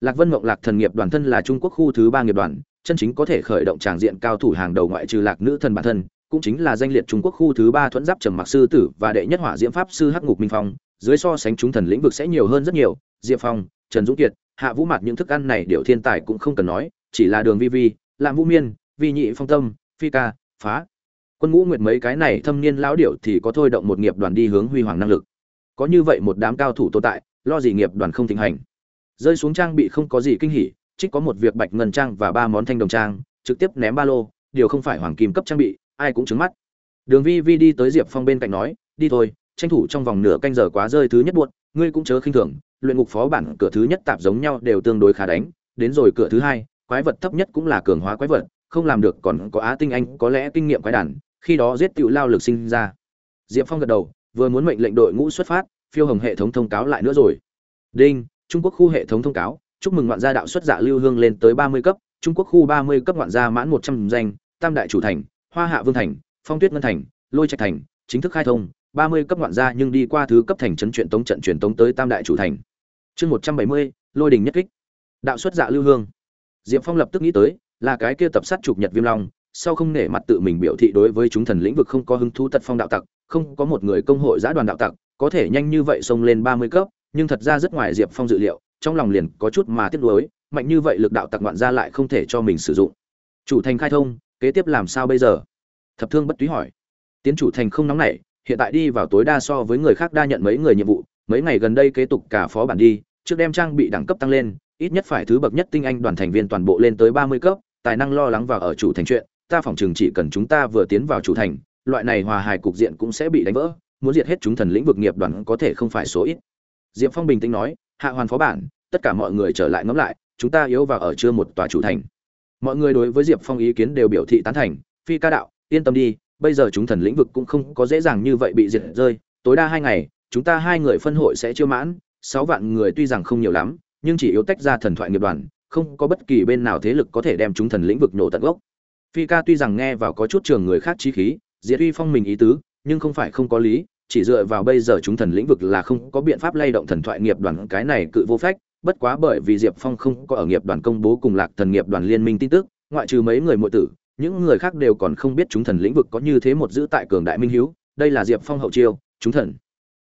lạc vân mộng lạc thần nghiệp đoàn thân là trung quốc khu thứ ba nghiệp đoàn, chân chính có thể khởi động tràng diện cao thủ hàng đầu ngoại trừ lạc nữ thần bản thân, cũng chính là danh liệt trung quốc khu thứ ba thuẫn giáp trầm mặc sư tử và đệ nhất hỏa diễm pháp sư hắc ngục minh phong, dưới so sánh chúng thần lĩnh vực sẽ nhiều hơn rất nhiều, diệp phong, trần dũng kiệt, hạ vũ mạt những thức ăn này đều thiên tài cũng không cần nói, chỉ là đường vi vi, Lạm vũ miên, vi nhị phong tâm, phi ca, phá. Quân ngũ nguyệt mấy cái này thâm niên lão điểu thì có thôi động một nghiệp đoàn đi hướng huy hoàng năng lực. Có như vậy một đám cao thủ tồn tại, lo gì nghiệp đoàn không thịnh hành rơi xuống trang bị không có gì kinh hỉ, trích có một việc bạch ngân trang và ba món thanh đồng trang, trực tiếp ném ba lô, điều không phải hoàng kim cấp trang bị, ai cũng trứng mắt. Đường vi vi đi tới diệp phong bên cạnh nói, đi thôi, tranh thủ trong vòng nửa canh giờ quá rơi thứ nhất buốt ngươi cũng chớ khinh thường, luyện ngục phó bản cửa thứ nhất tạp giống nhau đều tương đối khá đánh, đến rồi cửa thứ hai, quái vật thấp nhất cũng là cường hóa quái vật, không làm được còn có á tinh anh, có lẽ kinh nghiệm quái đản, khi đó giết tựu lao lực sinh ra. Diệp phong gật đầu, vừa muốn mệnh lệnh đội ngũ xuất phát, phiêu hồng hệ thống thông cáo lại nữa rồi. Đinh trung quốc khu hệ thống thông cáo, chúc mừng ngoạn gia đạo xuất dạ lưu hương lên tới ba mươi cấp, trung quốc khu ba mươi cấp ngoạn gia mãn một trăm danh, tam đại chủ thành, hoa hạ vương thành, phong tuyết ngân thành, lôi trạch thành, chính thức khai thông, ba mươi cấp ngoạn gia nhưng đi qua thứ cấp thành trấn truyện tống trận truyền tống tới tam đại chủ thành. Chương một trăm bảy mươi, lôi đình nhất kích. Đạo xuất dạ lưu hương. Diệp phong lập tức nghĩ tới, là cái kia tập sát trục nhật viêm long, sau không nể mặt tự mình biểu thị đối với chúng thần lĩnh vực không có hứng thú tật phong đạo tặc, không có một người công hội giã đoàn đạo tặc, có thể nhanh như vậy xông lên ba mươi cấp nhưng thật ra rất ngoài diệp phong dự liệu, trong lòng liền có chút mà tiếc nuối, mạnh như vậy lực đạo tặc ngoạn ra lại không thể cho mình sử dụng. Chủ thành khai thông, kế tiếp làm sao bây giờ? Thập thương bất túy hỏi. Tiến chủ thành không nóng nảy, hiện tại đi vào tối đa so với người khác đa nhận mấy người nhiệm vụ, mấy ngày gần đây kế tục cả phó bản đi, trước đem trang bị đẳng cấp tăng lên, ít nhất phải thứ bậc nhất tinh anh đoàn thành viên toàn bộ lên tới ba mươi cấp, tài năng lo lắng vào ở chủ thành chuyện, ta phỏng chừng chỉ cần chúng ta vừa tiến vào chủ thành, loại này hòa hài cục diện cũng sẽ bị đánh vỡ, muốn diệt hết chúng thần lĩnh vực nghiệp đoàn có thể không phải số ít diệp phong bình tĩnh nói, hạ hoàn phó bản, tất cả mọi người trở lại ngẫm lại, chúng ta yếu vào ở chưa một tòa chủ thành. Mọi người đối với diệp phong ý kiến đều biểu thị tán thành, phi ca đạo, yên tâm đi, bây giờ chúng thần lĩnh vực cũng không có dễ dàng như vậy bị diệt rơi, tối đa hai ngày, chúng ta hai người phân hội sẽ chưa mãn, sáu vạn người tuy rằng không nhiều lắm, nhưng chỉ yếu tách ra thần thoại nghiệp đoàn, không có bất kỳ bên nào thế lực có thể đem chúng thần lĩnh vực nổ tận gốc. Phi ca tuy rằng nghe vào có chút trường người khác chí khí, Diệp uy phong mình ý tứ, nhưng không phải không có lý chỉ dựa vào bây giờ chúng thần lĩnh vực là không có biện pháp lay động thần thoại nghiệp đoàn, cái này cự vô phách, bất quá bởi vì diệp phong không có ở nghiệp đoàn công bố cùng lạc thần nghiệp đoàn liên minh tin tức, ngoại trừ mấy người muội tử, những người khác đều còn không biết chúng thần lĩnh vực có như thế một giữ tại cường đại minh hiếu, đây là diệp phong hậu chiêu, chúng thần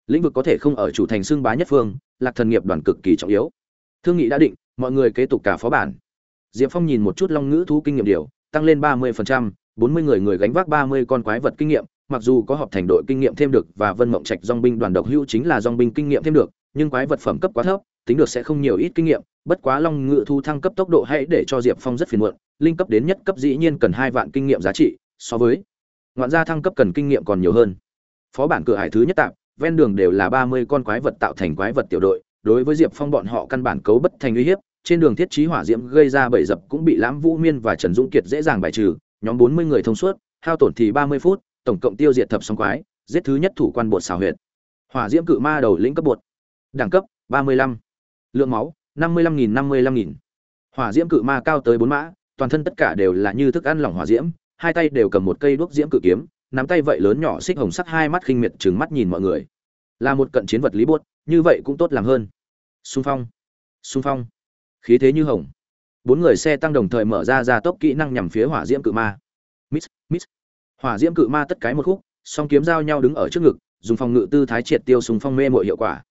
lĩnh vực có thể không ở chủ thành xưng bá nhất phương, lạc thần nghiệp đoàn cực kỳ trọng yếu. Thương nghị đã định, mọi người kế tục cả phó bản. Diệp phong nhìn một chút long ngữ thú kinh nghiệm điều, tăng lên ba mươi bốn mươi người người gánh vác ba mươi con quái vật kinh nghiệm mặc dù có họp thành đội kinh nghiệm thêm được và vân mộng trạch dòng binh đoàn độc hữu chính là dòng binh kinh nghiệm thêm được, nhưng quái vật phẩm cấp quá thấp, tính được sẽ không nhiều ít kinh nghiệm, bất quá long ngự thu thăng cấp tốc độ hãy để cho diệp phong rất phiền muộn, linh cấp đến nhất cấp dĩ nhiên cần hai vạn kinh nghiệm giá trị, so với ngoạn gia thăng cấp cần kinh nghiệm còn nhiều hơn. Phó bản cửa hải thứ nhất tạm, ven đường đều là ba mươi con quái vật tạo thành quái vật tiểu đội, đối với diệp phong bọn họ căn bản cấu bất thành uy hiếp, trên đường thiết trí hỏa diễm gây ra bẫy dập cũng bị lãm vũ miên và trần dũng kiệt dễ dàng bài trừ, nhóm bốn mươi người thông suốt, hao tổn thì ba mươi phút tổng cộng tiêu diệt thập song quái giết thứ nhất thủ quan bột xào huyệt. Hỏa diễm cự ma đầu lĩnh cấp bột. Đẳng cấp ba mươi lăm. Lượng máu năm mươi lăm nghìn năm mươi lăm nghìn. Hỏa diễm cự ma cao tới bốn mã toàn thân tất cả đều là như thức ăn lỏng hỏa diễm hai tay đều cầm một cây đuốc diễm cự kiếm nắm tay vậy lớn nhỏ xích hồng sắc hai mắt khinh miệt trừng mắt nhìn mọi người. Là một cận chiến vật lý bột, như vậy cũng tốt làm hơn. Xung phong xung phong. Khí thế như hồng. Bốn người xe tăng đồng thời mở ra ra tốc kỹ năng nhằm phía hỏa diễm cự ma hỏa diễm cự ma tất cái một khúc, song kiếm giao nhau đứng ở trước ngực, dùng phòng ngự tư thái triệt tiêu Sùng phong mê mọi hiệu quả.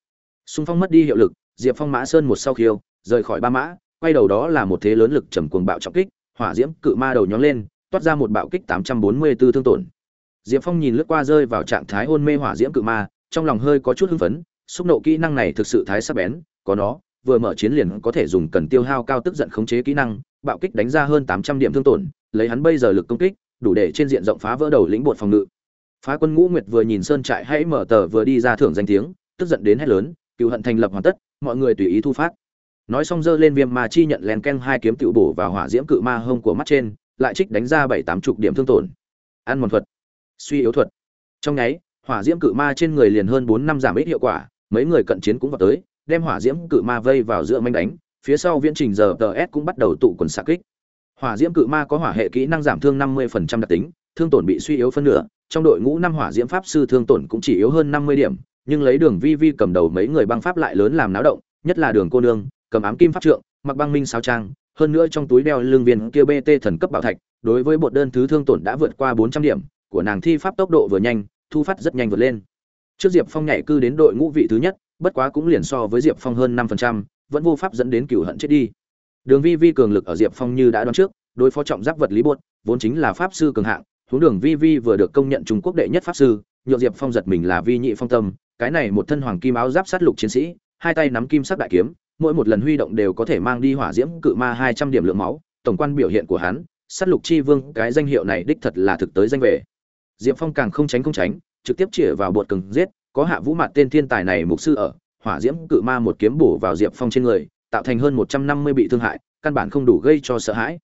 Sùng phong mất đi hiệu lực, diệp phong mã sơn một sau khiêu, rời khỏi ba mã, quay đầu đó là một thế lớn lực trầm cuồng bạo trọng kích, hỏa diễm cự ma đầu nhóng lên, toát ra một bạo kích tám trăm bốn mươi 844 thương tổn. Diệp phong nhìn lướt qua rơi vào trạng thái hôn mê hỏa diễm cự ma, trong lòng hơi có chút hưng phấn, xúc nộ kỹ năng này thực sự thái sắc bén, có nó, vừa mở chiến liền có thể dùng cần tiêu hao cao tức giận khống chế kỹ năng, bạo kích đánh ra hơn tám trăm điểm thương tổn, lấy hắn bây giờ lực công kích đủ để trên diện rộng phá vỡ đầu lĩnh bột phòng ngự. Phá quân ngũ nguyệt vừa nhìn sơn trại hãy mở tờ vừa đi ra thưởng danh tiếng, tức giận đến hét lớn, cựu hận thành lập hoàn tất, mọi người tùy ý thu phát. Nói xong giơ lên viêm ma chi nhận len ken hai kiếm tiểu bổ vào hỏa diễm cự ma hông của mắt trên, lại trích đánh ra bảy tám chục điểm thương tổn. Ăn mòn thuật. Suy yếu thuật. Trong nháy, hỏa diễm cự ma trên người liền hơn bốn năm giảm ít hiệu quả, mấy người cận chiến cũng vào tới, đem hỏa diễm cự ma vây vào giữa manh đánh, phía sau viễn trình giờ tờ s cũng bắt đầu tụ quần xạ kích hỏa diễm cự ma có hỏa hệ kỹ năng giảm thương năm mươi đặc tính thương tổn bị suy yếu phân nửa trong đội ngũ năm hỏa diễm pháp sư thương tổn cũng chỉ yếu hơn năm mươi điểm nhưng lấy đường vi vi cầm đầu mấy người băng pháp lại lớn làm náo động nhất là đường cô nương cầm ám kim pháp trượng mặc băng minh sao trang hơn nữa trong túi đeo lương viên kia bt thần cấp bảo thạch đối với bột đơn thứ thương tổn đã vượt qua bốn trăm điểm của nàng thi pháp tốc độ vừa nhanh thu phát rất nhanh vượt lên. Trước diệp phong nhảy cư đến đội ngũ vị thứ nhất bất quá cũng liền so với diệp phong hơn 5%, vẫn vô pháp dẫn đến cửu hận chết đi đường vi vi cường lực ở diệp phong như đã đoán trước, đối phó trọng giáp vật lý bột, vốn chính là pháp sư cường hạng, huống đường vi vi vừa được công nhận trung quốc đệ nhất pháp sư, nhượng diệp phong giật mình là vi nhị phong tâm, cái này một thân hoàng kim áo giáp sát lục chiến sĩ, hai tay nắm kim sắc đại kiếm, mỗi một lần huy động đều có thể mang đi hỏa diễm cự ma hai trăm điểm lượng máu, tổng quan biểu hiện của hắn, sát lục chi vương, cái danh hiệu này đích thật là thực tới danh về. Diệp phong càng không tránh không tránh, trực tiếp chĩa vào bột cường giết, có hạ vũ mặt tên thiên tài này mục sư ở, hỏa diễm cự ma một kiếm bổ vào diệp phong trên người tạo thành hơn một trăm năm mươi bị thương hại, căn bản không đủ gây cho sợ hãi.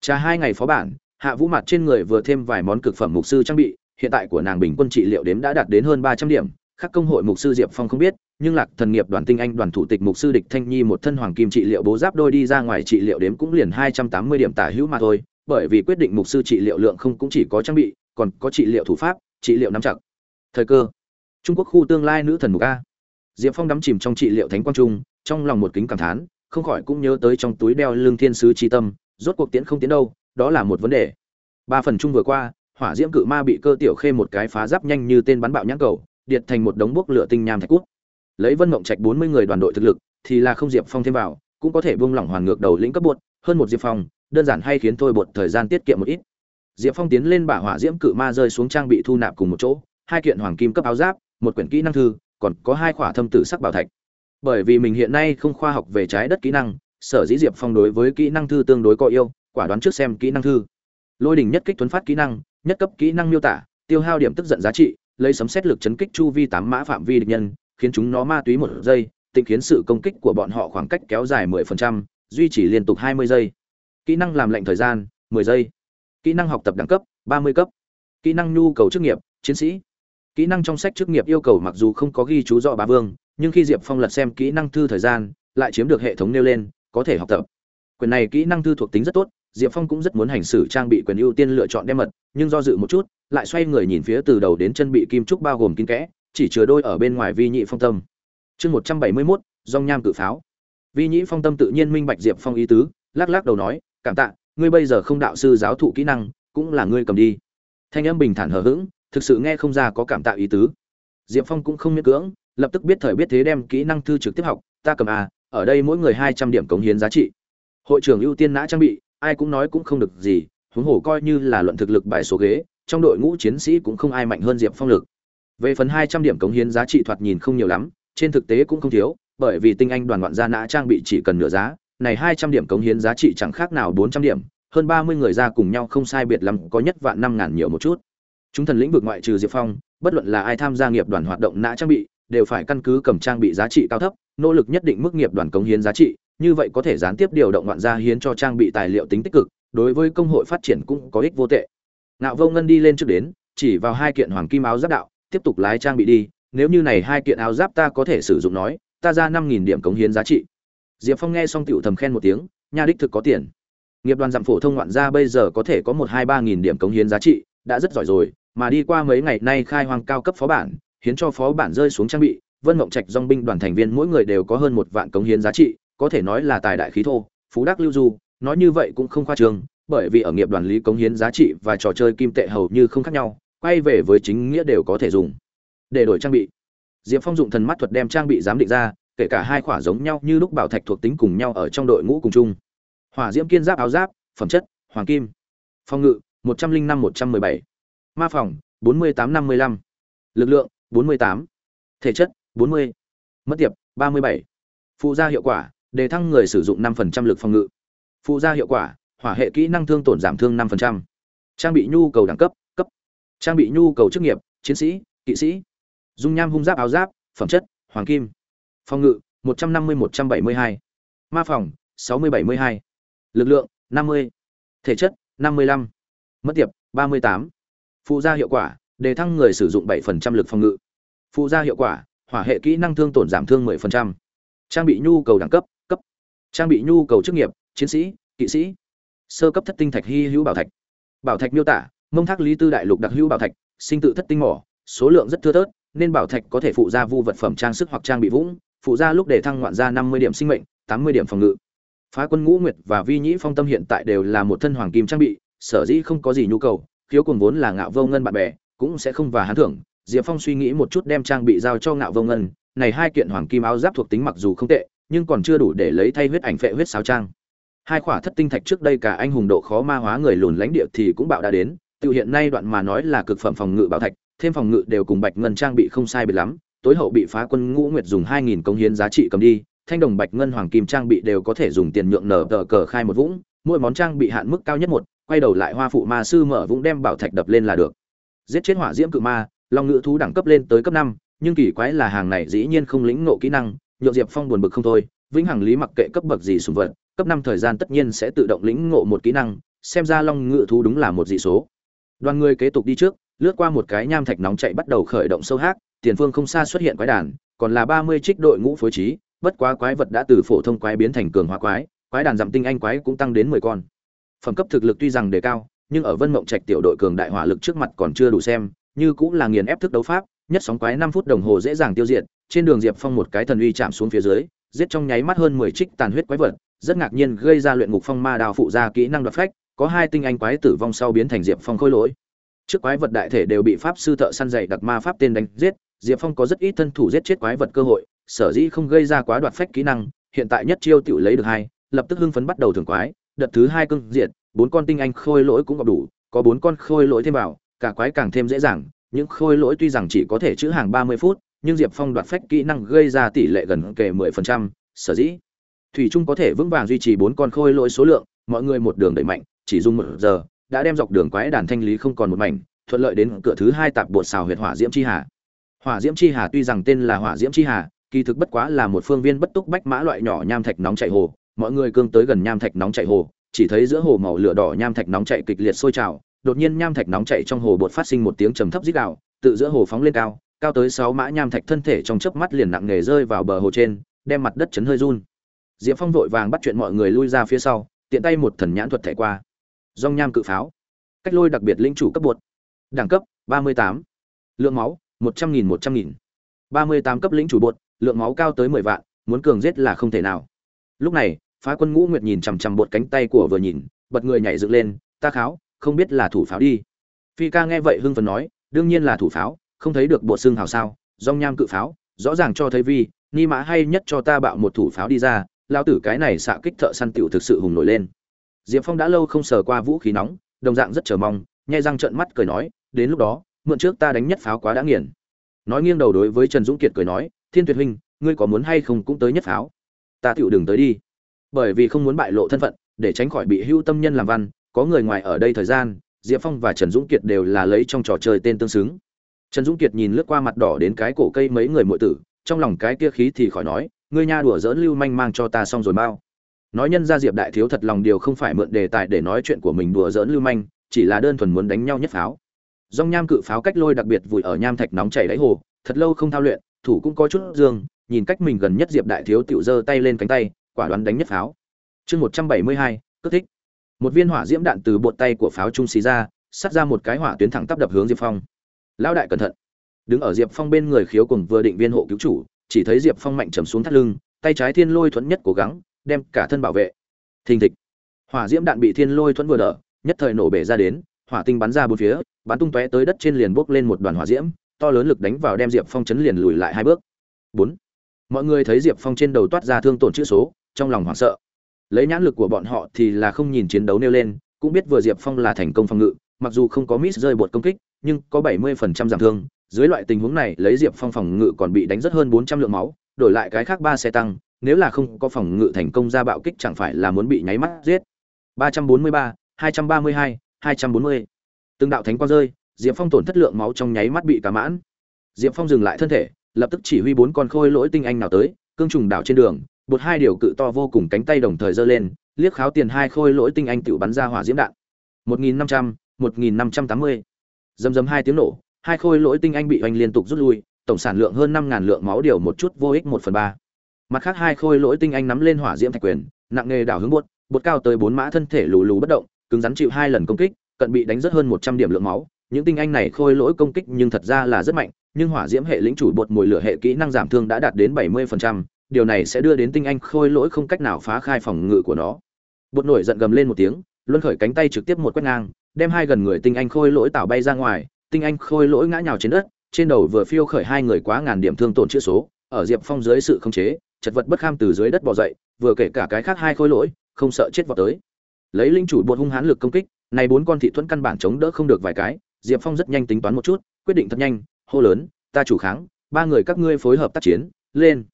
Trà hai ngày phó bản, hạ vũ mặt trên người vừa thêm vài món cực phẩm mục sư trang bị, hiện tại của nàng bình quân trị liệu đếm đã đạt đến hơn ba trăm điểm các công hội mục sư diệp phong không biết, nhưng lạc thần nghiệp đoàn tinh anh đoàn thủ tịch mục sư địch thanh nhi một thân hoàng kim trị liệu bố giáp đôi đi ra ngoài trị liệu đếm cũng liền hai trăm tám mươi điểm tả hữu mà thôi, bởi vì quyết định mục sư trị liệu lượng không cũng chỉ có trang bị, còn có trị liệu thủ pháp, trị liệu nắm chặt. Thời cơ. Trung quốc khu tương lai nữ thần mục a. Diệp phong đắm chìm trong trị liệu thánh quang trung, trong lòng một kính cảm thán không khỏi cũng nhớ tới trong túi đeo lương thiên sứ chi tâm, rốt cuộc tiễn không tiến đâu, đó là một vấn đề. Ba phần chung vừa qua, hỏa diễm cự ma bị cơ tiểu khê một cái phá giáp nhanh như tên bắn bạo nhãn cầu, điệt thành một đống bốc lửa tinh nham thạch cút. Lấy vân mộng trạch bốn mươi người đoàn đội thực lực, thì là không diệp phong thêm vào, cũng có thể buông lỏng hoàn ngược đầu lĩnh cấp bột, hơn một diệp phong, đơn giản hay khiến thôi bột thời gian tiết kiệm một ít. Diệp phong tiến lên bả hỏa diễm cự ma rơi xuống trang bị thu nạp cùng một chỗ, hai kiện hoàng kim cấp áo giáp, một quyển kỹ năng thư, còn có hai khỏa thâm tử sắc bảo thạch bởi vì mình hiện nay không khoa học về trái đất kỹ năng sở dĩ diệp phong đối với kỹ năng thư tương đối có yêu quả đoán trước xem kỹ năng thư. Lôi đỉnh nhất kích tuấn phát kỹ năng nhất cấp kỹ năng miêu tả tiêu hao điểm tức giận giá trị lấy sấm xét lực chấn kích chu vi tám mã phạm vi địch nhân khiến chúng nó ma túy một giây tịnh khiến sự công kích của bọn họ khoảng cách kéo dài 10%, duy trì liên tục 20 giây. Kỹ năng làm lệnh thời gian 10 giây. Kỹ năng học tập đẳng cấp 30 cấp. Kỹ năng nhu cầu chức nghiệp chiến sĩ. Kỹ năng trong sách chức nghiệp yêu cầu mặc dù không có ghi chú rõ bá vương nhưng khi diệp phong lật xem kỹ năng thư thời gian, lại chiếm được hệ thống nêu lên, có thể học tập. Quyền này kỹ năng thư thuộc tính rất tốt, diệp phong cũng rất muốn hành xử trang bị quyền ưu tiên lựa chọn đem mật, nhưng do dự một chút, lại xoay người nhìn phía từ đầu đến chân bị kim trúc bao gồm kín kẽ, chỉ chứa đôi ở bên ngoài vi nhị phong tâm. Chương một trăm bảy mươi mốt dong nham cự pháo. Vi nhị phong tâm tự nhiên minh bạch diệp phong ý tứ, lắc lắc đầu nói, cảm tạ, ngươi bây giờ không đạo sư giáo thụ kỹ năng, cũng là ngươi cầm đi. Thanh âm bình thản hờ hững, thực sự nghe không ra có cảm tạ ý tứ. Diệp phong cũng không miễn cưỡng lập tức biết thời biết thế đem kỹ năng thư trực tiếp học, ta cầm à ở đây mỗi người hai trăm điểm cống hiến giá trị. Hội trưởng ưu tiên nã trang bị, ai cũng nói cũng không được gì, huống hồ coi như là luận thực lực bài số ghế, trong đội ngũ chiến sĩ cũng không ai mạnh hơn diệp phong lực. Về phần hai trăm điểm cống hiến giá trị thoạt nhìn không nhiều lắm, trên thực tế cũng không thiếu, bởi vì tinh anh đoàn ngoạn gia nã trang bị chỉ cần nửa giá, này hai trăm điểm cống hiến giá trị chẳng khác nào bốn trăm điểm, hơn ba mươi người ra cùng nhau không sai biệt lắm, có nhất vạn năm ngàn nhiều một chút. Chúng thần lĩnh vực ngoại trừ diệp phong, bất luận là ai tham gia nghiệp đoàn hoạt động nã trang bị đều phải căn cứ cầm trang bị giá trị cao thấp, nỗ lực nhất định mức nghiệp đoàn cống hiến giá trị, như vậy có thể gián tiếp điều động ngoạn gia hiến cho trang bị tài liệu tính tích cực, đối với công hội phát triển cũng có ích vô tệ. Nạo vô ngân đi lên trước đến, chỉ vào hai kiện hoàng kim áo giáp đạo, tiếp tục lái trang bị đi, nếu như này hai kiện áo giáp ta có thể sử dụng nói, ta ra năm nghìn điểm cống hiến giá trị. Diệp phong nghe xong tiểu thầm khen một tiếng nhà đích thực có tiền. Nghiệp đoàn dặm phổ thông ngoạn gia bây giờ có thể có một hai ba nghìn điểm cống hiến giá trị, đã rất giỏi rồi, mà đi qua mấy ngày nay khai hoang cao cấp phó bản hiến cho phó bản rơi xuống trang bị, vân mộng trạch dong binh đoàn thành viên mỗi người đều có hơn một vạn cống hiến giá trị, có thể nói là tài đại khí thô, phú đắc lưu du, nói như vậy cũng không khoa trương, bởi vì ở nghiệp đoàn lý cống hiến giá trị và trò chơi kim tệ hầu như không khác nhau, quay về với chính nghĩa đều có thể dùng. Để đổi trang bị, diệp phong dụng thần mắt thuật đem trang bị giám định ra, kể cả hai khỏa giống nhau như lúc bảo thạch thuộc tính cùng nhau ở trong đội ngũ cùng chung. Hỏa diễm kiên giáp áo giáp, phẩm chất, hoàng kim. Phòng ngự, một trăm linh năm một trăm mười bảy. Ma phòng, bốn mươi tám năm mươi năm lực lượng bốn mươi tám, thể chất bốn mươi, mất tiệp ba mươi bảy, phụ gia hiệu quả, đề thăng người sử dụng 5% lực phòng ngự phụ gia hiệu quả, hỏa hệ kỹ năng thương tổn giảm thương 5%. trang bị nhu cầu đẳng cấp cấp trang bị nhu cầu chức nghiệp, chiến sĩ, kỵ sĩ dung nham hung giáp áo giáp, phẩm chất, hoàng kim phòng ngự 150-172. ma phòng 60-72. lực lượng 50. thể chất 55. mất tiệp 38. phụ gia hiệu quả, đề thăng người sử dụng 7% lực phòng ngự phụ gia hiệu quả, hỏa hệ kỹ năng thương tổn giảm thương 10%. trang bị nhu cầu đẳng cấp cấp. Trang bị nhu cầu chức nghiệp, chiến sĩ, kỵ sĩ. Sơ cấp thất tinh thạch hy hữu bảo thạch. Bảo thạch miêu tả, mông thác lý tư đại lục đặc hữu bảo thạch, sinh tự thất tinh mỏ, số lượng rất thưa thớt, nên bảo thạch có thể phụ ra vu vật phẩm trang sức hoặc trang bị vũng, phụ ra lúc để thăng ngoạn ra năm mươi điểm sinh mệnh, tám mươi điểm phòng ngự. Phá quân ngũ nguyệt và vi nhĩ phong tâm hiện tại đều là một thân hoàng kim trang bị, sở dĩ không có gì nhu cầu, khiếu cùng vốn là ngạo vô ngân bạn bè, cũng sẽ không và hán thưởng diệp phong suy nghĩ một chút đem trang bị giao cho ngạo vô ngân. Này hai kiện hoàng kim áo giáp thuộc tính mặc dù không tệ, nhưng còn chưa đủ để lấy thay huyết ảnh phệ huyết sáo trang. Hai khỏa thất tinh thạch trước đây cả anh hùng độ khó ma hóa người lùn lãnh địa thì cũng bạo đã đến Tiêu hiện nay đoạn mà nói là cực phẩm phòng ngự bảo thạch, thêm phòng ngự đều cùng bạch ngân trang bị không sai biệt lắm. Tối hậu bị phá quân ngũ nguyệt dùng hai nghìn công hiến giá trị cầm đi, thanh đồng bạch ngân hoàng kim trang bị đều có thể dùng tiền nhượng nở tờ cờ khai một vũng, mỗi món trang bị hạn mức cao nhất một, quay đầu lại hoa phụ ma sư mở vũng đem bảo thạch đập lên là được. Giết chết hỏa diễm cự ma long ngữ thú đẳng cấp lên tới cấp năm, nhưng kỳ quái là hàng này dĩ nhiên không lĩnh ngộ kỹ năng nhượng diệp phong buồn bực không thôi, vĩnh hằng lý mặc kệ cấp bậc gì sùng vật, cấp năm thời gian tất nhiên sẽ tự động lĩnh ngộ một kỹ năng, xem ra long ngự thú đúng là một dị số. Đoàn người kế tục đi trước, lướt qua một cái nham thạch nóng chạy bắt đầu khởi động sâu hát tiền phương không xa xuất hiện quái đàn, còn là ba mươi trích đội ngũ phối trí, bất quá quái vật đã từ phổ thông quái biến thành cường hóa quái quái đàn giảm tinh anh quái cũng tăng đến mười con. Phẩm cấp thực lực tuy rằng đề cao, nhưng ở vân mộng trạch tiểu đội cường đại hỏa lực trước mặt còn chưa đủ xem như cũng là nghiền ép thức đấu pháp, nhất sóng quái năm phút đồng hồ dễ dàng tiêu diệt, trên đường diệp phong một cái thần uy chạm xuống phía dưới, giết trong nháy mắt hơn mười trích tàn huyết quái vật, rất ngạc nhiên gây ra luyện ngục phong ma đào phụ ra kỹ năng đoạt phách, có hai tinh anh quái tử vong sau biến thành diệp phong khôi lỗi. Trước quái vật đại thể đều bị pháp sư thợ săn dày đặc ma pháp tên đánh giết, diệp phong có rất ít thân thủ giết chết quái vật cơ hội, sở dĩ không gây ra quá đoạt phách kỹ năng, hiện tại nhất chiêu tiểu lấy được hai, lập tức hưng phấn bắt đầu thưởng quái, đợt thứ hai cưng diệt, bốn con tinh anh khôi lỗi cũng gặp đủ, có bốn con khôi lỗi thêm vào cả quái càng thêm dễ dàng, những khôi lỗi tuy rằng chỉ có thể chữ hàng ba mươi phút, nhưng diệp phong đoạt phách kỹ năng gây ra tỷ lệ gần kề mười phần trăm, sở dĩ. Thủy trung có thể vững vàng duy trì bốn con khôi lỗi số lượng, mọi người một đường đẩy mạnh, chỉ dùng một giờ, đã đem dọc đường quái đàn thanh lý không còn một mảnh, thuận lợi đến cửa thứ hai tạp bột xào huyệt hỏa diễm chi hà. Hỏa diễm chi hà tuy rằng tên là hỏa diễm chi hà, kỳ thực bất quá là một phương viên bất túc bách mã loại nhỏ nham thạch nóng chảy hồ, mọi người cương tới gần nham thạch nóng chảy hồ, chỉ thấy giữa hồ màu lửa đỏ nham thạch nóng chảy kịch liệt sôi trào đột nhiên nham thạch nóng chảy trong hồ bột phát sinh một tiếng trầm thấp rít gào, tự giữa hồ phóng lên cao cao tới sáu mã nham thạch thân thể trong chớp mắt liền nặng nề rơi vào bờ hồ trên, đem mặt đất chấn hơi run. Diệp phong vội vàng bắt chuyện mọi người lui ra phía sau, tiện tay một thần nhãn thuật thẻ qua. Dong nham cự pháo. Cách lôi đặc biệt linh chủ cấp bột. Đẳng cấp 38. lượng máu 100 nghìn 100 nghìn. 38 cấp lĩnh chủ bột, lượng máu cao tới 10 vạn, muốn cường giết là không thể nào. Lúc này, phá quân ngũ nguyệt nhìn chằm chằm bột cánh tay của vừa nhìn, bật người nhảy dựng lên, ta kháo không biết là thủ pháo đi. Phi ca nghe vậy hưng phấn nói, đương nhiên là thủ pháo, không thấy được bộ xương hào sao dong nham cự pháo, rõ ràng cho thấy vi, ni mã hay nhất cho ta bạo một thủ pháo đi ra, lao tử cái này xạ kích thợ săn tiểu thực sự hùng nổi lên. Diệp phong đã lâu không sờ qua vũ khí nóng, đồng dạng rất chờ mong, nhai răng trợn mắt cười nói, đến lúc đó, mượn trước ta đánh nhất pháo quá đã nghiền. Nói nghiêng đầu đối với trần dũng kiệt cười nói, thiên tuyệt huynh, ngươi có muốn hay không cũng tới nhất pháo? Ta tựu đừng tới đi. Bởi vì không muốn bại lộ thân phận, để tránh khỏi bị hưu tâm nhân làm văn có người ngoài ở đây thời gian, diệp phong và trần dũng kiệt đều là lấy trong trò chơi tên tương xứng. Trần dũng kiệt nhìn lướt qua mặt đỏ đến cái cổ cây mấy người muội tử, trong lòng cái kia khí thì khỏi nói, ngươi nha đùa dỡn lưu manh mang cho ta xong rồi bao. Nói nhân ra diệp đại thiếu thật lòng điều không phải mượn đề tài để nói chuyện của mình đùa dỡn lưu manh, chỉ là đơn thuần muốn đánh nhau nhất pháo. Dòng nham cự pháo cách lôi đặc biệt vùi ở nham thạch nóng chảy đáy hồ, thật lâu không thao luyện, thủ cũng có chút dương, nhìn cách mình gần nhất diệp đại thiếu tiểu giơ tay lên cánh tay, quả đoán đánh nhất pháo. Chương một trăm bảy mươi hai cất thích một viên hỏa diễm đạn từ bột tay của pháo trung xì ra, sát ra một cái hỏa tuyến thẳng tắp đập hướng diệp phong. Lão đại cẩn thận. Đứng ở diệp phong bên người khiếu cùng vừa định viên hộ cứu chủ, chỉ thấy diệp phong mạnh trầm xuống thắt lưng, tay trái thiên lôi thuẫn nhất cố gắng, đem cả thân bảo vệ. Thình thịch. Hỏa diễm đạn bị thiên lôi thuẫn vừa đỡ, nhất thời nổ bể ra đến, hỏa tinh bắn ra bốn phía, bắn tung tóe tới đất trên liền bốc lên một đoàn hỏa diễm, to lớn lực đánh vào đem diệp phong chấn liền lùi lại hai bước. Bốn. Mọi người thấy diệp phong trên đầu toát ra thương tổn chữ số, trong lòng hoảng sợ lấy nhãn lực của bọn họ thì là không nhìn chiến đấu nêu lên, cũng biết vừa diệp phong là thành công phòng ngự, mặc dù không có miss rơi bột công kích, nhưng có bảy mươi phần trăm giảm thương. Dưới loại tình huống này, lấy diệp phong phòng ngự còn bị đánh rất hơn bốn trăm lượng máu, đổi lại cái khác ba xe tăng, nếu là không có phòng ngự thành công ra bạo kích chẳng phải là muốn bị nháy mắt giết. ba trăm bốn mươi ba, hai trăm ba mươi hai hai trăm bốn mươi. Từng đạo thánh quang rơi, diệp phong tổn thất lượng máu trong nháy mắt bị cả mãn. Diệp phong dừng lại thân thể, lập tức chỉ huy bốn con khôi lỗi tinh anh nào tới, cương trùng đảo trên đường bột hai điều cự to vô cùng cánh tay đồng thời giơ lên, liếc kháo tiền hai khôi lỗi tinh anh tự bắn ra hỏa diễm đạn. Một nghìn năm trăm, một nghìn năm trăm tám mươi. Dầm dầm hai tiếng nổ, hai khôi lỗi tinh anh bị oanh liên tục rút lui, tổng sản lượng hơn năm ngàn lượng máu điều một chút vô ích một phần ba. Mặt khác hai khôi lỗi tinh anh nắm lên hỏa diễm thạch quyền, nặng nghề đảo hướng bột bột cao tới bốn mã thân thể lù lù bất động, cứng rắn chịu hai lần công kích, cận bị đánh rất hơn một trăm điểm lượng máu. Những tinh anh này khôi lỗi công kích nhưng thật ra là rất mạnh, nhưng hỏa diễm hệ lĩnh chủ bột mùi lửa hệ kỹ năng giảm thương đã đạt đến bảy mươi phần trăm điều này sẽ đưa đến tinh anh khôi lỗi không cách nào phá khai phòng ngự của nó. Bột nổi giận gầm lên một tiếng, luân khởi cánh tay trực tiếp một quét ngang, đem hai gần người tinh anh khôi lỗi tạo bay ra ngoài, tinh anh khôi lỗi ngã nhào trên đất, trên đầu vừa phiêu khởi hai người quá ngàn điểm thương tổn chữa số, ở diệp phong dưới sự khống chế, chật vật bất kham từ dưới đất bò dậy, vừa kể cả cái khác hai khôi lỗi, không sợ chết vào tới. Lấy linh chủ bột hung hãn lực công kích này bốn con thị thuẫn căn bản chống đỡ không được vài cái, diệp phong rất nhanh tính toán một chút, quyết định thật nhanh, hô lớn, ta chủ kháng, ba người các ngươi phối hợp tác chiến, lên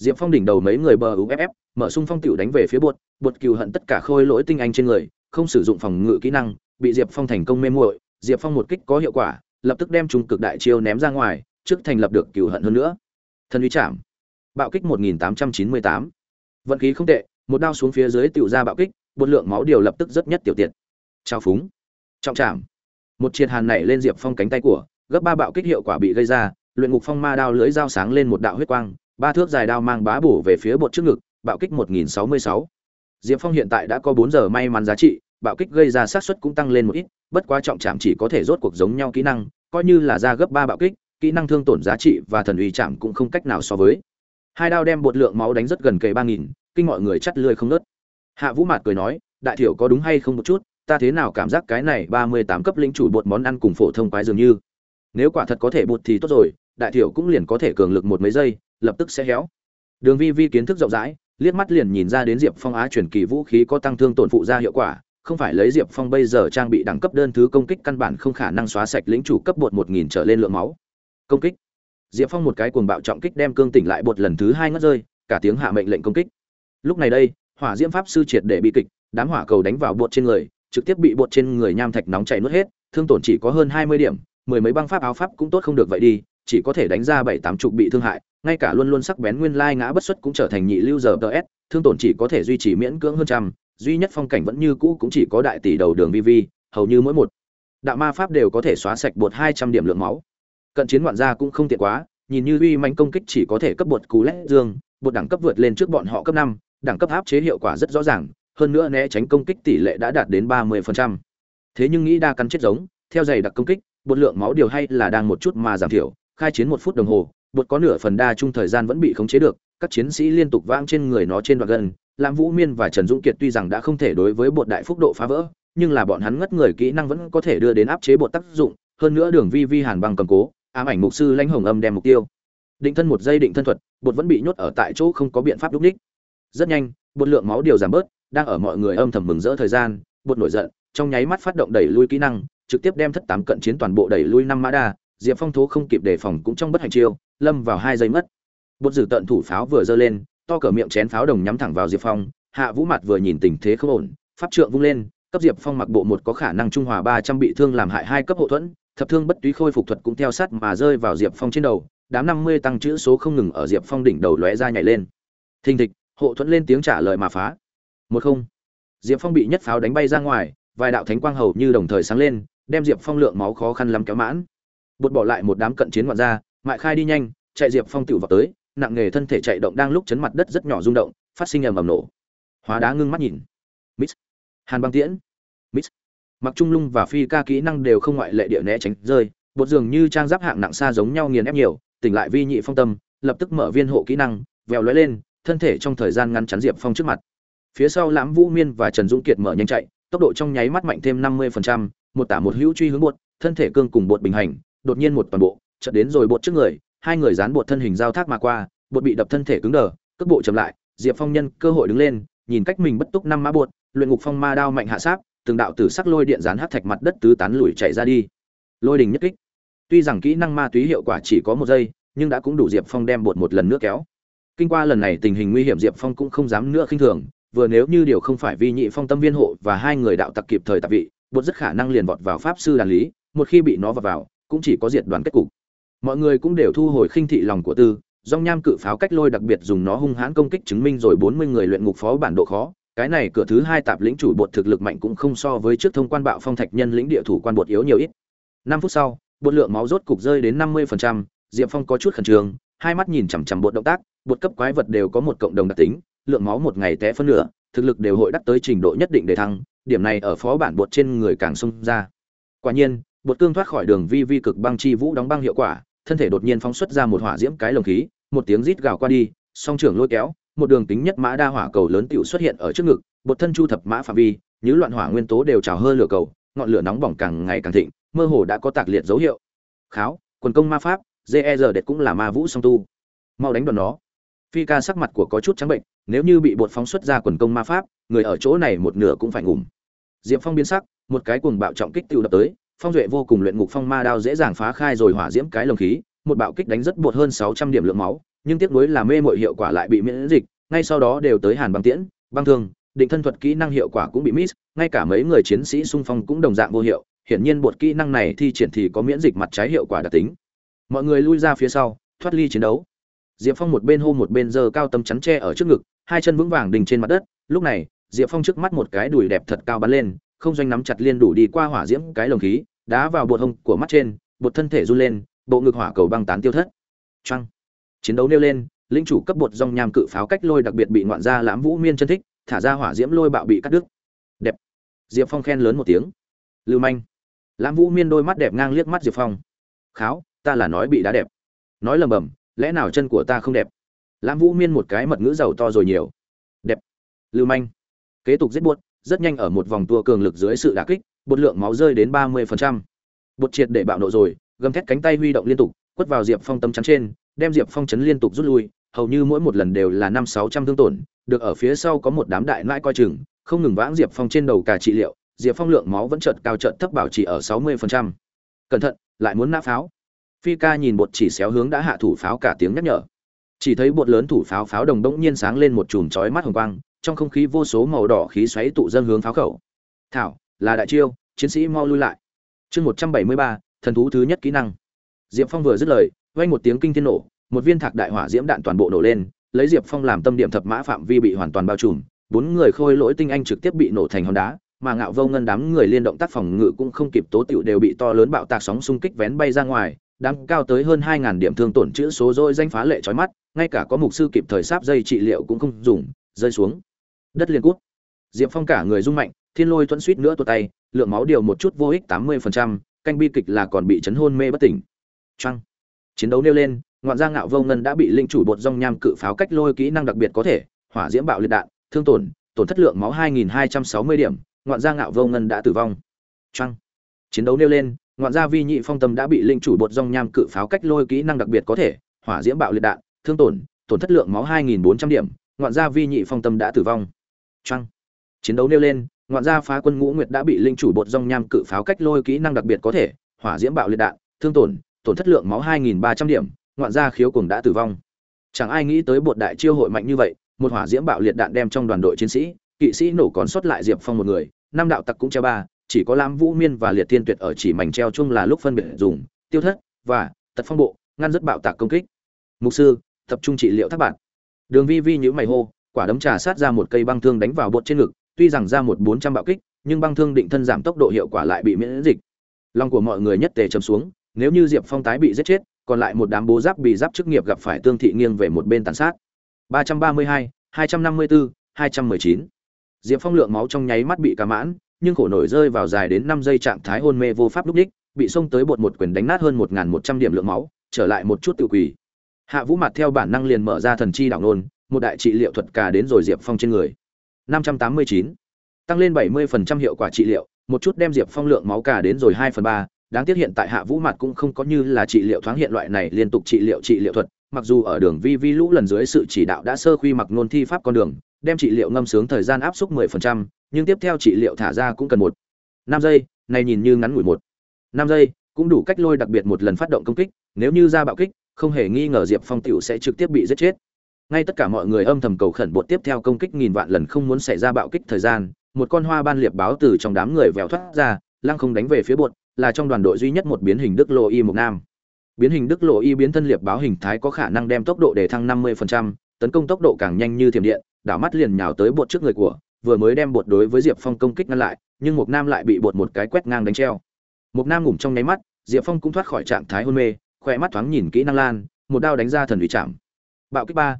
diệp phong đỉnh đầu mấy người bờ uff mở sung phong tiểu đánh về phía bột bột cừu hận tất cả khôi lỗi tinh anh trên người, không sử dụng phòng ngự kỹ năng, bị diệp phong thành công mê muội. Diệp phong một kích có hiệu quả, lập tức đem trung cực đại chiêu ném ra ngoài, trước thành lập được cừu hận hơn nữa. Thân uy chạm. Bạo kích 1898. vận khí không tệ, một đao xuống phía dưới tiểu ra bạo kích, bột lượng máu điều lập tức rất nhất tiểu tiện. Trao phúng. Trọng chạm. Một triệt hàn nảy lên diệp phong cánh tay của, gấp ba bạo kích hiệu quả bị gây ra, luyện ngục phong ma đao lưới dao sáng lên một đạo huyết quang ba thước dài đao mang bá bổ về phía bột trước ngực, bạo kích 1066. diệp phong hiện tại đã có bốn giờ may mắn giá trị, bạo kích gây ra sát suất cũng tăng lên một ít, bất quá trọng chạm chỉ có thể rốt cuộc giống nhau kỹ năng, coi như là ra gấp ba bạo kích, kỹ năng thương tổn giá trị và thần uy chạm cũng không cách nào so với. Hai đao đem bột lượng máu đánh rất gần kề ba nghìn, kinh mọi người chắt lươi không nớt hạ vũ mạt cười nói, đại thiểu có đúng hay không một chút, ta thế nào cảm giác cái này ba mươi tám cấp lĩnh chủ bột món ăn cùng phổ thông quái dường như. Nếu quả thật có thể bột thì tốt rồi, đại thiểu cũng liền có thể cường lực một mấy giây lập tức sẽ héo. Đường vi vi kiến thức rộng rãi, liếc mắt liền nhìn ra đến diệp phong á chuyển kỳ vũ khí có tăng thương tổn phụ ra hiệu quả, không phải lấy diệp phong bây giờ trang bị đẳng cấp đơn thứ công kích căn bản không khả năng xóa sạch lĩnh chủ cấp bột một nghìn trở lên lượng máu. Công kích. Diệp phong một cái cuồng bạo trọng kích đem cương tỉnh lại bột lần thứ hai ngất rơi, cả tiếng hạ mệnh lệnh công kích. Lúc này đây, hỏa diễm pháp sư triệt để bị kịch, đám hỏa cầu đánh vào bột trên người, trực tiếp bị bột trên người nham thạch nóng chảy nuốt hết, thương tổn chỉ có hơn hai mươi điểm, mười mấy băng pháp áo pháp cũng tốt không được vậy đi, chỉ có thể đánh ra bảy tám chục bị thương hại ngay cả luôn luôn sắc bén nguyên lai ngã bất xuất cũng trở thành nhị lưu giờ ts thương tổn chỉ có thể duy trì miễn cưỡng hơn trăm, duy nhất phong cảnh vẫn như cũ cũng chỉ có đại tỷ đầu đường vi vi, hầu như mỗi một đạo ma pháp đều có thể xóa sạch bột hai trăm điểm lượng máu cận chiến ngoạn gia cũng không tiện quá, nhìn như uy manh công kích chỉ có thể cấp bột cú lét dương, bột đẳng cấp vượt lên trước bọn họ cấp năm, đẳng cấp áp chế hiệu quả rất rõ ràng, hơn nữa né tránh công kích tỷ lệ đã đạt đến ba mươi phần trăm. thế nhưng nghĩ đa căn chết giống, theo giày đặc công kích, bột lượng máu điều hay là đang một chút mà giảm thiểu, khai chiến một phút đồng hồ bột có nửa phần đa chung thời gian vẫn bị khống chế được các chiến sĩ liên tục vang trên người nó trên đoạn gần Lam Vũ Miên và Trần Dũng Kiệt tuy rằng đã không thể đối với bột đại phúc độ phá vỡ, nhưng là bọn hắn ngất người kỹ năng vẫn có thể đưa đến áp chế bột tác dụng, hơn nữa Đường Vi Vi Hàn băng cầm cố, ám ảnh mục sư lãnh hồng âm đem mục tiêu. Định thân một giây định thân thuật, bột vẫn bị nhốt ở tại chỗ không có biện pháp đúc đích. Rất nhanh, bột lượng máu điều giảm bớt, đang ở mọi người âm thầm mừng rỡ thời gian, bột nổi giận, trong nháy mắt phát động đẩy lui kỹ năng, trực tiếp đem thất tám cận chiến toàn bộ đẩy lui năm mã đa, Diệp Phong thố không kịp đề phòng cũng trong bất hành chiêu, lâm vào hai giây mất. Bột giữ tận thủ pháo vừa giơ lên, to cỡ miệng chén pháo đồng nhắm thẳng vào Diệp Phong, hạ vũ mặt vừa nhìn tình thế không ổn pháp trượng vung lên cấp diệp phong mặc bộ một có khả năng trung hòa ba trăm bị thương làm hại hai cấp hậu thuẫn thập thương bất túy khôi phục thuật cũng theo sát mà rơi vào diệp phong trên đầu đám năm mươi tăng chữ số không ngừng ở diệp phong đỉnh đầu lóe ra nhảy lên. Thình thịch hộ thuẫn lên tiếng trả lời mà phá. Một không. Diệp phong bị nhất pháo đánh bay ra ngoài vài đạo thánh quang hầu như đồng thời sáng lên đem diệp phong lượng máu khó khăn lắm kéo mãn. Bột bỏ lại một đám cận chiến ngoạn ra mại khai đi nhanh, chạy diệp phong tựu vào tới, nặng nghề thân thể chạy động đang lúc chấn mặt đất rất nhỏ rung động, phát sinh ầm ầm nổ. Hóa đá ngưng mắt nhìn. Mít. Hàn băng tiễn. Mít. Mặc trung lung và phi ca kỹ năng đều không ngoại lệ địa né tránh, rơi. Bột dường như trang giáp hạng nặng xa giống nhau nghiền ép nhiều, tỉnh lại vi nhị phong tâm, lập tức mở viên hộ kỹ năng, vèo lóe lên, thân thể trong thời gian ngăn chắn diệp phong trước mặt. Phía sau lãm vũ miên và trần dũng kiệt mở nhanh chạy, tốc độ trong nháy mắt mạnh thêm năm mươi một tả một hữu truy hướng bột, thân thể cương cùng bột bình hành, đột nhiên một toàn bộ chợt đến rồi bột trước người hai người dán bột thân hình giao thác mà qua bột bị đập thân thể cứng đờ cước bộ chậm lại diệp phong nhân cơ hội đứng lên nhìn cách mình bất túc năm mã bột, luyện ngục phong ma đao mạnh hạ sát, từng đạo tử sắc lôi điện dán hắc thạch mặt đất tứ tán lùi chạy ra đi. Lôi đình nhất kích. Tuy rằng kỹ năng ma túy hiệu quả chỉ có một giây, nhưng đã cũng đủ Diệp Phong đem bột một lần nữa kéo. Kinh qua lần này tình hình nguy hiểm Diệp Phong cũng không dám nữa khinh thường, vừa nếu như điều không phải Vi nhị phong tâm viên hộ và hai người đạo tặc kịp thời tạp vị, bột rất khả năng liền vọt vào pháp sư đàn lý, một khi bị nó vào vào, cũng chỉ có diệt đoàn kết cục. Mọi người cũng đều thu hồi khinh thị lòng của tư, dong nham cự pháo cách lôi đặc biệt dùng nó hung hãn công kích chứng minh rồi 40 người luyện ngục phó bản độ khó. Cái này cửa thứ hai tạp lĩnh chủ bột thực lực mạnh cũng không so với trước thông quan bạo phong thạch nhân lĩnh địa thủ quan bột yếu nhiều ít. năm phút sau, bột lượng máu rốt cục rơi đến 50%, Diệp Phong có chút khẩn trương, hai mắt nhìn chằm chằm bột động tác, bột cấp quái vật đều có một cộng đồng đặc tính, lượng máu một ngày té phân nửa, thực lực đều hội đắc tới trình độ nhất định để thăng, điểm này ở phó bản bột trên người càng xông ra. Quả nhiên, bột cương thoát khỏi đường vi vi cực băng chi vũ đóng băng hiệu quả, thân thể đột nhiên phóng xuất ra một hỏa diễm cái lồng khí, một tiếng rít gào qua đi, song trưởng lôi kéo một đường tính nhất mã đa hỏa cầu lớn tiểu xuất hiện ở trước ngực bột thân chu thập mã phạm vi những loạn hỏa nguyên tố đều trào hơi lửa cầu ngọn lửa nóng bỏng càng ngày càng thịnh mơ hồ đã có tạc liệt dấu hiệu. Kháo quần công ma pháp ger đệt cũng là ma vũ song tu. Mau đánh đòn nó. Phi ca sắc mặt của có chút trắng bệnh nếu như bị bột phóng xuất ra quần công ma pháp người ở chỗ này một nửa cũng phải ngủm. Diệp phong biến sắc một cái cuồng bạo trọng kích tiêu đập tới phong duệ vô cùng luyện ngục phong ma đao dễ dàng phá khai rồi hỏa diễm cái lồng khí, một bạo kích đánh rất bột hơn sáu trăm điểm lượng máu, nhưng tiếc nuối là mê mội hiệu quả lại bị miễn dịch, ngay sau đó đều tới hàn băng tiễn, băng thương, định thân thuật kỹ năng hiệu quả cũng bị miss, ngay cả mấy người chiến sĩ xung phong cũng đồng dạng vô hiệu, hiển nhiên bột kỹ năng này thi triển thì có miễn dịch mặt trái hiệu quả đặc tính. Mọi người lui ra phía sau, thoát ly chiến đấu. Diệp phong một bên hô một bên giơ cao tấm chắn tre ở trước ngực, hai chân vững vàng đình trên mặt đất, lúc này, diệp phong trước mắt một cái đùi đẹp thật cao bắn lên không doanh nắm chặt liên đủ đi qua hỏa diễm cái lồng khí, đá vào bột hông của mắt trên, bột thân thể run lên, bộ ngực hỏa cầu băng tán tiêu thất. Trăng chiến đấu nêu lên linh chủ cấp bột dòng nham cự pháo cách lôi đặc biệt bị ngoạn gia lãm vũ miên chân thích, thả ra hỏa diễm lôi bạo bị cắt đứt. Đẹp! Diệp phong khen lớn một tiếng. Lưu manh! Lãm vũ miên đôi mắt đẹp ngang liếc mắt diệp phong. Kháo, ta là nói bị đá đẹp. Nói lầm bầm, lẽ nào chân của ta không đẹp? Lãm vũ miên một cái mật ngữ giàu to rồi nhiều. Đẹp! Lưu manh! Kế tục giết buốt rất nhanh ở một vòng tua cường lực dưới sự đả kích, bột lượng máu rơi đến ba mươi phần trăm. Bột triệt để bạo nộ rồi, gầm thét cánh tay huy động liên tục, quất vào diệp phong tấm chắn trên, đem diệp phong chấn liên tục rút lui, hầu như mỗi một lần đều là năm sáu trăm thương tổn, được ở phía sau có một đám đại nãi coi chừng, không ngừng vãng diệp phong trên đầu cả trị liệu, diệp phong lượng máu vẫn chợt cao chợt thấp bảo trì ở sáu mươi phần trăm. Cẩn thận, lại muốn nã pháo. Phi ca nhìn bột chỉ xéo hướng đã hạ thủ pháo cả tiếng nhắc nhở. Chỉ thấy bột lớn thủ pháo pháo đồng đống nhiên sáng lên một chùm chói mắt hồng quang trong không khí vô số màu đỏ khí xoáy tụ dâng hướng pháo khẩu. Thảo, là đại chiêu, chiến sĩ mau lui lại. Chương một trăm bảy mươi ba, thần thú thứ nhất kỹ năng. Diệp phong vừa dứt lời, vang một tiếng kinh thiên nổ, một viên thạc đại hỏa diễm đạn toàn bộ nổ lên, lấy diệp phong làm tâm điểm thập mã phạm vi bị hoàn toàn bao trùm, bốn người khôi lỗi tinh anh trực tiếp bị nổ thành hòn đá, mà ngạo vô ngân đám người liên động tác phòng ngự cũng không kịp tố tiểu đều bị to lớn bạo tạc sóng xung kích vén bay ra ngoài đáng cao tới hơn hai ngàn điểm thương tổn chữ số rồi danh phá lệ chói mắt, ngay cả có mục sư kịp thời sáp dây trị liệu cũng không dùng, rơi xuống đất liên cút. Diệp phong cả người rung mạnh, thiên lôi thuẫn suýt nữa tuột tay, lượng máu điều một chút vô ích tám mươi phần trăm, canh bi kịch là còn bị chấn hôn mê bất tỉnh. Trăng chiến đấu nêu lên, ngoạn gia ngạo vô ngân đã bị linh chủ bột rong nham cự pháo cách lôi kỹ năng đặc biệt có thể, hỏa diễm bạo liệt đạn, thương tổn tổn thất lượng máu 2.260 điểm, ngoạn gia ngạo vô ngân đã tử vong. Trăng chiến đấu nêu lên, ngoạn gia vi nhị phong tâm đã bị linh chủ bột rong nham cự pháo cách lôi kỹ năng đặc biệt có thể, hỏa diễm bạo liệt đạn, thương tổn tổn thất lượng máu 2.400 điểm, ngoạn gia vi nhị phong tâm đã tử vong. Choang. chiến đấu nêu lên, ngoạn gia phá quân ngũ nguyệt đã bị linh chủ bột rong nham cự pháo cách lôi kỹ năng đặc biệt có thể, hỏa diễm bạo liệt đạn, thương tổn tổn thất lượng máu 2.300 điểm, ngoạn gia khiếu cùng đã tử vong. Chẳng ai nghĩ tới bột đại chiêu hội mạnh như vậy, một hỏa diễm bạo liệt đạn đem trong đoàn đội chiến sĩ, kỵ sĩ nổ còn sót lại diệp phong một người, năm đạo tặc cũng treo ba, chỉ có lam vũ miên và liệt thiên tuyệt ở chỉ mảnh treo chung là lúc phân biệt dùng, tiêu thất, và tật phong bộ, ngăn rất bạo tạc công kích. Mục sư, tập trung trị liệu thác bạn. Đường vi vi nhíu mày hô quả đấm trà sát ra một cây băng thương đánh vào bột trên ngực tuy rằng ra một bốn trăm bạo kích nhưng băng thương định thân giảm tốc độ hiệu quả lại bị miễn dịch lòng của mọi người nhất tề chấm xuống nếu như diệp phong tái bị giết chết còn lại một đám bố giáp bị giáp chức nghiệp gặp phải tương thị nghiêng về một bên tàn sát. 332, 254, 219. Diệp Phong lượng máu trong nháy mắt bị cả mãn, nhưng khổ nổi rơi vào dài đến 5 giây trạng thái hôn mê vô pháp lúc đích, bị xông tới bột một quyền đánh nát hơn 1100 điểm lượng máu, trở lại một chút tự quỷ. Hạ Vũ mặt theo bản năng liền mở ra thần chi đảo nôn, một đại trị liệu thuật cả đến rồi Diệp Phong trên người. 589. Tăng lên 70% hiệu quả trị liệu, một chút đem Diệp Phong lượng máu cả đến rồi 2 phần 3, đáng tiếc hiện tại hạ vũ mặt cũng không có như là trị liệu thoáng hiện loại này liên tục trị liệu trị liệu thuật mặc dù ở đường vi vi lũ lần dưới sự chỉ đạo đã sơ khuy mặc nôn thi pháp con đường đem trị liệu ngâm sướng thời gian áp suất 10%, nhưng tiếp theo trị liệu thả ra cũng cần một năm giây này nhìn như ngắn ngủi một năm giây cũng đủ cách lôi đặc biệt một lần phát động công kích nếu như ra bạo kích không hề nghi ngờ diệp phong tiểu sẽ trực tiếp bị giết chết ngay tất cả mọi người âm thầm cầu khẩn bột tiếp theo công kích nghìn vạn lần không muốn xảy ra bạo kích thời gian một con hoa ban liệp báo từ trong đám người vèo thoát ra lăng không đánh về phía bột là trong đoàn đội duy nhất một biến hình Đức Lộ Y một Nam. Biến hình Đức Lộ Y biến thân liệp báo hình thái có khả năng đem tốc độ để thăng 50%, tấn công tốc độ càng nhanh như thiểm điện, đảo mắt liền nhào tới bột trước người của, vừa mới đem bột đối với Diệp Phong công kích ngăn lại, nhưng Mục Nam lại bị bột một cái quét ngang đánh treo. Mục Nam ngủm trong nháy mắt, Diệp Phong cũng thoát khỏi trạng thái hôn mê, khỏe mắt thoáng nhìn kỹ năng lan, một đao đánh ra thần uy chạm. Bạo kích ba.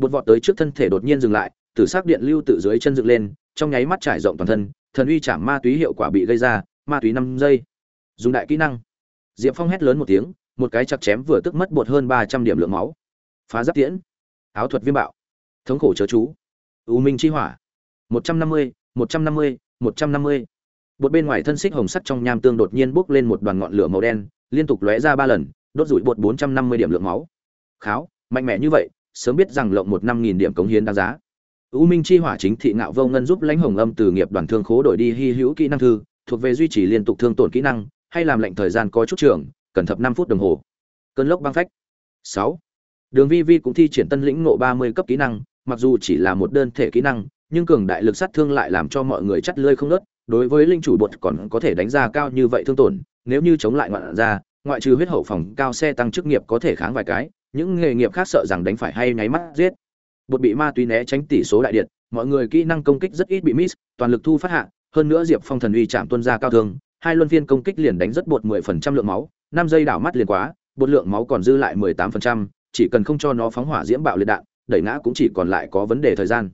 Bột vọt tới trước thân thể đột nhiên dừng lại, tử sắc điện lưu tự dưới chân dựng lên, trong nháy mắt trải rộng toàn thân, thần uy chạm ma túy hiệu quả bị gây ra, ma túy năm giây. Dùng đại kỹ năng. Diệp phong hét lớn một tiếng một cái chặt chém vừa tức mất bột hơn ba trăm điểm lượng máu. Phá giáp tiễn. Áo thuật viêm bạo. Thống khổ chớ chú. U minh chi hỏa. một trăm năm mươi một trăm năm mươi một trăm năm mươi. Bột bên ngoài thân xích hồng sắt trong nham tương đột nhiên bốc lên một đoàn ngọn lửa màu đen liên tục lóe ra ba lần đốt rụi bột bốn trăm năm mươi điểm lượng máu. Kháo mạnh mẽ như vậy sớm biết rằng lộng một năm nghìn điểm cống hiến đáng giá. U minh chi hỏa chính thị ngạo vô ngân giúp lãnh hồng âm từ nghiệp đoàn thương khố đổi đi hy hữu kỹ năng thư, thuộc về duy trì liên tục thương tổn kỹ năng, hay làm lệnh thời gian có chút trường, cần thập năm phút đồng hồ. Cơn lốc băng phách. Sáu. Đường vi vi cũng thi triển tân lĩnh ngộ ba mươi cấp kỹ năng, mặc dù chỉ là một đơn thể kỹ năng, nhưng cường đại lực sát thương lại làm cho mọi người chắt lơi không nớt đối với linh chủ bột còn có thể đánh ra cao như vậy thương tổn, nếu như chống lại ngoạn ra, ngoại trừ huyết hậu phòng cao xe tăng chức nghiệp có thể kháng vài cái những nghề nghiệp khác sợ rằng đánh phải hay nháy mắt giết. Bột bị ma túy né tránh tỷ số đại điện, mọi người kỹ năng công kích rất ít bị miss, toàn lực thu phát hạ, hơn nữa diệp phong thần uy chạm tuân ra cao thương hai luân phiên công kích liền đánh rất bột mười phần trăm lượng máu, năm giây đảo mắt liền quá, bột lượng máu còn dư lại mười tám phần trăm, chỉ cần không cho nó phóng hỏa diễm bạo liệt đạn, đẩy ngã cũng chỉ còn lại có vấn đề thời gian.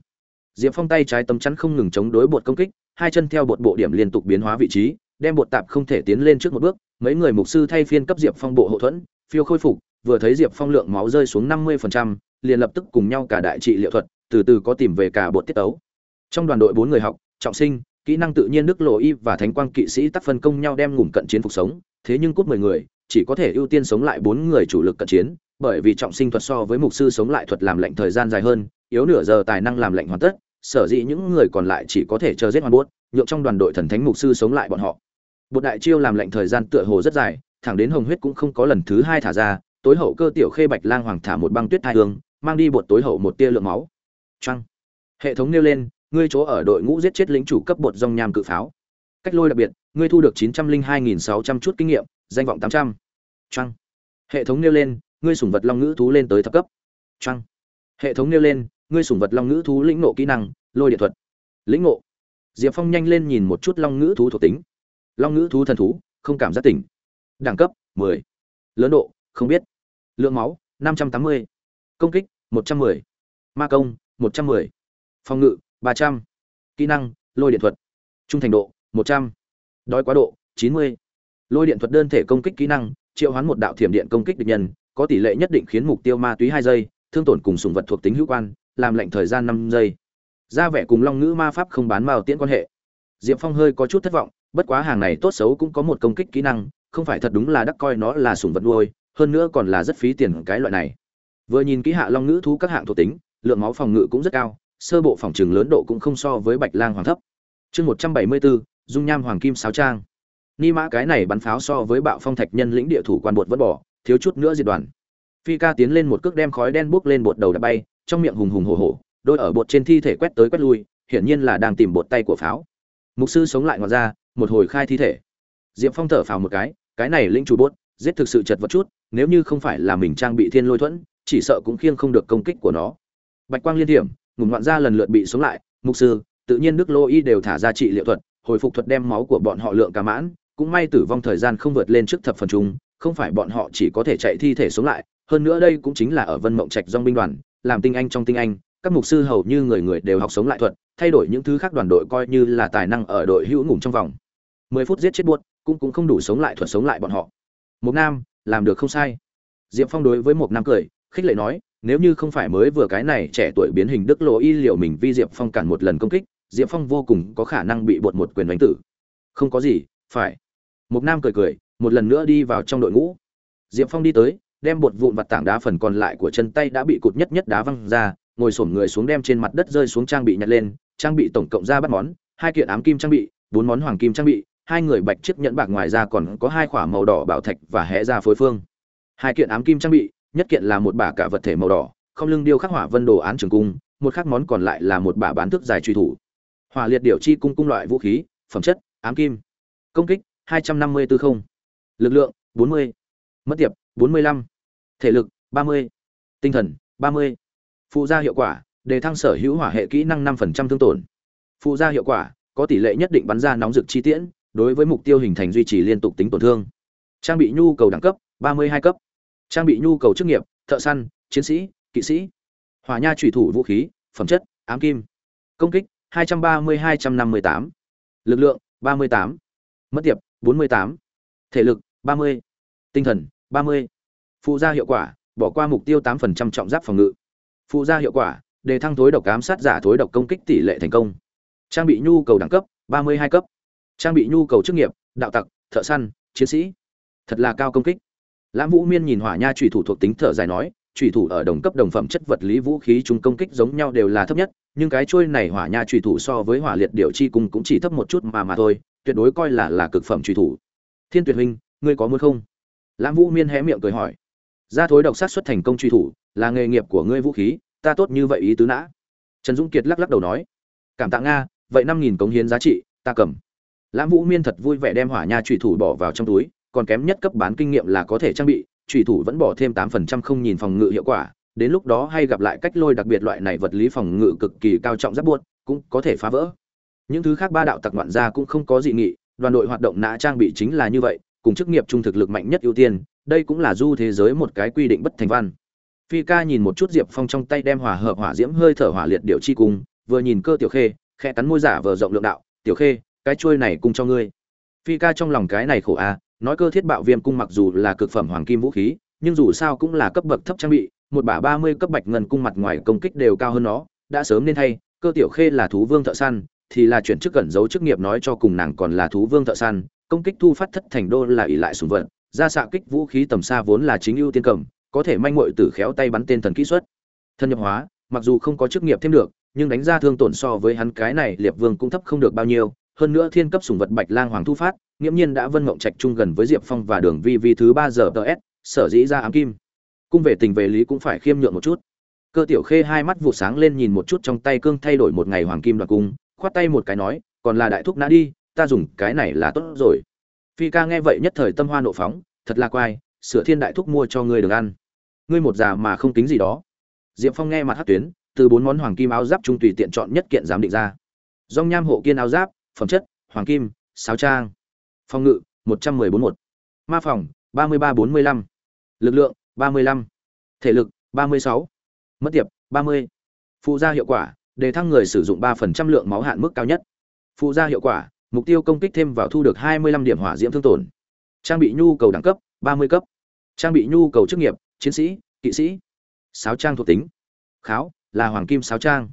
Diệp phong tay trái tấm chắn không ngừng chống đối bột công kích, hai chân theo bột bộ điểm liên tục biến hóa vị trí, đem bột tạp không thể tiến lên trước một bước, mấy người mục sư thay phiên cấp diệp phong bộ hậu thuẫn, phiêu khôi phục vừa thấy diệp phong lượng máu rơi xuống năm mươi liền lập tức cùng nhau cả đại trị liệu thuật, từ từ có tìm về cả bột tiết tấu. Trong đoàn đội bốn người học, trọng sinh, kỹ năng tự nhiên đức lộ y và thánh quang kỵ sĩ tác phân công nhau đem ngủm cận chiến phục sống, thế nhưng cút mười người, chỉ có thể ưu tiên sống lại bốn người chủ lực cận chiến, bởi vì trọng sinh thuật so với mục sư sống lại thuật làm lệnh thời gian dài hơn, yếu nửa giờ tài năng làm lệnh hoàn tất, sở dĩ những người còn lại chỉ có thể chờ giết hoàn bốt nhượng trong đoàn đội thần thánh mục sư sống lại bọn họ. Bột đại chiêu làm lệnh thời gian tựa hồ rất dài, thẳng đến hồng huyết cũng không có lần thứ hai thả ra tối hậu cơ tiểu khê bạch lang hoàng thả một băng tuyết thai hương, mang đi bột tối hậu một tia lượng máu. Trăng hệ thống nêu lên, ngươi chỗ ở đội ngũ giết chết lính chủ cấp bột dòng nham cự pháo. Cách lôi đặc biệt, ngươi thu được chín trăm linh hai nghìn sáu trăm chút kinh nghiệm, danh vọng tám trăm. Trăng hệ thống nêu lên, ngươi sủng vật long ngữ thú lên tới thập cấp. Trăng hệ thống nêu lên, ngươi sủng vật long ngữ thú lĩnh nộ kỹ năng, lôi điện thuật. Lĩnh ngộ. Diệp phong nhanh lên nhìn một chút long ngữ thú thuộc tính. Long ngữ thú thần thú, không cảm giác tỉnh. Đẳng cấp 10. lớn độ không biết lượng máu 580. công kích 110. ma công 110. phòng ngự 300. kỹ năng, lôi điện thuật trung thành độ 100. đói quá độ 90. lôi điện thuật đơn thể công kích kỹ năng, triệu hoán một đạo thiểm điện công kích địch nhân, có tỷ lệ nhất định khiến mục tiêu ma túy hai giây, thương tổn cùng sùng vật thuộc tính hữu quan, làm lệnh thời gian năm giây ra vẻ cùng long ngữ ma pháp không bán mao tiễn quan hệ diệp phong hơi có chút thất vọng, bất quá hàng này tốt xấu cũng có một công kích kỹ năng, không phải thật đúng là đắc coi nó là sùng vật nuôi hơn nữa còn là rất phí tiền cái loại này. Vừa nhìn kỹ hạ long ngữ thú các hạng thuộc tính, lượng máu phòng ngự cũng rất cao, sơ bộ phòng trường lớn độ cũng không so với bạch lang hoàng thấp. Chương một trăm bảy mươi bốn dung nham hoàng kim sáo trang. Ni mã cái này bắn pháo so với bạo phong thạch nhân lĩnh địa thủ quan bột vứt bỏ, thiếu chút nữa diệt đoàn. Phi ca tiến lên một cước đem khói đen bốc lên bột đầu đã bay, trong miệng hùng hùng hổ hổ, đôi ở bột trên thi thể quét tới quét lui, hiển nhiên là đang tìm bột tay của pháo. Mục sư sống lại ngọt ra, một hồi khai thi thể. Diệp phong thở phào một cái cái này lĩnh chủ bốt giết thực sự chật vật chút, nếu như không phải là mình trang bị thiên lôi thuẫn, chỉ sợ cũng khiêng không được công kích của nó. Bạch quang liên điểm ngụm ngoạn ra lần lượt bị sống lại, mục sư, tự nhiên đức lô y đều thả ra trị liệu thuật, hồi phục thuật đem máu của bọn họ lượng cả mãn, cũng may tử vong thời gian không vượt lên trước thập phần chúng không phải bọn họ chỉ có thể chạy thi thể sống lại, hơn nữa đây cũng chính là ở vân mộng trạch dong binh đoàn, làm tinh anh trong tinh anh, các mục sư hầu như người người đều học sống lại thuật, thay đổi những thứ khác đoàn đội coi như là tài năng ở đội hữu ngủ trong vòng. Mười phút giết chết buốt, cũng cũng không đủ sống lại thuật sống lại bọn họ mục nam, làm được không sai. Diệp phong đối với mục nam cười, khích lệ nói, nếu như không phải mới vừa cái này trẻ tuổi biến hình đức lộ y liệu mình vi diệp phong cản một lần công kích, diệp phong vô cùng có khả năng bị bột một quyền đánh tử. Không có gì, phải. Mục nam cười cười, một lần nữa đi vào trong đội ngũ. Diệp phong đi tới, đem bột vụn vặt tảng đá phần còn lại của chân tay đã bị cụt nhất nhất đá văng ra, ngồi xổm người xuống đem trên mặt đất rơi xuống trang bị nhặt lên, trang bị tổng cộng ra bắt món, hai kiện ám kim trang bị, bốn món hoàng kim trang bị hai người bạch chiếc nhẫn bạc ngoài ra còn có hai khỏa màu đỏ bảo thạch và hẽ ra phối phương. Hai kiện ám kim trang bị, nhất kiện là một bả cả vật thể màu đỏ, không lưng điêu khắc hỏa vân đồ án trường cung, một khác món còn lại là một bả bán thức dài truy thủ. Hỏa liệt điều chi cung cung loại vũ khí, phẩm chất, ám kim. Công kích, hai trăm năm mươi tư không. Lực lượng, bốn mươi. Mất tiệp, bốn mươi lăm. Thể lực, ba mươi. Tinh thần, ba mươi. Phụ gia hiệu quả, đề thăng sở hữu hỏa hệ kỹ năng năm phần trăm thương tổn. Phụ gia hiệu quả, có tỷ lệ nhất định bắn ra nóng rực chi tiễn đối với mục tiêu hình thành duy trì liên tục tính tổn thương. Trang bị nhu cầu đẳng cấp, ba mươi hai cấp. Trang bị nhu cầu chức nghiệp, thợ săn, chiến sĩ, kỵ sĩ. Hỏa nha thủy thủ vũ khí, phẩm chất, ám kim. Công kích, hai trăm ba mươi hai trăm năm mươi tám. Lực lượng, ba mươi tám. Mất tiệp, bốn mươi tám. Thể lực, ba mươi. Tinh thần, ba mươi. Phụ gia hiệu quả, bỏ qua mục tiêu 8% trọng giáp phòng ngự. Phụ gia hiệu quả, đề thăng thối độc ám sát giả thối độc công kích tỷ lệ thành công. Trang bị nhu cầu đẳng cấp 32 cấp trang bị nhu cầu chức nghiệp, đạo tặc, thợ săn, chiến sĩ. Thật là cao công kích. Lãm vũ miên nhìn hỏa nha trùy thủ thuộc tính thở dài nói trùy thủ ở đồng cấp đồng phẩm chất vật lý vũ khí chúng công kích giống nhau đều là thấp nhất, nhưng cái trôi này hỏa nha trùy thủ so với hỏa liệt điệu chi cùng cũng chỉ thấp một chút mà mà thôi, tuyệt đối coi là là cực phẩm trùy thủ. Thiên tuyệt huynh, ngươi có muốn không? Lãm vũ miên hé miệng cười hỏi. Ra thối độc sát xuất thành công truy thủ, là nghề nghiệp của ngươi vũ khí, ta tốt như vậy ý tứ nã. Trần dũng kiệt lắc lắc đầu nói, cảm tạ nga, vậy năm nghìn cống hiến giá trị, ta cầm lãm vũ miên thật vui vẻ đem hỏa nha trùy thủ bỏ vào trong túi còn kém nhất cấp bán kinh nghiệm là có thể trang bị trùy thủ vẫn bỏ thêm tám phần trăm không nhìn phòng ngự hiệu quả đến lúc đó hay gặp lại cách lôi đặc biệt loại này vật lý phòng ngự cực kỳ cao trọng giáp buốt cũng có thể phá vỡ. Những thứ khác ba đạo tặc ngoạn gia cũng không có dị nghị đoàn đội hoạt động nã trang bị chính là như vậy cùng chức nghiệp trung thực lực mạnh nhất ưu tiên đây cũng là du thế giới một cái quy định bất thành văn. Phi ca nhìn một chút diệp phong trong tay đem hòa hợp hỏa diễm hơi thở hỏa liệt điều chi cùng, vừa nhìn cơ tiểu khê khẽ cắn môi giả vờ rộng lượng đạo tiểu khê cái chuôi này cung cho ngươi. Phi ca trong lòng cái này khổ a nói cơ thiết bạo viêm cung mặc dù là cực phẩm hoàng kim vũ khí nhưng dù sao cũng là cấp bậc thấp trang bị một bả ba mươi cấp bạch ngân cung mặt ngoài công kích đều cao hơn nó đã sớm nên thay cơ tiểu khê là thú vương thợ săn thì là chuyển chức cẩn giấu chức nghiệp nói cho cùng nàng còn là thú vương thợ săn công kích thu phát thất thành đô là ỷ lại sùng vận ra xạ kích vũ khí tầm xa vốn là chính ưu tiên cầm có thể manh muội tử khéo tay bắn tên thần kỹ xuất, thân nhập hóa mặc dù không có chức nghiệp thêm được nhưng đánh ra thương tổn so với hắn cái này liệp vương cũng thấp không được bao nhiêu hơn nữa thiên cấp sủng vật bạch lang hoàng thu phát, nghiễm nhiên đã vân mộng trạch chung gần với diệp phong và đường vi vi thứ ba giờ ts sở dĩ ra ám kim. Cung về tình về lý cũng phải khiêm nhượng một chút. Cơ tiểu khê hai mắt vụ sáng lên nhìn một chút trong tay cương thay đổi một ngày hoàng kim đoạt cung, khoát tay một cái nói, còn là đại thúc nã đi, ta dùng cái này là tốt rồi. Phi ca nghe vậy nhất thời tâm hoa nộ phóng, thật là quai, sửa thiên đại thúc mua cho ngươi được ăn. Ngươi một già mà không tính gì đó. Diệp phong nghe mặt hát tuyến, từ bốn món hoàng kim áo giáp trung tùy tiện chọn nhất kiện giám định ra. Dong nham hộ kiên áo giáp phẩm chất, hoàng kim, sáo trang. Phòng ngự, một trăm mười bốn một ma phòng, ba mươi ba bốn mươi lăm. Lực lượng, ba mươi lăm. Thể lực, ba mươi sáu. Mất tiệp, ba mươi. Phụ gia hiệu quả, đề thăng người sử dụng ba phần trăm lượng máu hạn mức cao nhất. Phụ gia hiệu quả, mục tiêu công kích thêm vào thu được hai mươi lăm điểm hỏa diễm thương tổn. Trang bị nhu cầu đẳng cấp, ba mươi cấp. Trang bị nhu cầu chức nghiệp, chiến sĩ, kỵ sĩ. Sáo trang thuộc tính. Kháo, là hoàng kim sáo trang.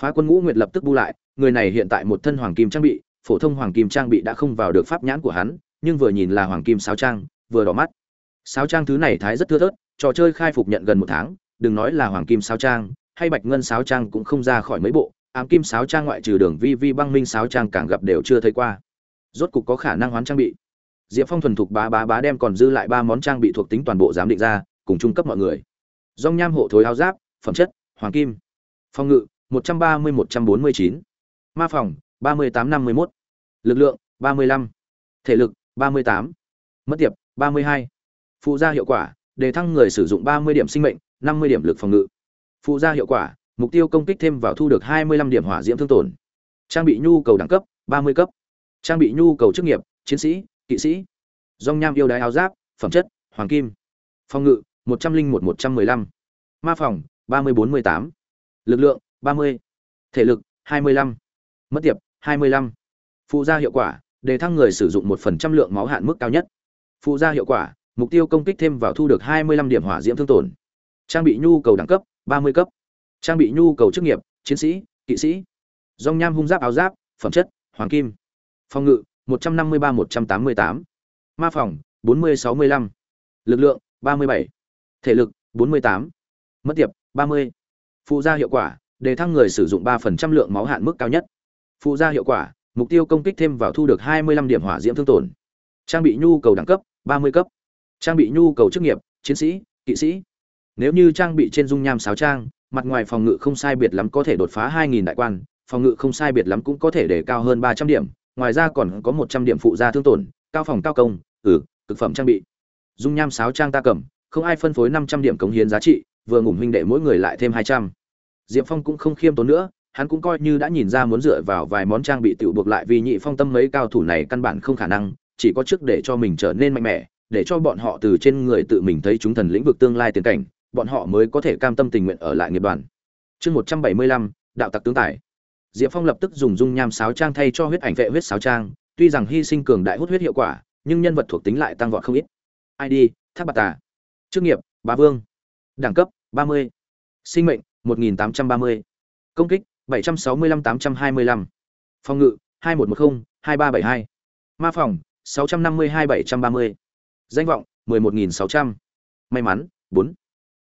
Phá quân ngũ nguyệt lập tức bu lại người này hiện tại một thân hoàng kim trang bị, phổ thông hoàng kim trang bị đã không vào được pháp nhãn của hắn, nhưng vừa nhìn là hoàng kim sáo trang, vừa đỏ mắt. Sáo trang thứ này thái rất thưa thớt, trò chơi khai phục nhận gần một tháng, đừng nói là hoàng kim sáo trang, hay bạch ngân sáo trang cũng không ra khỏi mấy bộ, ám kim sáo trang ngoại trừ đường vi vi băng minh sáo trang càng gặp đều chưa thấy qua. Rốt cục có khả năng hoán trang bị. Diệp phong thuần thục bá bá bá đem còn dư lại ba món trang bị thuộc tính toàn bộ giám định ra, cùng trung cấp mọi người. Dong nham hộ thối áo giáp, phẩm chất, hoàng kim. Phòng ngự, một trăm ba mươi một trăm bốn mươi chín ma phòng, ba mươi tám năm mươi mốt. Lực lượng, ba mươi lăm. Thể lực, ba mươi tám. Mất tiệp, ba mươi hai. Phụ gia hiệu quả, đề thăng người sử dụng ba mươi điểm sinh mệnh, năm mươi điểm lực phòng ngự. Phụ gia hiệu quả, mục tiêu công kích thêm vào thu được hai mươi lăm điểm hỏa diễm thương tổn. Trang bị nhu cầu đẳng cấp, ba mươi cấp. Trang bị nhu cầu chức nghiệp, chiến sĩ, kỵ sĩ. Dong nham yêu đái áo giáp, phẩm chất, hoàng kim. Phòng ngự, một trăm linh một một trăm mười lăm. Ma phòng, ba mươi bốn mươi tám. Lực lượng, ba mươi. Thể lực, hai mươi lăm mất tiệp 25. phụ gia hiệu quả, đề thăng người sử dụng một phần trăm lượng máu hạn mức cao nhất. Phụ gia hiệu quả, mục tiêu công kích thêm vào thu được 25 điểm hỏa diễm thương tổn. Trang bị nhu cầu đẳng cấp 30 cấp. Trang bị nhu cầu chức nghiệp, chiến sĩ, kỵ sĩ. Dòng nham hung giáp áo giáp, phẩm chất, hoàng kim. Phòng ngự 153-188 ma phòng 40-65 lực lượng 37 thể lực 48 mất tiệp 30 phụ gia hiệu quả, đề thăng người sử dụng 3% lượng máu hạn mức cao nhất phụ gia hiệu quả, mục tiêu công kích thêm vào thu được hai mươi lăm điểm hỏa diễm thương tổn. Trang bị nhu cầu đẳng cấp, ba mươi cấp. Trang bị nhu cầu chức nghiệp, chiến sĩ, kỵ sĩ. Nếu như trang bị trên dung nham sáo trang, mặt ngoài phòng ngự không sai biệt lắm có thể đột phá hai nghìn đại quan, phòng ngự không sai biệt lắm cũng có thể để cao hơn ba trăm điểm, ngoài ra còn có một trăm điểm phụ gia thương tổn, cao phòng cao công ừ cực phẩm trang bị. Dung nham sáo trang ta cầm, không ai phân phối năm trăm điểm cống hiến giá trị, vừa ngủm huynh đệ mỗi người lại thêm hai trăm. Diệp phong cũng không khiêm tốn nữa hắn cũng coi như đã nhìn ra muốn dựa vào vài món trang bị tiểu buộc lại vì nhị phong tâm mấy cao thủ này căn bản không khả năng, chỉ có trước để cho mình trở nên mạnh mẽ, để cho bọn họ từ trên người tự mình thấy chúng thần lĩnh vực tương lai tiền cảnh, bọn họ mới có thể cam tâm tình nguyện ở lại nghiệp đoàn. Chương một trăm bảy mươi lăm, đạo tặc tướng tài. Diệp phong lập tức dùng dung nham sáo trang thay cho huyết ảnh vệ huyết sáo trang, tuy rằng hy sinh cường đại hút huyết hiệu quả, nhưng nhân vật thuộc tính lại tăng vọt không ít. Id tháp bạc tà. Chức nghiệp, bá vương. Đẳng cấp, ba mươi. Sinh mệnh 1830. công kích 765-825. phòng ngự 2110-2372. ma phòng 652-730. danh vọng 11600, may mắn 4.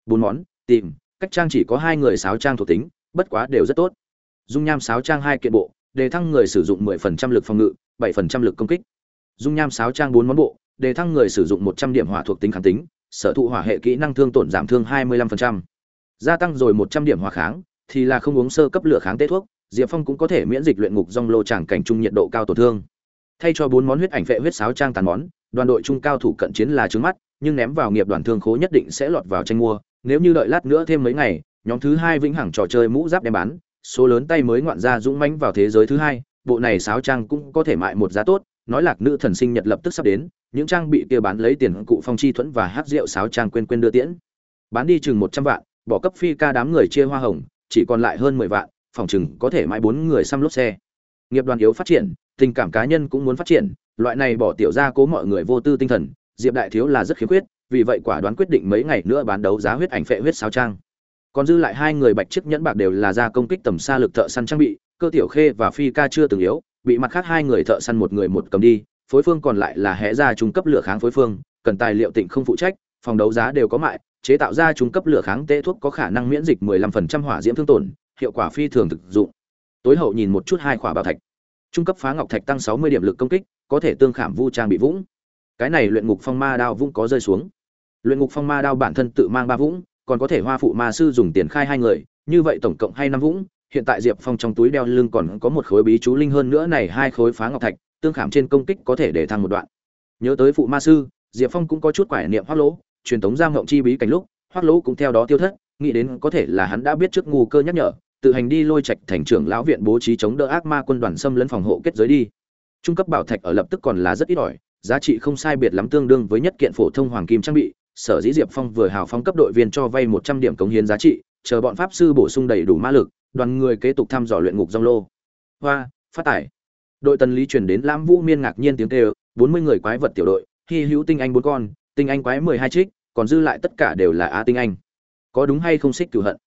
4 món tìm cách trang chỉ có hai người sáo trang thuộc tính bất quá đều rất tốt dung nham sáo trang hai kiện bộ đề thăng người sử dụng 10% lực phòng ngự 7% lực công kích dung nham sáo trang bốn món bộ đề thăng người sử dụng 100 điểm hỏa thuộc tính kháng tính sở thụ hỏa hệ kỹ năng thương tổn giảm thương 25%. gia tăng rồi 100 điểm hỏa kháng thì là không uống sơ cấp lửa kháng tế thuốc, diệp phong cũng có thể miễn dịch luyện ngục dong lô tràng cảnh trung nhiệt độ cao tổn thương. Thay cho bốn món huyết ảnh vệ huyết sáo trang tàn món, đoàn đội trung cao thủ cận chiến là trứng mắt, nhưng ném vào nghiệp đoàn thương khố nhất định sẽ lọt vào tranh mua. Nếu như đợi lát nữa thêm mấy ngày, nhóm thứ hai vĩnh hằng trò chơi mũ giáp đem bán, số lớn tay mới ngoạn ra dũng mãnh vào thế giới thứ hai, bộ này sáo trang cũng có thể mại một giá tốt, nói lạc nữ thần sinh nhật lập tức sắp đến, những trang bị kia bán lấy tiền cụ phong chi thuẫn và hát rượu sáo trang quên quên đưa tiễn. Bán đi chừng một trăm vạn, bỏ cấp phi ca đám người chia hoa hồng chỉ còn lại hơn mười vạn, phòng chừng có thể mãi bốn người xăm lốp xe. Nghiệp đoàn yếu phát triển, tình cảm cá nhân cũng muốn phát triển, loại này bỏ tiểu ra cố mọi người vô tư tinh thần, diệp đại thiếu là rất khiếm khuyết, vì vậy quả đoán quyết định mấy ngày nữa bán đấu giá huyết ảnh phệ huyết sao trang. Còn dư lại hai người bạch chiếc nhẫn bạc đều là ra công kích tầm xa lực thợ săn trang bị, cơ tiểu khê và phi ca chưa từng yếu, bị mặt khác hai người thợ săn một người một cầm đi, phối phương còn lại là hẽ ra trung cấp lửa kháng phối phương, cần tài liệu tịnh không phụ trách, phòng đấu giá đều có mại chế tạo ra trung cấp lửa kháng tê thuốc có khả năng miễn dịch 15% hỏa diễm thương tổn, hiệu quả phi thường thực dụng. Tối hậu nhìn một chút hai khỏa bảo thạch. Trung cấp phá ngọc thạch tăng 60 điểm lực công kích, có thể tương khảm vu trang bị vũng. Cái này luyện ngục phong ma đao vũng có rơi xuống. Luyện ngục phong ma đao bản thân tự mang ba vũng, còn có thể hoa phụ ma sư dùng tiền khai hai người, như vậy tổng cộng hay năm vũng. Hiện tại diệp phong trong túi đeo lưng còn có một khối bí chú linh hơn nữa này, hai khối phá ngọc thạch, tương khảm trên công kích có thể để thăng một đoạn. Nhớ tới phụ ma sư, diệp phong cũng có chút quải niệm hoác lỗ truyền tống giam ngộng chi bí cảnh lúc hoác lỗ cũng theo đó tiêu thất, nghĩ đến có thể là hắn đã biết trước ngu cơ nhắc nhở, tự hành đi lôi trạch thành trưởng lão viện bố trí chống đỡ ác ma quân đoàn xâm lấn phòng hộ kết giới đi. Trung cấp bảo thạch ở lập tức còn là rất ít ỏi, giá trị không sai biệt lắm tương đương với nhất kiện phổ thông hoàng kim trang bị, sở dĩ diệp phong vừa hào phong cấp đội viên cho vay một trăm điểm cống hiến giá trị, chờ bọn pháp sư bổ sung đầy đủ ma lực, đoàn người kế tục thăm dò luyện ngục rong lô. Hoa, phát tải. Đội tần lý truyền đến lam vũ miên ngạc nhiên tiếng kêu, bốn mươi người quái vật tiểu đội, hy hữu tinh anh bốn con tinh anh quái mười hai trích, còn dư lại tất cả đều là á tinh anh. Có đúng hay không xích cửu hận?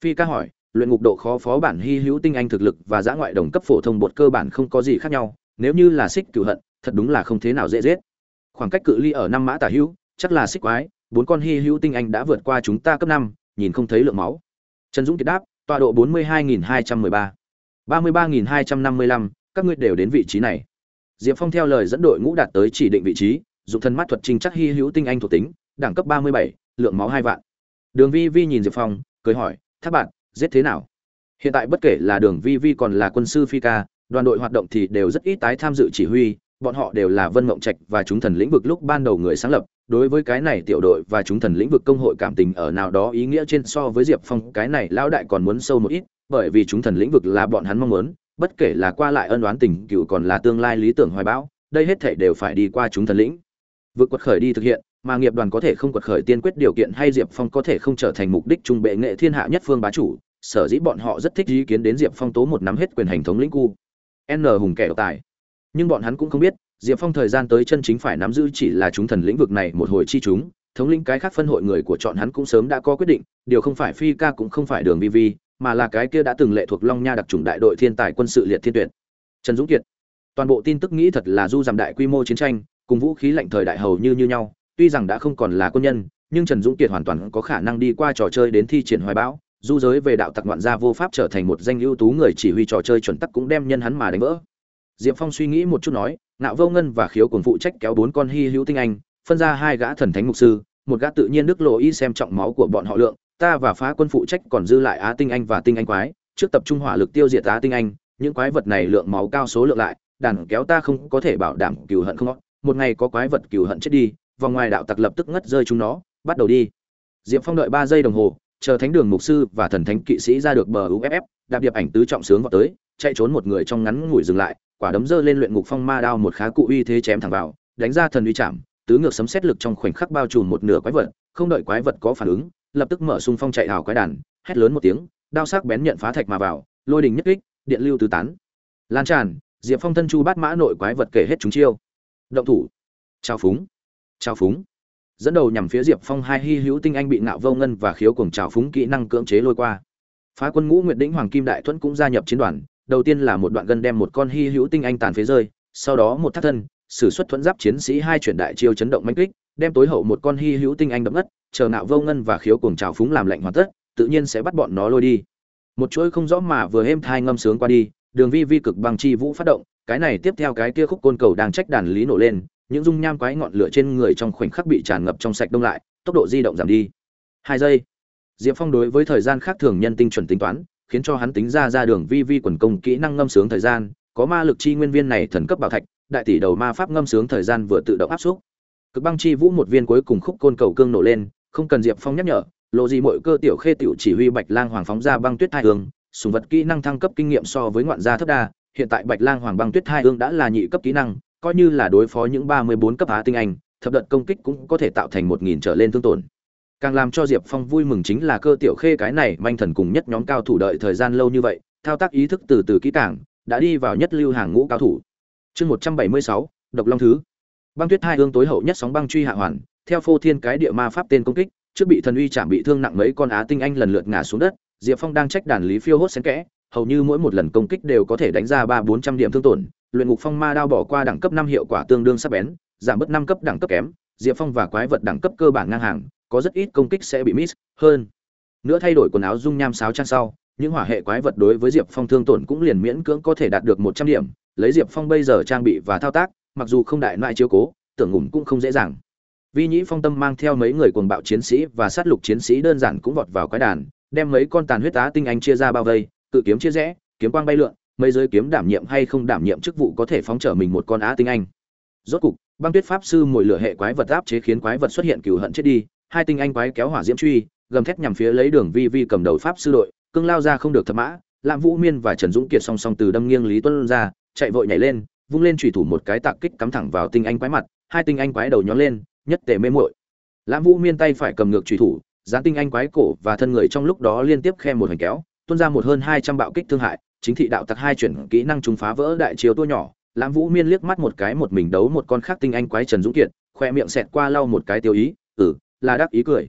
Phi ca hỏi, luyện ngục độ khó phó bản hy hữu tinh anh thực lực và giã ngoại đồng cấp phổ thông bột cơ bản không có gì khác nhau, nếu như là xích cửu hận, thật đúng là không thế nào dễ giết. Khoảng cách cự ly ở năm mã tả hữu, chắc là xích quái, bốn con hy hữu tinh anh đã vượt qua chúng ta cấp năm, nhìn không thấy lượng máu. Trần dũng kiệt đáp, tọa độ bốn mươi hai nghìn hai trăm mười ba. ba mươi ba nghìn hai trăm năm mươi lăm, các ngươi đều đến vị trí này. Diệp phong theo lời dẫn đội ngũ đạt tới chỉ định vị trí dùng thân mắt thuật trình chắc hy hữu tinh anh thuộc tính, đẳng cấp ba mươi bảy, lượng máu hai vạn. Đường vi vi nhìn diệp phong, cười hỏi, thác bạn, giết thế nào? Hiện tại bất kể là đường vi vi còn là quân sư phi ca, đoàn đội hoạt động thì đều rất ít tái tham dự chỉ huy, bọn họ đều là vân mộng trạch và chúng thần lĩnh vực lúc ban đầu người sáng lập. Đối với cái này tiểu đội và chúng thần lĩnh vực công hội cảm tình ở nào đó ý nghĩa trên so với diệp phong, cái này lão đại còn muốn sâu một ít, bởi vì chúng thần lĩnh vực là bọn hắn mong muốn, bất kể là qua lại ân oán tình cựu còn là tương lai lý tưởng hoài bão, đây hết thể đều phải đi qua chúng thần lĩnh vượt quật khởi đi thực hiện, mà nghiệp đoàn có thể không quật khởi tiên quyết điều kiện hay diệp phong có thể không trở thành mục đích trung bệ nghệ thiên hạ nhất phương bá chủ, sở dĩ bọn họ rất thích ý kiến đến diệp phong tố một nắm hết quyền hành thống lĩnh cu, n hùng kẻ độc tài. Nhưng bọn hắn cũng không biết, diệp phong thời gian tới chân chính phải nắm giữ chỉ là chúng thần lĩnh vực này một hồi chi chúng, thống lĩnh cái khác phân hội người của chọn hắn cũng sớm đã có quyết định, điều không phải phi ca cũng không phải đường vi vi, mà là cái kia đã từng lệ thuộc long nha đặc trùng đại đội thiên tài quân sự liệt thiên tuyệt. Trần dũng kiệt. Toàn bộ tin tức nghĩ thật là du giảm đại quy mô chiến tranh cùng vũ khí lạnh thời đại hầu như như nhau, tuy rằng đã không còn là quân nhân, nhưng trần dũng kiệt hoàn toàn có khả năng đi qua trò chơi đến thi triển hoài bão, du giới về đạo tặc ngoạn gia vô pháp trở thành một danh ưu tú người chỉ huy trò chơi chuẩn tắc cũng đem nhân hắn mà đánh vỡ. Diệp phong suy nghĩ một chút nói, Nạo vô ngân và khiếu cùng phụ trách kéo bốn con hy hữu tinh anh, phân ra hai gã thần thánh mục sư, một gã tự nhiên đức lộ y xem trọng máu của bọn họ lượng, ta và phá quân phụ trách còn dư lại á tinh anh và tinh anh quái, trước tập trung hỏa lực tiêu diệt á tinh anh, những quái vật này lượng máu cao số lượng lại, đàn kéo ta không có thể bảo đảm cừu hận không một ngày có quái vật cừu hận chết đi, vòng ngoài đạo tặc lập tức ngất rơi chúng nó, bắt đầu đi. Diệp phong đợi ba giây đồng hồ, chờ thánh đường mục sư và thần thánh kỵ sĩ ra được bờ uff đạp điệp ảnh tứ trọng sướng vào tới, chạy trốn một người trong ngắn ngủi dừng lại, quả đấm giơ lên luyện ngục phong ma đao một khá cụ uy thế chém thẳng vào, đánh ra thần uy chạm, tứ ngược sấm sét lực trong khoảnh khắc bao trùm một nửa quái vật, không đợi quái vật có phản ứng, lập tức mở xung phong chạy hào quái đàn, hét lớn một tiếng, đao sắc bén nhận phá thạch mà vào, lôi đình nhất kích, điện lưu tứ tán. Lan tràn, diệp phong thân chu bát mã nội quái vật kể hết chúng chiêu động thủ. Trao phúng. Trao phúng. Dẫn đầu nhằm phía diệp phong hai hy hữu tinh anh bị ngạo vô ngân và khiếu cùng trào phúng kỹ năng cưỡng chế lôi qua. Phá quân ngũ nguyệt đĩnh, hoàng kim đại thuẫn cũng gia nhập chiến đoàn, đầu tiên là một đoạn gân đem một con hy hữu tinh anh tàn phế rơi, sau đó một thắt thân, sử xuất thuẫn giáp chiến sĩ hai chuyển đại chiêu chấn động manh kích, đem tối hậu một con hy hữu tinh anh đậm ngất, chờ nạo vô ngân và khiếu cuồng trào phúng làm lạnh hoàn tất, tự nhiên sẽ bắt bọn nó lôi đi. Một chuỗi không rõ mà vừa êm thai ngâm sướng qua đi, đường vi vi cực bằng chi vũ phát động cái này tiếp theo cái kia khúc côn cầu đang trách đàn lý nổ lên, những dung nham quái ngọn lửa trên người trong khoảnh khắc bị tràn ngập trong sạch đông lại, tốc độ di động giảm đi. Hai giây. Diệp phong đối với thời gian khác thường nhân tinh chuẩn tính toán, khiến cho hắn tính ra ra đường vi vi quần công kỹ năng ngâm sướng thời gian, có ma lực chi nguyên viên này thần cấp bảo thạch, đại tỷ đầu ma pháp ngâm sướng thời gian vừa tự động áp xúc cực băng chi vũ một viên cuối cùng khúc côn cầu cương nổ lên, không cần diệp phong nhắc nhở, lộ gì mọi cơ tiểu khê tiểu chỉ huy bạch lang hoàng phóng ra băng tuyết hai hương, sùng vật kỹ năng thăng cấp kinh nghiệm so với ngoạn gia thấp đa hiện tại bạch lang hoàng băng tuyết hai Ương đã là nhị cấp kỹ năng, coi như là đối phó những ba mươi bốn cấp á tinh anh, thập đợt công kích cũng có thể tạo thành một nghìn trở lên thương tổn. Càng làm cho diệp phong vui mừng chính là cơ tiểu khê cái này manh thần cùng nhất nhóm cao thủ đợi thời gian lâu như vậy, thao tác ý thức từ từ kỹ càng, đã đi vào nhất lưu hàng ngũ cao thủ. Chương một trăm bảy mươi sáu, độc long thứ. Băng tuyết hai Ương tối hậu nhất sóng băng truy hạ hoàn, theo phô thiên cái địa ma pháp tên công kích, trước bị thần uy chạm bị thương nặng mấy con á tinh anh lần lượt ngã xuống đất, diệp phong đang trách đàn lý phiêu hốt xen kẽ hầu như mỗi một lần công kích đều có thể đánh ra ba bốn trăm điểm thương tổn. Luyện ngục phong ma đao bỏ qua đẳng cấp năm hiệu quả tương đương sắc bén, giảm bớt năm cấp đẳng cấp kém, diệp phong và quái vật đẳng cấp cơ bản ngang hàng, có rất ít công kích sẽ bị miss, hơn. Nữa thay đổi quần áo dung nham sáo trang sau, những hỏa hệ quái vật đối với diệp phong thương tổn cũng liền miễn cưỡng có thể đạt được một trăm điểm, lấy diệp phong bây giờ trang bị và thao tác, mặc dù không đại loại chiếu cố, tưởng ngủm cũng không dễ dàng. Vi nhĩ phong tâm mang theo mấy người cuồng bạo chiến sĩ và sát lục chiến sĩ đơn giản cũng vọt vào quái đàn, đem mấy con tàn huyết tá tinh anh chia ra bao vây tự kiếm chia rẽ, kiếm quang bay lượn mấy giới kiếm đảm nhiệm hay không đảm nhiệm chức vụ có thể phóng trở mình một con á tinh anh. Rốt cục, băng tuyết pháp sư mồi lửa hệ quái vật áp chế khiến quái vật xuất hiện cừu hận chết đi, hai tinh anh quái kéo hỏa diễm truy, gầm thét nhằm phía lấy đường vi vi cầm đầu pháp sư đội, cương lao ra không được thập mã lạm vũ miên và trần dũng kiệt song song từ đâm nghiêng lý tuân ra, chạy vội nhảy lên, vung lên chủy thủ một cái tạc kích cắm thẳng vào tinh anh quái mặt, hai tinh anh quái đầu nhón lên, nhất tề mê muội. Lam vũ miên tay phải cầm ngược chủy thủ giáng tinh anh quái cổ và thân người trong lúc đó liên tiếp khe một hành kéo tuôn ra một hơn hai trăm bạo kích thương hại, chính thị đạo tặc hai chuyển kỹ năng trùng phá vỡ đại chiếu tua nhỏ, Lãm vũ miên liếc mắt một cái một mình đấu một con khác tinh anh quái trần dũng kiệt, khoe miệng xẹt qua lau một cái tiêu ý ừ là đắc ý cười.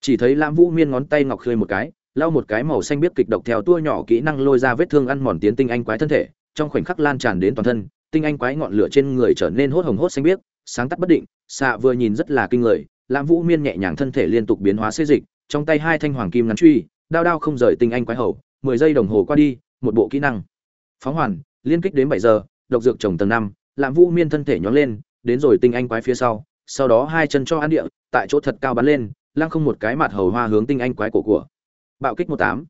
Chỉ thấy Lãm vũ miên ngón tay ngọc khơi một cái, lau một cái màu xanh biết kịch độc theo tua nhỏ kỹ năng lôi ra vết thương ăn mòn tiến tinh anh quái thân thể, trong khoảnh khắc lan tràn đến toàn thân, tinh anh quái ngọn lửa trên người trở nên hốt hồng hốt xanh biếc, sáng tắt bất định, xạ vừa nhìn rất là kinh người, Lãm vũ miên nhẹ nhàng thân thể liên tục biến hóa xê dịch, trong tay hai thanh hoàng kim ngắn truy đao đao không rời tinh anh quái hầu, mười giây đồng hồ qua đi, một bộ kỹ năng. Phóng hoàn, liên kích đến bảy giờ, độc dược trồng tầng năm, lạm vũ miên thân thể nhón lên, đến rồi tinh anh quái phía sau sau đó hai chân cho ăn địa, tại chỗ thật cao bắn lên, lăng không một cái mặt hầu hoa hướng tinh anh quái cổ của. Bạo kích một tám.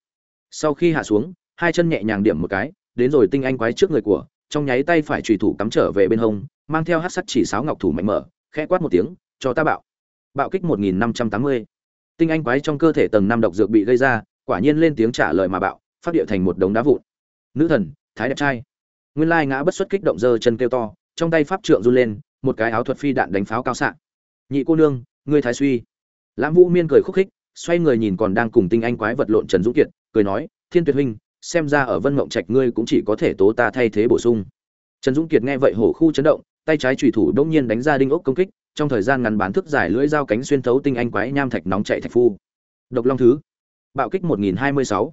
Sau khi hạ xuống, hai chân nhẹ nhàng điểm một cái, đến rồi tinh anh quái trước người của, trong nháy tay phải trùy thủ cắm trở về bên hông, mang theo hát sắt chỉ sáo ngọc thủ mạnh mở, khẽ quát một tiếng, cho ta bạo. Bạo kích một nghìn năm trăm tám mươi tinh anh quái trong cơ thể tầng năm độc dược bị gây ra, quả nhiên lên tiếng trả lời mà bạo, phát địa thành một đống đá vụn. Nữ thần, thái đẹp trai. Nguyên lai ngã bất xuất kích động dơ chân kêu to, trong tay pháp trượng run lên, một cái áo thuật phi đạn đánh pháo cao xạ. Nhị cô nương, ngươi thái suy. Lãm vũ miên cười khúc khích, xoay người nhìn còn đang cùng tinh anh quái vật lộn trần dũng kiệt, cười nói, thiên tuyệt huynh, xem ra ở vân mộng trạch ngươi cũng chỉ có thể tố ta thay thế bổ sung. Trần dũng kiệt nghe vậy hổ khu chấn động, tay trái trùy thủ đông nhiên đánh ra đinh ốc công kích trong thời gian ngắn bán thức giải lưỡi dao cánh xuyên thấu tinh anh quái nham thạch nóng chạy thạch phu. Độc long thứ. Bạo kích 1026.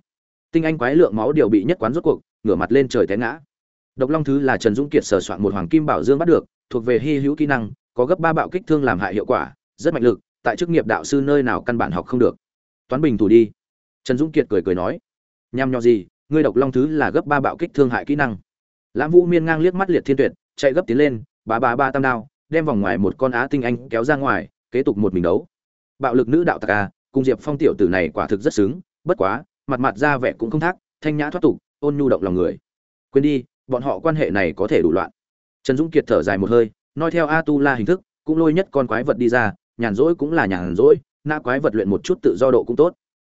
tinh anh quái lượng máu điều bị nhất quán rốt cuộc, ngửa mặt lên trời té ngã. Độc long thứ là trần dũng kiệt sở soạn một hoàng kim bảo dương bắt được, thuộc về hy hữu kỹ năng, có gấp ba bạo kích thương làm hại hiệu quả, rất mạnh lực, tại chức nghiệp đạo sư nơi nào căn bản học không được. Toán bình thủ đi. Trần dũng kiệt cười cười nói, nham nhò gì, ngươi độc long thứ là gấp ba bạo kích thương hại kỹ năng. Lãm vũ miên ngang liếc mắt liệt thiên tuyệt, chạy gấp tiến lên, ba ba ba tam đao đem vòng ngoài một con á tinh anh kéo ra ngoài, kế tục một mình đấu. Bạo lực nữ đạo tặc a cùng diệp phong tiểu tử này quả thực rất xứng, bất quá, mặt mặt ra vẻ cũng không thác, thanh nhã thoát tục, ôn nhu động lòng người. Quên đi, bọn họ quan hệ này có thể đủ loạn. Trần dũng kiệt thở dài một hơi, nói theo a tu la hình thức, cũng lôi nhất con quái vật đi ra, nhàn rỗi cũng là nhàn rỗi, na quái vật luyện một chút tự do độ cũng tốt.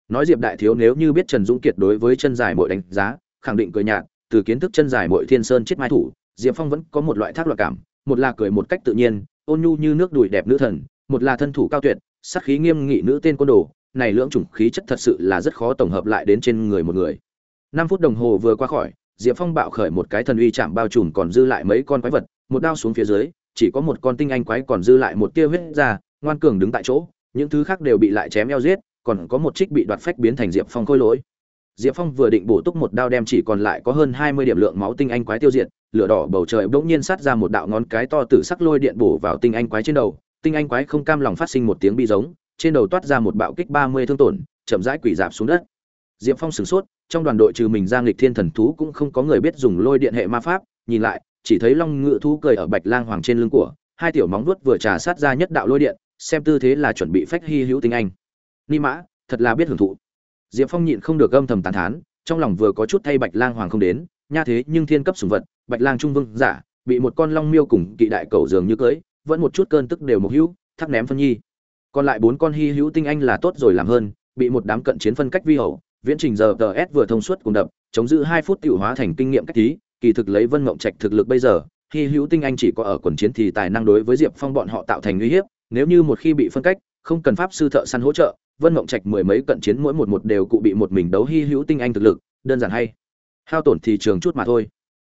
Nói diệp đại thiếu nếu như biết trần dũng kiệt đối với chân dài muội đánh giá, khẳng định cười nhạt, từ kiến thức chân dài muội thiên sơn chết mai thủ, diệp phong vẫn có một loại thác loạn cảm một là cười một cách tự nhiên, ôn nhu như nước đùi đẹp nữ thần, một là thân thủ cao tuyệt sắc khí nghiêm nghị nữ tên côn đồ, này lưỡng chủng khí chất thật sự là rất khó tổng hợp lại đến trên người một người. Năm phút đồng hồ vừa qua khỏi, diệp phong bạo khởi một cái thần uy chạm bao trùm còn dư lại mấy con quái vật, một đao xuống phía dưới, chỉ có một con tinh anh quái còn dư lại một tia huyết ra, ngoan cường đứng tại chỗ, những thứ khác đều bị lại chém eo giết, còn có một trích bị đoạt phách biến thành diệp phong khôi lỗi. Diệp phong vừa định bổ túc một đao đem chỉ còn lại có hơn hai mươi điểm lượng máu tinh anh quái tiêu diệt lửa đỏ bầu trời bỗng nhiên sát ra một đạo ngón cái to tử sắc lôi điện bổ vào tinh anh quái trên đầu. Tinh anh quái không cam lòng phát sinh một tiếng bi giống, trên đầu toát ra một bạo kích ba mươi thương tổn, chậm rãi quỷ dạp xuống đất. Diệp phong sửng sốt, trong đoàn đội trừ mình ra nghịch thiên thần thú cũng không có người biết dùng lôi điện hệ ma pháp, nhìn lại, chỉ thấy long ngự thú cười ở bạch lang hoàng trên lưng của, hai tiểu móng vuốt vừa trà sát ra nhất đạo lôi điện, xem tư thế là chuẩn bị phách hy hữu tinh anh. Ni mã, thật là biết hưởng thụ. Diệp phong nhịn không được âm thầm tán thán, trong lòng vừa có chút thay bạch lang hoàng không đến, nha thế nhưng thiên cấp sùng vật bạch lang trung vương giả, bị một con long miêu cùng kỵ đại cầu dường như cưới, vẫn một chút cơn tức đều mục hữu thắc ném phân nhi. Còn lại bốn con hy hữu tinh anh là tốt rồi làm hơn, bị một đám cận chiến phân cách vi hậu, viễn trình giờ tờ s vừa thông suốt cùng đập, chống giữ hai phút tiểu hóa thành kinh nghiệm cách tí kỳ thực lấy vân mộng trạch thực lực bây giờ, hy hữu tinh anh chỉ có ở quần chiến thì tài năng đối với diệp phong bọn họ tạo thành uy hiếp, nếu như một khi bị phân cách, không cần pháp sư thợ săn hỗ trợ, vân mộng trạch mười mấy cận chiến mỗi một một đều cụ bị một mình đấu hy hữu tinh anh thực lực, đơn giản hay. Hao tổn thì trường chút mà thôi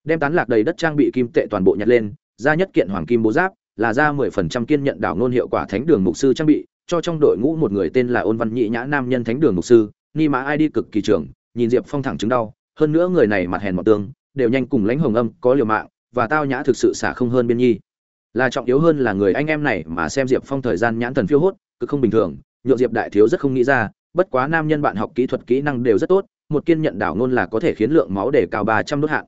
đem tán lạc đầy đất trang bị kim tệ toàn bộ nhặt lên, ra nhất kiện hoàng kim bố giáp, là ra mười phần trăm kiên nhận đảo nôn hiệu quả thánh đường mục sư trang bị, cho trong đội ngũ một người tên là ôn văn nhị nhã nam nhân thánh đường mục sư, ni mã ai đi cực kỳ trưởng, nhìn diệp phong thẳng chứng đau, hơn nữa người này mặt hèn mọt tương, đều nhanh cùng lãnh hồng âm, có liều mạng, và tao nhã thực sự xả không hơn biên nhi. Là trọng yếu hơn là người anh em này mà xem diệp phong thời gian nhãn thần phiêu hốt cứ không bình thường, nhượng diệp đại thiếu rất không nghĩ ra, bất quá nam nhân bạn học kỹ thuật kỹ năng đều rất tốt, một kiên nhận đảo ngôn là có thể khiến lượng máu để cao ba trăm đốt hạn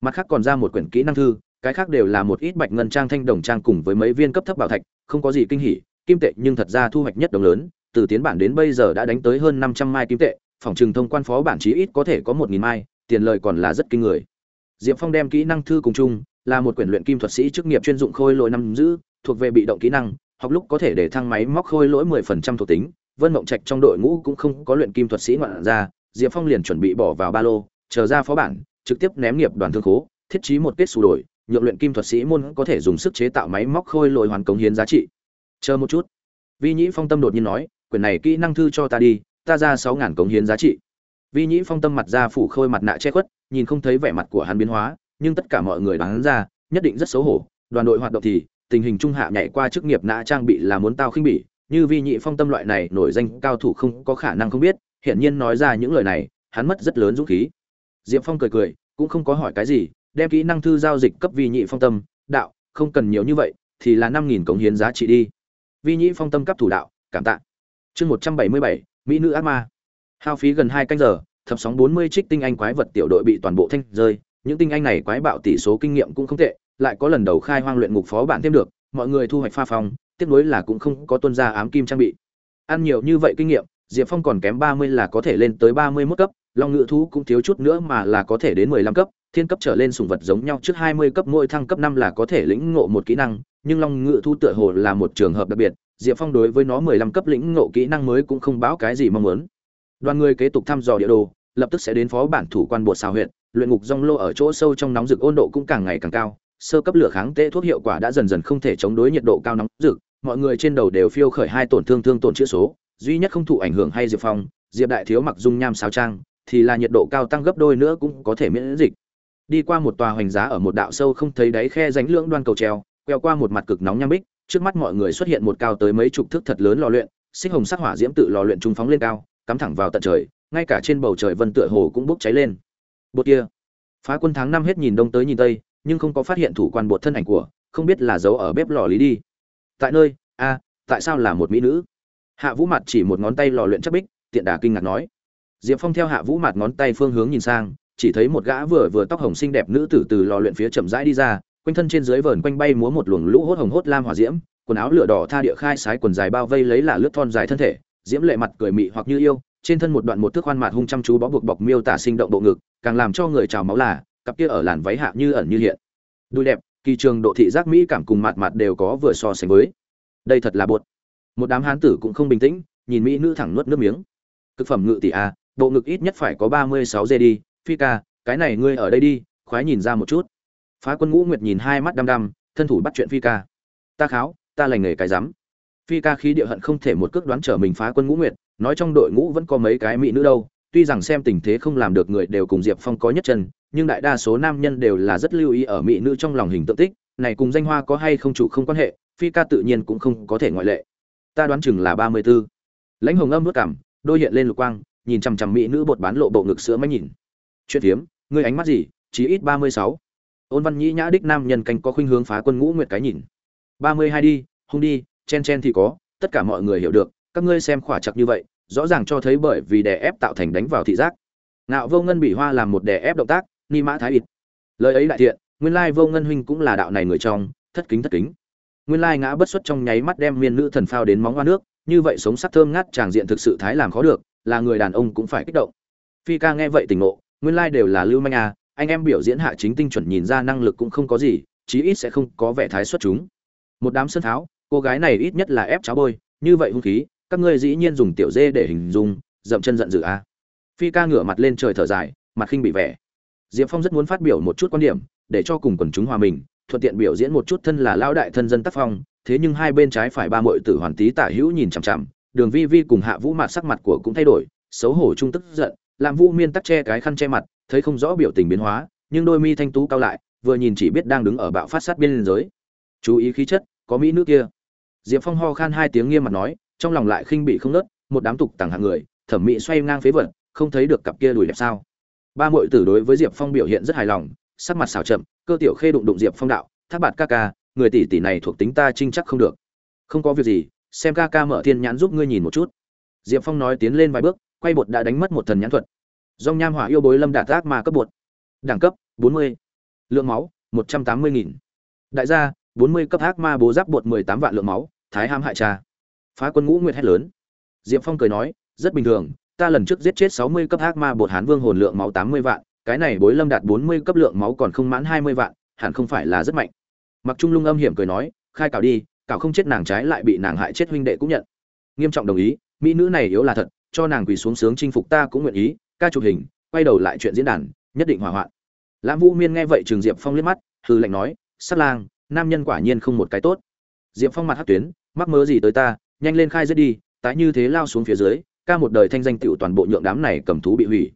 mặt khác còn ra một quyển kỹ năng thư, cái khác đều là một ít bạch ngân trang thanh đồng trang cùng với mấy viên cấp thấp bảo thạch, không có gì kinh hỉ, kim tệ nhưng thật ra thu hoạch nhất đồng lớn, từ tiến bản đến bây giờ đã đánh tới hơn năm trăm mai kim tệ, phòng trừng thông quan phó bản chí ít có thể có một nghìn mai, tiền lời còn là rất kinh người. Diệp phong đem kỹ năng thư cùng chung, là một quyển luyện kim thuật sĩ chức nghiệp chuyên dụng khôi lỗi năm giữ, thuộc về bị động kỹ năng, học lúc có thể để thăng máy móc khôi lỗi mười phần trăm thuộc tính, vân mộng trạch trong đội ngũ cũng không có luyện kim thuật sĩ ngoạn ra, diệp phong liền chuẩn bị bỏ vào ba lô, chờ ra phó bản trực tiếp ném nghiệp đoàn thương khố, thiết trí một kết xù đổi, nhượng luyện kim thuật sĩ môn có thể dùng sức chế tạo máy móc khôi lỗi hoàn cống hiến giá trị. Chờ một chút. Vi nhĩ phong tâm đột nhiên nói, quyển này kỹ năng thư cho ta đi, ta ra sáu ngàn cống hiến giá trị. Vi nhĩ phong tâm mặt ra phủ khôi mặt nạ che khuất, nhìn không thấy vẻ mặt của hắn biến hóa, nhưng tất cả mọi người đoán ra, nhất định rất xấu hổ. Đoàn đội hoạt động thì, tình hình trung hạ nhảy qua chức nghiệp nạ trang bị là muốn tao khinh bỉ, như vi nhị phong tâm loại này nổi danh cao thủ không có khả năng không biết, hiển nhiên nói ra những lời này, hắn mất rất lớn dũng khí diệp phong cười cười, cũng không có hỏi cái gì, đem kỹ năng thư giao dịch cấp vi nhị phong tâm. Đạo, không cần nhiều như vậy, thì là năm nghìn cống hiến giá trị đi. Vi nhị phong tâm cấp thủ đạo, cảm tạ. Chương một trăm bảy mươi bảy, mỹ nữ ác ma. Hao phí gần hai canh giờ, thập sóng bốn mươi trích tinh anh quái vật tiểu đội bị toàn bộ thanh rơi. Những tinh anh này quái bạo tỷ số kinh nghiệm cũng không tệ, lại có lần đầu khai hoang luyện ngục phó bản thêm được, mọi người thu hoạch pha phong, tiếc nối là cũng không có tuân ra ám kim trang bị. Ăn nhiều như vậy kinh nghiệm, diệp phong còn kém ba mươi là có thể lên tới ba mươi mốt cấp long ngự thú cũng thiếu chút nữa mà là có thể đến mười lăm cấp, thiên cấp trở lên sùng vật giống nhau trước hai mươi cấp, mỗi thăng cấp năm là có thể lĩnh ngộ một kỹ năng, nhưng long ngự thú tựa hồ là một trường hợp đặc biệt, diệp phong đối với nó mười lăm cấp lĩnh ngộ kỹ năng mới cũng không báo cái gì mong muốn. Đoàn người kế tục thăm dò địa đồ, lập tức sẽ đến phó bản thủ quan bột xào huyện luyện ngục rong lô ở chỗ sâu trong nóng rực ôn độ cũng càng ngày càng cao, sơ cấp lửa kháng tê thuốc hiệu quả đã dần dần không thể chống đối nhiệt độ cao nóng rực, mọi người trên đầu đều phiêu khởi hai tổn thương thương tổn chữa số, duy nhất không thụ ảnh hưởng hay diệp phong, diệp đại thiếu mặc dung nham sao trang thì là nhiệt độ cao tăng gấp đôi nữa cũng có thể miễn dịch. Đi qua một tòa hoành giá ở một đạo sâu không thấy đáy khe ránh lưỡng đoan cầu treo, Quẹo qua một mặt cực nóng nham bích, trước mắt mọi người xuất hiện một cao tới mấy chục thước thật lớn lò luyện, xích hồng sắc hỏa diễm tự lò luyện trung phóng lên cao, cắm thẳng vào tận trời, ngay cả trên bầu trời vân tựa hồ cũng bốc cháy lên. Bột kia, phá quân tháng năm hết nhìn đông tới nhìn tây, nhưng không có phát hiện thủ quan bột thân ảnh của, không biết là giấu ở bếp lò lý đi. Tại nơi, a, tại sao là một mỹ nữ? Hạ vũ mặt chỉ một ngón tay lò luyện chắc bích, tiện đà kinh ngạc nói diệp phong theo hạ vũ mặt ngón tay phương hướng nhìn sang, chỉ thấy một gã vừa vừa tóc hồng xinh đẹp nữ tử từ lò luyện phía chậm rãi đi ra, quanh thân trên dưới vờn quanh bay múa một luồng lũ hốt hồng hốt lam hỏa diễm, quần áo lửa đỏ tha địa khai sái quần dài bao vây lấy là lướt thon dài thân thể, diễm lệ mặt cười mị hoặc như yêu, trên thân một đoạn một thước khoan mạt hung chăm chú bó buộc bọc miêu tả sinh động bộ ngực, càng làm cho người trào máu là, cặp kia ở làn váy hạ như ẩn như hiện. Đôi đẹp, kỳ trường độ thị giác mỹ cảm cùng mặt mặt đều có vừa so sánh với. Đây thật là buột. một đám hán tử cũng không bình tĩnh, nhìn mỹ nữ thẳng nuốt nước miếng. Cực phẩm ngự tỷ a bộ ngực ít nhất phải có ba mươi sáu giây đi. Phi ca, cái này ngươi ở đây đi, khoái nhìn ra một chút. Phá quân ngũ nguyệt nhìn hai mắt đăm đăm, thân thủ bắt chuyện phi ca. Ta kháo, ta lành nghề cái rắm. Phi ca khí địa hận không thể một cước đoán trở mình phá quân ngũ nguyệt, nói trong đội ngũ vẫn có mấy cái mỹ nữ đâu. Tuy rằng xem tình thế không làm được người đều cùng diệp phong có nhất chân, nhưng đại đa số nam nhân đều là rất lưu ý ở mỹ nữ trong lòng hình tượng tích. Này cùng danh hoa có hay không chủ không quan hệ, phi ca tự nhiên cũng không có thể ngoại lệ. Ta đoán chừng là ba mươi b ố lãnh hồng âm vất cảm, đôi hiện lên lục quang nhìn chằm chằm mỹ nữ bột bán lộ bộ ngực sữa máy nhìn. Chuyện phiếm, ngươi ánh mắt gì? Chí ít ba mươi sáu. Ôn văn nhĩ nhã đích nam nhân canh có khuynh hướng phá quân ngũ nguyệt cái nhìn. ba mươi hai đi, hung đi, chen chen thì có, tất cả mọi người hiểu được, các ngươi xem khỏa chặt như vậy, rõ ràng cho thấy bởi vì đè ép tạo thành đánh vào thị giác. Ngạo vô ngân bị hoa làm một đè ép động tác, ni mã thái ít lời ấy đại thiện, nguyên lai vô ngân huynh cũng là đạo này người trong, thất kính thất kính. Nguyên lai ngã bất xuất trong nháy mắt đem miên nữ thần phao đến móng hoa nước, như vậy sống sắc thơm ngát tràng diện thực sự thái làm khó được là người đàn ông cũng phải kích động. Phi ca nghe vậy tỉnh ngộ, nguyên lai đều là lưu manh à anh em biểu diễn hạ chính tinh chuẩn nhìn ra năng lực cũng không có gì, chí ít sẽ không có vẻ thái xuất chúng. Một đám sân tháo, cô gái này ít nhất là ép cháo bôi, như vậy hung khí, các ngươi dĩ nhiên dùng tiểu dê để hình dung, dậm chân giận dữ a à. phi ca ngửa mặt lên trời thở dài, mặt khinh bị vẻ. Diệp phong rất muốn phát biểu một chút quan điểm, để cho cùng quần chúng hòa mình, thuận tiện biểu diễn một chút thân là lão đại thân dân tác phong, thế nhưng hai bên trái phải ba muội tử hoàn tí tả hữu nhìn chằm chằm đường vi vi cùng hạ vũ mạt sắc mặt của cũng thay đổi, xấu hổ trung tức giận làm vũ miên tắc che cái khăn che mặt, thấy không rõ biểu tình biến hóa, nhưng đôi mi thanh tú cao lại, vừa nhìn chỉ biết đang đứng ở bạo phát sát biên giới. Chú ý khí chất, có mỹ nữ kia. Diệp phong ho khan hai tiếng nghiêm mặt nói, trong lòng lại khinh bị không nớt một đám tục tàng hạng người, thẩm mỹ xoay ngang phế vật, không thấy được cặp kia đùi đẹp sao. Ba muội tử đối với diệp phong biểu hiện rất hài lòng, sắc mặt xào chậm cơ tiểu khê đụng đụng diệp phong đạo, thác bạt ca ca, người tỷ tỷ này thuộc tính ta trinh chắc không được. Không có việc gì xem ca ca mở thiên nhãn giúp ngươi nhìn một chút. Diệp phong nói tiến lên vài bước, quay bột đã đánh mất một thần nhãn thuật. Dòng nham hỏa yêu bối lâm đạt ác mà cấp bột. Đẳng cấp 40. lượng máu 180 nghìn. Đại gia 40 cấp ác ma bố giáp bột 18 vạn lượng máu, thái ham hại cha. Phá quân ngũ nguyệt hét lớn. Diệp phong cười nói, rất bình thường, ta lần trước giết chết 60 cấp ác ma bột hán vương hồn lượng máu 80 vạn, cái này bối lâm đạt 40 cấp lượng máu còn không mãn 20 vạn, hẳn không phải là rất mạnh. Mặc trung lung âm hiểm cười nói, khai cào đi Cạo không chết nàng trái lại bị nàng hại chết huynh đệ cũng nhận. Nghiêm trọng đồng ý, mỹ nữ này yếu là thật, cho nàng quỳ xuống sướng chinh phục ta cũng nguyện ý, ca chụp hình, quay đầu lại chuyện diễn đàn, nhất định hỏa hoạn. Lãm vũ miên nghe vậy trường diệp phong liếc mắt hư lệnh nói, sát lang, nam nhân quả nhiên không một cái tốt. Diệp phong mặt hát tuyến, mắc mớ gì tới ta, nhanh lên khai giết đi, tái như thế lao xuống phía dưới, ca một đời thanh danh tựu toàn bộ nhượng đám này cầm thú bị hủy.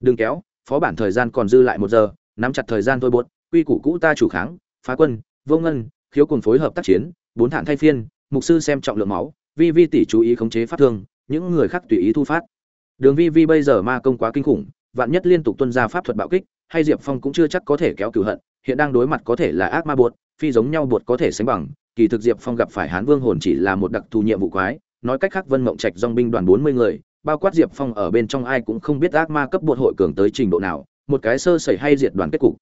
Đừng kéo, phó bản thời gian còn dư lại một giờ, nắm chặt thời gian thôi buốt, quy củ cũ ta chủ kháng, phá quân, vô ngân, khiếu cùng phối hợp tác chiến bốn thản thay phiên, mục sư xem trọng lượng máu, vi vi tỷ chú ý khống chế phát thương, những người khác tùy ý thu phát. Đường vi vi bây giờ ma công quá kinh khủng, vạn nhất liên tục tuân ra pháp thuật bạo kích, hay diệp phong cũng chưa chắc có thể kéo cửu hận, hiện đang đối mặt có thể là ác ma bột phi giống nhau bột có thể sánh bằng, kỳ thực diệp phong gặp phải hán vương hồn chỉ là một đặc thù nhiệm vụ quái, nói cách khác vân mộng trạch dong binh đoàn bốn mươi người, bao quát diệp phong ở bên trong ai cũng không biết ác ma cấp bột hội cường tới trình độ nào, một cái sơ sẩy hay diệt đoàn kết cục.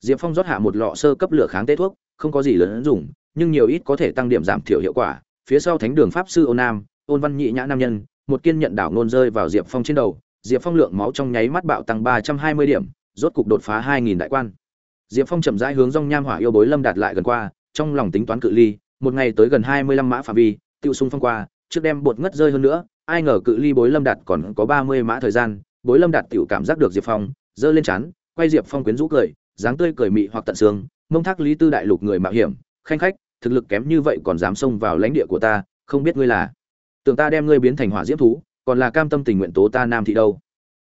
Diệp phong rót hạ một lọ sơ cấp lửa kháng tế thuốc, không có gì lớn dùng nhưng nhiều ít có thể tăng điểm giảm thiểu hiệu quả. Phía sau thánh đường pháp sư ôn nam ôn văn nhị nhã nam nhân, một kiên nhận đảo nôn rơi vào diệp phong trên đầu. Diệp phong lượng máu trong nháy mắt bạo tăng ba trăm hai mươi điểm, rốt cục đột phá hai nghìn đại quan. Diệp phong chậm rãi hướng rong nham hỏa yêu bối lâm đạt lại gần qua, trong lòng tính toán cự ly, một ngày tới gần hai mươi lăm mã phạm vi, tiêu xung phong qua, trước đem bột ngất rơi hơn nữa, ai ngờ cự ly bối lâm đạt còn có ba mươi mã thời gian, bối lâm đạt tiểu cảm giác được diệp phong, giơ lên chán, quay diệp phong quyến rũ cười, dáng tươi cười mị hoặc tận xương, mông thác lý tư đại lục người mạo hiểm, khanh khách thực lực kém như vậy còn dám xông vào lãnh địa của ta, không biết ngươi là. Tưởng ta đem ngươi biến thành hỏa diễm thú, còn là cam tâm tình nguyện tố ta nam thị đâu.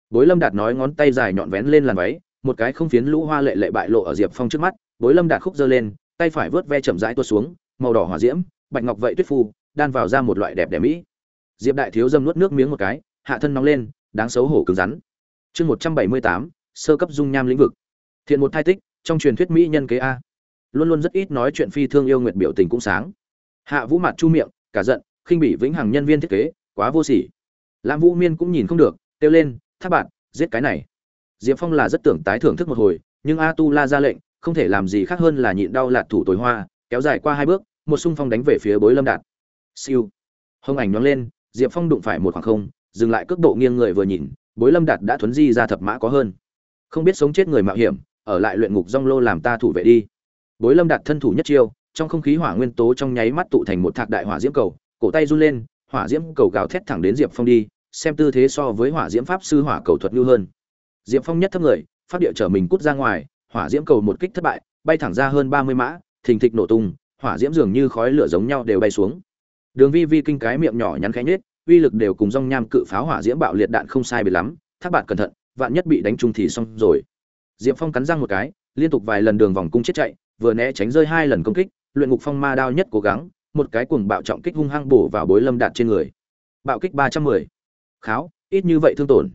Bối lâm đạt nói ngón tay dài nhọn vén lên làn váy, một cái không phiến lũ hoa lệ lệ bại lộ ở diệp phong trước mắt. Bối lâm đạt khúc giơ lên, tay phải vớt ve chậm rãi tuột xuống, màu đỏ hỏa diễm, bạch ngọc vậy tuyết phu đan vào ra một loại đẹp đẽ mỹ. Diệp đại thiếu dâm nuốt nước miếng một cái, hạ thân nóng lên, đáng xấu hổ cứng rắn. Chương một trăm bảy mươi tám, sơ cấp dung nham lĩnh vực. Thiện một thai tích, trong truyền thuyết mỹ nhân kế a luôn luôn rất ít nói chuyện phi thương yêu nguyệt biểu tình cũng sáng. Hạ vũ mặt chu miệng, cả giận, khinh bỉ vĩnh hằng nhân viên thiết kế, quá vô sỉ. Lam vũ miên cũng nhìn không được, kêu lên tháp bạn, giết cái này. Diệp phong là rất tưởng tái thưởng thức một hồi, nhưng a tu la ra lệnh, không thể làm gì khác hơn là nhịn đau lạt thủ tối hoa, kéo dài qua hai bước, một xung phong đánh về phía bối lâm đạt. Siêu. Hông ảnh nhoáng lên, diệp phong đụng phải một khoảng không, dừng lại cước độ nghiêng người vừa nhìn, bối lâm đạt đã thuấn di ra thập mã có hơn. Không biết sống chết người mạo hiểm, ở lại luyện ngục rong lô làm ta thủ vệ đi bối lâm đạt thân thủ nhất chiêu trong không khí hỏa nguyên tố trong nháy mắt tụ thành một thạc đại hỏa diễm cầu cổ tay run lên hỏa diễm cầu gào thét thẳng đến diệp phong đi xem tư thế so với hỏa diễm pháp sư hỏa cầu thuật lưu hơn. Diệp phong nhất thấp người phát địa trở mình cút ra ngoài hỏa diễm cầu một kích thất bại bay thẳng ra hơn ba mươi mã thình thịch nổ tung hỏa diễm dường như khói lửa giống nhau đều bay xuống. Đường vi vi kinh cái miệng nhỏ nhắn khẽ nhếch, uy lực đều cùng rong nham cự pháo hỏa diễm bạo liệt đạn không sai biệt lắm thác bạn cẩn thận vạn nhất bị đánh trúng thì xong rồi. Diệp phong cắn răng một cái liên tục vài lần đường vòng cung chết chạy vừa né tránh rơi hai lần công kích, luyện ngục phong ma đao nhất cố gắng, một cái cuồng bạo trọng kích hung hăng bổ vào bối lâm đạt trên người. Bạo kích ba trăm mười. Kháo, ít như vậy thương tổn.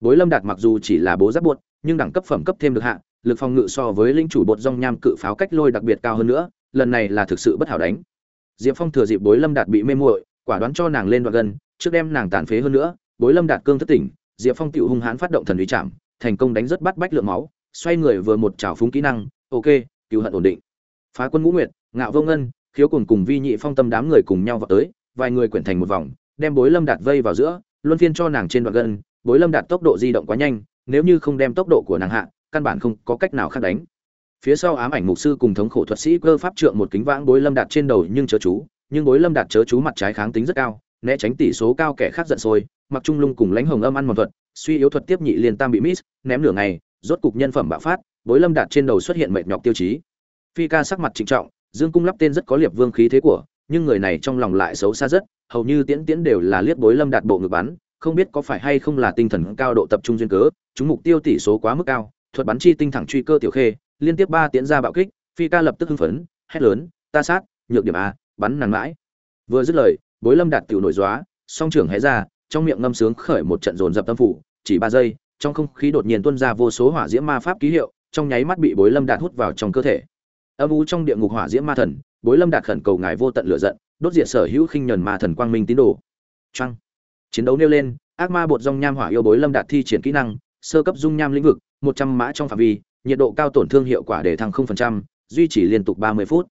Bối lâm đạt mặc dù chỉ là bố giáp buột nhưng đẳng cấp phẩm cấp thêm được hạ, lực phòng ngự so với linh chủ bột rong nham cự pháo cách lôi đặc biệt cao hơn nữa, lần này là thực sự bất hảo đánh. Diệp phong thừa dịp bối lâm đạt bị mê muội, quả đoán cho nàng lên đoạn gần, trước đem nàng tàn phế hơn nữa, bối lâm đạt cương thất tỉnh, diệp phong tự hung hãn phát động thần uy chạm, thành công đánh rất bắt bách lượng máu, xoay người vừa một trào phúng kỹ năng, ok cứu hận ổn định. Phá quân ngũ nguyệt, ngạo vô ngân, khiếu cùng cùng vi nhị phong tâm đám người cùng nhau vào tới, vài người quyển thành một vòng, đem bối lâm đạt vây vào giữa, luân phiên cho nàng trên đoạn gân bối lâm đạt tốc độ di động quá nhanh, nếu như không đem tốc độ của nàng hạ, căn bản không có cách nào khác đánh. Phía sau ám ảnh mục sư cùng thống khổ thuật sĩ cơ pháp trượng một kính vãng bối lâm đạt trên đầu nhưng chớ chú, nhưng bối lâm đạt chớ chú mặt trái kháng tính rất cao, né tránh tỷ số cao kẻ khác giận sôi, mặc trung lung cùng lãnh hồng âm ăn một thuật, suy yếu thuật tiếp nhị liên tam bị miss, ném nửa ngày rốt cục nhân phẩm bạo phát bối lâm đạt trên đầu xuất hiện mệt nhọc tiêu chí. Phi ca sắc mặt trịnh trọng, dương cung lắp tên rất có liệp vương khí thế của, nhưng người này trong lòng lại xấu xa rất, hầu như tiễn tiễn đều là liếc bối lâm đạt bộ ngực bắn, không biết có phải hay không là tinh thần cao độ tập trung duyên cớ, chúng mục tiêu tỷ số quá mức cao, thuật bắn chi tinh thẳng truy cơ tiểu khê, liên tiếp ba tiễn ra bạo kích, phi ca lập tức hưng phấn, hét lớn, ta sát, nhược điểm a, bắn nàng mãi. Vừa dứt lời, bối lâm đạt tiểu nổi dóa song trưởng hé ra, trong miệng ngâm sướng khởi một trận dồn dập tâm phủ, chỉ ba giây, trong không khí đột nhiên tuôn ra vô số hỏa diễm ma pháp ký hiệu trong nháy mắt bị bối lâm đạt hút vào trong cơ thể. Âm u trong địa ngục hỏa diễm ma thần bối lâm đạt khẩn cầu ngài vô tận lửa giận đốt diệt sở hữu khinh nhẫn ma thần quang minh tín đồ. Trăng chiến đấu nêu lên ác ma bột rong nham hỏa yêu bối lâm đạt thi triển kỹ năng sơ cấp dung nham lĩnh vực một trăm mã trong phạm vi nhiệt độ cao tổn thương hiệu quả để thăng 0%, duy trì liên tục ba mươi phút.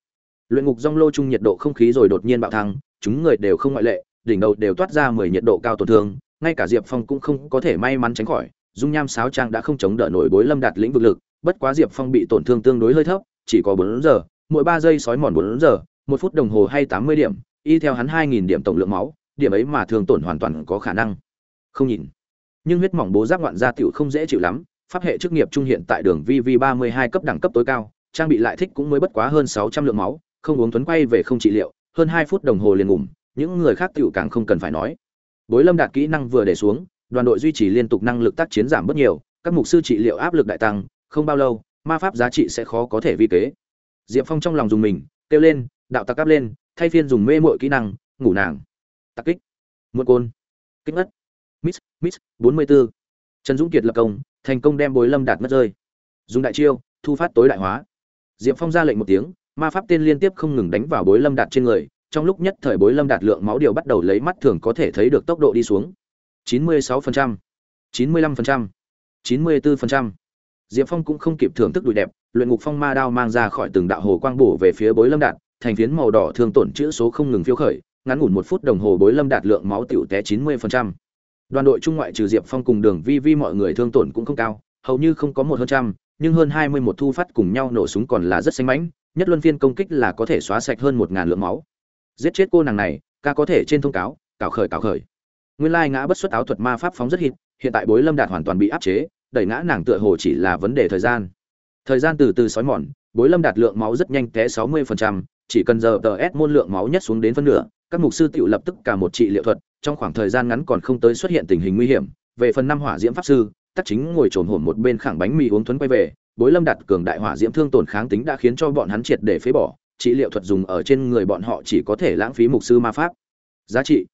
Luyện ngục rong lô chung nhiệt độ không khí rồi đột nhiên bạo thăng chúng người đều không ngoại lệ đỉnh đầu đều toát ra mười nhiệt độ cao tổn thương ngay cả diệp phong cũng không có thể may mắn tránh khỏi dung nham sáo trang đã không chống đỡ nổi bối lâm đạt lĩnh vực lực bất quá diệp phong bị tổn thương tương đối hơi thấp, chỉ có bốn giờ, mỗi ba giây sói mòn bốn giờ, một phút đồng hồ hay tám mươi điểm, y theo hắn hai nghìn điểm tổng lượng máu, điểm ấy mà thường tổn hoàn toàn có khả năng. Không nhìn. Nhưng huyết mỏng bố giáp ngoạn gia tiểu không dễ chịu lắm, pháp hệ chức nghiệp trung hiện tại đường vv ba mươi hai cấp đẳng cấp tối cao, trang bị lại thích cũng mới bất quá hơn sáu trăm lượng máu, không uống tuấn quay về không trị liệu, hơn hai phút đồng hồ liền ngủm, những người khác tiểu càng không cần phải nói. Bối lâm đạt kỹ năng vừa để xuống, đoàn đội duy trì liên tục năng lực tác chiến giảm bớt nhiều, các mục sư trị liệu áp lực đại tăng không bao lâu ma pháp giá trị sẽ khó có thể vi kế. Diệp phong trong lòng dùng mình kêu lên đạo tặc cắp lên thay phiên dùng mê mội kỹ năng ngủ nàng. Tặc kích. Muộn côn. Kích ngất. Miss miss bốn mươi b ố trần dũng kiệt lập công thành công đem bối lâm đạt ngất rơi. Dùng đại chiêu thu phát tối đại hóa. Diệp phong ra lệnh một tiếng ma pháp tên liên tiếp không ngừng đánh vào bối lâm đạt trên người trong lúc nhất thời bối lâm đạt lượng máu điều bắt đầu lấy mắt thường có thể thấy được tốc độ đi xuống. 96%, 95%, 94%. Diệp Phong cũng không kịp thưởng thức đùi đẹp, luyện ngục phong ma đao mang ra khỏi từng đạo hồ quang bổ về phía bối lâm đạt, thành phiến màu đỏ thương tổn chữ số không ngừng phiêu khởi, ngắn ngủn một phút đồng hồ bối lâm đạt lượng máu tiểu té 90%. Đoàn đội trung ngoại trừ Diệp Phong cùng Đường Vi Vi mọi người thương tổn cũng không cao, hầu như không có một hơn trăm, nhưng hơn 21 thu phát cùng nhau nổ súng còn là rất xanh mãnh, nhất luân phiên công kích là có thể xóa sạch hơn 1000 lượng máu. Giết chết cô nàng này, ca có thể trên thông cáo, cáo khởi cáo khởi. Nguyên lai ngã bất xuất áo thuật ma pháp phóng rất hít, hiện tại Bối Lâm Đạt hoàn toàn bị áp chế, đẩy ngã nàng tựa hồ chỉ là vấn đề thời gian. Thời gian từ từ sói mòn, Bối Lâm Đạt lượng máu rất nhanh té 60%, chỉ cần giờ TS môn lượng máu nhất xuống đến phân nửa, các mục sư tiểu lập tức cả một trị liệu thuật, trong khoảng thời gian ngắn còn không tới xuất hiện tình hình nguy hiểm. Về phần năm hỏa diễm pháp sư, tất chính ngồi trồn hổm một bên khẳng bánh mì uống thuấn quay về, Bối Lâm Đạt cường đại hỏa diễm thương tổn kháng tính đã khiến cho bọn hắn triệt để phế bỏ, trị liệu thuật dùng ở trên người bọn họ chỉ có thể lãng phí mục sư ma pháp. Giá trị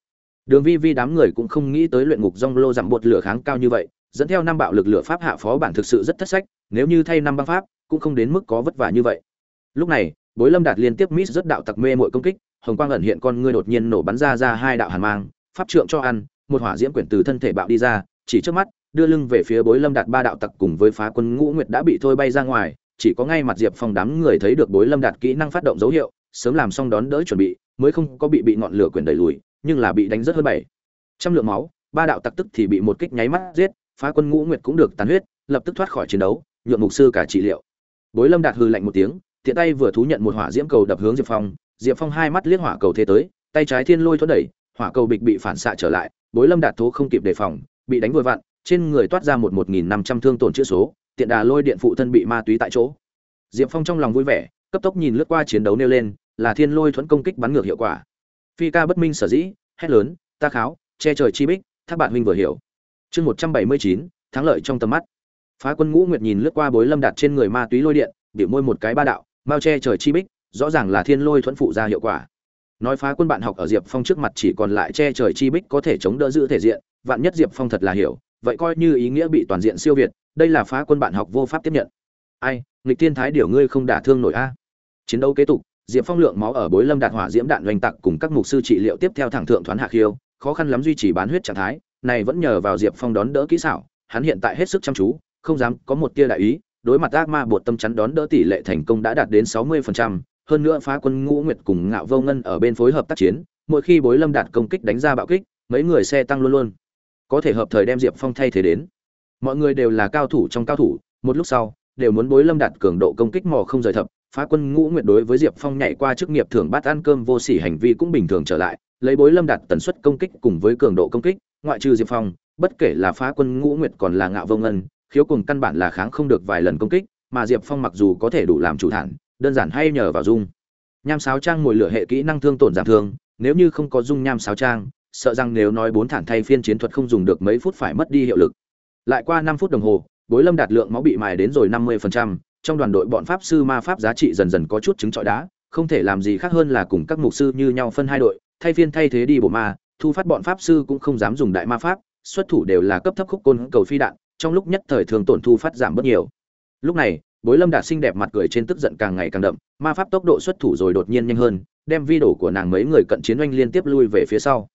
Đường Vi Vi đám người cũng không nghĩ tới luyện ngục rong lô giảm bột lửa kháng cao như vậy, dẫn theo năm bạo lực lửa pháp hạ phó bản thực sự rất thất sách, nếu như thay năm băng pháp, cũng không đến mức có vất vả như vậy. Lúc này, Bối Lâm Đạt liên tiếp miss rất đạo tặc mê mội công kích, hồng quang ẩn hiện con ngươi đột nhiên nổ bắn ra ra hai đạo hàn mang, pháp trượng cho ăn, một hỏa diễm quyển từ thân thể bạo đi ra, chỉ trước mắt, đưa lưng về phía Bối Lâm Đạt ba đạo tặc cùng với phá quân Ngũ Nguyệt đã bị thôi bay ra ngoài, chỉ có ngay mặt Diệp Phong đám người thấy được Bối Lâm Đạt kỹ năng phát động dấu hiệu, sớm làm xong đón đỡ chuẩn bị, mới không có bị bị ngọn lửa quyển đẩy lùi, nhưng là bị đánh rất hơn bảy trăm lượng máu ba đạo tặc tức thì bị một kích nháy mắt giết phá quân ngũ nguyệt cũng được tàn huyết, lập tức thoát khỏi chiến đấu nhuộm mục sư cả trị liệu. Bối lâm đạt hư lạnh một tiếng, tiện tay vừa thú nhận một hỏa diễm cầu đập hướng diệp phong diệp phong hai mắt liếc hỏa cầu thế tới, tay trái thiên lôi thoát đẩy, hỏa cầu bịch bị phản xạ trở lại, bối lâm đạt thố không kịp đề phòng, bị đánh vội vặn, trên người toát ra một một nghìn năm trăm thương tổn chữ số, tiện đà lôi điện phụ thân bị ma túy tại chỗ. Diệp phong trong lòng vui vẻ, cấp tốc nhìn lướt qua chiến đấu nêu lên, là thiên lôi thuẫn công kích bắn ngược hiệu quả. Phi ca bất minh sở dĩ, hét lớn, ta kháo, che trời chi bích, thác bạn huynh vừa hiểu chương một trăm bảy mươi chín, thắng lợi trong tầm mắt. Phá quân ngũ nguyệt nhìn lướt qua bối lâm đặt trên người ma túy lôi điện, biểu môi một cái ba đạo, mao che trời chi bích, rõ ràng là thiên lôi thuẫn phụ ra hiệu quả. Nói phá quân bạn học ở diệp phong trước mặt chỉ còn lại che trời chi bích có thể chống đỡ giữ thể diện, vạn nhất diệp phong thật là hiểu, vậy coi như ý nghĩa bị toàn diện siêu việt, đây là phá quân bạn học vô pháp tiếp nhận. Ai, nghịch thiên thái điều ngươi không đả thương nổi a. Chiến đấu kế tục, diệp phong lượng máu ở bối lâm đạt hỏa diễm đạn oanh tặc cùng các mục sư trị liệu tiếp theo thẳng thượng thoán hạ khiêu, khó khăn lắm duy trì bán huyết trạng thái này vẫn nhờ vào diệp phong đón đỡ kỹ xảo, hắn hiện tại hết sức chăm chú, không dám có một tia đại ý, đối mặt ác ma bột tâm chắn đón đỡ tỷ lệ thành công đã đạt đến sáu mươi phần trăm, hơn nữa phá quân ngũ nguyệt cùng ngạo vô ngân ở bên phối hợp tác chiến, mỗi khi bối lâm đạt công kích đánh ra bạo kích, mấy người xe tăng luôn luôn. Có thể hợp thời đem diệp phong thay thế đến. Mọi người đều là cao thủ trong cao thủ, một lúc sau, đều muốn bối lâm đạt cường độ công kích mò không rời thập, phá quân ngũ nguyệt đối với diệp phong nhảy qua chức nghiệp thưởng bát ăn cơm vô sỉ hành vi cũng bình thường trở lại, lấy bối lâm đạt tần suất công kích cùng với cường độ công kích ngoại trừ diệp phong, bất kể là phá quân ngũ nguyệt còn là ngạo vông ngân, khiếu cùng căn bản là kháng không được vài lần công kích, mà diệp phong mặc dù có thể đủ làm chủ thản, đơn giản hay nhờ vào dung. Nham sáo trang ngồi lửa hệ kỹ năng thương tổn giảm thương, nếu như không có dung nham sáo trang, sợ rằng nếu nói bốn thản thay phiên chiến thuật không dùng được mấy phút phải mất đi hiệu lực. Lại qua năm phút đồng hồ, bối lâm đạt lượng máu bị mài đến rồi năm mươi phần trăm, trong đoàn đội bọn pháp sư ma pháp giá trị dần dần có chút chứng trọi đá, không thể làm gì khác hơn là cùng các mục sư như nhau phân hai đội, thay phiên thay thế đi bộ ma thu phát bọn pháp sư cũng không dám dùng đại ma pháp xuất thủ đều là cấp thấp khúc côn cầu phi đạn trong lúc nhất thời thường tổn thu phát giảm bớt nhiều. Lúc này bối lâm đạt xinh đẹp mặt cười trên tức giận càng ngày càng đậm ma pháp tốc độ xuất thủ rồi đột nhiên nhanh hơn đem vi đổ của nàng mấy người cận chiến oanh liên tiếp lui về phía sau.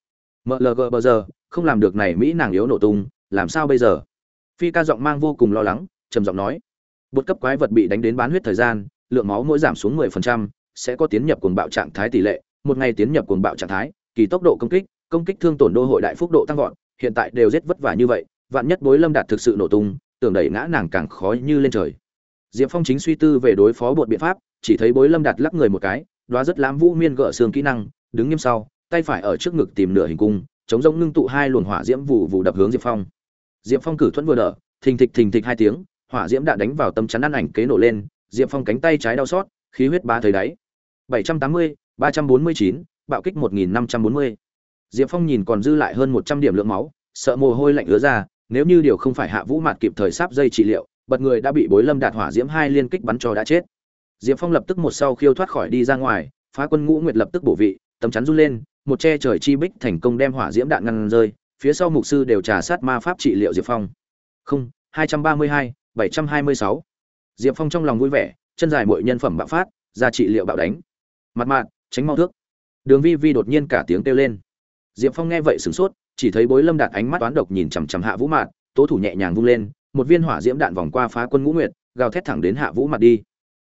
Mlg bờ giờ không làm được này mỹ nàng yếu nổ tung làm sao bây giờ? Phi ca giọng mang vô cùng lo lắng trầm giọng nói. Bột cấp quái vật bị đánh đến bán huyết thời gian lượng máu mỗi giảm xuống 10%, sẽ có tiến nhập cuồng bạo trạng thái tỷ lệ một ngày tiến nhập cuồng bạo trạng thái kỳ tốc độ công kích công kích thương tổn đô hội đại phúc độ tăng vọt, hiện tại đều rất vất vả như vậy, vạn nhất Bối Lâm đạt thực sự nổ tung, tưởng đẩy ngã nàng càng khó như lên trời. Diệp Phong chính suy tư về đối phó bột biện pháp, chỉ thấy Bối Lâm đạt lắc người một cái, đóa rất lãm vũ miên gỡ xương kỹ năng, đứng nghiêm sau, tay phải ở trước ngực tìm nửa hình cung, chống rông ngưng tụ hai luồng hỏa diễm vụ vụ đập hướng Diệp Phong. Diệp Phong cử thuẫn vừa đỡ, thình thịch thình thịch hai tiếng, hỏa diễm đã đánh vào tâm chắn ăn ảnh kế nổ lên, Diệp Phong cánh tay trái đau xót, khí huyết ba thời đáy. 780, 349, bạo kích 1540 diệp phong nhìn còn dư lại hơn một trăm điểm lượng máu, sợ mồ hôi lạnh ứa ra, nếu như điều không phải hạ vũ mạt kịp thời sáp dây trị liệu, bật người đã bị bối lâm đạt hỏa diễm hai liên kích bắn cho đã chết. Diệp phong lập tức một sau khiêu thoát khỏi đi ra ngoài, phá quân ngũ nguyệt lập tức bổ vị, tấm chắn run lên, một che trời chi bích thành công đem hỏa diễm đạn ngăn rơi, phía sau mục sư đều trà sát ma pháp trị liệu diệp phong. Không, hai trăm ba mươi hai, bảy trăm hai mươi sáu. Diệp phong trong lòng vui vẻ, chân dài mọi nhân phẩm bạo phát, ra trị liệu bạo đánh. Mặt mạn, tránh mau thước. Đường vi vi đột nhiên cả tiếng kêu lên diệp phong nghe vậy sửng sốt chỉ thấy bối lâm đạt ánh mắt toán độc nhìn chằm chằm hạ vũ Mạt, tố thủ nhẹ nhàng vung lên một viên hỏa diễm đạn vòng qua phá quân ngũ nguyệt gào thét thẳng đến hạ vũ Mạt đi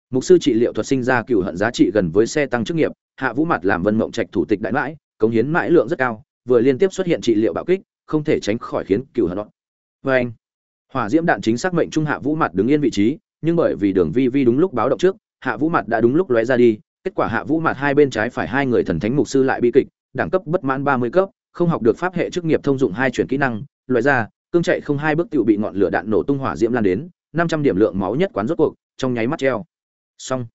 mục sư trị liệu thuật sinh ra cựu hận giá trị gần với xe tăng chức nghiệp hạ vũ Mạt làm vân mộng trạch thủ tịch đại mãi cống hiến mãi lượng rất cao vừa liên tiếp xuất hiện trị liệu bạo kích không thể tránh khỏi khiến cựu hận loạn. vê hỏa diễm đạn chính xác mệnh trung hạ vũ Mạt đứng yên vị trí nhưng bởi vì đường vi vi đúng lúc báo động trước hạ vũ Mạt đã đúng lúc lóe ra đi kết quả hạ vũ Mạt hai bên trái phải hai người thần thánh mục sư lại bi kịch đẳng cấp bất mãn ba mươi cấp, không học được pháp hệ chức nghiệp thông dụng hai chuyển kỹ năng, loại ra, cương chạy không hai bước tiểu bị ngọn lửa đạn nổ tung hỏa diễm lan đến, năm trăm điểm lượng máu nhất quán rốt cuộc, trong nháy mắt treo. Xong.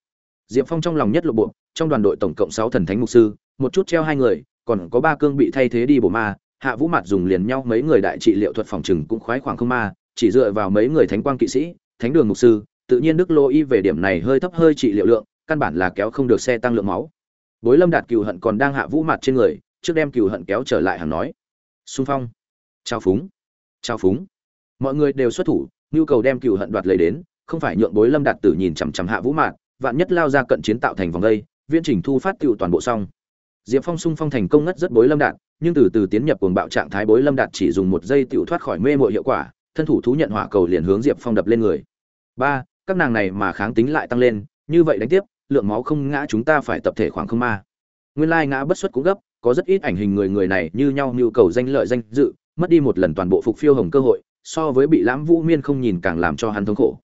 Diệp phong trong lòng nhất lộ bộ trong đoàn đội tổng cộng sáu thần thánh mục sư, một chút treo hai người, còn có ba cương bị thay thế đi bổ ma, hạ vũ mặt dùng liền nhau mấy người đại trị liệu thuật phòng trừng cũng khoái khoảng không ma, chỉ dựa vào mấy người thánh quang kỵ sĩ, thánh đường mục sư, tự nhiên đức lô y về điểm này hơi thấp hơi trị liệu lượng, căn bản là kéo không được xe tăng lượng máu bối lâm đạt cừu hận còn đang hạ vũ mặt trên người, trước đem cừu hận kéo trở lại hàng nói. Xung phong. Trao phúng. Trao phúng. Mọi người đều xuất thủ, nhu cầu đem cừu hận đoạt lấy đến, không phải nhượng bối lâm đạt tử nhìn chằm chằm hạ vũ mạn vạn nhất lao ra cận chiến tạo thành vòng đây, viễn trình thu phát cựu toàn bộ xong. Diệp phong xung phong thành công ngất rất bối lâm đạt, nhưng từ từ tiến nhập cuồng bạo trạng thái bối lâm đạt chỉ dùng một giây tiểu thoát khỏi mê mội hiệu quả, thân thủ thú nhận hỏa cầu liền hướng diệp phong đập lên người. Ba, các nàng này mà kháng tính lại tăng lên, như vậy đánh tiếp lượng máu không ngã chúng ta phải tập thể khoảng không ma. Nguyên lai ngã bất xuất cũng gấp, có rất ít ảnh hình người người này như nhau nhu cầu danh lợi danh dự, mất đi một lần toàn bộ phục phiêu hồng cơ hội, so với bị lãm vũ miên không nhìn càng làm cho hắn thống khổ.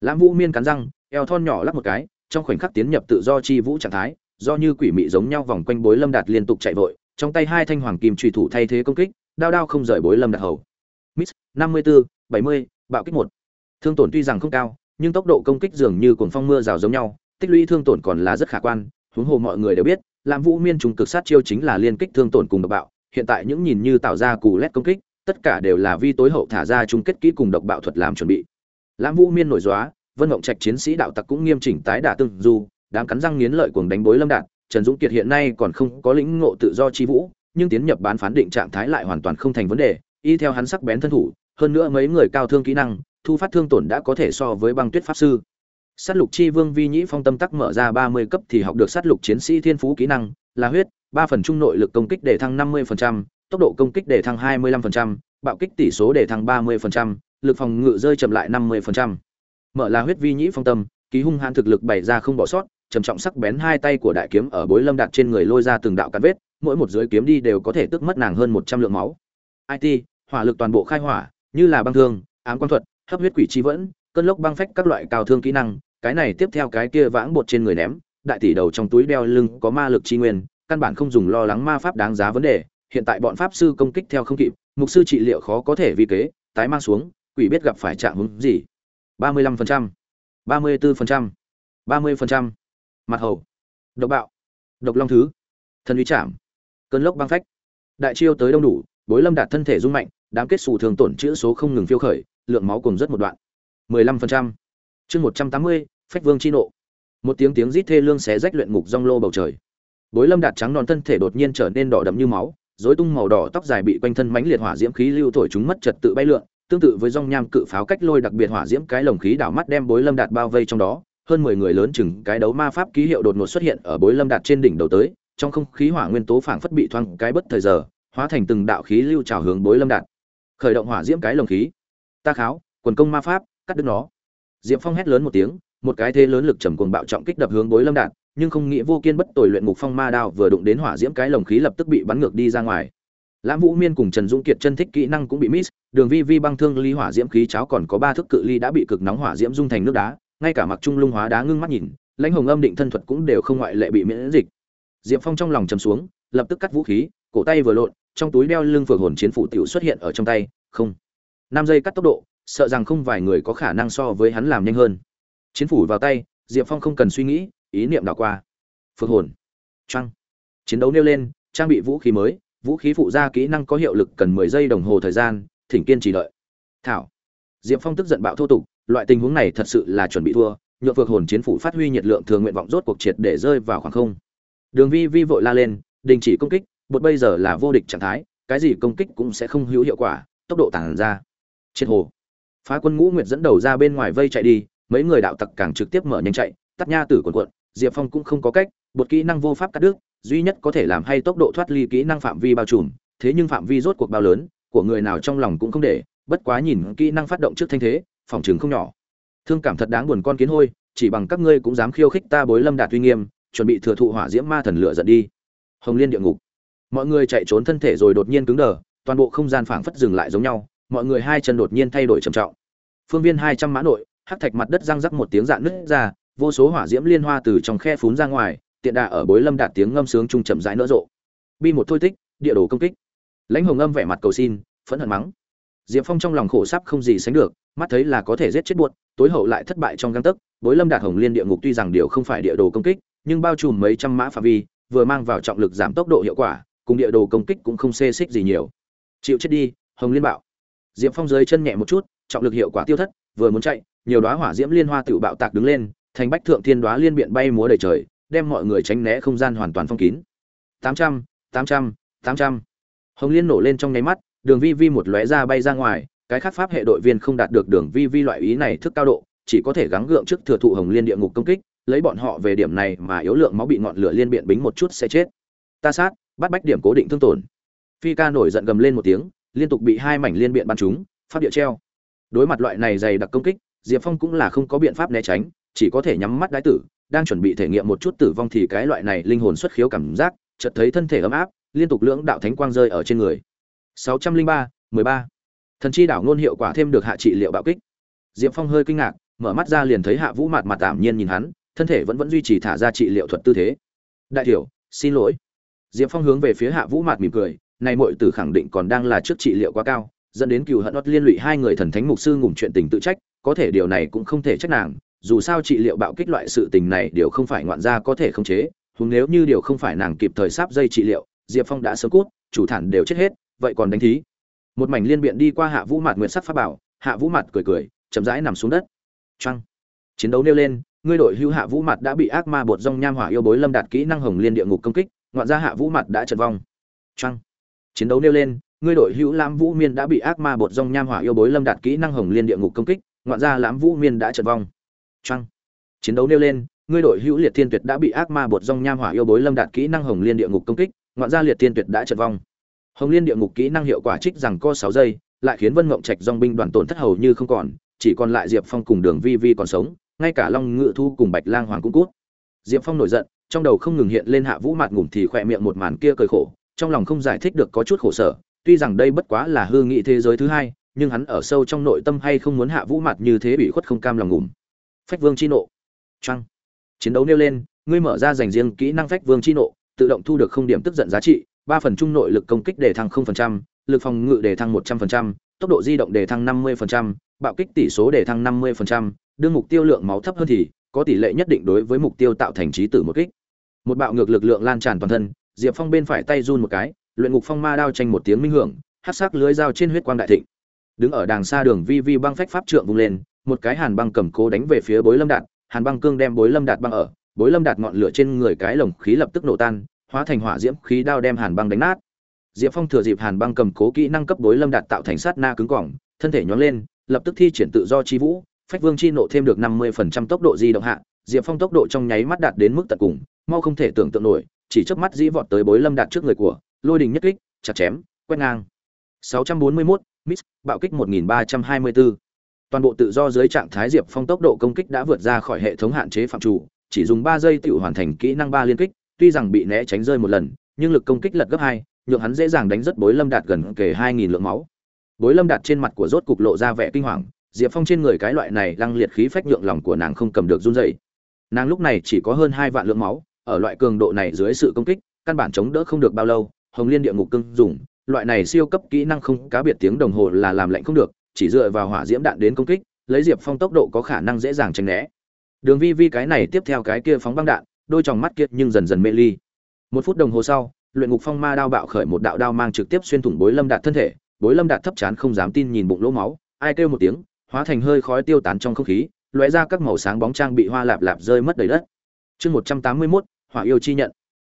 Lãm vũ miên cắn răng, eo thon nhỏ lắp một cái, trong khoảnh khắc tiến nhập tự do chi vũ trạng thái, do như quỷ mị giống nhau vòng quanh bối lâm đạt liên tục chạy vội, trong tay hai thanh hoàng kim truy thủ thay thế công kích, đao đao không rời bối lâm đạt hầu. Miss, năm mươi bốn bảy mươi, bạo kích một. Thương tổn tuy rằng không cao, nhưng tốc độ công kích dường như cuồng phong mưa rào giống nhau tích lũy thương tổn còn là rất khả quan, huống hồ mọi người đều biết làm vũ miên trùng cực sát chiêu chính là liên kích thương tổn cùng độc bạo, hiện tại những nhìn như tạo ra cù lét công kích, tất cả đều là vi tối hậu thả ra chung kết kỹ cùng độc bạo thuật làm chuẩn bị. Lãm vũ miên nổi dóa vân mộng trạch chiến sĩ đạo tặc cũng nghiêm chỉnh tái đả tương du, đám cắn răng nghiến lợi cuồng đánh bối lâm đạn trần dũng kiệt hiện nay còn không có lĩnh ngộ tự do chi vũ, nhưng tiến nhập bán phán định trạng thái lại hoàn toàn không thành vấn đề, y theo hắn sắc bén thân thủ, hơn nữa mấy người cao thương kỹ năng, thu phát thương tổn đã có thể so với băng tuyết pháp sư sát lục chi vương vi nhĩ phong tâm tắc mở ra ba mươi cấp thì học được sát lục chiến sĩ thiên phú kỹ năng là huyết ba phần trung nội lực công kích để thăng năm mươi phần trăm, tốc độ công kích để thăng hai mươi lăm phần trăm, bạo kích tỷ số để thăng ba mươi phần trăm, lực phòng ngự rơi chậm lại năm mươi phần trăm. mở là huyết vi nhĩ phong tâm ký hung hãn thực lực bày ra không bỏ sót trầm trọng sắc bén hai tay của đại kiếm ở bối lâm đặt trên người lôi ra từng đạo cắt vết mỗi một dưới kiếm đi đều có thể tức mất nàng hơn một trăm lượng máu it hỏa lực toàn bộ khai hỏa như là băng thương ám quan thuật hấp huyết quỷ chi vẫn cơn lốc băng phách các loại cao thương kỹ năng, cái này tiếp theo cái kia vãng bột trên người ném, đại tỷ đầu trong túi đeo lưng có ma lực chi nguyên, căn bản không dùng lo lắng ma pháp đáng giá vấn đề, hiện tại bọn pháp sư công kích theo không kịp, mục sư trị liệu khó có thể vi kế, tái mang xuống, quỷ biết gặp phải trạng hứng gì. Ba mươi lăm phần trăm, ba mươi bốn phần trăm, ba mươi phần trăm. Mặt hầu, độc bạo, độc long thứ, thần uy chạm, cơn lốc băng phách. Đại chiêu tới đông đủ, bối lâm đạt thân thể rung mạnh, đám kết xù thường tổn chữ số không ngừng phiêu khởi, lượng máu cùng rất một đoạn mười lăm phần trăm. Chương một trăm tám mươi, phách vương chi nộ. Một tiếng tiếng rít thê lương xé rách luyện ngục rong lô bầu trời. Bối lâm đạt trắng non thân thể đột nhiên trở nên đỏ đậm như máu, rối tung màu đỏ tóc dài bị quanh thân mãnh liệt hỏa diễm khí lưu thổi chúng mất trật tự bay lượn, tương tự với rong nham cự pháo cách lôi đặc biệt hỏa diễm cái lồng khí đảo mắt đem bối lâm đạt bao vây trong đó, hơn mười người lớn chừng cái đấu ma pháp ký hiệu đột ngột xuất hiện ở bối lâm đạt trên đỉnh đầu tới, trong không khí hỏa nguyên tố phảng phất bị thoang cái bất thời giờ, hóa thành từng đạo khí lưu trào hướng bối lâm đạt. Khởi động hỏa diễm cái lồng khí. Ta kháo, quần công ma pháp cắt đứt nó. Diệp phong hét lớn một tiếng, một cái thế lớn lực trầm cuồng bạo trọng kích đập hướng bối lâm đạt, nhưng không nghĩ vô kiên bất tồi luyện ngục phong ma đao vừa đụng đến hỏa diễm cái lồng khí lập tức bị bắn ngược đi ra ngoài. Lãm vũ miên cùng trần dũng kiệt chân thích kỹ năng cũng bị miss, đường vi vi băng thương ly hỏa diễm khí cháo còn có ba thước cự ly đã bị cực nóng hỏa diễm dung thành nước đá, ngay cả mặc trung lung hóa đá ngưng mắt nhìn, lãnh hồng âm định thân thuật cũng đều không ngoại lệ bị miễn dịch. Diệp phong trong lòng chầm xuống, lập tức cắt vũ khí, cổ tay vừa lộn, trong túi đeo lưng phượng hồn chiến phủ tiểu xuất hiện ở trong tay, không. Năm giây cắt tốc độ sợ rằng không vài người có khả năng so với hắn làm nhanh hơn. Chiến phủ vào tay, diệp phong không cần suy nghĩ, ý niệm đảo qua. Phượng hồn. Trăng chiến đấu nêu lên, trang bị vũ khí mới, vũ khí phụ gia kỹ năng có hiệu lực cần mười giây đồng hồ thời gian, thỉnh kiên trì đợi. Thảo. Diệp phong tức giận bạo thô tục, loại tình huống này thật sự là chuẩn bị thua nhựa Phượng hồn chiến phủ phát huy nhiệt lượng thường nguyện vọng rốt cuộc triệt để rơi vào khoảng không. Đường vi vi vội la lên, đình chỉ công kích, bột bây giờ là vô địch trạng thái, cái gì công kích cũng sẽ không hữu hiệu quả, tốc độ tản ra. Triệt hồ phá quân ngũ nguyệt dẫn đầu ra bên ngoài vây chạy đi, mấy người đạo tặc càng trực tiếp mở nhanh chạy, tắt nha tử quần quận, diệp phong cũng không có cách, bột kỹ năng vô pháp cắt đứt, duy nhất có thể làm hay tốc độ thoát ly kỹ năng phạm vi bao trùm, thế nhưng phạm vi rốt cuộc bao lớn, của người nào trong lòng cũng không để, bất quá nhìn kỹ năng phát động trước thanh thế, phòng trường không nhỏ. Thương cảm thật đáng buồn con kiến hôi, chỉ bằng các ngươi cũng dám khiêu khích ta bối lâm đạt uy nghiêm, chuẩn bị thừa thụ hỏa diễm ma thần lửa giận đi. Hồng liên địa ngục. Mọi người chạy trốn thân thể rồi đột nhiên cứng đờ, toàn bộ không gian phảng phất dừng lại giống nhau mọi người hai chân đột nhiên thay đổi trầm trọng. Phương viên hai trăm mã nội, hắc thạch mặt đất răng rắc một tiếng dạn nứt ra, vô số hỏa diễm liên hoa từ trong khe phún ra ngoài, tiện đà ở bối lâm đạt tiếng ngâm sướng trung chậm rãi nữa rộ. Bi một thôi tích, địa đồ công kích. Lãnh hồng âm vẻ mặt cầu xin, phẫn hận mắng. Diệp phong trong lòng khổ sắp không gì sánh được, mắt thấy là có thể giết chết buột tối hậu lại thất bại trong găng tấc, bối lâm đạt hồng liên địa ngục tuy rằng điều không phải địa đồ công kích, nhưng bao trùm mấy trăm mã phạm vi, vừa mang vào trọng lực giảm tốc độ hiệu quả, cùng địa đồ công kích cũng không xê xích gì nhiều. Chịu chết đi, hồng liên bạo diệp phong dưới chân nhẹ một chút, trọng lực hiệu quả tiêu thất, vừa muốn chạy, nhiều đoá hỏa diễm liên hoa tự bạo tạc đứng lên, thành bách thượng thiên đoá liên biện bay múa đầy trời, đem mọi người tránh né không gian hoàn toàn phong kín. Tám trăm tám trăm tám trăm. Hồng liên nổ lên trong nháy mắt, đường vi vi một lóe ra bay ra ngoài, cái khác pháp hệ đội viên không đạt được đường vi vi loại ý này thức cao độ, chỉ có thể gắng gượng trước thừa thụ hồng liên địa ngục công kích, lấy bọn họ về điểm này mà yếu lượng máu bị ngọn lửa liên biện bính một chút sẽ chết. Ta sát, bắt bách điểm cố định thương tổn. Phi ca nổi giận gầm lên một tiếng liên tục bị hai mảnh liên biện bắn trúng phát địa treo. Đối mặt loại này dày đặc công kích diệp phong cũng là không có biện pháp né tránh chỉ có thể nhắm mắt đái tử đang chuẩn bị thể nghiệm một chút tử vong thì cái loại này linh hồn xuất khiếu cảm giác chợt thấy thân thể ấm áp liên tục lưỡng đạo thánh quang rơi ở trên người. 603, 13. thần chi đảo ngôn hiệu quả thêm được hạ trị liệu bạo kích. Diệp phong hơi kinh ngạc mở mắt ra liền thấy hạ vũ mặt mặt tạm nhiên nhìn hắn thân thể vẫn vẫn duy trì thả ra trị liệu thuật tư thế. Đại tiểu xin lỗi. Diệp phong hướng về phía hạ vũ mặt mỉm cười này muội tử khẳng định còn đang là trước trị liệu quá cao, dẫn đến cừu hận ất liên lụy hai người thần thánh mục sư ngủm chuyện tình tự trách, có thể điều này cũng không thể trách nàng, dù sao trị liệu bạo kích loại sự tình này điều không phải ngoạn gia có thể khống chế, huống nếu như điều không phải nàng kịp thời sắp dây trị liệu, diệp phong đã sớm cút, chủ thản đều chết hết, vậy còn đánh thí. Một mảnh liên biện đi qua hạ vũ mặt nguyện sắc pháp bảo, hạ vũ mặt cười cười, chậm rãi nằm xuống đất. Choang. chiến đấu nêu lên, ngươi đội hưu hạ vũ mặt đã bị ác ma bột rong nham hỏa yêu bối lâm đạt kỹ năng hồng liên địa ngục công kích, ngoạn gia hạ vũ mặt đã trận vong. Choang chiến đấu nêu lên, ngươi đội hữu lãm vũ miên đã bị ác ma bột rong nham hỏa yêu bối lâm đạt kỹ năng hồng liên địa ngục công kích, ngoạn ra lãm vũ miên đã trận vong. Trăng chiến đấu nêu lên, ngươi đội hữu liệt thiên tuyệt đã bị ác ma bột rong nham hỏa yêu bối lâm đạt kỹ năng hồng liên địa ngục công kích, ngoạn ra liệt thiên tuyệt đã trận vong. Hồng liên địa ngục kỹ năng hiệu quả trích rằng co sáu giây, lại khiến vân mộng trạch dong binh đoàn tổn thất hầu như không còn, chỉ còn lại diệp phong cùng đường vi vi còn sống, ngay cả long ngự thu cùng bạch lang hoàng cũng cút. Diệp phong nổi giận, trong đầu không ngừng hiện lên hạ vũ mạt ngủm thì khỏe miệng một màn kia cười khổ trong lòng không giải thích được có chút khổ sở, tuy rằng đây bất quá là hư nghị thế giới thứ hai, nhưng hắn ở sâu trong nội tâm hay không muốn hạ vũ mặt như thế bị khuất không cam lòng ngủm. Phách vương chi nộ. Trăng chiến đấu nêu lên, ngươi mở ra dành riêng kỹ năng phách vương chi nộ, tự động thu được không điểm tức giận giá trị, ba phần trung nội lực công kích để thăng không phần trăm, lực phòng ngự để thăng một trăm phần trăm, tốc độ di động để thăng năm mươi phần trăm, bạo kích tỷ số để thăng năm mươi phần trăm đương mục tiêu lượng máu thấp hơn thì có tỷ lệ nhất định đối với mục tiêu tạo thành trí tử một kích. Một bạo ngược lực lượng lan tràn toàn thân diệp phong bên phải tay run một cái, luyện ngục phong ma đao tranh một tiếng minh hưởng, hắc sắc lưới dao trên huyết quang đại thịnh. Đứng ở đàng xa đường vi vi băng phách pháp trượng vung lên, một cái hàn băng cầm cố đánh về phía bối lâm đạt, hàn băng cương đem bối lâm đạt băng ở, bối lâm đạt ngọn lửa trên người cái lồng khí lập tức nổ tan, hóa thành hỏa diễm khí đao đem hàn băng đánh nát. Diệp phong thừa dịp hàn băng cầm cố kỹ năng cấp bối lâm đạt tạo thành sát na cứng cỏng, thân thể nhón lên, lập tức thi triển tự do chi vũ, phách vương chi nộ thêm được năm mươi phần trăm tốc độ di động hạ, diệp phong tốc độ trong nháy mắt đạt đến mức tận cùng, mau không thể tưởng tượng nổi chỉ chớp mắt dĩ vọt tới bối lâm đạt trước người của lôi đình nhất kích chặt chém quét ngang. 641, miss bạo kích 1324. toàn bộ tự do dưới trạng thái diệp phong tốc độ công kích đã vượt ra khỏi hệ thống hạn chế phạm chủ chỉ dùng ba giây tự hoàn thành kỹ năng ba liên kích tuy rằng bị né tránh rơi một lần nhưng lực công kích lật gấp hai nhượng hắn dễ dàng đánh rất bối lâm đạt gần kề 2.000 lượng máu. Bối lâm đạt trên mặt của rốt cục lộ ra vẻ kinh hoàng diệp phong trên người cái loại này lăng liệt khí phách nhượng lòng của nàng không cầm được run dậy nàng lúc này chỉ có hơn hai vạn lượng máu ở loại cường độ này dưới sự công kích, căn bản chống đỡ không được bao lâu, hồng liên địa ngục cưng dùng, loại này siêu cấp kỹ năng không cá biệt tiếng đồng hồ là làm lạnh không được, chỉ dựa vào hỏa diễm đạn đến công kích, lấy diệp phong tốc độ có khả năng dễ dàng tránh né. Đường vi vi cái này tiếp theo cái kia phóng băng đạn, đôi tròng mắt kiệt nhưng dần dần mê ly. Một phút đồng hồ sau, luyện ngục phong ma đao bạo khởi một đạo đao mang trực tiếp xuyên thủng bối lâm đạt thân thể, bối lâm đạt thấp chán không dám tin nhìn bụng lỗ máu, ai kêu một tiếng, hóa thành hơi khói tiêu tán trong không khí, lóe ra các màu sáng bóng trang bị hoa lạp lạp rơi mất đầy đất chương một trăm tám mươi mốt, hỏa yêu chi nhận.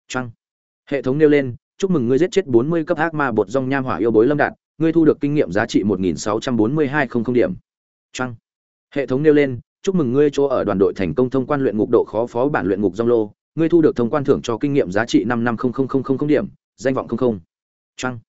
Trăng hệ thống nêu lên, chúc mừng ngươi giết chết bốn mươi cấp ác ma bột rong nham hỏa yêu bối lâm đạt ngươi thu được kinh nghiệm giá trị một nghìn sáu trăm bốn mươi hai không không điểm. Trăng hệ thống nêu lên, chúc mừng ngươi chỗ ở đoàn đội thành công thông quan luyện ngục độ khó phó bản luyện ngục rong lô, ngươi thu được thông quan thưởng cho kinh nghiệm giá trị năm năm không không không không điểm, danh vọng không không. Trăng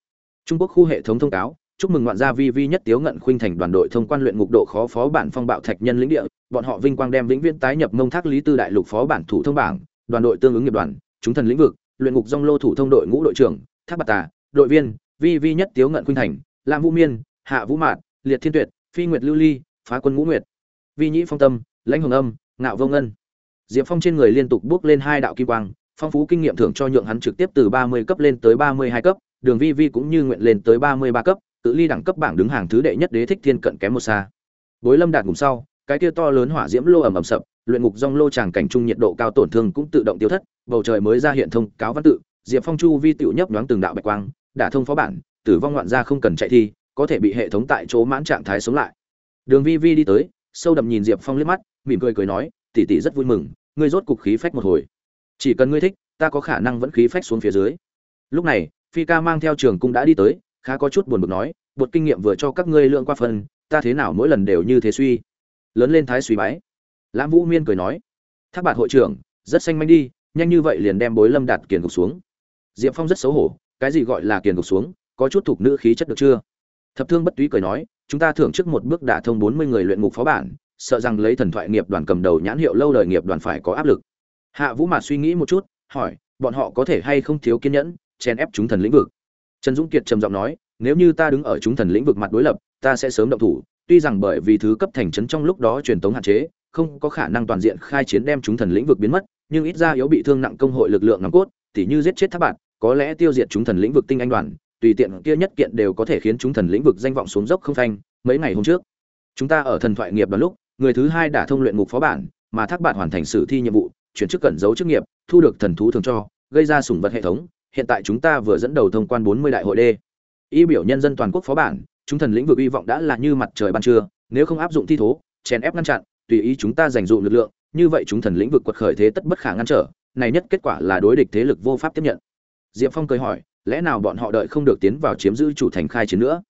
trung quốc khu hệ thống thông cáo chúc mừng ngoạn gia vi vi nhất tiếu ngận khuynh thành đoàn đội thông quan luyện ngục độ khó phó bản phong bạo thạch nhân lĩnh địa, bọn họ vinh quang đem vĩnh viễn tái nhập mông thác lý tư đại lục phó bản thủ thông bảng, đoàn đội tương ứng nghiệp đoàn, chúng thần lĩnh vực, luyện ngục dông lô thủ thông đội ngũ đội trưởng, thác bạc tà, đội viên, vi vi nhất tiếu ngận khuynh thành, lam vũ miên, hạ vũ mạn liệt thiên tuyệt, phi nguyệt lưu ly, phá quân ngũ nguyệt, vi nhĩ phong tâm, lãnh hồng âm, ngạo vông ân diệp phong trên người liên tục bước lên hai đạo kim quang, phong phú kinh nghiệm thưởng cho nhượng hắn trực tiếp từ ba mươi cấp lên tới ba mươi hai cấp, đường vi vi cũng như nguyện lên tới ba mươi ba cấp cự ly đẳng cấp bảng đứng hàng thứ đệ nhất đế thích thiên cận kém một xa. Bối lâm đạt cùng sau, cái kia to lớn hỏa diễm lô ẩm ẩm sập, luyện ngục rong lô tràng cảnh trung nhiệt độ cao tổn thương cũng tự động tiêu thất, bầu trời mới ra hiện thông cáo văn tự, diệp phong chu vi tiểu nhấp nhoáng từng đạo bạch quang đả thông phó bản, tử vong ngoạn gia không cần chạy thi, có thể bị hệ thống tại chỗ mãn trạng thái sống lại. Đường vi vi đi tới, sâu đậm nhìn diệp phong liếc mắt, mỉm cười cười nói, tỷ tỷ rất vui mừng, ngươi rốt cục khí phách một hồi. Chỉ cần ngươi thích, ta có khả năng vẫn khí phách xuống phía dưới. Lúc này, phi ca mang theo trường cung đã đi tới khá có chút buồn bực nói, bột kinh nghiệm vừa cho các ngươi lượng qua phần, ta thế nào mỗi lần đều như thế suy? Lớn lên thái suy bái. Lãm vũ miên cười nói, thác bạt hội trưởng, rất xanh manh đi, nhanh như vậy liền đem bối lâm đạt kiền gục xuống. Diệp phong rất xấu hổ, cái gì gọi là kiền gục xuống, có chút thuộc nữ khí chất được chưa? Thập thương bất túy cười nói, chúng ta thưởng trước một bước đả thông bốn mươi người luyện ngục phó bản, sợ rằng lấy thần thoại nghiệp đoàn cầm đầu nhãn hiệu lâu đời nghiệp đoàn phải có áp lực. Hạ vũ mạt suy nghĩ một chút, hỏi, bọn họ có thể hay không thiếu kiên nhẫn chen ép chúng thần lĩnh vực? Trần dũng kiệt trầm giọng nói, nếu như ta đứng ở chúng thần lĩnh vực mặt đối lập, ta sẽ sớm động thủ, tuy rằng bởi vì thứ cấp thành trấn trong lúc đó truyền tống hạn chế, không có khả năng toàn diện khai chiến đem chúng thần lĩnh vực biến mất, nhưng ít ra yếu bị thương nặng công hội lực lượng nòng cốt, tỉ như giết chết tháp bạn có lẽ tiêu diệt chúng thần lĩnh vực tinh anh đoàn, tùy tiện kia nhất kiện đều có thể khiến chúng thần lĩnh vực danh vọng xuống dốc không phanh, mấy ngày hôm trước, chúng ta ở thần thoại nghiệp đoàn lúc, người thứ hai đã thông luyện ngục phó bản, mà thác bạn hoàn thành sử thi nhiệm vụ, chuyển chức cẩn giấu chức nghiệp, thu được thần thú thường cho, gây ra sủng vật hệ thống hiện tại chúng ta vừa dẫn đầu thông quan 40 đại hội đê y biểu nhân dân toàn quốc phó bản, chúng thần lĩnh vực hy vọng đã là như mặt trời ban trưa, nếu không áp dụng thi thố, chèn ép ngăn chặn, tùy ý chúng ta dành dụ lực lượng, như vậy chúng thần lĩnh vực quật khởi thế tất bất khả ngăn trở, này nhất kết quả là đối địch thế lực vô pháp tiếp nhận. Diệp phong cười hỏi, lẽ nào bọn họ đợi không được tiến vào chiếm giữ chủ thành khai chiến nữa?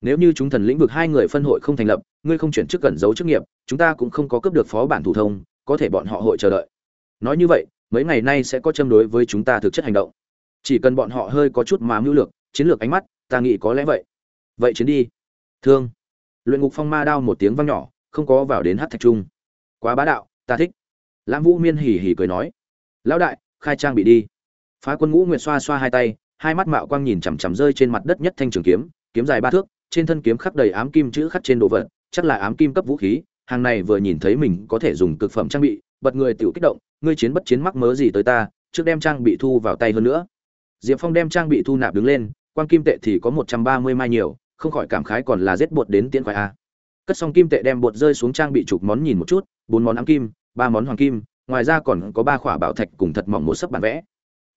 Nếu như chúng thần lĩnh vực hai người phân hội không thành lập, ngươi không chuyển chức gần giấu chức nghiệp, chúng ta cũng không có cấp được phó bản thủ thông, có thể bọn họ hội chờ đợi. Nói như vậy, mấy ngày nay sẽ có châm đối với chúng ta thực chất hành động chỉ cần bọn họ hơi có chút mà mưu lược, chiến lược ánh mắt, ta nghĩ có lẽ vậy. Vậy chiến đi. Thương. Luyện ngục phong ma đao một tiếng vang nhỏ, không có vào đến hát thạch trung. Quá bá đạo, ta thích. Lãm vũ miên hỉ hỉ cười nói. Lão đại, khai trang bị đi. Phá quân ngũ nguyệt xoa xoa hai tay, hai mắt mạo quang nhìn chằm chằm rơi trên mặt đất nhất thanh trường kiếm kiếm dài ba thước, trên thân kiếm khắc đầy ám kim chữ khắc trên đồ vật, chắc là ám kim cấp vũ khí, hàng này vừa nhìn thấy mình có thể dùng cực phẩm trang bị, bật người tiểu kích động, ngươi chiến bất chiến mắc mớ gì tới ta, trước đem trang bị thu vào tay hơn nữa diệp phong đem trang bị thu nạp đứng lên quan kim tệ thì có một trăm ba mươi mai nhiều, không khỏi cảm khái còn là giết bột đến tiễn quái a. Cất xong kim tệ đem bột rơi xuống trang bị chụp món nhìn một chút, bốn món ám kim, ba món hoàng kim, ngoài ra còn có ba khỏa bảo thạch cùng thật mỏng một sấp bản vẽ.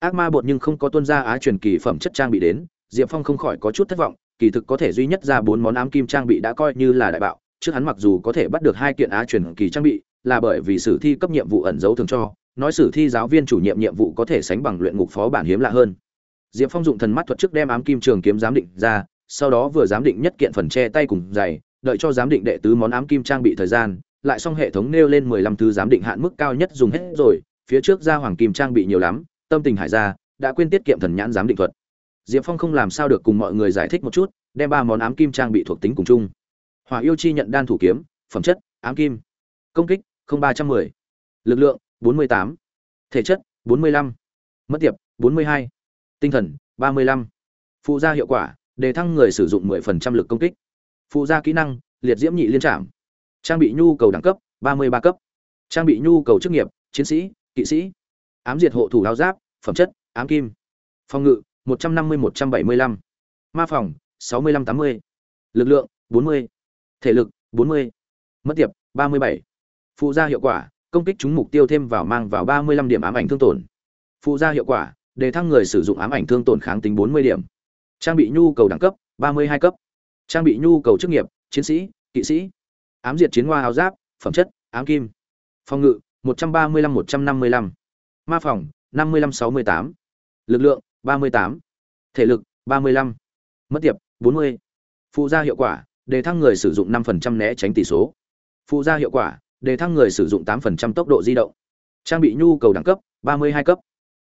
Ác ma bột nhưng không có tuân ra á truyền kỳ phẩm chất trang bị đến, diệp phong không khỏi có chút thất vọng, kỳ thực có thể duy nhất ra bốn món ám kim trang bị đã coi như là đại bạo, trước hắn mặc dù có thể bắt được hai kiện á truyền kỳ trang bị, là bởi vì sử thi cấp nhiệm vụ ẩn dấu thường cho, nói sử thi giáo viên chủ nhiệm nhiệm vụ có thể sánh bằng luyện ngục phó bản hiếm lạ hơn diệp phong dụng thần mắt thuật trước đem ám kim trường kiếm giám định ra, sau đó vừa giám định nhất kiện phần che tay cùng giày, đợi cho giám định đệ tứ món ám kim trang bị thời gian, lại xong hệ thống nêu lên mười lăm thứ giám định hạn mức cao nhất dùng hết rồi, phía trước ra hoàng kim trang bị nhiều lắm, tâm tình hải ra, đã quên tiết kiệm thần nhãn giám định thuật. Diệp phong không làm sao được cùng mọi người giải thích một chút, đem ba món ám kim trang bị thuộc tính cùng chung. Hỏa yêu chi nhận đan thủ kiếm, phẩm chất, ám kim. Công kích ba trăm mười. Lực lượng, bốn mươi tám. Thể chất, bốn mươi lăm. Mất tiệp, bốn mươi hai tinh thần 35. phụ gia hiệu quả, đề thăng người sử dụng 10% lực công kích. Phụ gia kỹ năng, liệt diễm nhị liên trạm trang bị nhu cầu đẳng cấp 33 cấp. Trang bị nhu cầu chức nghiệp, chiến sĩ, kỵ sĩ. Ám diệt hộ thủ áo giáp, phẩm chất, ám kim. Phòng ngự 150-175 ma phòng 65-80 lực lượng 40 thể lực 40 mất tiệp 37 phụ gia hiệu quả, công kích chúng mục tiêu thêm vào mang vào 35 điểm ám ảnh thương tổn. Phụ gia hiệu quả đề thăng người sử dụng ám ảnh thương tổn kháng tính bốn mươi điểm. Trang bị nhu cầu đẳng cấp, ba mươi hai cấp. Trang bị nhu cầu chức nghiệp, chiến sĩ, kỵ sĩ. Ám diệt chiến hoa áo giáp, phẩm chất, ám kim. Phòng ngự, một trăm ba mươi lăm, một trăm năm mươi lăm. Ma phòng, năm mươi lăm sáu mươi tám. Lực lượng, ba mươi tám. Thể lực, ba mươi lăm. Mất tiệp, bốn mươi. Phụ gia hiệu quả đề thăng người sử dụng năm phần trăm né tránh tỷ số. Phụ gia hiệu quả đề thăng người sử dụng tám phần trăm tốc độ di động. Trang bị nhu cầu đẳng cấp, ba mươi hai cấp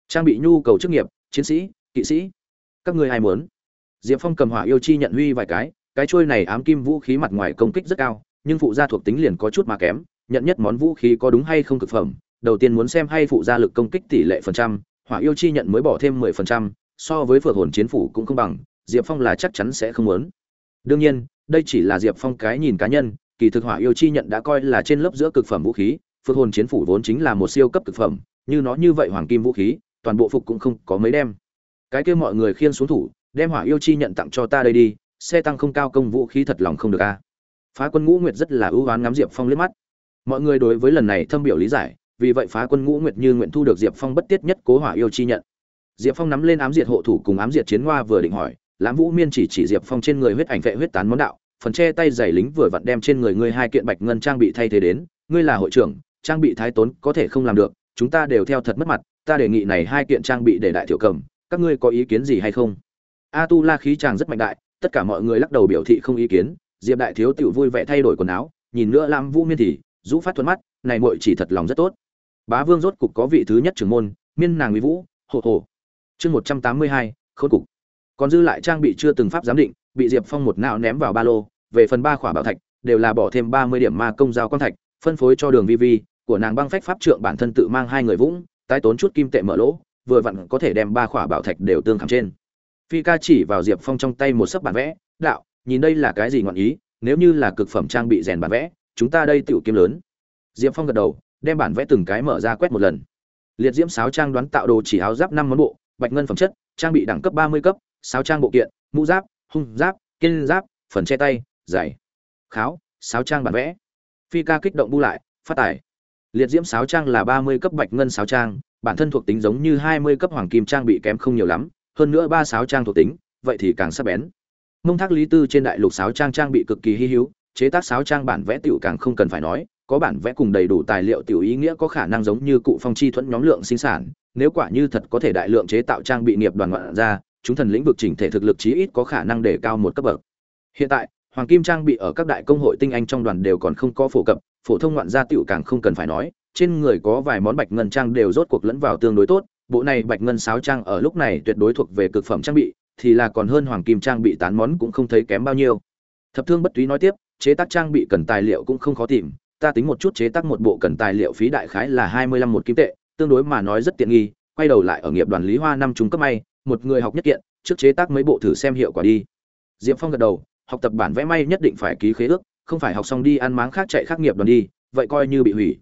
trang bị nhu cầu chức nghiệp, chiến sĩ, kỵ sĩ. Các ngươi ai muốn? Diệp phong cầm hỏa yêu chi nhận huy vài cái cái trôi này ám kim vũ khí mặt ngoài công kích rất cao, nhưng phụ gia thuộc tính liền có chút mà kém, nhận nhất món vũ khí có đúng hay không cực phẩm, đầu tiên muốn xem hay phụ gia lực công kích tỷ lệ phần trăm, hỏa yêu chi nhận mới bỏ thêm mười phần trăm, so với phượng hồn chiến phủ cũng không bằng, diệp phong là chắc chắn sẽ không muốn. Đương nhiên, đây chỉ là diệp phong cái nhìn cá nhân, kỳ thực hỏa yêu chi nhận đã coi là trên lớp giữa cực phẩm vũ khí, phượng hồn chiến phủ vốn chính là một siêu cấp cực phẩm, như nó như vậy hoàng kim vũ khí toàn bộ phục cũng không có mấy đem. Cái kia mọi người khiên xuống thủ, đem hỏa yêu chi nhận tặng cho ta đây đi, xe tăng không cao công vũ khí thật lòng không được a. Phá quân ngũ nguyệt rất là ưu oán ngắm diệp phong liếc mắt. Mọi người đối với lần này thâm biểu lý giải, vì vậy phá quân ngũ nguyệt như nguyện thu được diệp phong bất tiết nhất cố hỏa yêu chi nhận. Diệp phong nắm lên ám diệt hộ thủ cùng ám diệt chiến hoa vừa định hỏi, lãm vũ miên chỉ chỉ diệp phong trên người huyết ảnh vệ huyết tán món đạo, phần che tay giày lính vừa vặn đem trên người ngươi hai kiện bạch ngân trang bị thay thế đến, ngươi là hội trưởng, trang bị thái tốn có thể không làm được, chúng ta đều theo thật mất mặt ta đề nghị này hai kiện trang bị để đại thiệu cầm, các ngươi có ý kiến gì hay không? A tu la khí chàng rất mạnh đại, tất cả mọi người lắc đầu biểu thị không ý kiến, diệp đại thiếu tự vui vẻ thay đổi quần áo, nhìn nữa lam vũ miên thì, rũ phát thuận mắt, này muội chỉ thật lòng rất tốt. Bá vương rốt cục có vị thứ nhất trưởng môn, miên nàng uy vũ hộ hộ chương một trăm tám mươi hai khôn cục. Còn dư lại trang bị chưa từng pháp giám định, bị diệp phong một nạo ném vào ba lô, về phần ba khỏa bảo thạch, đều là bỏ thêm ba mươi điểm ma công giao quan thạch, phân phối cho đường vi vi, của nàng băng phách pháp trượng bản thân tự mang hai người vũng tái tốn chút kim tệ mở lỗ, vừa vặn có thể đem ba khỏa bảo thạch đều tương khảm trên. Phi ca chỉ vào diệp phong trong tay một sấp bản vẽ, đạo, nhìn đây là cái gì ngọn ý? Nếu như là cực phẩm trang bị rèn bản vẽ, chúng ta đây tiểu kiếm lớn. Diệp phong gật đầu, đem bản vẽ từng cái mở ra quét một lần. Liệt diễm sáo trang đoán tạo đồ chỉ áo giáp năm món bộ, bạch ngân phẩm chất, trang bị đẳng cấp ba mươi cấp, sáo trang bộ kiện, mũ giáp, hung giáp, kiên giáp, phần che tay, giày, kháo, sáo trang bản vẽ. Phi ca kích động bu lại, phát tài liệt diễm sáo trang là ba mươi cấp bạch ngân sáo trang, bản thân thuộc tính giống như hai mươi cấp hoàng kim trang bị kém không nhiều lắm, hơn nữa ba sáo trang thuộc tính, vậy thì càng sắc bén. Mông thác lý tư trên đại lục sáo trang trang bị cực kỳ hy hữu, chế tác sáo trang bản vẽ tiểu càng không cần phải nói, có bản vẽ cùng đầy đủ tài liệu tiểu ý nghĩa có khả năng giống như cụ phong chi thuẫn nhóm lượng sinh sản, nếu quả như thật có thể đại lượng chế tạo trang bị nghiệp đoàn ngoạn ra, chúng thần lĩnh vực chỉnh thể thực lực chí ít có khả năng để cao một cấp bậc. Hiện tại hoàng kim trang bị ở các đại công hội tinh anh trong đoàn đều còn không có phổ cập, phổ thông ngoạn gia tiểu càng không cần phải nói, trên người có vài món bạch ngân trang đều rốt cuộc lẫn vào tương đối tốt, bộ này bạch ngân sáo trang ở lúc này tuyệt đối thuộc về cực phẩm trang bị, thì là còn hơn hoàng kim trang bị tán món cũng không thấy kém bao nhiêu. Thập thương bất túy nói tiếp, chế tác trang bị cần tài liệu cũng không khó tìm, ta tính một chút chế tác một bộ cần tài liệu phí đại khái là hai mươi lăm một kim tệ, tương đối mà nói rất tiện nghi, quay đầu lại ở nghiệp đoàn lý hoa năm trung cấp may, một người học nhất kiện, trước chế tác mấy bộ thử xem hiệu quả đi. Diệp phong gật đầu học tập bản vẽ may nhất định phải ký khế ước, không phải học xong đi ăn máng khác chạy khác nghiệp đoàn đi, vậy coi như bị hủy.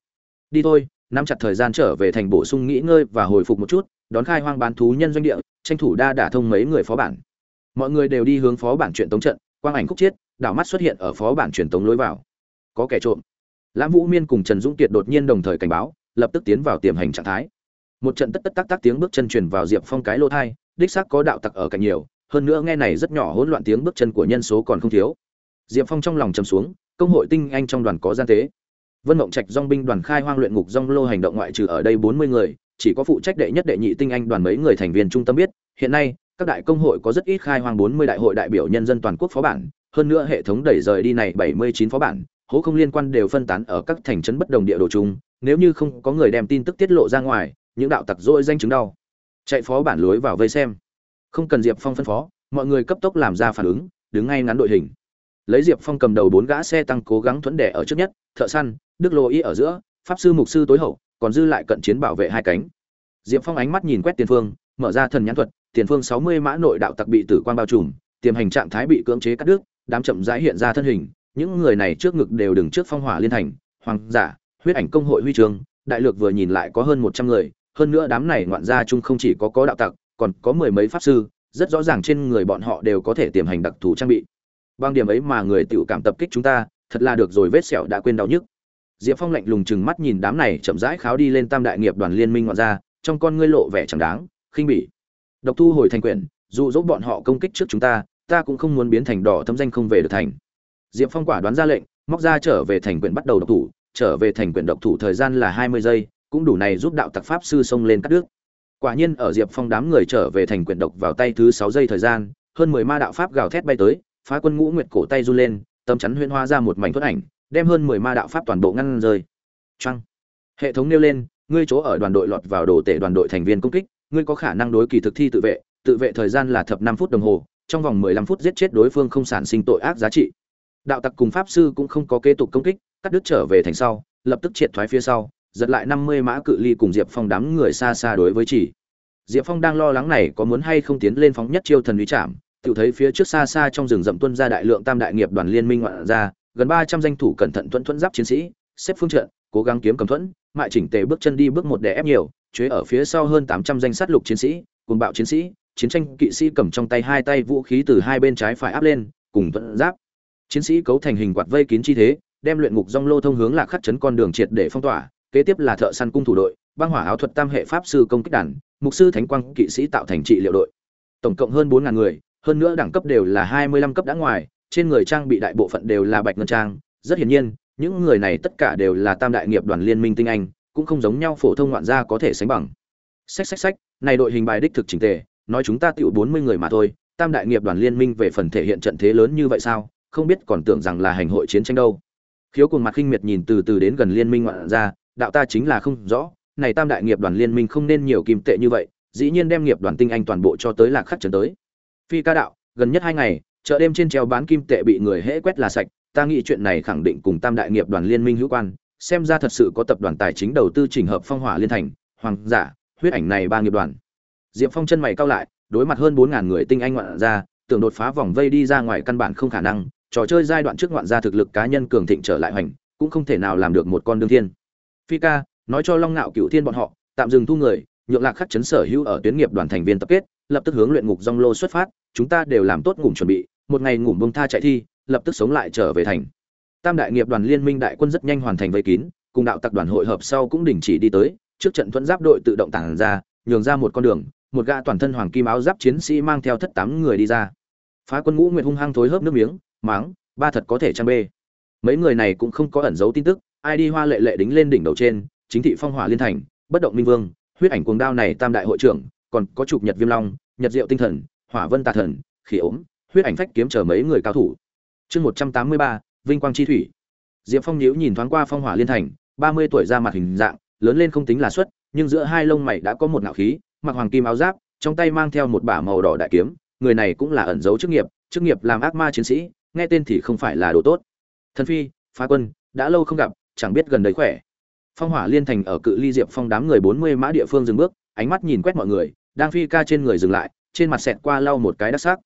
Đi thôi, nắm chặt thời gian trở về thành bổ sung nghỉ ngơi và hồi phục một chút, đón khai hoang bán thú nhân doanh địa, tranh thủ đa đả thông mấy người phó bản. Mọi người đều đi hướng phó bản truyền tống trận, quang ảnh khúc chiết, đảo mắt xuất hiện ở phó bản truyền tống lối vào. Có kẻ trộm. Lãm vũ miên cùng trần dũng kiệt đột nhiên đồng thời cảnh báo, lập tức tiến vào tiềm hành trạng thái. Một trận tất tất tắc tắc tiếng bước chân truyền vào diệp phong cái lô thai đích xác có đạo tặc ở cạnh nhiều hơn nữa nghe này rất nhỏ hỗn loạn tiếng bước chân của nhân số còn không thiếu. Diệp phong trong lòng trầm xuống, công hội tinh anh trong đoàn có gian tế. Vân mộng trạch dong binh đoàn khai hoang luyện ngục dong lô hành động ngoại trừ ở đây bốn mươi người, chỉ có phụ trách đệ nhất đệ nhị tinh anh đoàn mấy người thành viên trung tâm biết. Hiện nay, các đại công hội có rất ít khai hoang bốn mươi đại hội đại biểu nhân dân toàn quốc phó bản, hơn nữa hệ thống đẩy rời đi này bảy mươi chín phó bản, hố không liên quan đều phân tán ở các thành trấn bất đồng địa đồ chung. Nếu như không có người đem tin tức tiết lộ ra ngoài, những đạo tặc dỗi danh chứng đau. Chạy phó bản lối vào vây xem không cần diệp phong phân phó, mọi người cấp tốc làm ra phản ứng, đứng ngay ngắn đội hình. Lấy diệp phong cầm đầu bốn gã xe tăng cố gắng thuẫn đẻ ở trước nhất, thợ săn, đức lộ y ở giữa, pháp sư mục sư tối hậu, còn dư lại cận chiến bảo vệ hai cánh. Diệp phong ánh mắt nhìn quét tiền phương, mở ra thần nhãn thuật, tiền phương sáu mươi mã nội đạo tặc bị tử quan bao trùm, tiềm hành trạng thái bị cưỡng chế cắt đứt, đám chậm rãi hiện ra thân hình, những người này trước ngực đều đứng trước phong hỏa liên thành, hoàng giả, huyết ảnh công hội huy trường đại lược vừa nhìn lại có hơn một trăm người, hơn nữa đám này ngoạn gia chung không chỉ có có đạo tặc còn có mười mấy pháp sư, rất rõ ràng trên người bọn họ đều có thể tiềm hành đặc thù trang bị. Bằng điểm ấy mà người tự cảm tập kích chúng ta, thật là được rồi, vết sẹo đã quên đau nhức. Diệp phong lạnh lùng chừng mắt nhìn đám này chậm rãi kháo đi lên tam đại nghiệp đoàn liên minh ngoạn gia, trong con ngươi lộ vẻ chẳng đáng, khinh bỉ. Độc thu hồi thành quyển, dụ dỗ bọn họ công kích trước chúng ta ta cũng không muốn biến thành đỏ thâm danh không về được thành. Diệp phong quả đoán ra lệnh, móc ra trở về thành quyển bắt đầu độc thủ, trở về thành quyển độc thủ thời gian là hai mươi giây, cũng đủ này giúp đạo tặc pháp sư xông lên cắt đứt quả nhiên ở diệp phong đám người trở về thành quyển độc vào tay thứ sáu giây thời gian, hơn mười ma đạo pháp gào thét bay tới, phá quân ngũ nguyệt cổ tay run lên tâm chắn huyễn hoa ra một mảnh thuất ảnh, đem hơn mười ma đạo pháp toàn bộ ngăn rơi. Trăng hệ thống nêu lên, ngươi chỗ ở đoàn đội lọt vào đồ tể đoàn đội thành viên công kích, ngươi có khả năng đối kỳ thực thi tự vệ tự vệ thời gian là thập năm phút đồng hồ, trong vòng mười lăm phút giết chết đối phương không sản sinh tội ác giá trị. Đạo tặc cùng pháp sư cũng không có kế tục công kích, cắt đứt trở về thành sau, lập tức triệt thoái phía sau giật lại năm mươi mã cự ly cùng diệp phong đám người xa xa đối với chỉ. Diệp phong đang lo lắng này có muốn hay không tiến lên phóng nhất chiêu thần uy chạm tiểu thấy phía trước xa xa trong rừng rậm tuân ra đại lượng tam đại nghiệp đoàn liên minh ngoạn ra, gần ba trăm danh thủ cẩn thận tuấn tuấn giáp chiến sĩ, xếp phương trận, cố gắng kiếm cầm thuẫn, mại chỉnh tề bước chân đi bước một để ép nhiều, chế ở phía sau hơn tám trăm danh sát lục chiến sĩ, cuồng bạo chiến sĩ, chiến tranh kỵ sĩ cầm trong tay hai tay vũ khí từ hai bên trái phải áp lên, cùng tuấn giáp. Chiến sĩ cấu thành hình quạt vây kín chi thế, đem luyện ngục rong lô thông hướng lạc khắc chấn con đường triệt để phong tỏa kế tiếp là thợ săn cung thủ đội, băng hỏa áo thuật tam hệ pháp sư công kích đàn, mục sư thánh quang kỵ sĩ tạo thành trị liệu đội. Tổng cộng hơn bốn ngàn người, hơn nữa đẳng cấp đều là hai mươi lăm cấp đã ngoài, trên người trang bị đại bộ phận đều là bạch ngân trang. Rất hiển nhiên, những người này tất cả đều là tam đại nghiệp đoàn liên minh tinh anh, cũng không giống nhau phổ thông ngoạn gia có thể sánh bằng. Xách xách xách, này đội hình bài đích thực trình tề, nói chúng ta tiểu bốn mươi người mà thôi, tam đại nghiệp đoàn liên minh về phần thể hiện trận thế lớn như vậy sao? Không biết còn tưởng rằng là hành hội chiến tranh đâu. Khiếu cùng mặt khinh miệt nhìn từ từ đến gần liên minh ngoạn gia đạo ta chính là không rõ, này tam đại nghiệp đoàn liên minh không nên nhiều kim tệ như vậy, dĩ nhiên đem nghiệp đoàn tinh anh toàn bộ cho tới lạc khắc trần tới. Phi ca đạo, gần nhất hai ngày, chợ đêm trên treo bán kim tệ bị người hễ quét là sạch, ta nghĩ chuyện này khẳng định cùng tam đại nghiệp đoàn liên minh hữu quan, xem ra thật sự có tập đoàn tài chính đầu tư chỉnh hợp phong hỏa liên thành, hoàng giả, huyết ảnh này ba nghiệp đoàn. Diệp phong chân mày cao lại, đối mặt hơn bốn ngàn người tinh anh ngoạn ra tưởng đột phá vòng vây đi ra ngoài căn bản không khả năng, trò chơi giai đoạn trước ngoạn gia thực lực cá nhân cường thịnh trở lại hoành, cũng không thể nào làm được một con đương thiên phi ca, nói cho long ngạo cựu thiên bọn họ, tạm dừng thu người, nhượng lạc khắc chấn sở hữu ở tuyến nghiệp đoàn thành viên tập kết, lập tức hướng luyện ngục dong lô xuất phát, chúng ta đều làm tốt ngủ chuẩn bị, một ngày ngủ bông tha chạy thi, lập tức sống lại trở về thành. Tam đại nghiệp đoàn liên minh đại quân rất nhanh hoàn thành vây kín, cùng đạo tặc đoàn hội hợp sau cũng đình chỉ đi tới, trước trận thuẫn giáp đội tự động tản ra, nhường ra một con đường, một gã toàn thân hoàng kim áo giáp chiến sĩ mang theo thất tám người đi ra. Phá quân ngũ nguyệt hung hăng thối hớp nước miếng, máng, ba thật có thể trang bê. Mấy người này cũng không có ẩn giấu tin tức ai đi hoa lệ lệ đính lên đỉnh đầu trên, chính thị phong hỏa liên thành, bất động minh vương, huyết ảnh cuồng đao này tam đại hội trưởng, còn có chụp nhật viêm long, nhật diệu tinh thần, hỏa vân tà thần khí ốm, huyết ảnh phách kiếm chờ mấy người cao thủ. Chương một trăm tám mươi ba, vinh quang chi thủy. Diệp phong nhíu nhìn thoáng qua phong hỏa liên thành, ba mươi tuổi ra mặt hình dạng, lớn lên không tính là xuất, nhưng giữa hai lông mày đã có một nạo khí, mặc hoàng kim áo giáp, trong tay mang theo một bả màu đỏ đại kiếm, người này cũng là ẩn dấu chức nghiệp chức nghiệp làm ác ma chiến sĩ, nghe tên thì không phải là đồ tốt. Thần phi, phá quân, đã lâu không gặp chẳng biết gần đấy khỏe. Phong hỏa liên thành ở cự ly diệp phong đám người bốn mươi mã địa phương dừng bước, ánh mắt nhìn quét mọi người, đang phi ca trên người dừng lại, trên mặt xẹt qua lau một cái đắc sắc.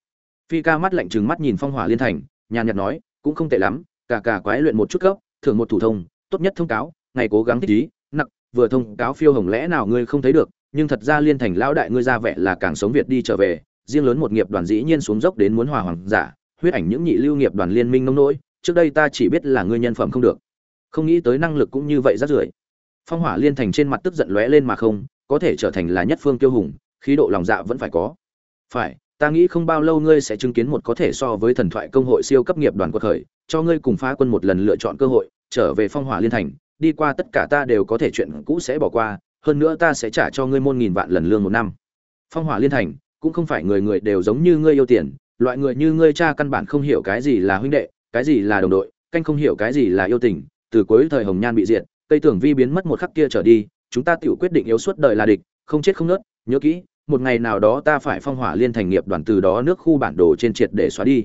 Phi ca mắt lạnh trừng mắt nhìn phong hỏa liên thành, nhàn nhạt nói, cũng không tệ lắm, cả cả quái luyện một chút cấp thường một thủ thông, tốt nhất thông cáo, ngày cố gắng thích ý, nặng, vừa thông cáo phiêu hồng lẽ nào ngươi không thấy được, nhưng thật ra liên thành lão đại ngươi ra vẻ là càng sống việt đi trở về, riêng lớn một nghiệp đoàn dĩ nhiên xuống dốc đến muốn hòa hoàng giả, huyết ảnh những nhị lưu nghiệp đoàn liên minh nông nỗi, trước đây ta chỉ biết là ngươi nhân phẩm không được không nghĩ tới năng lực cũng như vậy rất rưởi. Phong hỏa liên thành trên mặt tức giận lóe lên mà không, có thể trở thành là nhất phương tiêu hùng, khí độ lòng dạ vẫn phải có. Phải, ta nghĩ không bao lâu ngươi sẽ chứng kiến một có thể so với thần thoại công hội siêu cấp nghiệp đoàn quật khởi, cho ngươi cùng phá quân một lần lựa chọn cơ hội, trở về phong hỏa liên thành, đi qua tất cả ta đều có thể chuyện cũ sẽ bỏ qua, hơn nữa ta sẽ trả cho ngươi môn nghìn vạn lần lương một năm. Phong hỏa liên thành, cũng không phải người người đều giống như ngươi yêu tiền, loại người như ngươi cha căn bản không hiểu cái gì là huynh đệ, cái gì là đồng đội, canh không hiểu cái gì là yêu tình từ cuối thời hồng nhan bị diệt, cây tưởng vi biến mất một khắc kia trở đi, chúng ta tự quyết định yếu suốt đời là địch, không chết không nớt, nhớ kỹ, một ngày nào đó ta phải phong hỏa liên thành nghiệp đoàn từ đó nước khu bản đồ trên triệt để xóa đi.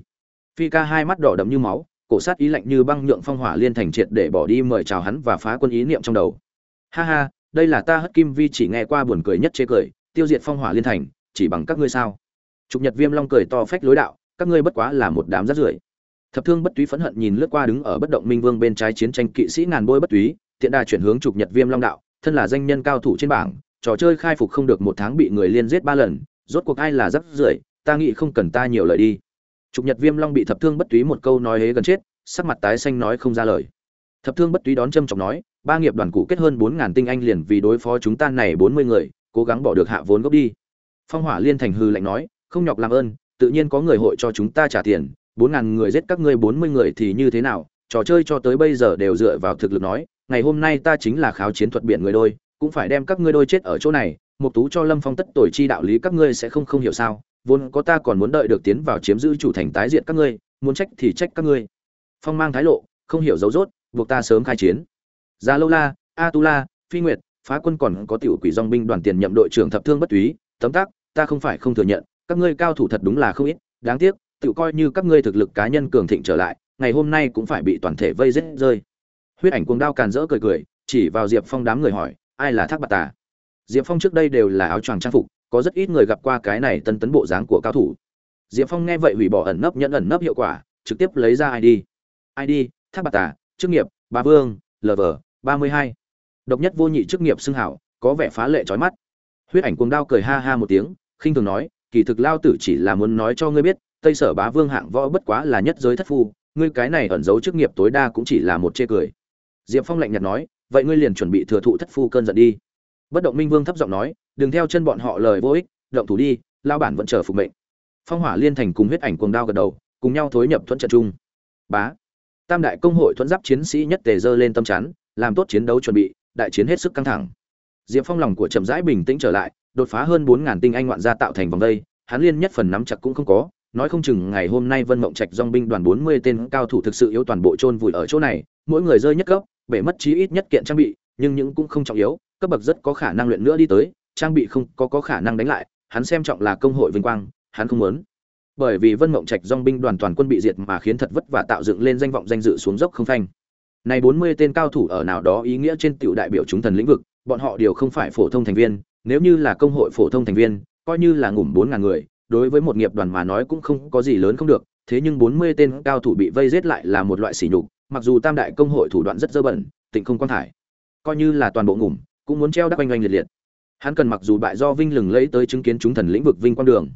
Phi ca hai mắt đỏ đậm như máu, cổ sát ý lạnh như băng nhượng phong hỏa liên thành triệt để bỏ đi mời chào hắn và phá quân ý niệm trong đầu. Ha ha, đây là ta hất kim vi chỉ nghe qua buồn cười nhất chế cười, tiêu diệt phong hỏa liên thành, chỉ bằng các ngươi sao? Trục nhật viêm long cười to phách lối đạo, các ngươi bất quá là một đám rát rưởi thập thương bất túy phẫn hận nhìn lướt qua đứng ở bất động minh vương bên trái chiến tranh kỵ sĩ ngàn bôi bất túy tiện đà chuyển hướng trục nhật viêm long đạo, thân là danh nhân cao thủ trên bảng, trò chơi khai phục không được một tháng bị người liên giết ba lần, rốt cuộc ai là rắc rưởi, ta nghĩ không cần ta nhiều lời đi. Trục nhật viêm long bị thập thương bất túy một câu nói hế gần chết, sắc mặt tái xanh nói không ra lời. Thập thương bất túy đón châm trọng nói, ba nghiệp đoàn cụ kết hơn bốn ngàn tinh anh liền vì đối phó chúng ta này bốn mươi người, cố gắng bỏ được hạ vốn gốc đi. Phong hỏa liên thành hư lạnh nói, không nhọc làm ơn, tự nhiên có người hội cho chúng ta trả tiền bốn ngàn người giết các ngươi bốn mươi người thì như thế nào? Trò chơi cho tới bây giờ đều dựa vào thực lực nói, ngày hôm nay ta chính là kháo chiến thuật biển người đôi, cũng phải đem các ngươi đôi chết ở chỗ này. Mục tú cho lâm phong tất tội chi đạo lý các ngươi sẽ không không hiểu sao? Vốn có ta còn muốn đợi được tiến vào chiếm giữ chủ thành tái diện các ngươi, muốn trách thì trách các ngươi. Phong mang thái lộ, không hiểu dấu rốt, buộc ta sớm khai chiến. Gia lâu la a tu la phi nguyệt, phá quân còn có tiểu quỷ dong binh đoàn tiền nhậm đội trưởng thập thương bất túy, tấm tắc, ta không phải không thừa nhận, các ngươi cao thủ thật đúng là không ít, đáng tiếc tự coi như các ngươi thực lực cá nhân cường thịnh trở lại, ngày hôm nay cũng phải bị toàn thể vây rết rơi. Huyết ảnh cuồng đao càn rỡ cười cười, chỉ vào diệp phong đám người hỏi, ai là thác bạc tà? Diệp phong trước đây đều là áo choàng trang phục, có rất ít người gặp qua cái này tân tấn bộ dáng của cao thủ. Diệp phong nghe vậy hủy bỏ ẩn nấp nhận ẩn nấp hiệu quả, trực tiếp lấy ra id id thác bạc tà, chức nghiệp ba vương lv ba mươi hai. Độc nhất vô nhị chức nghiệp xưng hảo, có vẻ phá lệ trói mắt. Huyết ảnh cuồng đao cười ha ha một tiếng, khinh thường nói, kỳ thực lao tử chỉ là muốn nói cho ngươi biết tây sở bá vương hạng võ bất quá là nhất giới thất phu, ngươi cái này ẩn giấu chức nghiệp tối đa cũng chỉ là một chê cười. Diệp phong lạnh nhạt nói, vậy ngươi liền chuẩn bị thừa thụ thất phu cơn giận đi. Bất động minh vương thấp giọng nói, đừng theo chân bọn họ lời vô ích, động thủ đi, lao bản vẫn chờ phục mệnh. Phong hỏa liên thành cùng huyết ảnh cuồng đao gật đầu, cùng nhau thối nhập thuận trận chung. Bá. Tam đại công hội thuận giáp chiến sĩ nhất tề dơ lên tâm chắn, làm tốt chiến đấu chuẩn bị, đại chiến hết sức căng thẳng. Diệp phong lòng của chậm rãi bình tĩnh trở lại, đột phá hơn bốn ngàn tinh anh ngoạn gia tạo thành vòng đây, hắn liên nhất phần nắm chặt cũng không có nói không chừng ngày hôm nay vân mộng trạch dòng binh đoàn bốn mươi tên cao thủ thực sự yếu toàn bộ chôn vùi ở chỗ này, mỗi người rơi nhất cấp, bể mất chí ít nhất kiện trang bị, nhưng những cũng không trọng yếu, cấp bậc rất có khả năng luyện nữa đi tới, trang bị không có có khả năng đánh lại, hắn xem trọng là công hội vinh quang, hắn không muốn. Bởi vì vân mộng trạch dòng binh đoàn toàn quân bị diệt mà khiến thật vất vả tạo dựng lên danh vọng danh dự xuống dốc không phanh. Này bốn mươi tên cao thủ ở nào đó ý nghĩa trên tiểu đại biểu chúng thần lĩnh vực, bọn họ đều không phải phổ thông thành viên, nếu như là công hội phổ thông thành viên, coi như là ngủm bốn ngàn người đối với một nghiệp đoàn mà nói cũng không có gì lớn không được, thế nhưng bốn mươi tên cao thủ bị vây giết lại là một loại sỉ nhục, mặc dù tam đại công hội thủ đoạn rất dơ bẩn, tịnh không quan thải, coi như là toàn bộ ngủm, cũng muốn treo đắc oanh oanh liệt liệt. Hắn cần mặc dù bại do vinh lừng lấy tới chứng kiến chúng thần lĩnh vực vinh quang đường.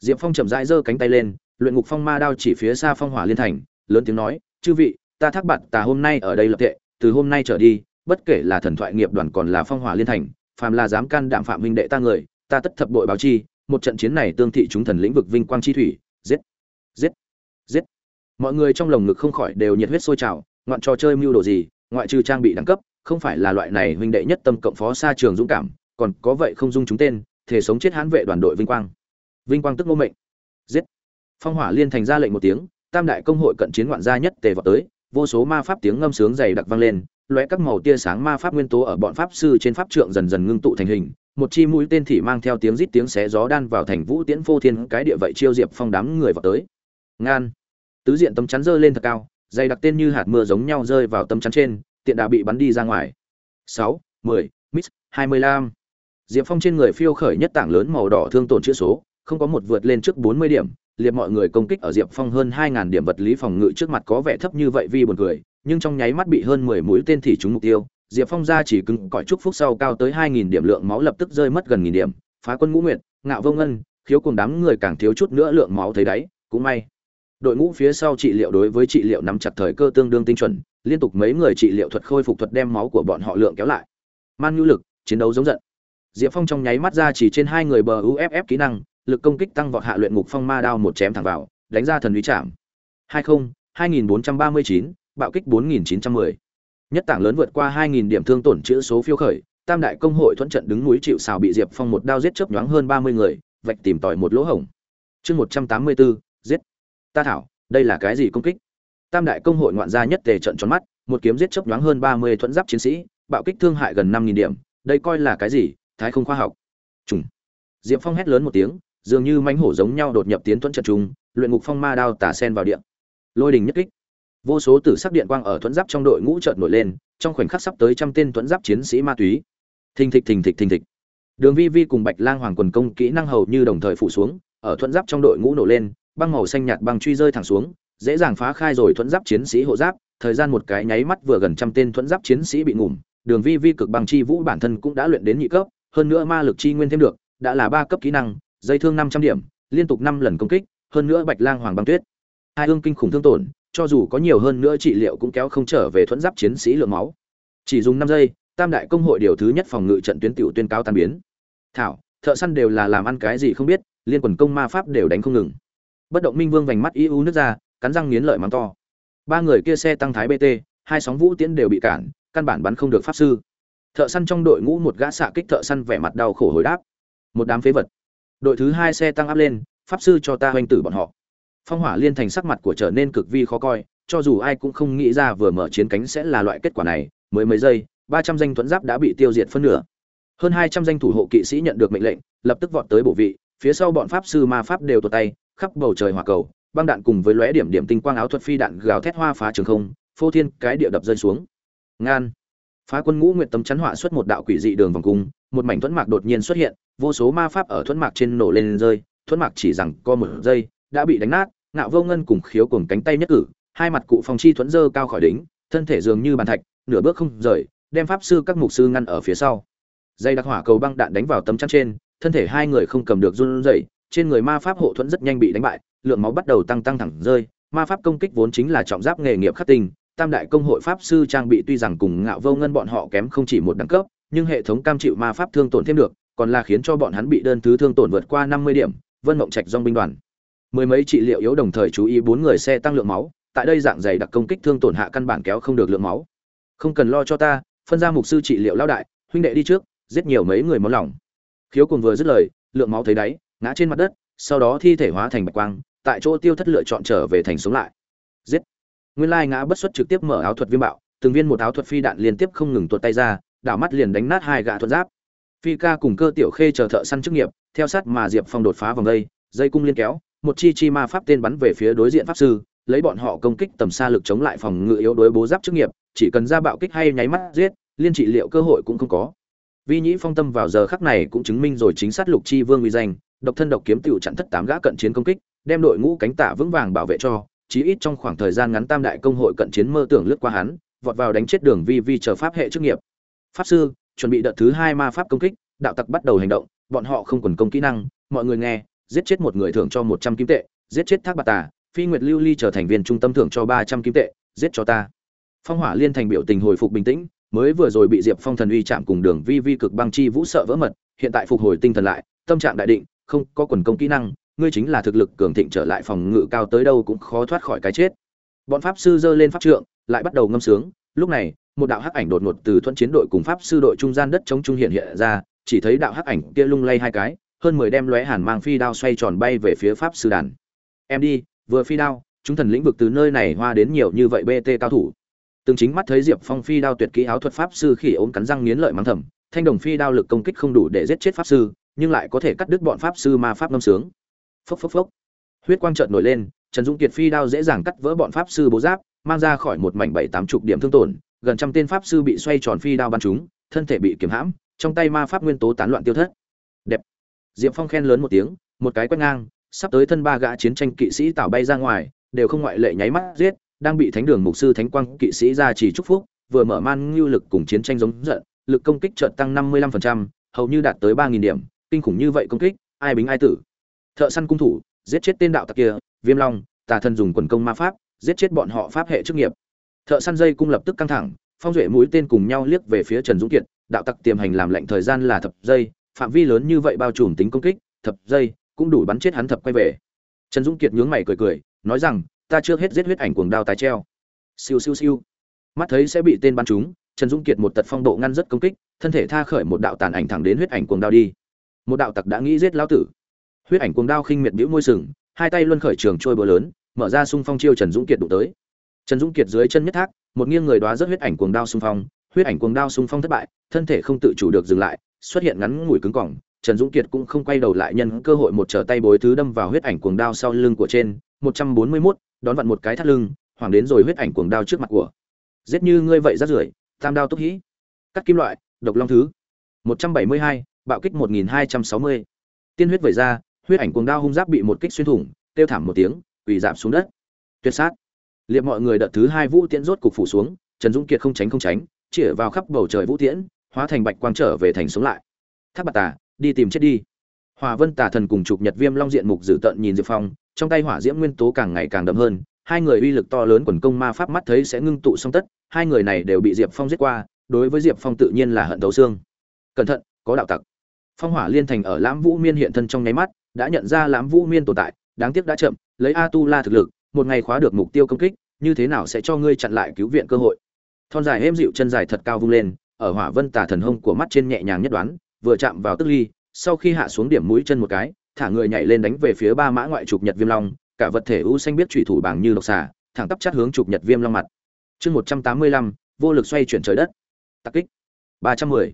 Diệp phong chậm rãi giơ cánh tay lên, luyện ngục phong ma đao chỉ phía xa phong hỏa liên thành, lớn tiếng nói, chư vị, ta thác bạn, ta hôm nay ở đây lập tệ, từ hôm nay trở đi, bất kể là thần thoại nghiệp đoàn còn là phong hỏa liên thành, phàm là dám can đảm phạm huynh đệ ta người, ta tất thập bội báo chi một trận chiến này tương thị chúng thần lĩnh vực vinh quang chi thủy, giết giết giết. Mọi người trong lồng ngực không khỏi đều nhiệt huyết sôi trào, ngoạn trò chơi mưu đồ gì, ngoại trừ trang bị đẳng cấp, không phải là loại này huynh đệ nhất tâm cộng phó xa trường dũng cảm, còn có vậy không dung chúng tên, thể sống chết hãn vệ đoàn đội vinh quang. Vinh quang tức ngô mệnh. Giết. Phong hỏa liên thành ra lệnh một tiếng, tam đại công hội cận chiến ngoạn gia nhất tề vào tới, vô số ma pháp tiếng ngâm sướng dày đặc vang lên, lóe các màu tia sáng ma pháp nguyên tố ở bọn pháp sư trên pháp trượng dần dần ngưng tụ thành hình một chi mũi tên thì mang theo tiếng rít tiếng xé gió đan vào thành vũ tiễn phô thiên, cái địa vậy chiêu diệp phong đám người vào tới. Ngan. Tứ diện tấm chắn rơi lên thật cao, dày đặc tên như hạt mưa giống nhau rơi vào tấm chắn trên, tiện đà bị bắn đi ra ngoài. Sáu, mười, mít, hai mươi lăm. Diệp phong trên người phiêu khởi nhất tảng lớn màu đỏ thương tổn chữ số, không có một vượt lên trước bốn mươi điểm, liệt mọi người công kích ở diệp phong hơn hai ngàn điểm vật lý phòng ngự trước mặt có vẻ thấp như vậy vì buồn cười, nhưng trong nháy mắt bị hơn mười mũi tên thì trúng mục tiêu Diệp Phong ra chỉ cứng cỏi chúc phúc sau cao tới 2000 điểm lượng máu lập tức rơi mất gần nghìn điểm, phá quân ngũ nguyệt, ngạo vô ngân, khiếu cùng đám người càng thiếu chút nữa lượng máu thấy đấy, cũng may. Đội ngũ phía sau trị liệu đối với trị liệu nắm chặt thời cơ tương đương tinh chuẩn, liên tục mấy người trị liệu thuật khôi phục thuật đem máu của bọn họ lượng kéo lại. Man nhu lực, chiến đấu giống giận. Diệp Phong trong nháy mắt ra chỉ trên hai người bờ UFF kỹ năng, lực công kích tăng vọt hạ luyện ngục phong ma đao một chém thẳng vào, đánh ra thần uy chạm. 20, 2439, bạo kích 4910 nhất tảng lớn vượt qua hai nghìn điểm thương tổn chữ số phiêu khởi tam đại công hội thuận trận đứng núi chịu xào bị diệp phong một đao giết chớp nhoáng hơn ba mươi người vạch tìm tòi một lỗ hổng. Chương một trăm tám mươi bốn giết. Ta thảo đây là cái gì công kích? Tam đại công hội ngoạn gia nhất tề trận tròn mắt một kiếm giết chớp nhoáng hơn ba mươi thuẫn giáp chiến sĩ bạo kích thương hại gần năm nghìn điểm đây coi là cái gì? Thái không khoa học. Trùng. Diệp phong hét lớn một tiếng dường như mánh hổ giống nhau đột nhập tiến thuẫn trận trùng, luyện ngục phong ma đao tả sen vào điện lôi đình nhất kích vô số tử sắc điện quang ở thuẫn giáp trong đội ngũ chợt nổi lên, trong khoảnh khắc sắp tới trăm tên thuẫn giáp chiến sĩ ma túy. Thình thịch thình thịch thình thịch. Đường vi vi cùng bạch lang hoàng quần công kỹ năng hầu như đồng thời phủ xuống, ở thuẫn giáp trong đội ngũ nổ lên, băng màu xanh nhạt băng truy rơi thẳng xuống, dễ dàng phá khai rồi thuẫn giáp chiến sĩ hộ giáp. Thời gian một cái nháy mắt vừa gần trăm tên thuẫn giáp chiến sĩ bị ngủm, đường vi vi cực băng chi vũ bản thân cũng đã luyện đến nhị cấp, hơn nữa ma lực chi nguyên thêm được, đã là ba cấp kỹ năng, dây thương năm trăm điểm, liên tục năm lần công kích, hơn nữa bạch lang hoàng băng tuyết. Hai hương kinh khủng thương tổn cho dù có nhiều hơn nữa trị liệu cũng kéo không trở về thuẫn giáp chiến sĩ lượng máu. Chỉ dùng năm giây, tam đại công hội điều thứ nhất phòng ngự trận tuyến tiểu tuyên cao tan biến. Thảo, thợ săn đều là làm ăn cái gì không biết, liên quần công ma pháp đều đánh không ngừng. Bất động minh vương vành mắt yu nước ra, cắn răng nghiến lợi mắng to. Ba người kia xe tăng thái bt hai sóng vũ tiễn đều bị cản, căn bản bắn không được pháp sư. Thợ săn trong đội ngũ một gã xạ kích thợ săn vẻ mặt đau khổ hồi đáp. Một đám phế vật. Đội thứ hai xe tăng áp lên, pháp sư cho ta hoành tử bọn họ phong hỏa liên thành sắc mặt của trở nên cực vi khó coi, cho dù ai cũng không nghĩ ra vừa mở chiến cánh sẽ là loại kết quả này, mới mấy giây, ba trăm danh thuẫn giáp đã bị tiêu diệt phân nửa. Hơn hai trăm danh thủ hộ kỵ sĩ nhận được mệnh lệnh, lập tức vọt tới bổ vị, phía sau bọn pháp sư ma pháp đều tuột tay, khắp bầu trời hỏa cầu, băng đạn cùng với lóe điểm điểm tinh quang áo thuật phi đạn gào thét hoa phá trường không, phô thiên cái địa đập rơi xuống. Ngan. Phá quân ngũ nguyện tấm chắn họa xuất một đạo quỷ dị đường vòng cung, một mảnh thuẫn mạc đột nhiên xuất hiện, vô số ma pháp ở thuẫn mạc trên nổ lên rơi, thuẫn mạc chỉ rằng co một giây đã bị đánh nát, ngạo vô ngân cùng khiếu cùng cánh tay nhất cử, hai mặt cụ phòng chi thuẫn dơ cao khỏi đỉnh, thân thể dường như bàn thạch, nửa bước không rời, đem pháp sư các mục sư ngăn ở phía sau. Dây đặc hỏa cầu băng đạn đánh vào tấm chắn trên, thân thể hai người không cầm được run rẩy, trên người ma pháp hộ thuẫn rất nhanh bị đánh bại, lượng máu bắt đầu tăng tăng thẳng rơi, ma pháp công kích vốn chính là trọng giáp nghề nghiệp khắc tinh, tam đại công hội pháp sư trang bị tuy rằng cùng ngạo vô ngân bọn họ kém không chỉ một đẳng cấp, nhưng hệ thống cam chịu ma pháp thương tổn thêm được, còn là khiến cho bọn hắn bị đơn thứ thương tổn vượt qua năm mươi điểm, vân mộng trạch dong binh đoàn mười mấy trị liệu yếu đồng thời chú ý bốn người xe tăng lượng máu, tại đây dạng dày đặc công kích thương tổn hạ căn bản kéo không được lượng máu. Không cần lo cho ta, phân ra mục sư trị liệu lao đại, huynh đệ đi trước, giết nhiều mấy người máu lỏng khiếu cùng vừa dứt lời, lượng máu thấy đáy, ngã trên mặt đất, sau đó thi thể hóa thành bạch quang, tại chỗ tiêu thất lựa chọn trở về thành sống lại. Giết. Nguyên lai ngã bất xuất trực tiếp mở áo thuật viêm bạo, từng viên một áo thuật phi đạn liên tiếp không ngừng tuột tay ra, đảo mắt liền đánh nát hai gã thuật giáp. Phi ca cùng cơ tiểu khê chờ thợ săn chức nghiệp, theo sát mà diệp phong đột phá vòng dây dây cung liên kéo một chi chi ma pháp tên bắn về phía đối diện pháp sư, lấy bọn họ công kích tầm xa lực chống lại phòng ngự yếu đối bố giáp chức nghiệp, chỉ cần ra bạo kích hay nháy mắt giết, liên trị liệu cơ hội cũng không có. Vi nhĩ phong tâm vào giờ khắc này cũng chứng minh rồi chính sát lục chi vương uy danh, độc thân độc kiếm tiểu chặn thất tám gã cận chiến công kích, đem đội ngũ cánh tả vững vàng bảo vệ cho, chí ít trong khoảng thời gian ngắn tam đại công hội cận chiến mơ tưởng lướt qua hắn, vọt vào đánh chết đường vi vi chờ pháp hệ chức nghiệp. Pháp sư, chuẩn bị đợt thứ hai ma pháp công kích, đạo tặc bắt đầu hành động, bọn họ không quần công kỹ năng, mọi người nghe giết chết một người thưởng cho một trăm kim tệ, giết chết thác Bạt tà, phi nguyệt lưu ly trở thành viên trung tâm thưởng cho ba trăm kim tệ, giết cho ta. Phong hỏa liên thành biểu tình hồi phục bình tĩnh, mới vừa rồi bị diệp phong thần uy chạm cùng đường vi vi cực băng chi vũ sợ vỡ mật, hiện tại phục hồi tinh thần lại, tâm trạng đại định, không có quần công kỹ năng, ngươi chính là thực lực cường thịnh trở lại phòng ngự cao tới đâu cũng khó thoát khỏi cái chết. Bọn pháp sư giơ lên pháp trượng, lại bắt đầu ngâm sướng, lúc này, một đạo hắc ảnh đột ngột từ thuận chiến đội cùng pháp sư đội trung gian đất chống trung hiện hiện ra, chỉ thấy đạo hắc ảnh kia lung lay hai cái hơn mười đem lóe hàn mang phi đao xoay tròn bay về phía pháp sư đàn. Em đi, vừa phi đao, chúng thần lĩnh vực từ nơi này hoa đến nhiều như vậy bt cao thủ. Từng chính mắt thấy diệp phong phi đao tuyệt kỹ áo thuật pháp sư khỉ ốm cắn răng nghiến lợi mắng thầm, thanh đồng phi đao lực công kích không đủ để giết chết pháp sư, nhưng lại có thể cắt đứt bọn pháp sư ma pháp ngâm sướng. Phốc phốc phốc. Huyết quang trợn nổi lên, trần dũng kiệt phi đao dễ dàng cắt vỡ bọn pháp sư bố giáp, mang ra khỏi một mảnh bảy tám chục điểm thương tổn, gần trăm tên pháp sư bị xoay tròn phi đao bắn trúng, thân thể bị kiếm hãm, trong tay ma pháp nguyên tố tán loạn tiêu thất. Đẹp diệp phong khen lớn một tiếng một cái quét ngang sắp tới thân ba gã chiến tranh kỵ sĩ tạo bay ra ngoài đều không ngoại lệ nháy mắt giết đang bị thánh đường mục sư thánh quang kỵ sĩ ra chỉ chúc phúc vừa mở man ngưu lực cùng chiến tranh giống giận lực công kích chợt tăng 55%, hầu như đạt tới 3000 điểm, kinh khủng như vậy công kích, ai bính ai tử. Thợ săn cung thủ, giết chết tên đạo tặc kia, Viêm Long, Tà thần dùng quần công ma pháp, giết chết bọn họ pháp hệ chức nghiệp. Thợ săn dây cung lập tức căng thẳng, phong duệ mũi tên cùng nhau liếc về phía Trần Dũng Kiệt, đạo tặc tiềm hành làm lệnh thời gian là thập giây, phạm vi lớn như vậy bao trùm tính công kích, thập giây cũng đủ bắn chết hắn thập quay về. Trần Dũng Kiệt nhướng mày cười cười, nói rằng, ta chưa hết giết huyết ảnh cuồng đao tái treo. Siêu siêu siêu. Mắt thấy sẽ bị tên bắn trúng, Trần Dũng Kiệt một tật phong độ ngăn rất công kích, thân thể tha khởi một đạo tàn ảnh thẳng đến huyết ảnh cuồng đao đi. Một đạo tặc đã nghĩ giết lão tử. Huyết ảnh cuồng đao khinh miệt bĩu môi sừng, hai tay luân khởi trường trôi bờ lớn, mở ra xung phong chiêu Trần Dũng Kiệt đụng tới. Trần Dũng Kiệt dưới chân nhất thác, một nghiêng người đóa rất huyết ảnh cuồng đao xung phong, huyết ảnh cuồng đao xung phong thất bại, thân thể không tự chủ được dừng lại, xuất hiện ngắn ngủi cứng cỏng, Trần Dũng Kiệt cũng không quay đầu lại nhân cơ hội một trở tay bối thứ đâm vào huyết ảnh cuồng đao sau lưng của trên, 141, đón vặn một cái thắt lưng, hoàng đến rồi huyết ảnh cuồng đao trước mặt của. Giết như ngươi vậy rát rưởi, tam đao túc hĩ cắt kim loại độc long thứ. một trăm bảy mươi hai bạo kích một nghìn hai trăm sáu mươi. Tiên huyết vẩy ra huyết ảnh cuồng đao hung giáp bị một kích xuyên thủng tiêu thảm một tiếng quỳ giảm xuống đất. Tuyệt sát. Liệp mọi người đợt thứ hai vũ tiễn rốt cục phủ xuống trần dũng kiệt không tránh không tránh chĩa vào khắp bầu trời vũ tiễn hóa thành bạch quang trở về thành sống lại. Tháp bạc tà, đi tìm chết đi. Hòa vân tà thần cùng chụp nhật viêm long diện mục dữ tận nhìn diệp phong, trong tay hỏa diễm nguyên tố càng ngày càng đậm hơn, hai người uy lực to lớn quần công ma pháp mắt thấy sẽ ngưng tụ xong tất, hai người này đều bị diệp phong giết qua, đối với diệp phong tự nhiên là hận thấu xương. Cẩn thận, có đạo tặc. Phong hỏa liên thành ở lãm vũ miên hiện thân trong nháy mắt, đã nhận ra lãm vũ miên tồn tại, đáng tiếc đã chậm, lấy a tu la thực lực, một ngày khóa được mục tiêu công kích, như thế nào sẽ cho ngươi chặn lại cứu viện cơ hội? Thon dài êm dịu chân dài thật cao vung lên ở hỏa vân tà thần hông của mắt trên nhẹ nhàng nhất đoán, vừa chạm vào tức ly, sau khi hạ xuống điểm mũi chân một cái, thả người nhảy lên đánh về phía ba mã ngoại trục nhật viêm long, cả vật thể u xanh biết thủy thủ bảng như độc xà, thẳng tắp chát hướng trục nhật viêm long mặt. Chương một trăm tám mươi lăm, vô lực xoay chuyển trời đất. Tắc kích. Ba trăm mười.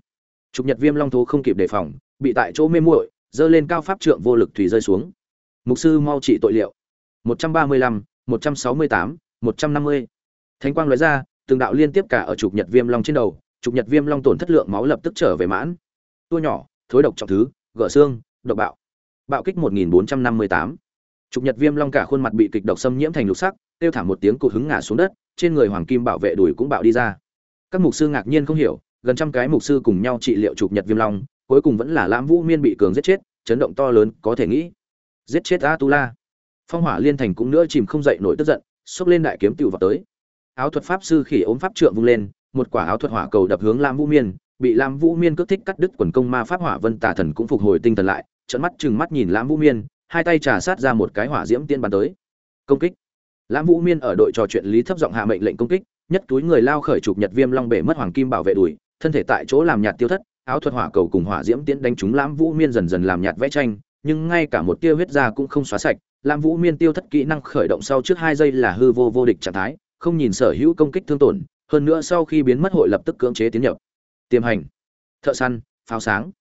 Trục nhật viêm long thú không kịp đề phòng, bị tại chỗ mê muội dơ lên cao pháp trượng vô lực thủy rơi xuống. Mục sư mau trị tội liệu. Một trăm ba mươi lăm, một trăm sáu mươi tám, một trăm năm mươi. Thánh quang nói ra, từng đạo liên tiếp cả ở trục nhật viêm long trên đầu trục nhật viêm long tổn thất lượng máu lập tức trở về mãn. Tua nhỏ, thối độc trọng thứ, gỡ xương, độc bạo. Bạo kích một nghìn bốn trăm năm mươi tám. Trục nhật viêm long cả khuôn mặt bị kịch độc xâm nhiễm thành lục sắc tiêu thảm một tiếng cụ hứng ngã xuống đất, trên người hoàng kim bảo vệ đùi cũng bạo đi ra. Các mục sư ngạc nhiên không hiểu, gần trăm cái mục sư cùng nhau trị liệu trục nhật viêm long, cuối cùng vẫn là lãm vũ miên bị cường giết chết, chấn động to lớn, có thể nghĩ. Giết chết a tu la phong hỏa liên thành cũng nữa chìm không dậy nổi tức giận, xốc lên đại kiếm tựu vào tới. Áo thuật pháp sư khỉ ốm pháp trượng vung lên một quả áo thuật hỏa cầu đập hướng lam vũ miên bị lam vũ miên cưỡng thích cắt đứt quần công ma pháp hỏa vân tà thần cũng phục hồi tinh thần lại trợn mắt chừng mắt nhìn lam vũ miên hai tay trà sát ra một cái hỏa diễm tiên bắn tới. Công kích. Lãm vũ miên ở đội trò chuyện lý thấp giọng hạ mệnh lệnh công kích nhất túi người lao khởi chụp nhật viêm long bể mất hoàng kim bảo vệ đuổi, thân thể tại chỗ làm nhạt tiêu thất áo thuật hỏa cầu cùng hỏa diễm tiến đánh trúng lãm vũ miên dần dần làm nhạt vẽ tranh nhưng ngay cả một tia huyết ra cũng không xóa sạch lãm vũ miên tiêu thất kỹ năng khởi động sau trước hai giây là hư vô vô địch trạng thái không nhìn sở hữu công kích thương tổn hơn nữa sau khi biến mất hội lập tức cưỡng chế tiến nhập. Tiềm hành, thợ săn, pháo sáng.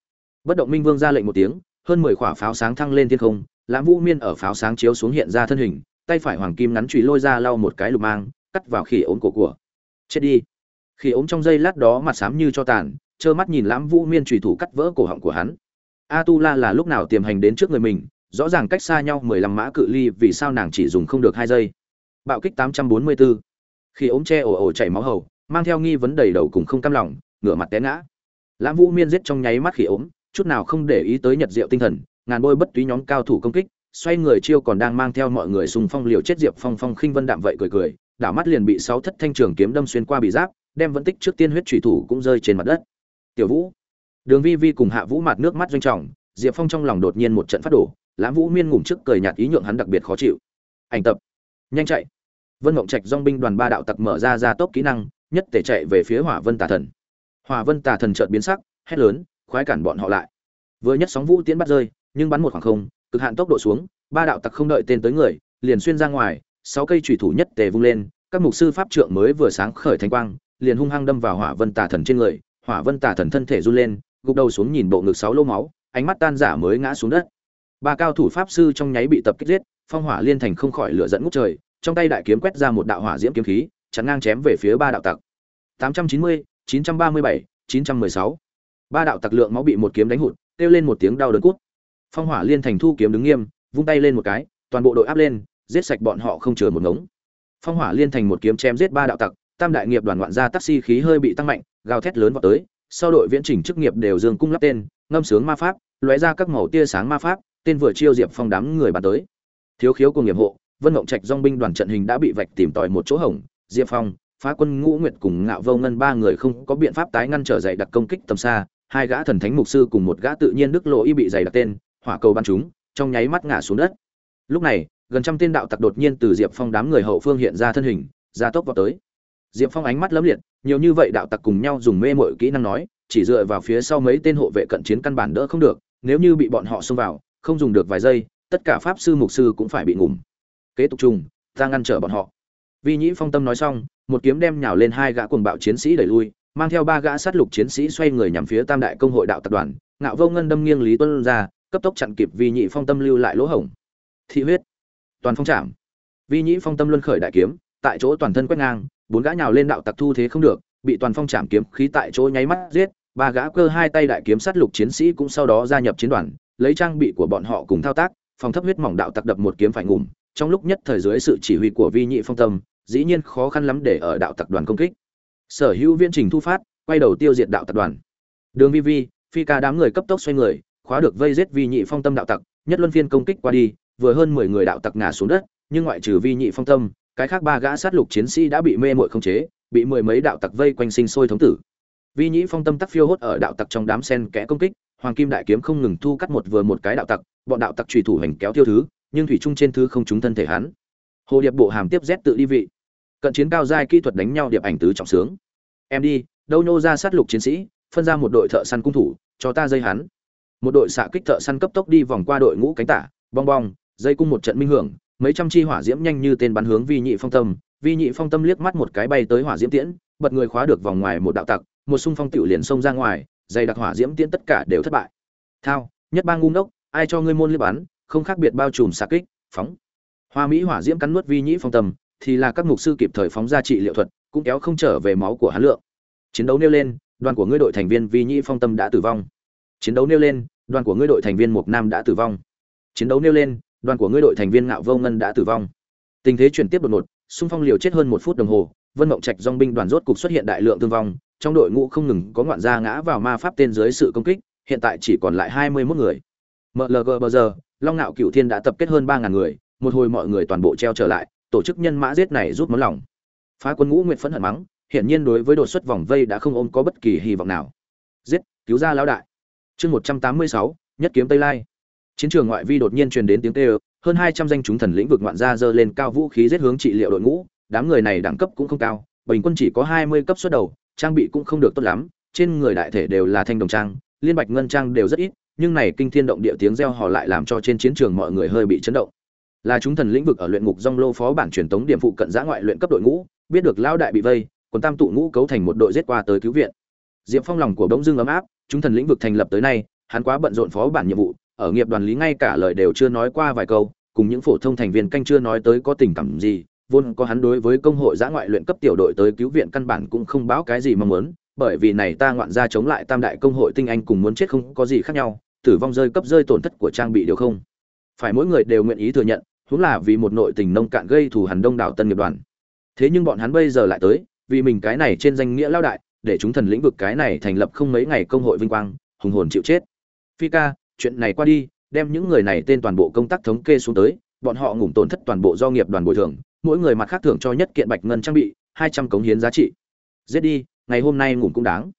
Bất động minh vương ra lệnh một tiếng, hơn mười quả pháo sáng thăng lên thiên không, lãm vũ miên ở pháo sáng chiếu xuống hiện ra thân hình, tay phải hoàng kim ngắn chùy lôi ra lau một cái lục mang, cắt vào khỉ ốm cổ của. Chết đi. Khỉ ốm trong giây lát đó mặt xám như cho tàn, trơ mắt nhìn lãm vũ miên chùy thủ cắt vỡ cổ họng của hắn. A tu la là lúc nào tiềm hành đến trước người mình, rõ ràng cách xa nhau mười lăm mã cự ly vì sao nàng chỉ dùng không được hai giây. Bạo kích tám trăm bốn mươi bốn khi ốm che ồ ồ chảy máu hầu, mang theo nghi vấn đầy đầu cùng không cam lòng, ngửa mặt té ngã. Lãm vũ miên giết trong nháy mắt khi ốm, chút nào không để ý tới nhật diệu tinh thần, ngàn bôi bất túy nhóm cao thủ công kích, xoay người chiêu còn đang mang theo mọi người xung phong liều chết diệp phong phong khinh vân đạm vậy cười cười, đảo mắt liền bị sáu thất thanh trường kiếm đâm xuyên qua bị giáp, đem vẫn tích trước tiên huyết thủy thủ cũng rơi trên mặt đất. Tiểu vũ, đường vi vi cùng hạ vũ mặt nước mắt doanh trọng, diệp phong trong lòng đột nhiên một trận phát đổ, lãm vũ miên ngủm trước cười nhạt ý nhượng hắn đặc biệt khó chịu. Ảnh tập, nhanh chạy vân mộng trạch dong binh đoàn ba đạo tặc mở ra ra tốc kỹ năng, nhất để chạy về phía hỏa vân tà thần. Hỏa vân tà thần chợt biến sắc, hét lớn, khoái cản bọn họ lại. Vừa nhất sóng vũ tiến bắt rơi, nhưng bắn một khoảng không, cực hạn tốc độ xuống, ba đạo tặc không đợi tên tới người, liền xuyên ra ngoài, sáu cây chủy thủ nhất tề vung lên, các mục sư pháp trượng mới vừa sáng khởi thánh quang, liền hung hăng đâm vào hỏa vân tà thần trên người, hỏa vân tà thần thân thể run lên, gục đầu xuống nhìn bộ ngực sáu lô máu, ánh mắt tan giả mới ngã xuống đất. Ba cao thủ pháp sư trong nháy bị tập kích giết, phong hỏa liên thành không khỏi lửa dẫn ngút trời trong tay đại kiếm quét ra một đạo hỏa diễm kiếm khí chắn ngang chém về phía ba đạo tặc. 890, 937, 916. ba đạo tặc lượng máu bị một kiếm đánh hụt kêu lên một tiếng đau đớn cút. Phong hỏa liên thành thu kiếm đứng nghiêm vung tay lên một cái toàn bộ đội áp lên giết sạch bọn họ không chừa một ngống. Phong hỏa liên thành một kiếm chém giết ba đạo tặc tam đại nghiệp đoàn ngoạn gia taxi khí hơi bị tăng mạnh gào thét lớn vọt tới sau đội viễn chỉnh chức nghiệp đều dương cung lắp tên ngâm sướng ma pháp lóe ra các màu tia sáng ma pháp tên vừa chiêu diệp phong đám người bàn tới. Thiếu khiếu cùng nghiệp hộ vân mộng trạch dong binh đoàn trận hình đã bị vạch tìm tòi một chỗ hổng, diệp phong, phá quân ngũ nguyệt cùng ngạo vô ngân ba người không có biện pháp tái ngăn trở dày đặc công kích tầm xa, hai gã thần thánh mục sư cùng một gã tự nhiên đức lộ y bị dày đặc tên, hỏa cầu bắn chúng, trong nháy mắt ngã xuống đất. Lúc này, gần trăm tên đạo tặc đột nhiên từ diệp phong đám người hậu phương hiện ra thân hình ra tốc vào tới. Diệp phong ánh mắt lấm liệt, nhiều như vậy đạo tặc cùng nhau dùng mê mội kỹ năng nói, chỉ dựa vào phía sau mấy tên hộ vệ cận chiến căn bản đỡ không được, nếu như bị bọn họ xông vào, không dùng được vài giây, tất cả pháp sư mục sư cũng phải bị ngủm kế tục trùng ta ngăn trở bọn họ. Vi nhĩ phong tâm nói xong, một kiếm đem nhào lên hai gã cuồng bạo chiến sĩ đẩy lui, mang theo ba gã sát lục chiến sĩ xoay người nhằm phía tam đại công hội đạo tập đoàn, ngạo vô ngân đâm nghiêng lý tuân ra, cấp tốc chặn kịp vi nhị phong tâm lưu lại lỗ hổng. Thị huyết, toàn phong trảm. Vi nhĩ phong tâm luân khởi đại kiếm, tại chỗ toàn thân quét ngang, bốn gã nhào lên đạo tặc thu thế không được, bị toàn phong trảm kiếm khí tại chỗ nháy mắt giết, ba gã cơ hai tay đại kiếm sát lục chiến sĩ cũng sau đó gia nhập chiến đoàn, lấy trang bị của bọn họ cùng thao tác, phòng thấp huyết mỏng đạo tặc đập một kiếm phải ngủm trong lúc nhất thời dưới sự chỉ huy của vi nhị phong tâm, dĩ nhiên khó khăn lắm để ở đạo tặc đoàn công kích. Sở hữu viễn trình thu phát, quay đầu tiêu diệt đạo tặc đoàn. Đường vi vi, phi ca đám người cấp tốc xoay người, khóa được vây giết vi nhị phong tâm đạo tặc, nhất luân phiên công kích qua đi, vừa hơn mười người đạo tặc ngã xuống đất, nhưng ngoại trừ vi nhị phong tâm, cái khác ba gã sát lục chiến sĩ đã bị mê mội không chế, bị mười mấy đạo tặc vây quanh sinh sôi thống tử. Vi nhị phong tâm tắc phiêu hốt ở đạo tặc trong đám sen kẽ công kích, hoàng kim đại kiếm không ngừng thu cắt một vừa một cái đạo tặc, bọn đạo tặc trùy thủ hành kéo tiêu thứ nhưng thủy trung trên thứ không trúng thân thể hắn. Hồ điệp bộ hàm tiếp z tự đi vị. Cận chiến cao giai kỹ thuật đánh nhau điệp ảnh tứ trọng sướng. Em đi, đâu nhô ra sát lục chiến sĩ, phân ra một đội thợ săn cung thủ, cho ta dây hắn. Một đội xạ kích thợ săn cấp tốc đi vòng qua đội ngũ cánh tả, bong bong, dây cung một trận minh hưởng, mấy trăm chi hỏa diễm nhanh như tên bắn hướng vi nhị phong tâm. Vi nhị phong tâm liếc mắt một cái bay tới hỏa diễm tiễn, bật người khóa được vòng ngoài một đạo tặc, một xung phong tiểu liền xông ra ngoài dây đặc hỏa diễm tiễn tất cả đều thất bại. Thao, nhất ba ngu ngốc, ai cho ngươi môn liếc bắn không khác biệt bao trùm xạ kích, phóng. Hoa mỹ hỏa diễm cắn nuốt vi Nhĩ phong tâm, thì là các mục sư kịp thời phóng ra trị liệu thuật, cũng kéo không trở về máu của hắn lượng. Chiến đấu nêu lên, đoàn của ngươi đội thành viên vi Nhĩ phong tâm đã tử vong. Chiến đấu nêu lên, đoàn của ngươi đội thành viên mục nam đã tử vong. Chiến đấu nêu lên, đoàn của ngươi đội thành viên ngạo vô ngân đã tử vong. Tình thế chuyển tiếp đột ngột, xung phong liều chết hơn một phút đồng hồ, vân mộng trạch dong binh đoàn rốt cục xuất hiện đại lượng thương vong, trong đội ngũ không ngừng có ngoạn gia ngã vào ma pháp tên dưới sự công kích, hiện tại chỉ còn lại hai mươi 21 người. Mlg bờ giờ long ngạo cựu thiên đã tập kết hơn ba ngàn người, một hồi mọi người toàn bộ treo trở lại, tổ chức nhân mã giết này rút món lòng. Phá quân ngũ nguyện phẫn hận mắng, hiển nhiên đối với đột xuất vòng vây đã không ôm có bất kỳ hy vọng nào. Giết, cứu ra lão đại. Chương một trăm tám mươi sáu, nhất kiếm tây lai. Chiến trường ngoại vi đột nhiên truyền đến tiếng kêu, hơn hai trăm danh chúng thần lĩnh vực ngoạn gia dơ lên cao vũ khí giết hướng trị liệu đội ngũ, đám người này đẳng cấp cũng không cao, bình quân chỉ có hai mươi cấp xuất đầu, trang bị cũng không được tốt lắm, trên người đại thể đều là thanh đồng trang, liên bạch ngân trang đều rất ít nhưng này kinh thiên động địa tiếng reo hò lại làm cho trên chiến trường mọi người hơi bị chấn động. Là chúng thần lĩnh vực ở luyện ngục rong lô phó bản truyền tống điểm phụ cận giã ngoại luyện cấp đội ngũ, biết được lao đại bị vây còn tam tụ ngũ cấu thành một đội giết qua tới cứu viện. Diệp phong lòng của bỗng dưng ấm áp, chúng thần lĩnh vực thành lập tới nay, hắn quá bận rộn phó bản nhiệm vụ, ở nghiệp đoàn lý ngay cả lời đều chưa nói qua vài câu, cùng những phổ thông thành viên canh chưa nói tới có tình cảm gì, vốn có hắn đối với công hội giã ngoại luyện cấp tiểu đội tới cứu viện căn bản cũng không báo cái gì mong muốn, bởi vì này ta ngoạn ra chống lại tam đại công hội tinh anh cùng muốn chết không có gì khác nhau tử vong rơi cấp rơi tổn thất của trang bị đều không. Phải mỗi người đều nguyện ý thừa nhận, huống là vì một nội tình nông cạn gây thù hằn đông đảo tân nghiệp đoàn. Thế nhưng bọn hắn bây giờ lại tới, vì mình cái này trên danh nghĩa lao đại, để chúng thần lĩnh vực cái này thành lập không mấy ngày công hội vinh quang, hùng hồn chịu chết. Phi ca, chuyện này qua đi, đem những người này tên toàn bộ công tác thống kê xuống tới, bọn họ ngủm tổn thất toàn bộ do nghiệp đoàn bồi thường, mỗi người mặt khác thưởng cho nhất kiện bạch ngân trang bị, hai trăm cống hiến giá trị. Giết đi, ngày hôm nay ngủm cũng đáng.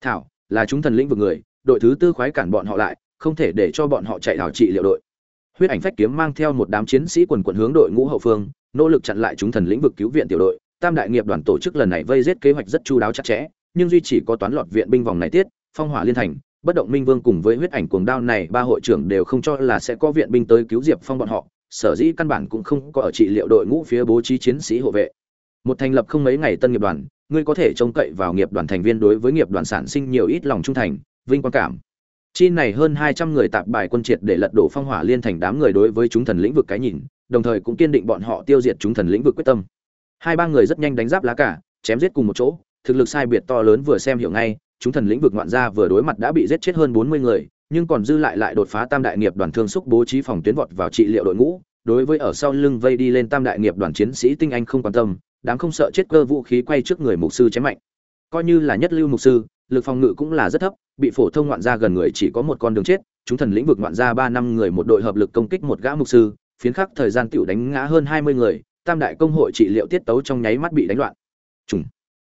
Thảo, là chúng thần lĩnh vực người, đội thứ tư khoái cản bọn họ lại không thể để cho bọn họ chạy đảo trị liệu đội. Huyết ảnh phách kiếm mang theo một đám chiến sĩ quần quần hướng đội ngũ hậu phương, nỗ lực chặn lại chúng thần lĩnh vực cứu viện tiểu đội. Tam đại nghiệp đoàn tổ chức lần này vây giết kế hoạch rất chu đáo chặt chẽ, nhưng duy chỉ có toán lọt viện binh vòng này tiết, phong hỏa liên thành, bất động minh vương cùng với huyết ảnh cuồng đao này, ba hội trưởng đều không cho là sẽ có viện binh tới cứu diệp phong bọn họ, sở dĩ căn bản cũng không có ở trị liệu đội ngũ phía bố trí chiến sĩ hộ vệ. Một thành lập không mấy ngày tân nghiệp đoàn, ngươi có thể trông cậy vào nghiệp đoàn thành viên đối với nghiệp đoàn sản sinh nhiều ít lòng trung thành, vinh quang cảm chi này hơn hai trăm người tạp bài quân triệt để lật đổ phong hỏa liên thành đám người đối với chúng thần lĩnh vực cái nhìn, đồng thời cũng kiên định bọn họ tiêu diệt chúng thần lĩnh vực quyết tâm. Hai ba người rất nhanh đánh giáp lá cả, chém giết cùng một chỗ, thực lực sai biệt to lớn vừa xem hiểu ngay, chúng thần lĩnh vực ngoạn gia vừa đối mặt đã bị giết chết hơn bốn mươi người, nhưng còn dư lại lại đột phá tam đại nghiệp đoàn thương xúc bố trí phòng tuyến vọt vào trị liệu đội ngũ, đối với ở sau lưng vây đi lên tam đại nghiệp đoàn chiến sĩ tinh anh không quan tâm đám không sợ chết cơ vũ khí quay trước người mục sư chém mạnh. Coi như là nhất lưu mục sư lực phòng ngự cũng là rất thấp, bị phổ thông ngoạn gia gần người chỉ có một con đường chết, chúng thần lĩnh vực ngoạn gia ba năm người một đội hợp lực công kích một gã mục sư, phiến khắc thời gian tiểu đánh ngã hơn hai mươi người, tam đại công hội trị liệu tiết tấu trong nháy mắt bị đánh loạn. Trùng.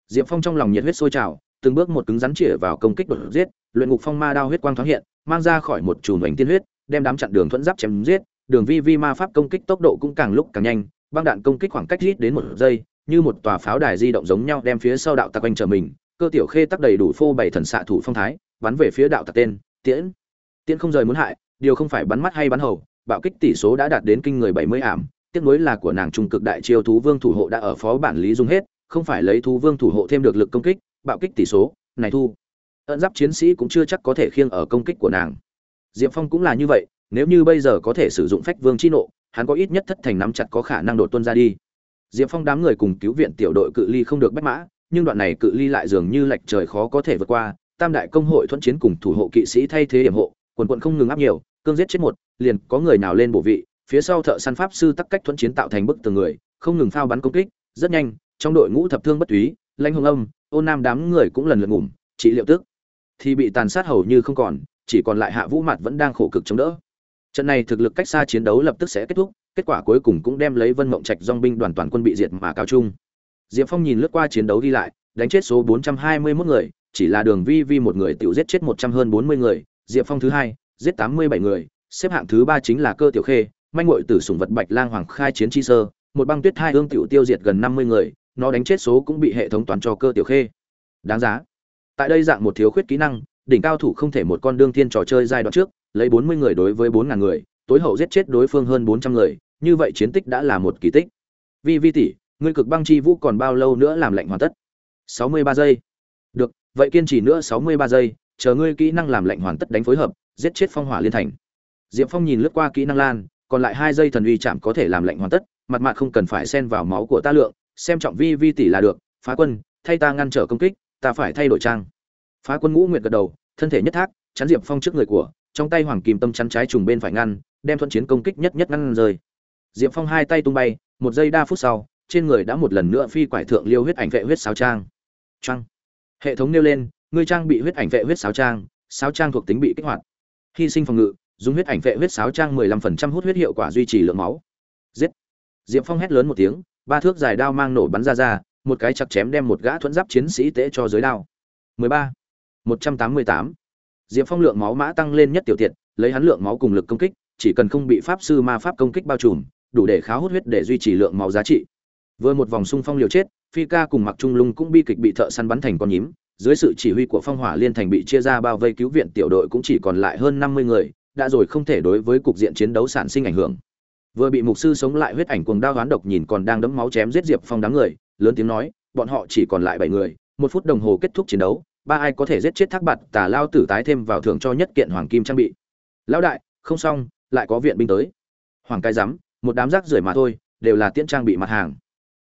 Diệp phong trong lòng nhiệt huyết sôi trào, từng bước một cứng rắn chĩa vào công kích đột giết, luyện ngục phong ma đao huyết quang thoáng hiện, mang ra khỏi một chùm ảnh tiên huyết, đem đám chặn đường thuẫn giáp chém giết, đường vi vi ma pháp công kích tốc độ cũng càng lúc càng nhanh, băng đạn công kích khoảng cách rít đến một giây, như một tòa pháo đài di động giống nhau đem phía sau đạo tặc quanh trở mình cơ tiểu khê tắc đầy đủ phô bày thần xạ thủ phong thái, bắn về phía đạo tặc tên, tiễn. Tiễn không rời muốn hại, điều không phải bắn mắt hay bắn hầu, bạo kích tỷ số đã đạt đến kinh người bảy mươi ảm. Tiếc nối là của nàng trung cực đại chiêu thú vương thủ hộ đã ở phó bản lý dùng hết, không phải lấy thú vương thủ hộ thêm được lực công kích, bạo kích tỷ số, này thu. Ẩn giáp chiến sĩ cũng chưa chắc có thể khiêng ở công kích của nàng. Diệp phong cũng là như vậy, nếu như bây giờ có thể sử dụng phách vương chi nộ, hắn có ít nhất thất thành nắm chặt có khả năng đột tuân ra đi. Diệp phong đám người cùng cứu viện tiểu đội cự ly không được bách mã nhưng đoạn này cự ly lại dường như lệch trời khó có thể vượt qua, tam đại công hội thuận chiến cùng thủ hộ kỵ sĩ thay thế điểm hộ, quần quận không ngừng áp nhiều, cương giết chết một, liền có người nào lên bổ vị, phía sau thợ săn pháp sư tắc cách thuận chiến tạo thành bức tường người, không ngừng phao bắn công kích, rất nhanh, trong đội ngũ thập thương bất túy lanh hồng âm, ôn nam đám người cũng lần lượt ngủm, trị liệu tức. Thì bị tàn sát hầu như không còn, chỉ còn lại hạ vũ mặt vẫn đang khổ cực chống đỡ. Trận này thực lực cách xa chiến đấu lập tức sẽ kết thúc, kết quả cuối cùng cũng đem lấy vân mộng trạch dong binh đoàn toàn quân bị diệt mà cao trung diệp phong nhìn lướt qua chiến đấu đi lại, đánh chết số 421 người, chỉ là đường vi vi một người tiểu giết chết một trăm hơn bốn mươi người, diệp phong thứ hai, giết tám mươi bảy người, xếp hạng thứ ba chính là cơ tiểu khê, manh muội tử sủng vật bạch lang hoàng khai chiến chi sơ, một băng tuyết hai hương tiểu tiêu diệt gần năm mươi người, nó đánh chết số cũng bị hệ thống toán cho cơ tiểu khê. Đáng giá. Tại đây dạng một thiếu khuyết kỹ năng, đỉnh cao thủ không thể một con đương thiên trò chơi giai đoạn trước, lấy bốn mươi người đối với bốn ngàn người, tối hậu giết chết đối phương hơn bốn trăm người, như vậy chiến tích đã là một kỳ tích. Vi vi tỷ ngươi cực băng chi vũ còn bao lâu nữa làm lệnh hoàn tất? Sáu mươi ba giây. Được, vậy kiên trì nữa sáu mươi ba giây, chờ ngươi kỹ năng làm lệnh hoàn tất đánh phối hợp, giết chết phong hỏa liên thành. Diệp phong nhìn lướt qua kỹ năng lan, còn lại hai giây thần uy chạm có thể làm lệnh hoàn tất, mặt mặt không cần phải xen vào máu của ta lượng, xem trọng vi vi tỷ là được, phá quân, thay ta ngăn trở công kích, ta phải thay đổi trang. Phá quân ngũ nguyệt gật đầu, thân thể nhất thác, chắn diệp phong trước người của, trong tay hoàng kim tâm chắn trái trùng bên phải ngăn, đem thuận chiến công kích nhất nhất ngăn rơi diệp phong hai tay tung bay, một giây đa phút sau trên người đã một lần nữa phi quải thượng liêu huyết ảnh vệ huyết sáo trang. Trang hệ thống nêu lên, ngươi trang bị huyết ảnh vệ huyết sáo trang sáo trang thuộc tính bị kích hoạt. Hy sinh phòng ngự, dùng huyết ảnh vệ huyết sáo trang 15% hút huyết hiệu quả duy trì lượng máu. Giết. Diệp phong hét lớn một tiếng, ba thước dài đao mang nổ bắn ra ra, một cái chặt chém đem một gã thuẫn giáp chiến sĩ tế cho dưới đao. 13. 188. diệp phong lượng máu mã tăng lên nhất tiểu tiện, lấy hắn lượng máu cùng lực công kích, chỉ cần không bị pháp sư ma pháp công kích bao trùm, đủ để khá hút huyết để duy trì lượng máu giá trị vừa một vòng xung phong liều chết, phi ca cùng mặc trung lung cũng bi kịch bị thợ săn bắn thành con nhím. Dưới sự chỉ huy của phong hỏa liên thành bị chia ra bao vây cứu viện tiểu đội cũng chỉ còn lại hơn năm mươi người, đã rồi không thể đối với cục diện chiến đấu sản sinh ảnh hưởng. Vừa bị mục sư sống lại huyết ảnh cuồng đao hoán độc nhìn còn đang đấm máu chém giết diệp phong đám người, lớn tiếng nói, bọn họ chỉ còn lại bảy người, một phút đồng hồ kết thúc chiến đấu, ba ai có thể giết chết thác bạt, tà lao tử tái thêm vào thưởng cho nhất kiện hoàng kim trang bị. Lão đại, không xong, lại có viện binh tới. Hoàng cái rắm, một đám rác rưởi mà thôi, đều là tiễn trang bị mặt hàng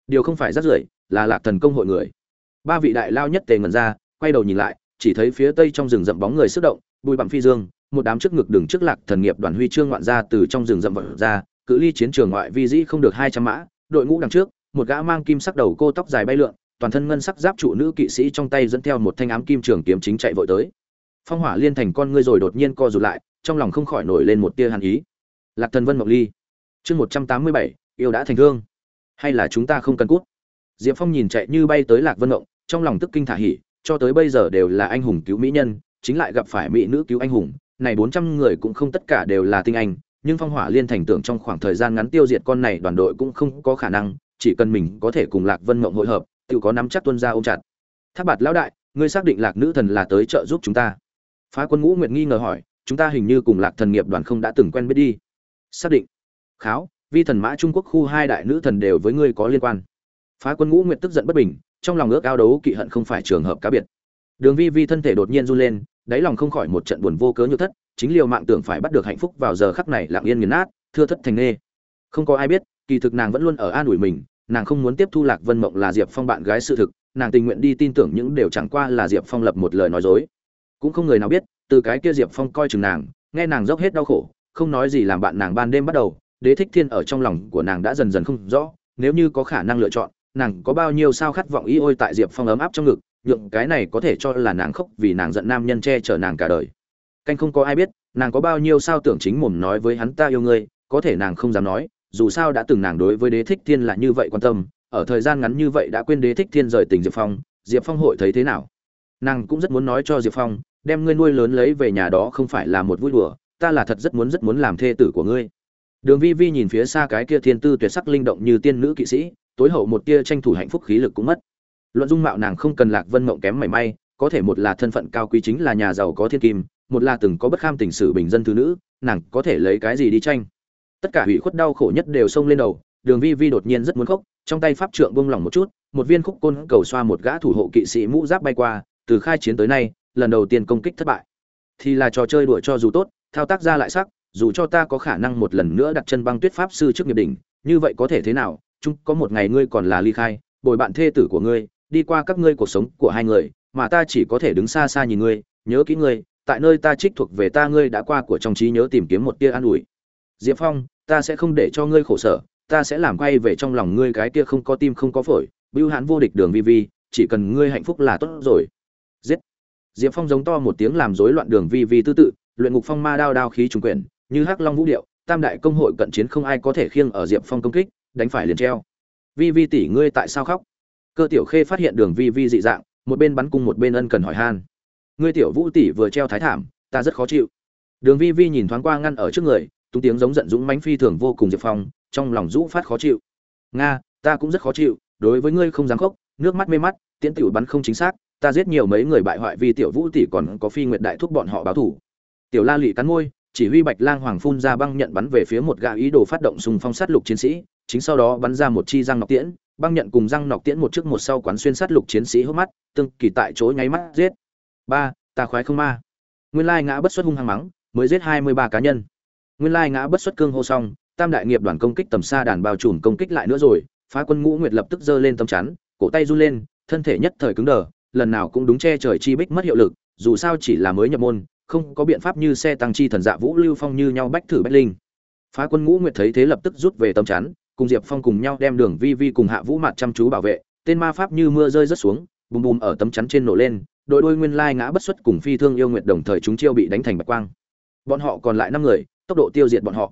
điều không phải rắc rưởi, là lạc thần công hội người. Ba vị đại lao nhất tề ngần ra, quay đầu nhìn lại, chỉ thấy phía tây trong rừng rậm bóng người xúc động, bùi bặm phi dương, một đám trước ngực đường trước lạc thần nghiệp đoàn huy chương ngoạn ra từ trong rừng rậm vận ra, cự ly chiến trường ngoại vi dĩ không được hai trăm mã, đội ngũ đằng trước, một gã mang kim sắc đầu cô tóc dài bay lượn, toàn thân ngân sắc giáp trụ nữ kỵ sĩ trong tay dẫn theo một thanh ám kim trường kiếm chính chạy vội tới. Phong hỏa liên thành con ngươi rồi đột nhiên co rụt lại, trong lòng không khỏi nổi lên một tia hàn ý. Lạc thần vân mộc ly, chương một trăm tám mươi bảy, yêu đã thành thương hay là chúng ta không cần cút? Diệp phong nhìn chạy như bay tới lạc vân động trong lòng tức kinh thả hỉ, cho tới bây giờ đều là anh hùng cứu mỹ nhân, chính lại gặp phải mỹ nữ cứu anh hùng. Này bốn trăm người cũng không tất cả đều là tinh anh, nhưng phong hỏa liên thành tưởng trong khoảng thời gian ngắn tiêu diệt con này đoàn đội cũng không có khả năng, chỉ cần mình có thể cùng lạc vân mộng hội hợp, tự có nắm chắc tuân ra ôm chặt. Tháp bạt lão đại, ngươi xác định lạc nữ thần là tới trợ giúp chúng ta? Phá quân ngũ nguyệt nghi ngờ hỏi, chúng ta hình như cùng lạc thần nghiệp đoàn không đã từng quen biết đi. Xác định. Kháo vi thần mã trung quốc khu hai đại nữ thần đều với ngươi có liên quan. Phá quân ngũ nguyệt tức giận bất bình, trong lòng ước ao đấu kỵ hận không phải trường hợp cá biệt. Đường vi vi thân thể đột nhiên run lên, đáy lòng không khỏi một trận buồn vô cớ nhược thất, chính liều mạng tưởng phải bắt được hạnh phúc vào giờ khắc này lặng yên nghiền nát, thưa thất thành nê không có ai biết, kỳ thực nàng vẫn luôn ở an ủi mình, nàng không muốn tiếp thu lạc vân mộng là diệp phong bạn gái sự thực, nàng tình nguyện đi tin tưởng những điều chẳng qua là diệp phong lập một lời nói dối. Cũng không người nào biết, từ cái kia diệp phong coi chừng nàng, nghe nàng dốc hết đau khổ, không nói gì làm bạn nàng ban đêm bắt đầu đế thích thiên ở trong lòng của nàng đã dần dần không rõ, nếu như có khả năng lựa chọn, nàng có bao nhiêu sao khát vọng ý ôi tại diệp phong ấm áp trong ngực, nhượng cái này có thể cho là nàng khóc vì nàng giận nam nhân che chở nàng cả đời. Canh không có ai biết, nàng có bao nhiêu sao tưởng chính mồm nói với hắn ta yêu ngươi, có thể nàng không dám nói, dù sao đã từng nàng đối với đế thích thiên là như vậy quan tâm, ở thời gian ngắn như vậy đã quên đế thích thiên rời tình diệp phong diệp phong hội thấy thế nào? Nàng cũng rất muốn nói cho diệp phong, đem ngươi nuôi lớn lấy về nhà đó không phải là một vui đùa, ta là thật rất muốn rất muốn làm thê tử của ngươi đường vi vi nhìn phía xa cái kia thiên tư tuyệt sắc linh động như tiên nữ kỵ sĩ, tối hậu một tia tranh thủ hạnh phúc khí lực cũng mất. Luận dung mạo nàng không cần lạc vân mộng kém mảy may, có thể một là thân phận cao quý chính là nhà giàu có thiên kim, một là từng có bất kham tình sử bình dân thứ nữ, nàng có thể lấy cái gì đi tranh? Tất cả hủy khuất đau khổ nhất đều xông lên đầu, đường vi vi đột nhiên rất muốn khóc, trong tay pháp trượng buông lỏng một chút, một viên khúc côn cầu xoa một gã thủ hộ kỵ sĩ mũ giáp bay qua, từ khai chiến tới nay, lần đầu tiên công kích thất bại. Thì là trò chơi đuổi cho dù tốt, thao tác ra lại sắc dù cho ta có khả năng một lần nữa đặt chân băng tuyết pháp sư trước nghiệp đỉnh, như vậy có thể thế nào? Chung, có một ngày ngươi còn là ly khai, bồi bạn thê tử của ngươi, đi qua các ngươi cuộc sống của hai người, mà ta chỉ có thể đứng xa xa nhìn ngươi, nhớ kỹ ngươi, tại nơi ta trích thuộc về ta ngươi đã qua của trong trí nhớ tìm kiếm một tia an ủi. Diệp phong, ta sẽ không để cho ngươi khổ sở, ta sẽ làm quay về trong lòng ngươi cái kia không có tim không có phổi, bưu hãn vô địch đường vi vi, chỉ cần ngươi hạnh phúc là tốt rồi. Giết. Diệp phong giống to một tiếng làm rối loạn đường vi vi tư tự, luyện ngục phong ma đao đao khí trùng quyển như hắc long vũ điệu, tam đại công hội cận chiến không ai có thể khiêng ở diệp phong công kích, đánh phải liền treo. Vi vi tỷ, ngươi tại sao khóc? Cơ tiểu khê phát hiện đường vi vi dị dạng, một bên bắn cung một bên ân cần hỏi han. Ngươi tiểu vũ tỷ vừa treo thái thảm, ta rất khó chịu. Đường vi vi nhìn thoáng qua ngăn ở trước người tung tiếng giống giận dũng mánh phi thường vô cùng diệp phong, trong lòng rũ phát khó chịu. Nga, ta cũng rất khó chịu, đối với ngươi không dám khóc, nước mắt mê mắt, tiễn tiểu bắn không chính xác, ta giết nhiều mấy người bại hoại vì tiểu vũ tỷ còn có phi nguyệt đại thúc bọn họ báo thủ. Tiểu la lị cắn môi chỉ huy bạch lang hoàng phun ra băng nhận bắn về phía một gã ý đồ phát động xung phong sát lục chiến sĩ, chính sau đó bắn ra một chi răng nọc tiễn, băng nhận cùng răng nọc tiễn một trước một sau quán xuyên sát lục chiến sĩ hốc mắt, tương kỳ tại chỗ nháy mắt giết. Ba, ta khoái không ma. Nguyên lai ngã bất xuất hung hăng mắng, mới giết hai mươi ba cá nhân. Nguyên lai ngã bất xuất cương hô xong, tam đại nghiệp đoàn công kích tầm xa đàn bao trùm công kích lại nữa rồi, phá quân ngũ nguyệt lập tức giơ lên tấm chắn, cổ tay run lên, thân thể nhất thời cứng đờ, lần nào cũng đúng che trời chi bích mất hiệu lực, dù sao chỉ là mới nhập môn không có biện pháp như xe tăng chi thần dạ vũ lưu phong như nhau bách thử bách linh. Phá quân ngũ nguyệt thấy thế lập tức rút về tấm chắn, cùng diệp phong cùng nhau đem đường vi vi cùng hạ vũ mặt chăm chú bảo vệ, tên ma pháp như mưa rơi rất xuống, bùm bùm ở tấm chắn trên nổ lên, đội đôi nguyên lai ngã bất xuất cùng phi thương yêu nguyệt đồng thời chúng chiêu bị đánh thành bạch quang. Bọn họ còn lại năm người, tốc độ tiêu diệt bọn họ.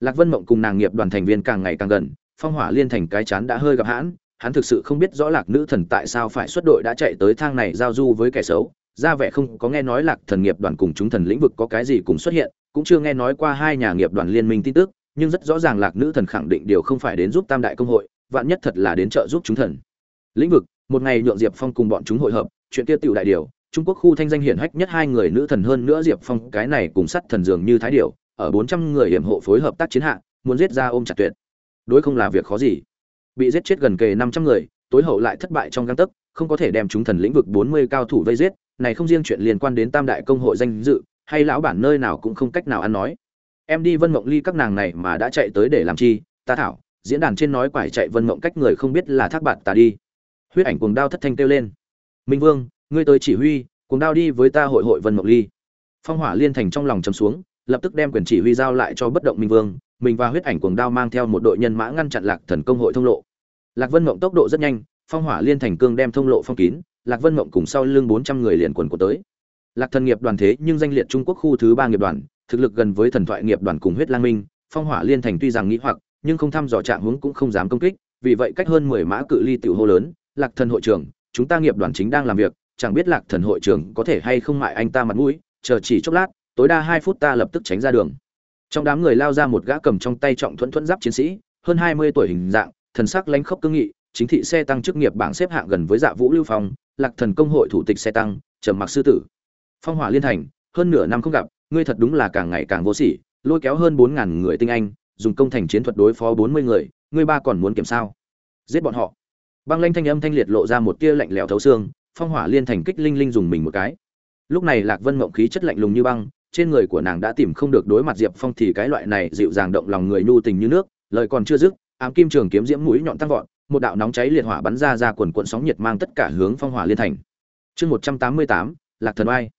Lạc vân mộng cùng nàng nghiệp đoàn thành viên càng ngày càng gần, phong hỏa liên thành cái chán đã hơi gặp hãn, hắn thực sự không biết rõ lạc nữ thần tại sao phải xuất đội đã chạy tới thang này giao du với kẻ xấu ra vẻ không có nghe nói lạc thần nghiệp đoàn cùng chúng thần lĩnh vực có cái gì cùng xuất hiện, cũng chưa nghe nói qua hai nhà nghiệp đoàn liên minh tin tức, nhưng rất rõ ràng lạc nữ thần khẳng định điều không phải đến giúp tam đại công hội, vạn nhất thật là đến trợ giúp chúng thần. Lĩnh vực, một ngày nhượng diệp phong cùng bọn chúng hội hợp, chuyện kia tựu đại điều, trung quốc khu thanh danh hiển hách nhất hai người nữ thần hơn nữa diệp phong, cái này cùng sắt thần dường như thái điều, ở bốn trăm người hiểm hộ phối hợp tác chiến hạ, muốn giết ra ôm chặt tuyệt. Đối không là việc khó gì. Bị giết chết gần kề năm trăm người, tối hậu lại thất bại trong găng tấc, không có thể đem chúng thần lĩnh vực bốn mươi cao thủ vây giết này không riêng chuyện liên quan đến tam đại công hội danh dự, hay lão bản nơi nào cũng không cách nào ăn nói. Em đi vân mộng ly các nàng này mà đã chạy tới để làm chi, ta thảo, diễn đàn trên nói quải chạy vân mộng cách người không biết là thác bạn ta đi. Huyết ảnh cuồng đao thất thanh kêu lên. Minh vương, ngươi tới chỉ huy, cuồng đao đi với ta hội hội vân mộng ly. Phong hỏa liên thành trong lòng chấm xuống, lập tức đem quyền chỉ huy giao lại cho bất động minh vương, mình và huyết ảnh cuồng đao mang theo một đội nhân mã ngăn chặn lạc thần công hội thông lộ. Lạc vân mộng tốc độ rất nhanh, phong hỏa liên thành cương đem thông lộ phong kín lạc vân mộng cùng sau lưng bốn trăm người liền quần của tới. Lạc thần nghiệp đoàn thế nhưng danh liệt trung quốc khu thứ ba nghiệp đoàn, thực lực gần với thần thoại nghiệp đoàn cùng huyết lang minh, phong hỏa liên thành tuy rằng nghĩ hoặc, nhưng không thăm dò trạng hướng cũng không dám công kích, vì vậy cách hơn mười mã cự ly tiểu hô lớn, lạc thần hội trưởng, chúng ta nghiệp đoàn chính đang làm việc, chẳng biết lạc thần hội trưởng có thể hay không mại anh ta mặt mũi, chờ chỉ chốc lát, tối đa hai phút ta lập tức tránh ra đường. Trong đám người lao ra một gã cầm trong tay trọng thuẫn thuẫn giáp chiến sĩ, hơn hai mươi tuổi hình dạng, thần sắc lãnh khốc cương nghị, chính thị xe tăng chức nghiệp bảng xếp hạng gần với dạ vũ lưu phong lạc thần công hội thủ tịch xe tăng, trầm mặc sư tử. Phong hỏa liên thành, hơn nửa năm không gặp, ngươi thật đúng là càng ngày càng vô sỉ, lôi kéo hơn bốn ngàn người tinh anh, dùng công thành chiến thuật đối phó bốn mươi người, ngươi ba còn muốn kiểm sao? Giết bọn họ. Băng lanh thanh âm thanh liệt lộ ra một tia lạnh lẽo thấu xương, phong hỏa liên thành kích linh linh dùng mình một cái. Lúc này lạc vân mộng khí chất lạnh lùng như băng, trên người của nàng đã tìm không được đối mặt diệp phong thì cái loại này dịu dàng động lòng người nhu tình như nước, lời còn chưa dứt, ám kim trường kiếm diễm mũi nhọn tăng vọt một đạo nóng cháy liệt hỏa bắn ra ra quần quận sóng nhiệt mang tất cả hướng phong hỏa liên thành. Chương một trăm tám mươi tám, lạc thần oai.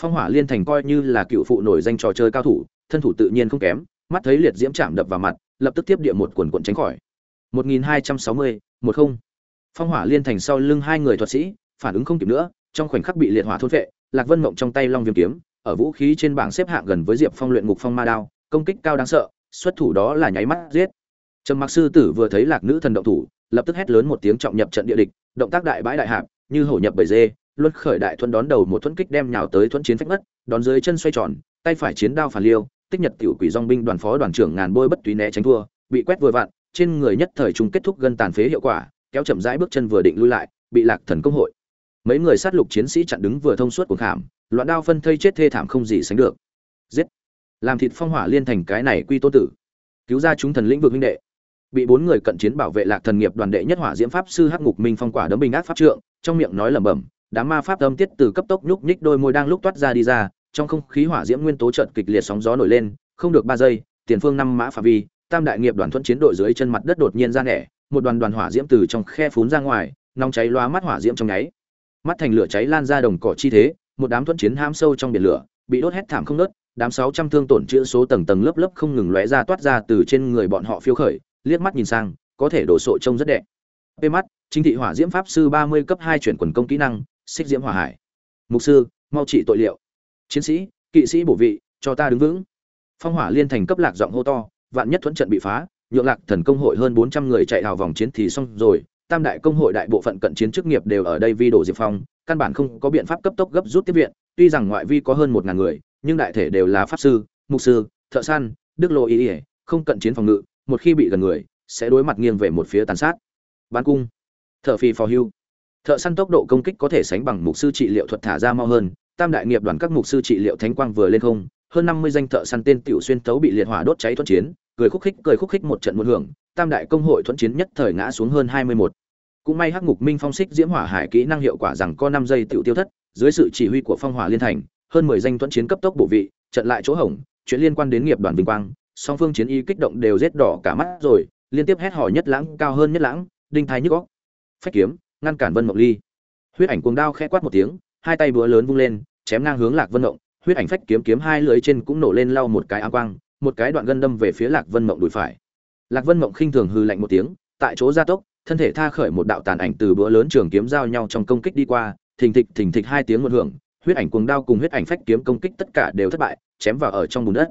Phong hỏa liên thành coi như là cựu phụ nổi danh trò chơi cao thủ, thân thủ tự nhiên không kém, mắt thấy liệt diễm chạm đập vào mặt, lập tức tiếp địa một quần quận tránh khỏi. Một nghìn hai trăm sáu mươi, một không. Phong hỏa liên thành sau lưng hai người thuật sĩ, phản ứng không kịp nữa, trong khoảnh khắc bị liệt hỏa thôn vệ lạc vân mộng trong tay long viêm kiếm, ở vũ khí trên bảng xếp hạng gần với diệp phong luyện ngục phong ma đao, công kích cao đáng sợ, xuất thủ đó là nháy mắt giết. Trầm mặc sư tử vừa thấy lạc nữ thần động thủ lập tức hét lớn một tiếng trọng nhập trận địa địch, động tác đại bãi đại hạp, như hổ nhập bầy dê, luân khởi đại thuẫn đón đầu một thuẫn kích đem nhào tới thuẫn chiến phách mất, đón dưới chân xoay tròn, tay phải chiến đao phản liêu, tích nhật tiểu quỷ dòng binh đoàn phó đoàn trưởng ngàn bôi bất tùy né tránh thua, bị quét vừa vặn, trên người nhất thời trung kết thúc gần tàn phế hiệu quả, kéo chậm rãi bước chân vừa định lui lại, bị lạc thần công hội. Mấy người sát lục chiến sĩ chặn đứng vừa thông suốt cuộc hãm loạn đao phân thây chết thê thảm không gì sánh được. Giết! Làm thịt phong hỏa liên thành cái này quy tô tử. Cứu ra chúng thần lĩnh vực huynh đệ bị bốn người cận chiến bảo vệ lạc thần nghiệp đoàn đệ nhất hỏa diễm pháp sư hắc ngục minh phong quả đấm bình ác pháp trượng, trong miệng nói lẩm bẩm, đám ma pháp âm tiết từ cấp tốc nhúc nhích đôi môi đang lúc toát ra đi ra, trong không khí hỏa diễm nguyên tố trận kịch liệt sóng gió nổi lên, không được ba giây, tiền phương năm mã phạm vi, tam đại nghiệp đoàn thuận chiến đội dưới chân mặt đất đột nhiên ra nẻ, một đoàn đoàn hỏa diễm từ trong khe phún ra ngoài, nóng cháy loa mắt hỏa diễm trong nháy. Mắt thành lửa cháy lan ra đồng cỏ chi thế, một đám thuận chiến ham sâu trong biển lửa, bị đốt hét thảm không nớt đám sáu trăm thương tổn chữa số tầng tầng lớp lớp không ngừng lóe ra toát ra từ trên người bọn họ phiêu khởi liếc mắt nhìn sang, có thể đổ sộ trông rất đẹp. Bê mắt, chính thị hỏa diễm pháp sư ba mươi cấp hai chuyển quần công kỹ năng, xích diễm hỏa hải. Mục sư, mau trị tội liệu. Chiến sĩ, kỵ sĩ bổ vị, cho ta đứng vững. Phong hỏa liên thành cấp lạc giọng hô to, vạn nhất thuẫn trận bị phá, nhượng lạc thần công hội hơn bốn trăm người chạy hào vòng chiến thì xong rồi. Tam đại công hội đại bộ phận cận chiến chức nghiệp đều ở đây vi đổ diệp phong, căn bản không có biện pháp cấp tốc gấp rút tiếp viện. Tuy rằng ngoại vi có hơn một ngàn người, nhưng đại thể đều là pháp sư, mục sư, thợ săn, đức lộ ý ỉa không cận chiến phòng ngự một khi bị gần người, sẽ đối mặt nghiêng về một phía tàn sát. Bán cung. Thợ phi phò hưu. Thợ săn tốc độ công kích có thể sánh bằng mục sư trị liệu thuật thả ra mau hơn. Tam đại nghiệp đoàn các mục sư trị liệu thánh quang vừa lên không, hơn năm mươi danh thợ săn tên tiểu xuyên tấu bị liệt hỏa đốt cháy thuận chiến, cười khúc khích, cười khúc khích một trận một hưởng. Tam đại công hội thuận chiến nhất thời ngã xuống hơn hai mươi một. Cũng may hắc ngục minh phong xích diễm hỏa hải kỹ năng hiệu quả rằng có năm giây tiểu tiêu thất, dưới sự chỉ huy của phong hỏa liên thành, hơn mười danh thuận chiến cấp tốc bổ vị, trận lại chỗ hỏng chuyện liên quan đến nghiệp đoàn vinh quang song phương chiến y kích động đều rết đỏ cả mắt rồi, liên tiếp hét hỏi nhất lãng, cao hơn nhất lãng, đinh thái nhức góc phách kiếm, ngăn cản vân mộng ly. Huyết ảnh cuồng đao khẽ quát một tiếng, hai tay búa lớn vung lên, chém ngang hướng lạc vân mộng. Huyết ảnh phách kiếm kiếm hai lưỡi trên cũng nổ lên lau một cái áng quang, một cái đoạn gân đâm về phía lạc vân mộng đùi phải. Lạc vân mộng khinh thường hư lạnh một tiếng, tại chỗ gia tốc, thân thể tha khởi một đạo tàn ảnh từ búa lớn trường kiếm giao nhau trong công kích đi qua, thình thịch thình thịch hai tiếng một hưởng, huyết ảnh cuồng đao cùng huyết ảnh phách kiếm công kích tất cả đều thất bại, chém vào ở trong bùn đất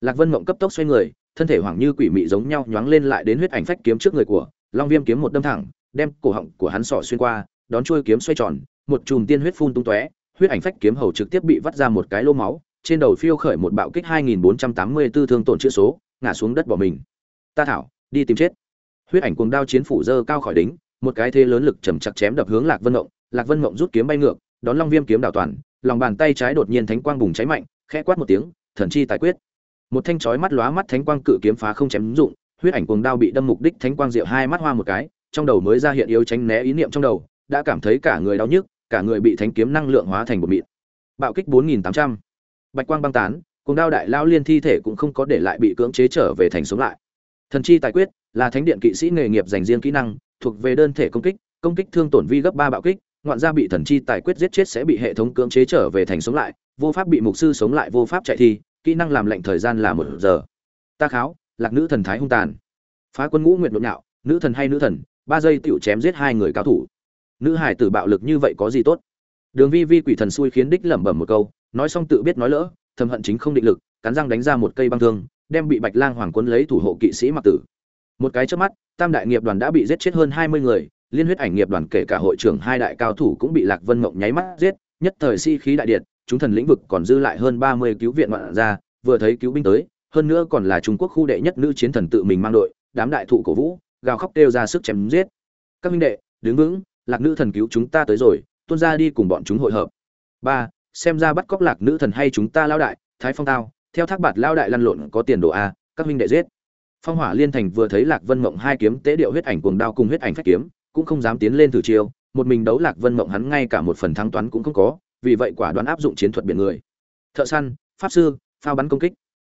lạc vân mộng cấp tốc xoay người thân thể hoảng như quỷ mị giống nhau nhoáng lên lại đến huyết ảnh phách kiếm trước người của long viêm kiếm một đâm thẳng đem cổ họng của hắn sọ xuyên qua đón chuôi kiếm xoay tròn một chùm tiên huyết phun tung tóe huyết ảnh phách kiếm hầu trực tiếp bị vắt ra một cái lỗ máu trên đầu phiêu khởi một bạo kích 2484 thương tổn chữa số ngã xuống đất bỏ mình. Ta thảo đi tìm chết. Huyết ảnh cuồng đao chiến phủ dơ cao khỏi đỉnh, một cái thế lớn lực chầm chặt chém đập hướng lạc vân mộng lạc vân mộng rút kiếm bay ngược đón long viêm kiếm đảo toàn lòng bàn tay trái đột nhiên thánh quang bùng cháy mạnh khẽ quát một tiếng thần chi tài quyết một thanh chói mắt lóa mắt thánh quang cự kiếm phá không chém dụng, huyết ảnh cuồng đao bị đâm mục đích thánh quang diệu hai mắt hoa một cái, trong đầu mới ra hiện yếu tránh né ý niệm trong đầu, đã cảm thấy cả người đau nhức, cả người bị thánh kiếm năng lượng hóa thành một mịn bạo kích 4.800. bạch quang băng tán, cuồng đao đại lao liên thi thể cũng không có để lại bị cưỡng chế trở về thành sống lại thần chi tài quyết, là thánh điện kỵ sĩ nghề nghiệp dành riêng kỹ năng, thuộc về đơn thể công kích công kích thương tổn vi gấp ba bạo kích, ngoạn gia bị thần chi tài quyết giết chết sẽ bị hệ thống cưỡng chế trở về thành sống lại, vô pháp bị mục sư sống lại, vô pháp chạy thi kỹ năng làm lệnh thời gian là một giờ. Ta kháo, lạc nữ thần thái hung tàn. Phá quân ngũ nguyện nhộn nhạo, nữ thần hay nữ thần, ba giây tựu chém giết hai người cao thủ. Nữ hải tử bạo lực như vậy có gì tốt? Đường vi vi quỷ thần xui khiến đích lẩm bẩm một câu, nói xong tự biết nói lỡ, thầm hận chính không định lực, cắn răng đánh ra một cây băng thương, đem bị bạch lang hoàng quân lấy thủ hộ kỵ sĩ mặc tử. Một cái trước mắt, tam đại nghiệp đoàn đã bị giết chết hơn hai mươi người, liên huyết ảnh nghiệp đoàn kể cả hội trưởng hai đại cao thủ cũng bị lạc vân mộng nháy mắt giết, nhất thời si khí đại điện chúng thần lĩnh vực còn dư lại hơn ba mươi cứu viện ngoạn ra, vừa thấy cứu binh tới, hơn nữa còn là trung quốc khu đệ nhất nữ chiến thần tự mình mang đội, đám đại thụ cổ vũ, gào khóc kêu ra sức chém giết. Các minh đệ, đứng vững, lạc nữ thần cứu chúng ta tới rồi, tuôn ra đi cùng bọn chúng hội hợp. Ba, xem ra bắt cóc lạc nữ thần hay chúng ta lao đại, thái phong tao, theo thác bạt lao đại lăn lộn có tiền đồ a, các huynh đệ giết. Phong hỏa liên thành vừa thấy lạc vân mộng hai kiếm tế điệu huyết ảnh cuồng đao cùng huyết ảnh phách kiếm, cũng không dám tiến lên thử chiêu, một mình đấu lạc vân mộng hắn ngay cả một phần thắng toán cũng không có vì vậy quả đoán áp dụng chiến thuật biển người. Thợ săn, pháp sư, phao bắn công kích.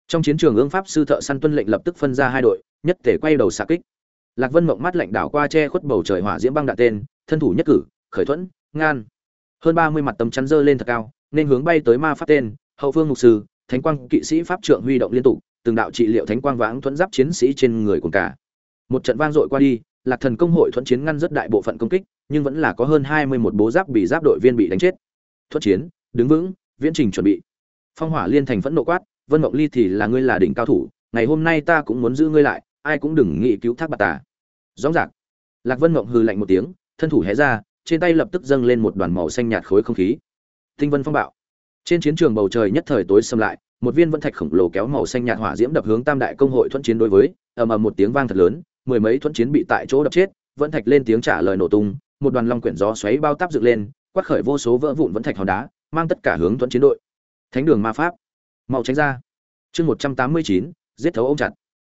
Trong chiến trường ương pháp sư thợ săn tuân lệnh lập tức phân ra hai đội, nhất thể quay đầu xạ kích. Lạc vân mộng mắt lạnh đảo qua che khuất bầu trời hỏa diễm băng đạn tên, thân thủ nhất cử, khởi thuẫn, ngan. Hơn ba mươi mặt tấm chắn dơ lên thật cao, nên hướng bay tới ma pháp tên, hậu phương mục sư, thánh quang kỵ sĩ pháp trượng huy động liên tục, từng đạo trị liệu thánh quang vãng thuẫn giáp chiến sĩ trên người cùng cả. Một trận vang dội qua đi, lạc thần công hội thuẫn chiến ngăn rất đại bộ phận công kích, nhưng vẫn là có hơn hai mươi một bố giáp bị giáp đội viên bị đánh chết. Thuận chiến, đứng vững, viễn trình chuẩn bị. Phong hỏa liên thành phẫn nộ quát, vân mộng ly thì là ngươi là đỉnh cao thủ, ngày hôm nay ta cũng muốn giữ ngươi lại, ai cũng đừng nghĩ cứu thác bạc tà rõ ràng, lạc vân mộng hừ lạnh một tiếng, thân thủ hé ra, trên tay lập tức dâng lên một đoàn màu xanh nhạt khối không khí. Tinh vân phong bạo. Trên chiến trường bầu trời nhất thời tối xâm lại, một viên vân thạch khổng lồ kéo màu xanh nhạt hỏa diễm đập hướng tam đại công hội thuận chiến đối với, ầm ầm một tiếng vang thật lớn, mười mấy thuận chiến bị tại chỗ đập chết, vân thạch lên tiếng trả lời nổ tung, một đoàn long quyển gió xoáy bao táp dựng lên quát khởi vô số vỡ vụn vẫn thạch hòn đá, mang tất cả hướng thuận chiến đội. Thánh đường ma pháp. Mau tránh ra. Chương một trăm tám mươi chín, giết thấu ông chặt.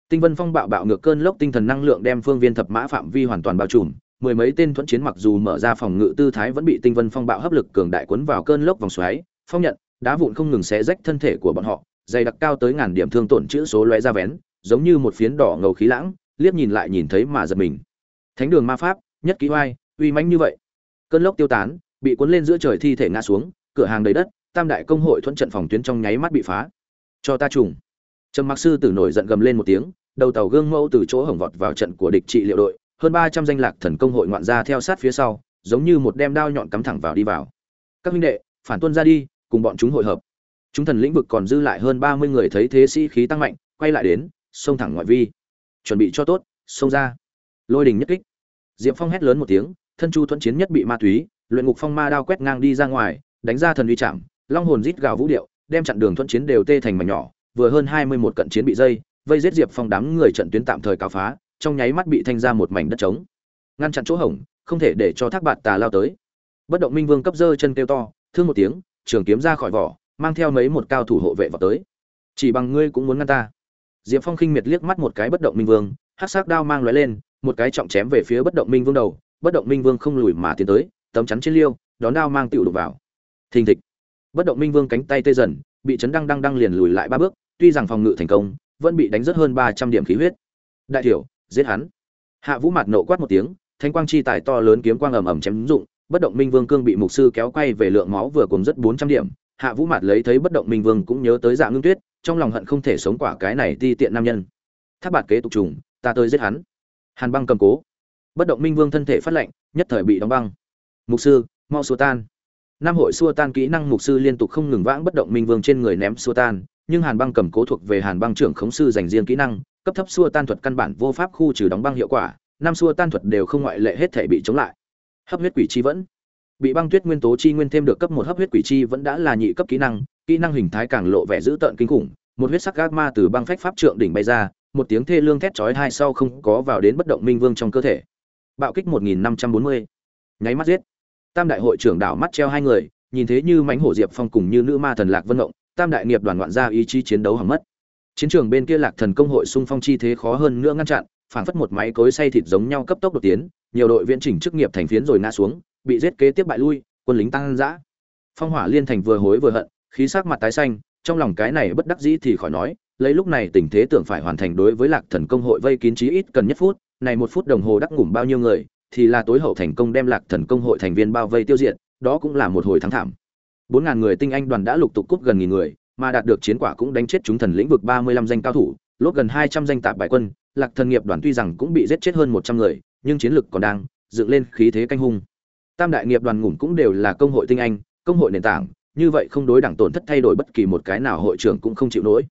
Tinh vân phong bạo bạo ngược cơn lốc tinh thần năng lượng đem phương viên thập mã phạm vi hoàn toàn bao trùm, mười mấy tên thuẫn chiến mặc dù mở ra phòng ngự tư thái vẫn bị tinh vân phong bạo hấp lực cường đại cuốn vào cơn lốc vòng xoáy, phong nhận, đá vụn không ngừng xé rách thân thể của bọn họ, dày đặc cao tới ngàn điểm thương tổn chữ số lóe ra vén, giống như một phiến đỏ ngầu khí lãng, liếc nhìn lại nhìn thấy mà giật mình. Thánh đường ma pháp, nhất ký oai, uy mãnh như vậy. Cơn lốc tiêu tán bị cuốn lên giữa trời thi thể ngã xuống, cửa hàng đầy đất, tam đại công hội thuận trận phòng tuyến trong nháy mắt bị phá. Cho ta trùng. Trầm mặc sư tử nổi giận gầm lên một tiếng, đầu tàu gương mẫu từ chỗ hổng vọt vào trận của địch trị liệu đội, hơn ba trăm danh lạc thần công hội ngoạn ra theo sát phía sau, giống như một đem đao nhọn cắm thẳng vào đi vào. Các huynh đệ, phản tuân ra đi, cùng bọn chúng hội hợp. Chúng thần lĩnh vực còn dư lại hơn ba mươi người thấy thế sĩ khí tăng mạnh, quay lại đến, xông thẳng ngoại vi. Chuẩn bị cho tốt, xông ra. Lôi đình nhất kích. Diệp phong hét lớn một tiếng, thân chu thuận chiến nhất bị ma túy luyện ngục phong ma đao quét ngang đi ra ngoài đánh ra thần uy chạm long hồn rít gào vũ điệu đem chặn đường thuận chiến đều tê thành mảnh nhỏ vừa hơn hai mươi một cận chiến bị dây vây giết diệp phong đám người trận tuyến tạm thời cáo phá trong nháy mắt bị thanh ra một mảnh đất trống. Ngăn chặn chỗ hỏng, không thể để cho thác bạt tà lao tới. Bất động minh vương cấp dơ chân kêu to thương một tiếng trường kiếm ra khỏi vỏ mang theo mấy một cao thủ hộ vệ vào tới. Chỉ bằng ngươi cũng muốn ngăn ta. Diệp phong khinh miệt liếc mắt một cái bất động minh vương hát s đao mang lóe lên một cái trọng chém về phía bất động minh vương đầu bất động minh vương không lùi mà tiến tới tấm chắn trên liêu đón đao mang tiểu đục vào. Thình thịch. Bất động minh vương cánh tay tê dần bị chấn đăng đăng đăng liền lùi lại ba bước tuy rằng phòng ngự thành công vẫn bị đánh rất hơn ba trăm điểm khí huyết. Đại tiểu, giết hắn. Hạ vũ mặt nộ quát một tiếng thanh quang chi tài to lớn kiếm quang ầm ầm chém dụng bất động minh vương cương bị mục sư kéo quay về lượng máu vừa cùng rất bốn trăm điểm. Hạ vũ mặt lấy thấy bất động minh vương cũng nhớ tới dạ ngưng tuyết trong lòng hận không thể sống quả cái này ti tiện nam nhân. Tháp bạt kế tục trùng ta tới giết hắn. Hàn băng cầm cố. Bất động minh vương thân thể phát lệnh nhất thời bị đóng băng mục sư, mau xua tan. Nam hội xua tan kỹ năng mục sư liên tục không ngừng vãng bất động minh vương trên người ném xua tan, nhưng hàn băng cầm cố thuộc về hàn băng trưởng khống sư dành riêng kỹ năng, cấp thấp xua tan thuật căn bản vô pháp khu trừ đóng băng hiệu quả, năm xua tan thuật đều không ngoại lệ hết thể bị chống lại. Hấp huyết quỷ chi vẫn. Bị băng tuyết nguyên tố chi nguyên thêm được cấp một hấp huyết quỷ chi vẫn đã là nhị cấp kỹ năng kỹ năng hình thái càng lộ vẻ dữ tợn kinh khủng, một huyết sắc gác ma từ băng phách pháp trượng đỉnh bay ra, một tiếng thê lương thét chói hai sau không có vào đến bất động minh vương trong cơ thể. Bạo kích một nghìn năm trăm bốn mươi. Nháy mắt giết tam đại hội trưởng đảo mắt treo hai người, nhìn thế như mánh hổ diệp phong cùng như nữ ma thần lạc vân động tam đại nghiệp đoàn ngoạn ra ý chí chiến đấu hỏng mất. Chiến trường bên kia lạc thần công hội xung phong chi thế khó hơn nữa ngăn chặn, phảng phất một máy cối xay thịt giống nhau cấp tốc đột tiến, nhiều đội viễn chỉnh chức nghiệp thành phiến rồi ngã xuống, bị giết kế tiếp bại lui, quân lính tăng dã. Phong hỏa liên thành vừa hối vừa hận, khí sắc mặt tái xanh, trong lòng cái này bất đắc dĩ thì khỏi nói, lấy lúc này tình thế tưởng phải hoàn thành đối với lạc thần công hội vây kín chí ít cần nhất phút, này một phút đồng hồ đắc ngủm bao nhiêu người thì là tối hậu thành công đem lạc thần công hội thành viên bao vây tiêu diệt, đó cũng là một hồi thắng thảm. Bốn ngàn người tinh anh đoàn đã lục tục cúp gần nghìn người, mà đạt được chiến quả cũng đánh chết chúng thần lĩnh vực ba mươi lăm danh cao thủ, lốt gần hai trăm danh tạp bại quân, lạc thần nghiệp đoàn tuy rằng cũng bị giết chết hơn một trăm người, nhưng chiến lực còn đang, dựng lên khí thế canh hung. Tam đại nghiệp đoàn ngủm cũng đều là công hội tinh anh, công hội nền tảng, như vậy không đối đẳng tổn thất thay đổi bất kỳ một cái nào hội trưởng cũng không chịu nổi.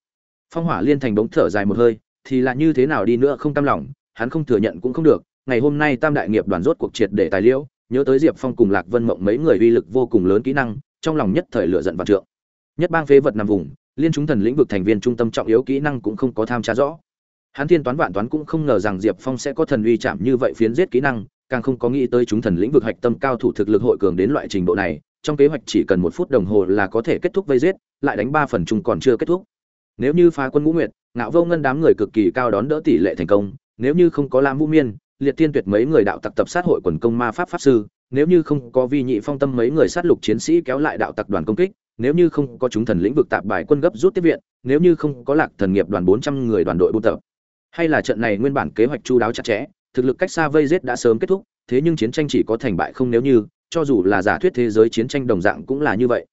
Phong hỏa liên thành bóng thở dài một hơi, thì là như thế nào đi nữa không tam lòng, hắn không thừa nhận cũng không được ngày hôm nay tam đại nghiệp đoàn rốt cuộc triệt để tài liễu nhớ tới diệp phong cùng lạc vân mộng mấy người uy lực vô cùng lớn kỹ năng, trong lòng nhất thời lựa giận và trượng. Nhất bang phế vật nằm vùng, liên chúng thần lĩnh vực thành viên trung tâm trọng yếu kỹ năng cũng không có tham tra rõ. Hắn thiên toán vạn toán cũng không ngờ rằng diệp phong sẽ có thần uy chạm như vậy phiến giết kỹ năng, càng không có nghĩ tới chúng thần lĩnh vực hạch tâm cao thủ thực lực hội cường đến loại trình độ này, trong kế hoạch chỉ cần một phút đồng hồ là có thể kết thúc vây giết, lại đánh ba phần chung còn chưa kết thúc. Nếu như phá quân ngũ nguyệt, ngạo vô ngân đám người cực kỳ cao đón đỡ tỷ lệ thành công, nếu như không có lam vũ miên liệt tiên tuyệt mấy người đạo tặc tập sát hội quần công ma pháp pháp sư, nếu như không có vi nhị phong tâm mấy người sát lục chiến sĩ kéo lại đạo tặc đoàn công kích, nếu như không có chúng thần lĩnh vực tạp bài quân gấp rút tiếp viện, nếu như không có lạc thần nghiệp đoàn bốn trăm người đoàn đội buôn tập. Hay là trận này nguyên bản kế hoạch chu đáo chặt chẽ, thực lực cách xa vây giết đã sớm kết thúc, thế nhưng chiến tranh chỉ có thành bại không nếu như, cho dù là giả thuyết thế giới chiến tranh đồng dạng cũng là như vậy.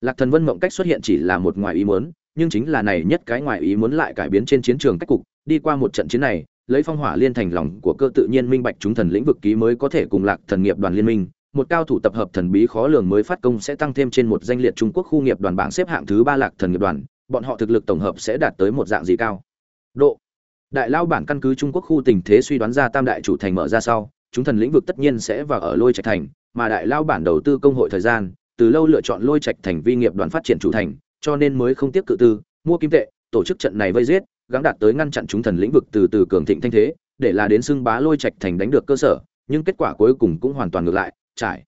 Lạc thần vân mộng cách xuất hiện chỉ là một ngoài ý muốn, nhưng chính là này nhất cái ngoài ý muốn lại cải biến trên chiến trường cách cục, đi qua một trận chiến này lấy phong hỏa liên thành lòng của cơ tự nhiên minh bạch chúng thần lĩnh vực ký mới có thể cùng lạc thần nghiệp đoàn liên minh, một cao thủ tập hợp thần bí khó lường mới phát công sẽ tăng thêm trên một danh liệt trung quốc khu nghiệp đoàn bảng xếp hạng thứ ba lạc thần nghiệp đoàn, bọn họ thực lực tổng hợp sẽ đạt tới một dạng gì cao? Độ. Đại lao bản căn cứ trung quốc khu tình thế suy đoán ra tam đại chủ thành mở ra sau, chúng thần lĩnh vực tất nhiên sẽ vào ở lôi trạch thành, mà đại lao bản đầu tư công hội thời gian, từ lâu lựa chọn lôi trạch thành vi nghiệp đoàn phát triển chủ thành, cho nên mới không tiếp cự tư, mua kim tệ, tổ chức trận này vây giết gắng đạt tới ngăn chặn chúng thần lĩnh vực từ từ cường thịnh thanh thế, để là đến xưng bá lôi trạch thành đánh được cơ sở, nhưng kết quả cuối cùng cũng hoàn toàn ngược lại, trải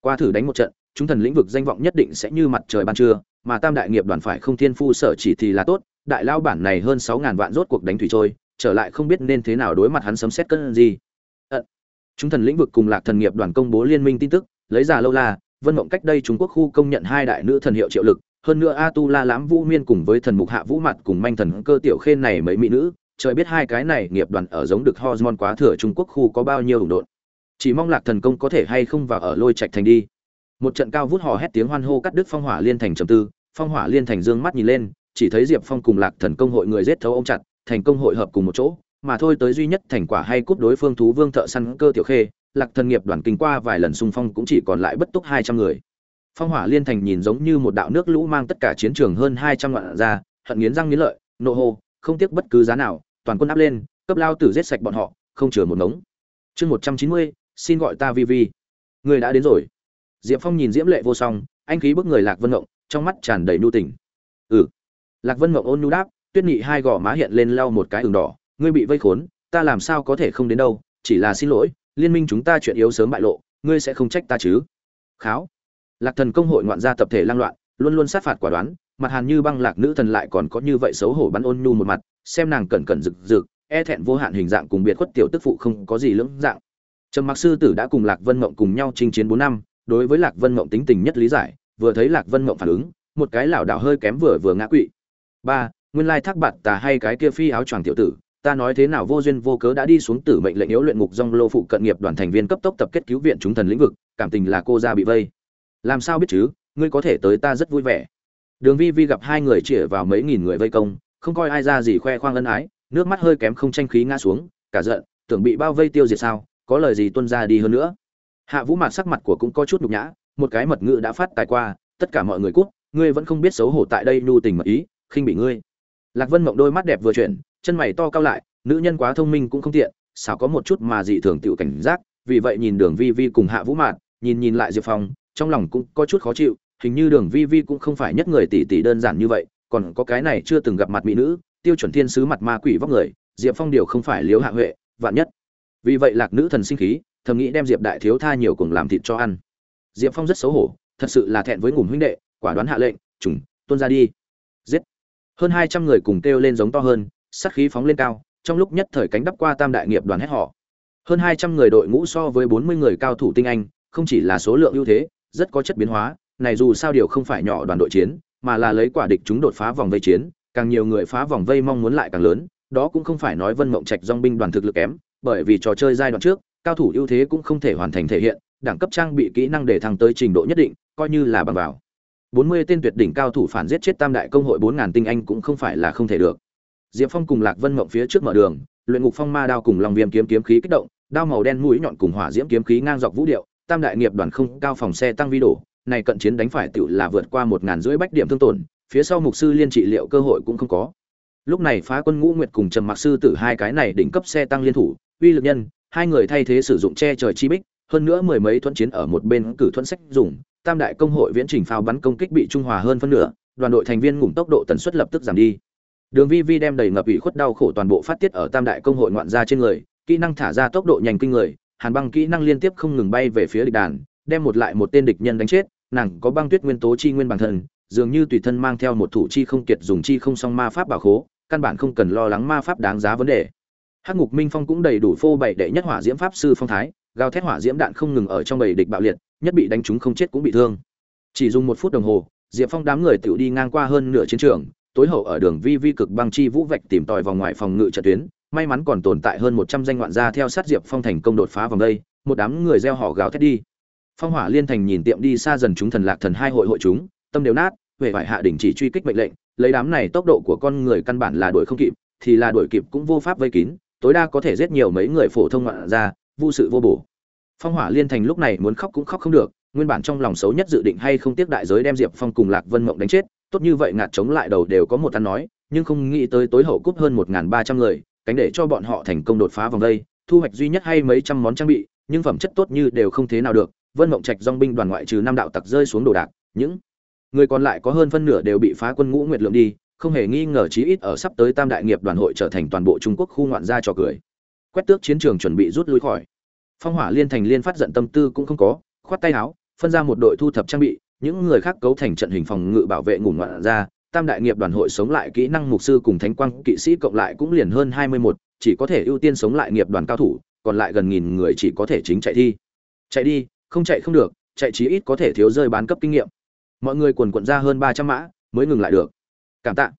qua thử đánh một trận, chúng thần lĩnh vực danh vọng nhất định sẽ như mặt trời ban trưa, mà tam đại nghiệp đoàn phải không thiên phu sở chỉ thì là tốt, đại lao bản này hơn sáu ngàn vạn rốt cuộc đánh thủy trôi, trở lại không biết nên thế nào đối mặt hắn sấm xét cân gì. Ận chúng thần lĩnh vực cùng lạc thần nghiệp đoàn công bố liên minh tin tức, lấy giả lâu la, vân mộng cách đây trung quốc khu công nhận hai đại nữ thần hiệu triệu lực hơn nữa a tu la lãm vũ miên cùng với thần mục hạ vũ mặt cùng manh thần cơ tiểu khê này mấy mỹ nữ, trời biết hai cái này nghiệp đoàn ở giống được hormone quá thừa trung quốc khu có bao nhiêu ủng độn. Chỉ mong lạc thần công có thể hay không vào ở lôi trạch thành đi. Một trận cao vút hò hét tiếng hoan hô cắt đứt phong hỏa liên thành trầm tư, phong hỏa liên thành dương mắt nhìn lên, chỉ thấy diệp phong cùng lạc thần công hội người giết thấu ông chặt, thành công hội hợp cùng một chỗ, mà thôi tới duy nhất thành quả hay cúp đối phương thú vương thợ săn cơ tiểu khê, lạc thần nghiệp đoàn kinh qua vài lần xung phong cũng chỉ còn lại bất túc hai trăm người phong hỏa liên thành nhìn giống như một đạo nước lũ mang tất cả chiến trường hơn hai trăm vạn ra, hận nghiến răng nghiến lợi, nộ hô, không tiếc bất cứ giá nào, toàn quân áp lên, cấp lao tử giết sạch bọn họ, không chừa một ngống. Chương một trăm chín mươi, xin gọi ta vi vi. Người đã đến rồi. Diệp phong nhìn diễm lệ vô song, anh khí bức người lạc vân ngộng, trong mắt tràn đầy nhu tình. Ừ. Lạc vân ngộng ôn nhu đáp, tuyết nhị hai gò má hiện lên lau một cái ửng đỏ, ngươi bị vây khốn, ta làm sao có thể không đến đâu, chỉ là xin lỗi, liên minh chúng ta chuyện yếu sớm bại lộ, ngươi sẽ không trách ta chứ. Kháo lạc thần công hội ngoạn gia tập thể lang loạn, luôn luôn sát phạt quả đoán, mặt hàn như băng lạc nữ thần lại còn có như vậy xấu hổ bắn ôn nhu một mặt, xem nàng cẩn cẩn rực rực e thẹn vô hạn hình dạng cùng biệt khuất tiểu tức phụ không có gì lưỡng dạng. Trầm mặc sư tử đã cùng lạc vân mộng cùng nhau chinh chiến bốn năm, đối với lạc vân mộng tính tình nhất lý giải, vừa thấy lạc vân mộng phản ứng, một cái lảo đảo hơi kém vừa vừa ngã quỵ. Ba, nguyên lai thác bạt tà hay cái kia phi áo choàng tiểu tử, ta nói thế nào vô duyên vô cớ đã đi xuống tử mệnh lệnh yếu luyện ngục dong lô phụ cận nghiệp đoàn thành viên cấp tốc tập kết cứu viện chúng thần lĩnh vực, cảm tình là cô ra bị vây làm sao biết chứ, ngươi có thể tới ta rất vui vẻ. Đường vi vi gặp hai người chĩa vào mấy nghìn người vây công, không coi ai ra gì khoe khoang ân ái, nước mắt hơi kém không tranh khí ngã xuống, cả giận, tưởng bị bao vây tiêu diệt sao, có lời gì tuân ra đi hơn nữa. Hạ vũ mạt sắc mặt của cũng có chút nhục nhã, một cái mật ngữ đã phát tài qua, tất cả mọi người cút, ngươi vẫn không biết xấu hổ tại đây nhu tình mật ý, khinh bị ngươi. Lạc vân mộng đôi mắt đẹp vừa chuyển, chân mày to cao lại, nữ nhân quá thông minh cũng không tiện xảo có một chút mà dị thường tựu cảnh giác, vì vậy nhìn đường vi vi cùng hạ vũ mạt, nhìn nhìn lại diệp phong trong lòng cũng có chút khó chịu, hình như đường vi vi cũng không phải nhất người tỷ tỷ đơn giản như vậy, còn có cái này chưa từng gặp mặt mỹ nữ, tiêu chuẩn thiên sứ mặt ma quỷ vóc người, diệp phong điều không phải liếu hạ huệ, vạn nhất. Vì vậy lạc nữ thần sinh khí, thầm nghĩ đem diệp đại thiếu tha nhiều cùng làm thịt cho ăn. Diệp phong rất xấu hổ, thật sự là thẹn với ngủm huynh đệ, quả đoán hạ lệnh, trùng tuân ra đi. Giết. Hơn hai trăm người cùng kêu lên giống to hơn, sát khí phóng lên cao, trong lúc nhất thời cánh đắp qua tam đại nghiệp đoàn hét họ hơn hai trăm người đội ngũ so với bốn mươi người cao thủ tinh anh, không chỉ là số lượng ưu thế rất có chất biến hóa, này dù sao điều không phải nhỏ đoàn đội chiến, mà là lấy quả địch chúng đột phá vòng vây chiến, càng nhiều người phá vòng vây mong muốn lại càng lớn, đó cũng không phải nói vân mộng trạch dong binh đoàn thực lực kém, bởi vì trò chơi giai đoạn trước, cao thủ ưu thế cũng không thể hoàn thành thể hiện, đẳng cấp trang bị kỹ năng để thăng tới trình độ nhất định, coi như là bằng vào. 40 tên tuyệt đỉnh cao thủ phản giết chết tam đại công hội 4000 tinh anh cũng không phải là không thể được. Diệp phong cùng lạc vân mộng phía trước mở đường, luyện ngục phong ma đao cùng long viêm kiếm kiếm khí kích động, đao màu đen mũi nhọn cùng hỏa diễm kiếm khí ngang dọc vũ điệu tam đại nghiệp đoàn không cao phòng xe tăng vi đổ này cận chiến đánh phải tựu là vượt qua một ngàn rưỡi bách điểm thương tổn, phía sau mục sư liên trị liệu cơ hội cũng không có. Lúc này phá quân ngũ nguyệt cùng trầm mặc sư tử hai cái này đỉnh cấp xe tăng liên thủ, uy lực nhân, hai người thay thế sử dụng che trời chi bích, hơn nữa mười mấy thuận chiến ở một bên cử thuận sách dùng, tam đại công hội viễn trình pháo bắn công kích bị trung hòa hơn phân nửa, đoàn đội thành viên ngủng tốc độ tần suất lập tức giảm đi. Đường vi vi đem đầy ngập ủy khuất đau khổ toàn bộ phát tiết ở tam đại công hội ngoạn ra trên người, kỹ năng thả ra tốc độ nhanh kinh người hàn băng kỹ năng liên tiếp không ngừng bay về phía địch đàn, đem một lại một tên địch nhân đánh chết, nàng có băng tuyết nguyên tố chi nguyên bản thân, dường như tùy thân mang theo một thủ chi không kiệt dùng chi không song ma pháp bảo khố, căn bản không cần lo lắng ma pháp đáng giá vấn đề. Hắc ngục minh phong cũng đầy đủ phô bày đệ nhất hỏa diễm pháp sư phong thái, gào thét hỏa diễm đạn không ngừng ở trong bầy địch bạo liệt, nhất bị đánh trúng không chết cũng bị thương. Chỉ dùng một phút đồng hồ, diệp phong đám người tự đi ngang qua hơn nửa chiến trường, tối hậu ở đường vi vi cực băng chi vũ vạch tìm tòi vào ngoài phòng ngự trận tuyến may mắn còn tồn tại hơn một trăm danh ngoạn gia theo sát diệp phong thành công đột phá vòng đây, một đám người reo hò gào thét đi. Phong hỏa liên thành nhìn tiệm đi xa dần chúng thần lạc thần hai hội hội chúng, tâm đều nát về vải hạ đỉnh chỉ truy kích mệnh lệnh, lấy đám này tốc độ của con người căn bản là đuổi không kịp, thì là đuổi kịp cũng vô pháp vây kín, tối đa có thể giết nhiều mấy người phổ thông ngoạn gia, vô sự vô bổ. Phong hỏa liên thành lúc này muốn khóc cũng khóc không được, nguyên bản trong lòng xấu nhất dự định hay không tiếc đại giới đem diệp phong cùng lạc vân mộng đánh chết, tốt như vậy ngạt chống lại đầu đều có một ăn nói, nhưng không nghĩ tới tối hậu cúp hơn một ba trăm người cánh để cho bọn họ thành công đột phá vòng đây, thu hoạch duy nhất hay mấy trăm món trang bị, nhưng phẩm chất tốt như đều không thế nào được. Vân mộng trạch dòng binh đoàn ngoại trừ năm đạo tặc rơi xuống đồ đạc, những người còn lại có hơn phân nửa đều bị phá quân ngũ nguyệt lượng đi, không hề nghi ngờ chí ít ở sắp tới tam đại nghiệp đoàn hội trở thành toàn bộ trung quốc khu ngoạn gia trò cười. Quét tước chiến trường chuẩn bị rút lui khỏi. Phong hỏa liên thành liên phát giận tâm tư cũng không có, khoát tay áo, phân ra một đội thu thập trang bị, những người khác cấu thành trận hình phòng ngự bảo vệ ngủ ngoạn ra tam đại nghiệp đoàn hội sống lại kỹ năng mục sư cùng thánh quang kỵ sĩ cộng lại cũng liền hơn hai mươi một chỉ có thể ưu tiên sống lại nghiệp đoàn cao thủ, còn lại gần nghìn người chỉ có thể chính chạy thi. Chạy đi, không chạy không được, chạy chí ít có thể thiếu rơi bán cấp kinh nghiệm. Mọi người quần quận ra hơn ba trăm mã, mới ngừng lại được. Cảm tạ.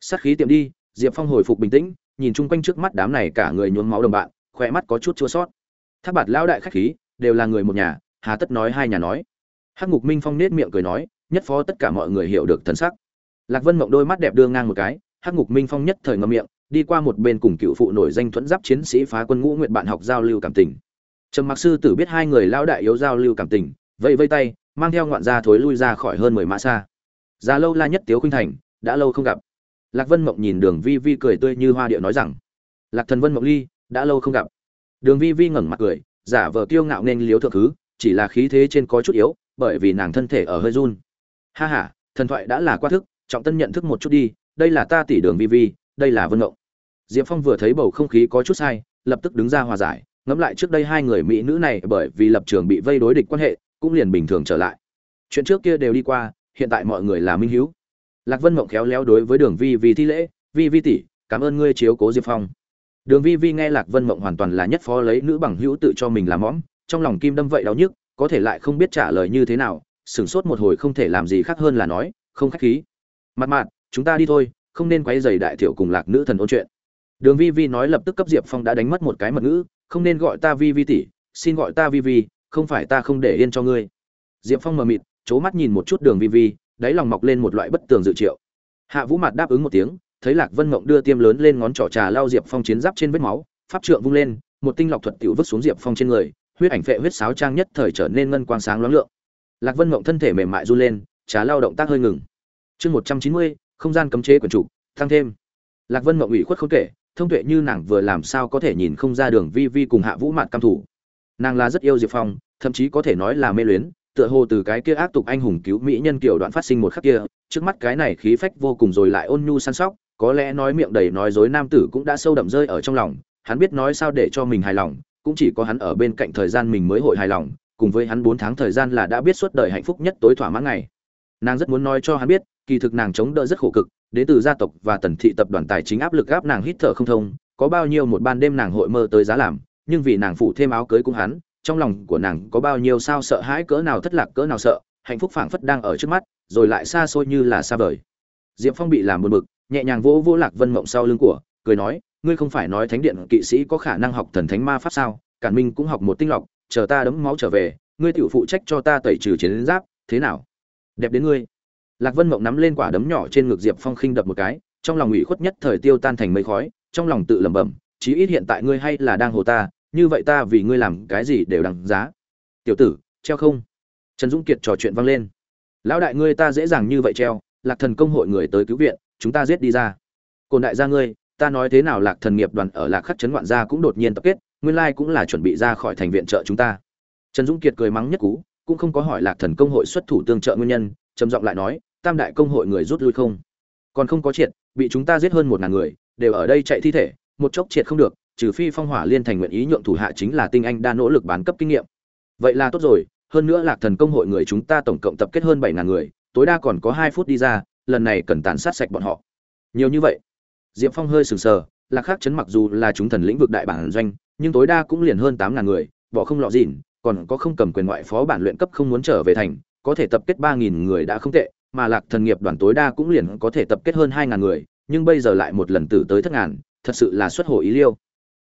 Sát khí tiệm đi, diệp phong hồi phục bình tĩnh, nhìn chung quanh trước mắt đám này cả người nhuốm máu đồng bạn, khỏe mắt có chút chua sót. Tháp bạt lão đại khách khí, đều là người một nhà, hà tất nói hai nhà nói. Hắc ngục minh phong nết miệng cười nói, nhất phó tất cả mọi người hiểu được thần sắc lạc vân mộng đôi mắt đẹp đưa ngang một cái, hắc ngục minh phong nhất thời ngậm miệng, đi qua một bên cùng cựu phụ nổi danh thuẫn giáp chiến sĩ phá quân ngũ nguyện bạn học giao lưu cảm tình. Trầm mặc sư tử biết hai người lão đại yếu giao lưu cảm tình, vẫy vây tay, mang theo ngoạn gia thối lui ra khỏi hơn mười mã xa. Già lâu la nhất tiếu khinh thành, đã lâu không gặp. Lạc vân mộng nhìn đường vi vi cười tươi như hoa điệu nói rằng, lạc thần vân mộng ly, đã lâu không gặp. Đường vi vi ngẩng mặt cười, giả vờ kiêu ngạo nên liếu thượng thứ, chỉ là khí thế trên có chút yếu, bởi vì nàng thân thể ở hơi run. Ha ha, thần thoại đã là quá thức trọng tân nhận thức một chút đi, đây là ta tỷ đường vi vi, đây là vân mộng diệp phong vừa thấy bầu không khí có chút sai, lập tức đứng ra hòa giải, ngẫm lại trước đây hai người mỹ nữ này bởi vì lập trường bị vây đối địch quan hệ, cũng liền bình thường trở lại. Chuyện trước kia đều đi qua, hiện tại mọi người là minh hữu lạc vân mộng khéo léo đối với đường vi vi thi lễ, vi vi tỷ, cảm ơn ngươi chiếu cố diệp phong. Đường vi vi nghe lạc vân mộng hoàn toàn là nhất phó lấy nữ bằng hữu tự cho mình làm mõm, trong lòng kim đâm vậy đau nhức, có thể lại không biết trả lời như thế nào, sửng sốt một hồi không thể làm gì khác hơn là nói, không khách khí mặt mạn, chúng ta đi thôi, không nên quấy rầy đại tiểu cùng lạc nữ thần ôn chuyện. Đường vi vi nói lập tức cấp diệp phong đã đánh mất một cái mật ngữ, không nên gọi ta vi vi tỷ, xin gọi ta vi vi, không phải ta không để yên cho ngươi. Diệp phong mờ mịt c mắt nhìn một chút đường vi vi, đáy lòng mọc lên một loại bất tường dự triệu. Hạ vũ mặt đáp ứng một tiếng, thấy lạc vân mộng đưa tiêm lớn lên ngón trỏ trà lao diệp phong chiến giáp trên vết máu, pháp trượng vung lên, một tinh lọc thuật tiểu vứt xuống diệp phong trên người, huyết ảnh phệ huyết sáo trang nhất thời trở nên ngân quang sáng loáng lượng. Lạc vân mộng thân thể mềm mại run lên, trà lao động tác hơi ngừng chương một trăm chín mươi, không gian cấm chế quyển trục tăng thêm. Lạc vân mộng ủy khuất không kể, thông tuệ như nàng vừa làm sao có thể nhìn không ra đường vi vi cùng hạ vũ mạn cam thủ. Nàng là rất yêu diệp phong, thậm chí có thể nói là mê luyến, tựa hồ từ cái kia ác tục anh hùng cứu mỹ nhân kiểu đoạn phát sinh một khắc kia, trước mắt cái này khí phách vô cùng rồi lại ôn nhu săn sóc, có lẽ nói miệng đầy nói dối nam tử cũng đã sâu đậm rơi ở trong lòng, hắn biết nói sao để cho mình hài lòng, cũng chỉ có hắn ở bên cạnh thời gian mình mới hội hài lòng, cùng với hắn bốn tháng thời gian là đã biết suốt đời hạnh phúc nhất tối thỏa mãn ngày nàng rất muốn nói cho hắn biết, kỳ thực nàng chống đỡ rất khổ cực, đến từ gia tộc và tần thị tập đoàn tài chính áp lực gáp nàng hít thở không thông, có bao nhiêu một ban đêm nàng hội mơ tới giá làm, nhưng vì nàng phụ thêm áo cưới cũng hắn, trong lòng của nàng có bao nhiêu sao sợ hãi cỡ nào thất lạc cỡ nào sợ, hạnh phúc phảng phất đang ở trước mắt, rồi lại xa xôi như là xa vời. Diệp phong bị làm buồn bực, nhẹ nhàng vỗ vỗ lạc vân mộng sau lưng của, cười nói, ngươi không phải nói thánh điện kỵ sĩ có khả năng học thần thánh ma pháp sao? Cản minh cũng học một tinh lọc, chờ ta đấm máu trở về, ngươi tự phụ trách cho ta tẩy trừ chiến giáp, thế nào? Đẹp đến ngươi. Lạc vân mộng nắm lên quả đấm nhỏ trên ngực diệp phong khinh đập một cái, trong lòng ủy khuất nhất thời tiêu tan thành mây khói, trong lòng tự lẩm bẩm, chí ít hiện tại ngươi hay là đang hồ ta, như vậy ta vì ngươi làm cái gì đều đằng giá. Tiểu tử, treo không? Trần dũng kiệt trò chuyện vang lên. Lão đại ngươi ta dễ dàng như vậy treo, lạc thần công hội người tới cứu viện, chúng ta giết đi ra. Cồn đại gia ngươi, ta nói thế nào lạc thần nghiệp đoàn ở lạc khắc trấn ngoạn gia cũng đột nhiên tập kết, nguyên lai cũng là chuẩn bị ra khỏi thành viện trợ chúng ta. Trần dũng kiệt cười mắng nhất cú cũng không có hỏi lạc thần công hội xuất thủ tương trợ nguyên nhân, trầm giọng lại nói, tam đại công hội người rút lui không? Còn không có triệt, bị chúng ta giết hơn một ngàn người, đều ở đây chạy thi thể, một chốc triệt không được, trừ phi phong hỏa liên thành nguyện ý nhượng thủ hạ chính là tinh anh đa nỗ lực bán cấp kinh nghiệm. Vậy là tốt rồi, hơn nữa lạc thần công hội người chúng ta tổng cộng tập kết hơn bảy ngàn người, tối đa còn có hai phút đi ra, lần này cần tàn sát sạch bọn họ. Nhiều như vậy, diệp phong hơi sừng sờ, lạc khắc chấn mặc dù là chúng thần lĩnh vực đại bản doanh, nhưng tối đa cũng liền hơn tám ngàn người, bỏ không lọ dỉn còn có không cầm quyền ngoại phó bản luyện cấp không muốn trở về thành, có thể tập kết ba nghìn người đã không tệ, mà lạc thần nghiệp đoàn tối đa cũng liền có thể tập kết hơn hai người, nhưng bây giờ lại một lần tử tới thất ngàn, thật sự là xuất hồ ý liêu.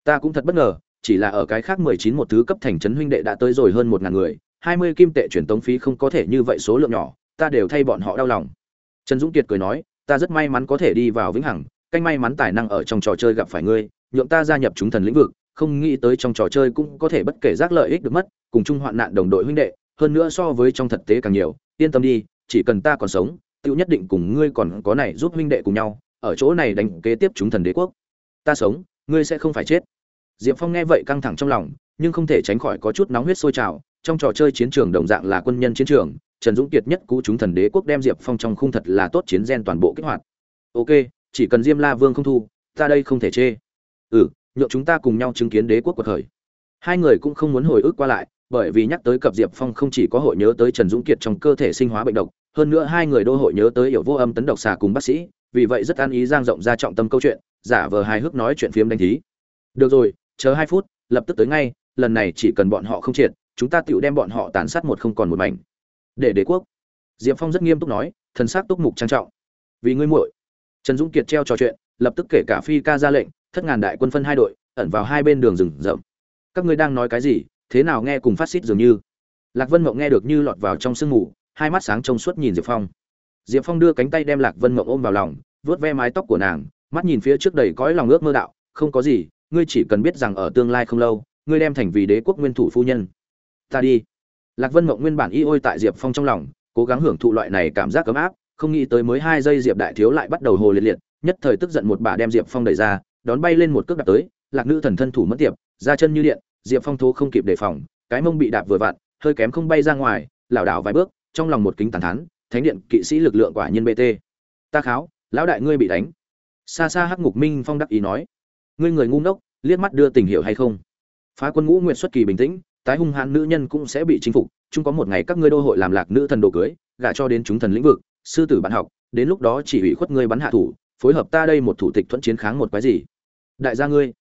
Ta cũng thật bất ngờ, chỉ là ở cái khác mười chín một thứ cấp thành trấn huynh đệ đã tới rồi hơn một ngàn người, hai mươi kim tệ chuyển tống phí không có thể như vậy số lượng nhỏ, ta đều thay bọn họ đau lòng. Trần dũng kiệt cười nói, ta rất may mắn có thể đi vào vĩnh hằng, canh may mắn tài năng ở trong trò chơi gặp phải ngươi, nhượng ta gia nhập chúng thần lĩnh vực không nghĩ tới trong trò chơi cũng có thể bất kể rác lợi ích được mất, cùng chung hoạn nạn đồng đội huynh đệ, hơn nữa so với trong thực tế càng nhiều. Yên tâm đi, chỉ cần ta còn sống tiêu nhất định cùng ngươi còn có này giúp huynh đệ cùng nhau, ở chỗ này đánh kế tiếp chúng thần đế quốc. Ta sống, ngươi sẽ không phải chết. Diệp phong nghe vậy căng thẳng trong lòng, nhưng không thể tránh khỏi có chút nóng huyết sôi trào. Trong trò chơi chiến trường đồng dạng là quân nhân chiến trường, trần dũng kiệt nhất cú chúng thần đế quốc đem diệp phong trong khung thật là tốt chiến gen toàn bộ kích hoạt. Ok, chỉ cần diêm la vương không thu, ta đây không thể chê. Ừ nhượng chúng ta cùng nhau chứng kiến đế quốc của thời hai người cũng không muốn hồi ức qua lại, bởi vì nhắc tới cập diệp phong không chỉ có hội nhớ tới trần dũng kiệt trong cơ thể sinh hóa bệnh độc, hơn nữa hai người đô hội nhớ tới hiểu vô âm tấn độc xà cùng bác sĩ, vì vậy rất an ý giang rộng ra trọng tâm câu chuyện, giả vờ hài hước nói chuyện phiếm đánh thí. Được rồi, chờ hai phút, lập tức tới ngay, lần này chỉ cần bọn họ không triệt, chúng ta tựu đem bọn họ tàn sát một không còn một mảnh. Để đế quốc. Diệp phong rất nghiêm túc nói, thần s á c túc mục trang trọng. Vì ngươi muội. Trần dũng kiệt treo trò chuyện, lập tức kể cả phi ca ra lệnh thất ngàn đại quân phân hai đội, ẩn vào hai bên đường rừng rậm. Các ngươi đang nói cái gì? Thế nào nghe cùng phát xít dường như? Lạc vân mộng nghe được như lọt vào trong sương mù, hai mắt sáng trông suốt nhìn diệp phong. Diệp phong đưa cánh tay đem lạc vân mộng ôm vào lòng vớt ve mái tóc của nàng, mắt nhìn phía trước đầy cõi lòng ước mơ đạo, không có gì, ngươi chỉ cần biết rằng ở tương lai không lâu, ngươi đem thành vì đế quốc nguyên thủ phu nhân. Ta đi. Lạc vân mộng nguyên bản y ôi tại diệp phong trong lòng, cố gắng hưởng thụ loại này cảm giác ấm áp, không nghĩ tới mới hai giây diệp đại thiếu lại bắt đầu hồ liệt liệt, nhất thời tức giận một bà đem diệp phong đẩy ra đón bay lên một cước đạp tới, lạc nữ thần thân thủ mất tiệp, ra chân như điện, diệp phong thố không kịp đề phòng, cái mông bị đạp vừa vặn, hơi kém không bay ra ngoài, lảo đảo vài bước, trong lòng một kính tàn thán, thánh điện, kỵ sĩ lực lượng quả nhiên bt ta kháo, lão đại ngươi bị đánh. Xa xa hắc ngục minh phong đắc ý nói. Ngươi người ngu ngốc, liếc mắt đưa tình hiểu hay không? Phá quân ngũ nguyện xuất kỳ bình tĩnh, tái hung hãn nữ nhân cũng sẽ bị chinh phục, chung có một ngày các ngươi đô hội làm lạc nữ thần đồ cưới, gả cho đến chúng thần lĩnh vực, sư tử bạn học, đến lúc đó chỉ ủy khuất ngươi bắn hạ thủ, phối hợp ta đây một thủ tịch thuận chiến kháng một cái gì? Đại gia ngươi.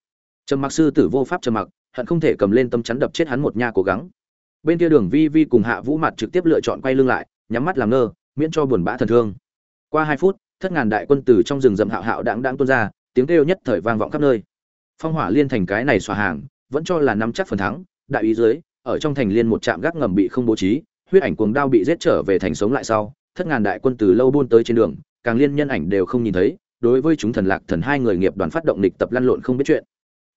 Trầm mặc sư tử vô pháp trầm mặc, hận không thể cầm lên tâm chắn đập chết hắn một nha cố gắng. Bên kia đường vi vi cùng hạ vũ mặt trực tiếp lựa chọn quay lưng lại, nhắm mắt làm ngơ, miễn cho buồn bã thần thương. Qua hai phút, thất ngàn đại quân từ trong rừng rậm hạo hạo đãng đãng tuôn ra, tiếng kêu nhất thời vang vọng khắp nơi. Phong hỏa liên thành cái này xòa hàng, vẫn cho là nắm chắc phần thắng, đại ý dưới, ở trong thành liên một trạm gác ngầm bị không bố trí, huyết ảnh cuồng đao bị giết trở về thành sống lại sau, thất ngàn đại quân từ lâu buôn tới trên đường, càng liên nhân ảnh đều không nhìn thấy đối với chúng thần lạc thần hai người nghiệp đoàn phát động địch tập lăn lộn không biết chuyện.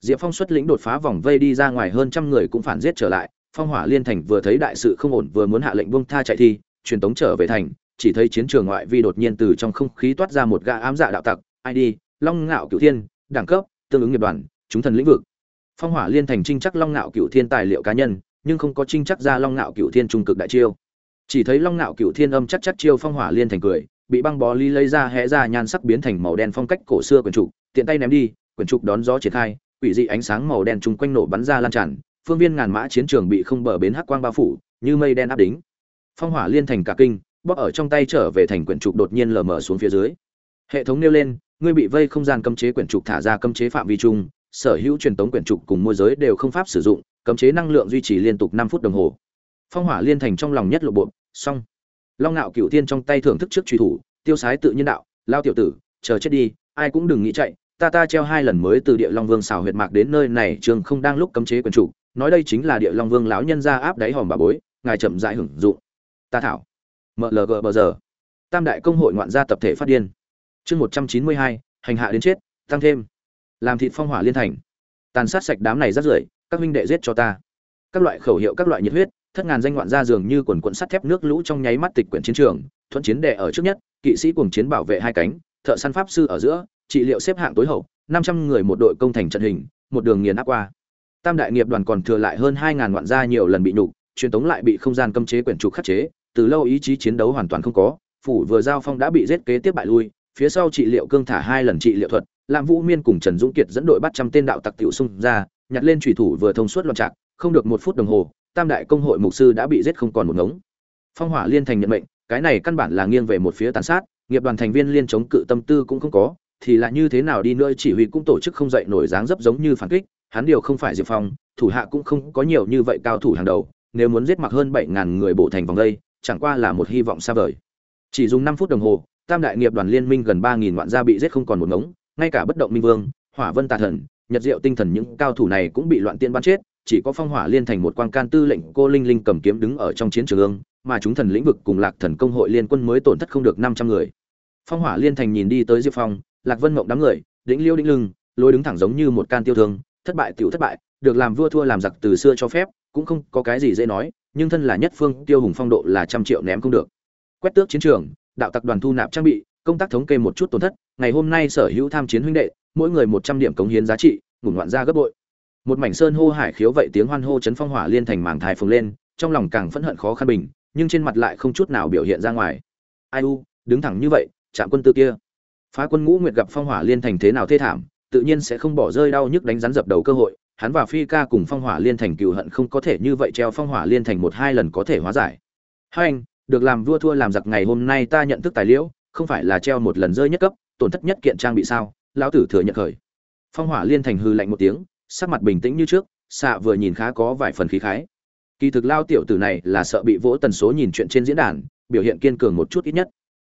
Diệp phong xuất lĩnh đột phá vòng vây đi ra ngoài hơn trăm người cũng phản giết trở lại, phong hỏa liên thành vừa thấy đại sự không ổn vừa muốn hạ lệnh buông tha chạy thi, truyền tống trở về thành, chỉ thấy chiến trường ngoại vi đột nhiên từ trong không khí toát ra một gã ám dạ đạo tặc id long ngạo cửu thiên, đẳng cấp, tương ứng nghiệp đoàn, chúng thần lĩnh vực. Phong hỏa liên thành trinh chắc long ngạo cửu thiên tài liệu cá nhân, nhưng không có trinh chắc ra long ngạo cửu thiên trung cực đại chiêu. Chỉ thấy long ngạo cửu thiên âm chắc chắc chiêu phong hỏa liên thành cười bị băng bó ly lấy ra hẽ ra nhan sắc biến thành màu đen phong cách cổ xưa quyển trục, tiện tay ném đi, quyển trục đón gió triển khai, quỷ dị ánh sáng màu đen chung quanh nổ bắn ra lan tràn, phương viên ngàn mã chiến trường bị không bờ bến hắc quang bao phủ, như mây đen áp đính. Phong hỏa liên thành cả kinh, bóp ở trong tay trở về thành quyển trục đột nhiên lờ mờ xuống phía dưới. Hệ thống nêu lên, ngươi bị vây không gian cấm chế quyển trục thả ra cấm chế phạm vi chung, sở hữu truyền tống quyển trục cùng môi giới đều không pháp sử dụng, cấm chế năng lượng duy trì liên tục năm phút đồng hồ. Phong hỏa liên thành trong lòng nhất lộ bộ, xong long ngạo cựu tiên trong tay thưởng thức trước truy thủ, tiêu sái tự nhiên đạo, lao tiểu tử, chờ chết đi, ai cũng đừng nghĩ chạy, ta ta treo hai lần mới từ địa long vương xào huyệt mạc đến nơi này, trường không đang lúc cấm chế quyền chủ, nói đây chính là địa long vương lão nhân ra áp đáy hòm bà bối, ngài chậm dại hưởng dụng. Ta thảo. Mlg bờ giờ. Tam đại công hội ngoạn gia tập thể phát điên. Chương một trăm chín mươi hai, hành hạ đến chết, tăng thêm. Làm thịt phong hỏa liên thành. Tàn sát sạch đám này rất rưởi, các huynh đệ giết cho ta. Các loại khẩu hiệu, các loại nhiệt huyết thất ngàn danh ngoạn gia dường như quần quận sắt thép nước lũ trong nháy mắt tịch quyển chiến trường, thuận chiến đệ ở trước nhất, kỵ sĩ cùng chiến bảo vệ hai cánh, thợ săn pháp sư ở giữa, trị liệu xếp hạng tối hậu, năm trăm người một đội công thành trận hình, một đường nghiền áp qua. Tam đại nghiệp đoàn còn thừa lại hơn hai ngàn ngoạn gia nhiều lần bị nhục, truyền tống lại bị không gian cấm chế quyển trục khắc chế, từ lâu ý chí chiến đấu hoàn toàn không có, phủ vừa giao phong đã bị giết kế tiếp bại lui, phía sau trị liệu cương thả hai lần trị liệu thuật làm vũ miên cùng trần dũng kiệt dẫn đội bắt trăm tên đạo tặc tiểu xung ra, nhặt lên thủy thủ vừa thông suốt loạn trạc không được một phút đồng hồ tam đại công hội mục sư đã bị giết không còn một ngống. Phong hỏa liên thành nhận mệnh, cái này căn bản là nghiêng về một phía tàn sát, nghiệp đoàn thành viên liên chống cự tâm tư cũng không có, thì là như thế nào đi nữa chỉ huy cũng tổ chức không dậy nổi dáng dấp giống như phản kích, hắn điều không phải diệp phong, thủ hạ cũng không có nhiều như vậy cao thủ hàng đầu, nếu muốn giết mặc hơn bảy ngàn người bộ thành vòng đây, chẳng qua là một hy vọng xa vời. Chỉ dùng năm phút đồng hồ, tam đại nghiệp đoàn liên minh gần ba nghìn vạn gia bị giết không còn một ngống, ngay cả bất động minh vương, hỏa vân tà thần, nhật diệu tinh thần những cao thủ này cũng bị loạn tiên bắn chết chỉ có phong hỏa liên thành một quan can tư lệnh cô linh linh cầm kiếm đứng ở trong chiến trường ương, mà chúng thần lĩnh vực cùng lạc thần công hội liên quân mới tổn thất không được năm trăm người. Phong hỏa liên thành nhìn đi tới diệp phong, lạc vân mộng đám người, đĩnh liêu đĩnh lưng, lôi đứng thẳng giống như một can tiêu thương, thất bại tiểu thất bại, được làm vua thua làm giặc từ xưa cho phép, cũng không có cái gì dễ nói, nhưng thân là nhất phương, tiêu hùng phong độ là trăm triệu ném không được. Quét tước chiến trường, đạo tặc đoàn thu nạp trang bị, công tác thống kê một chút tổn thất, ngày hôm nay sở hữu tham chiến huynh đệ, mỗi người một trăm điểm cống hiến giá trị, ngủ ngoạn ra gấp bội một mảnh sơn hô hải khiếu vậy tiếng hoan hô chấn phong hỏa liên thành mảng thai phồng lên, trong lòng càng phẫn hận khó khăn bình, nhưng trên mặt lại không chút nào biểu hiện ra ngoài. Ai u, đứng thẳng như vậy chạm quân tư kia. Phá quân ngũ nguyệt gặp phong hỏa liên thành thế nào thê thảm, tự nhiên sẽ không bỏ rơi đau nhức đánh rắn dập đầu cơ hội, hắn và phi ca cùng phong hỏa liên thành cựu hận không có thể như vậy treo phong hỏa liên thành một hai lần có thể hóa giải. Hai anh, được làm vua thua làm giặc ngày hôm nay ta nhận thức tài liệu, không phải là treo một lần rơi nhất cấp, tổn thất nhất kiện trang bị sao? Lão tử thừa nhận khởi. Phong hỏa liên thành hư lạnh một tiếng sắc mặt bình tĩnh như trước xạ vừa nhìn khá có vài phần khí khái. Kỳ thực lao tiểu tử này là sợ bị vỗ tần số nhìn chuyện trên diễn đàn, biểu hiện kiên cường một chút ít nhất.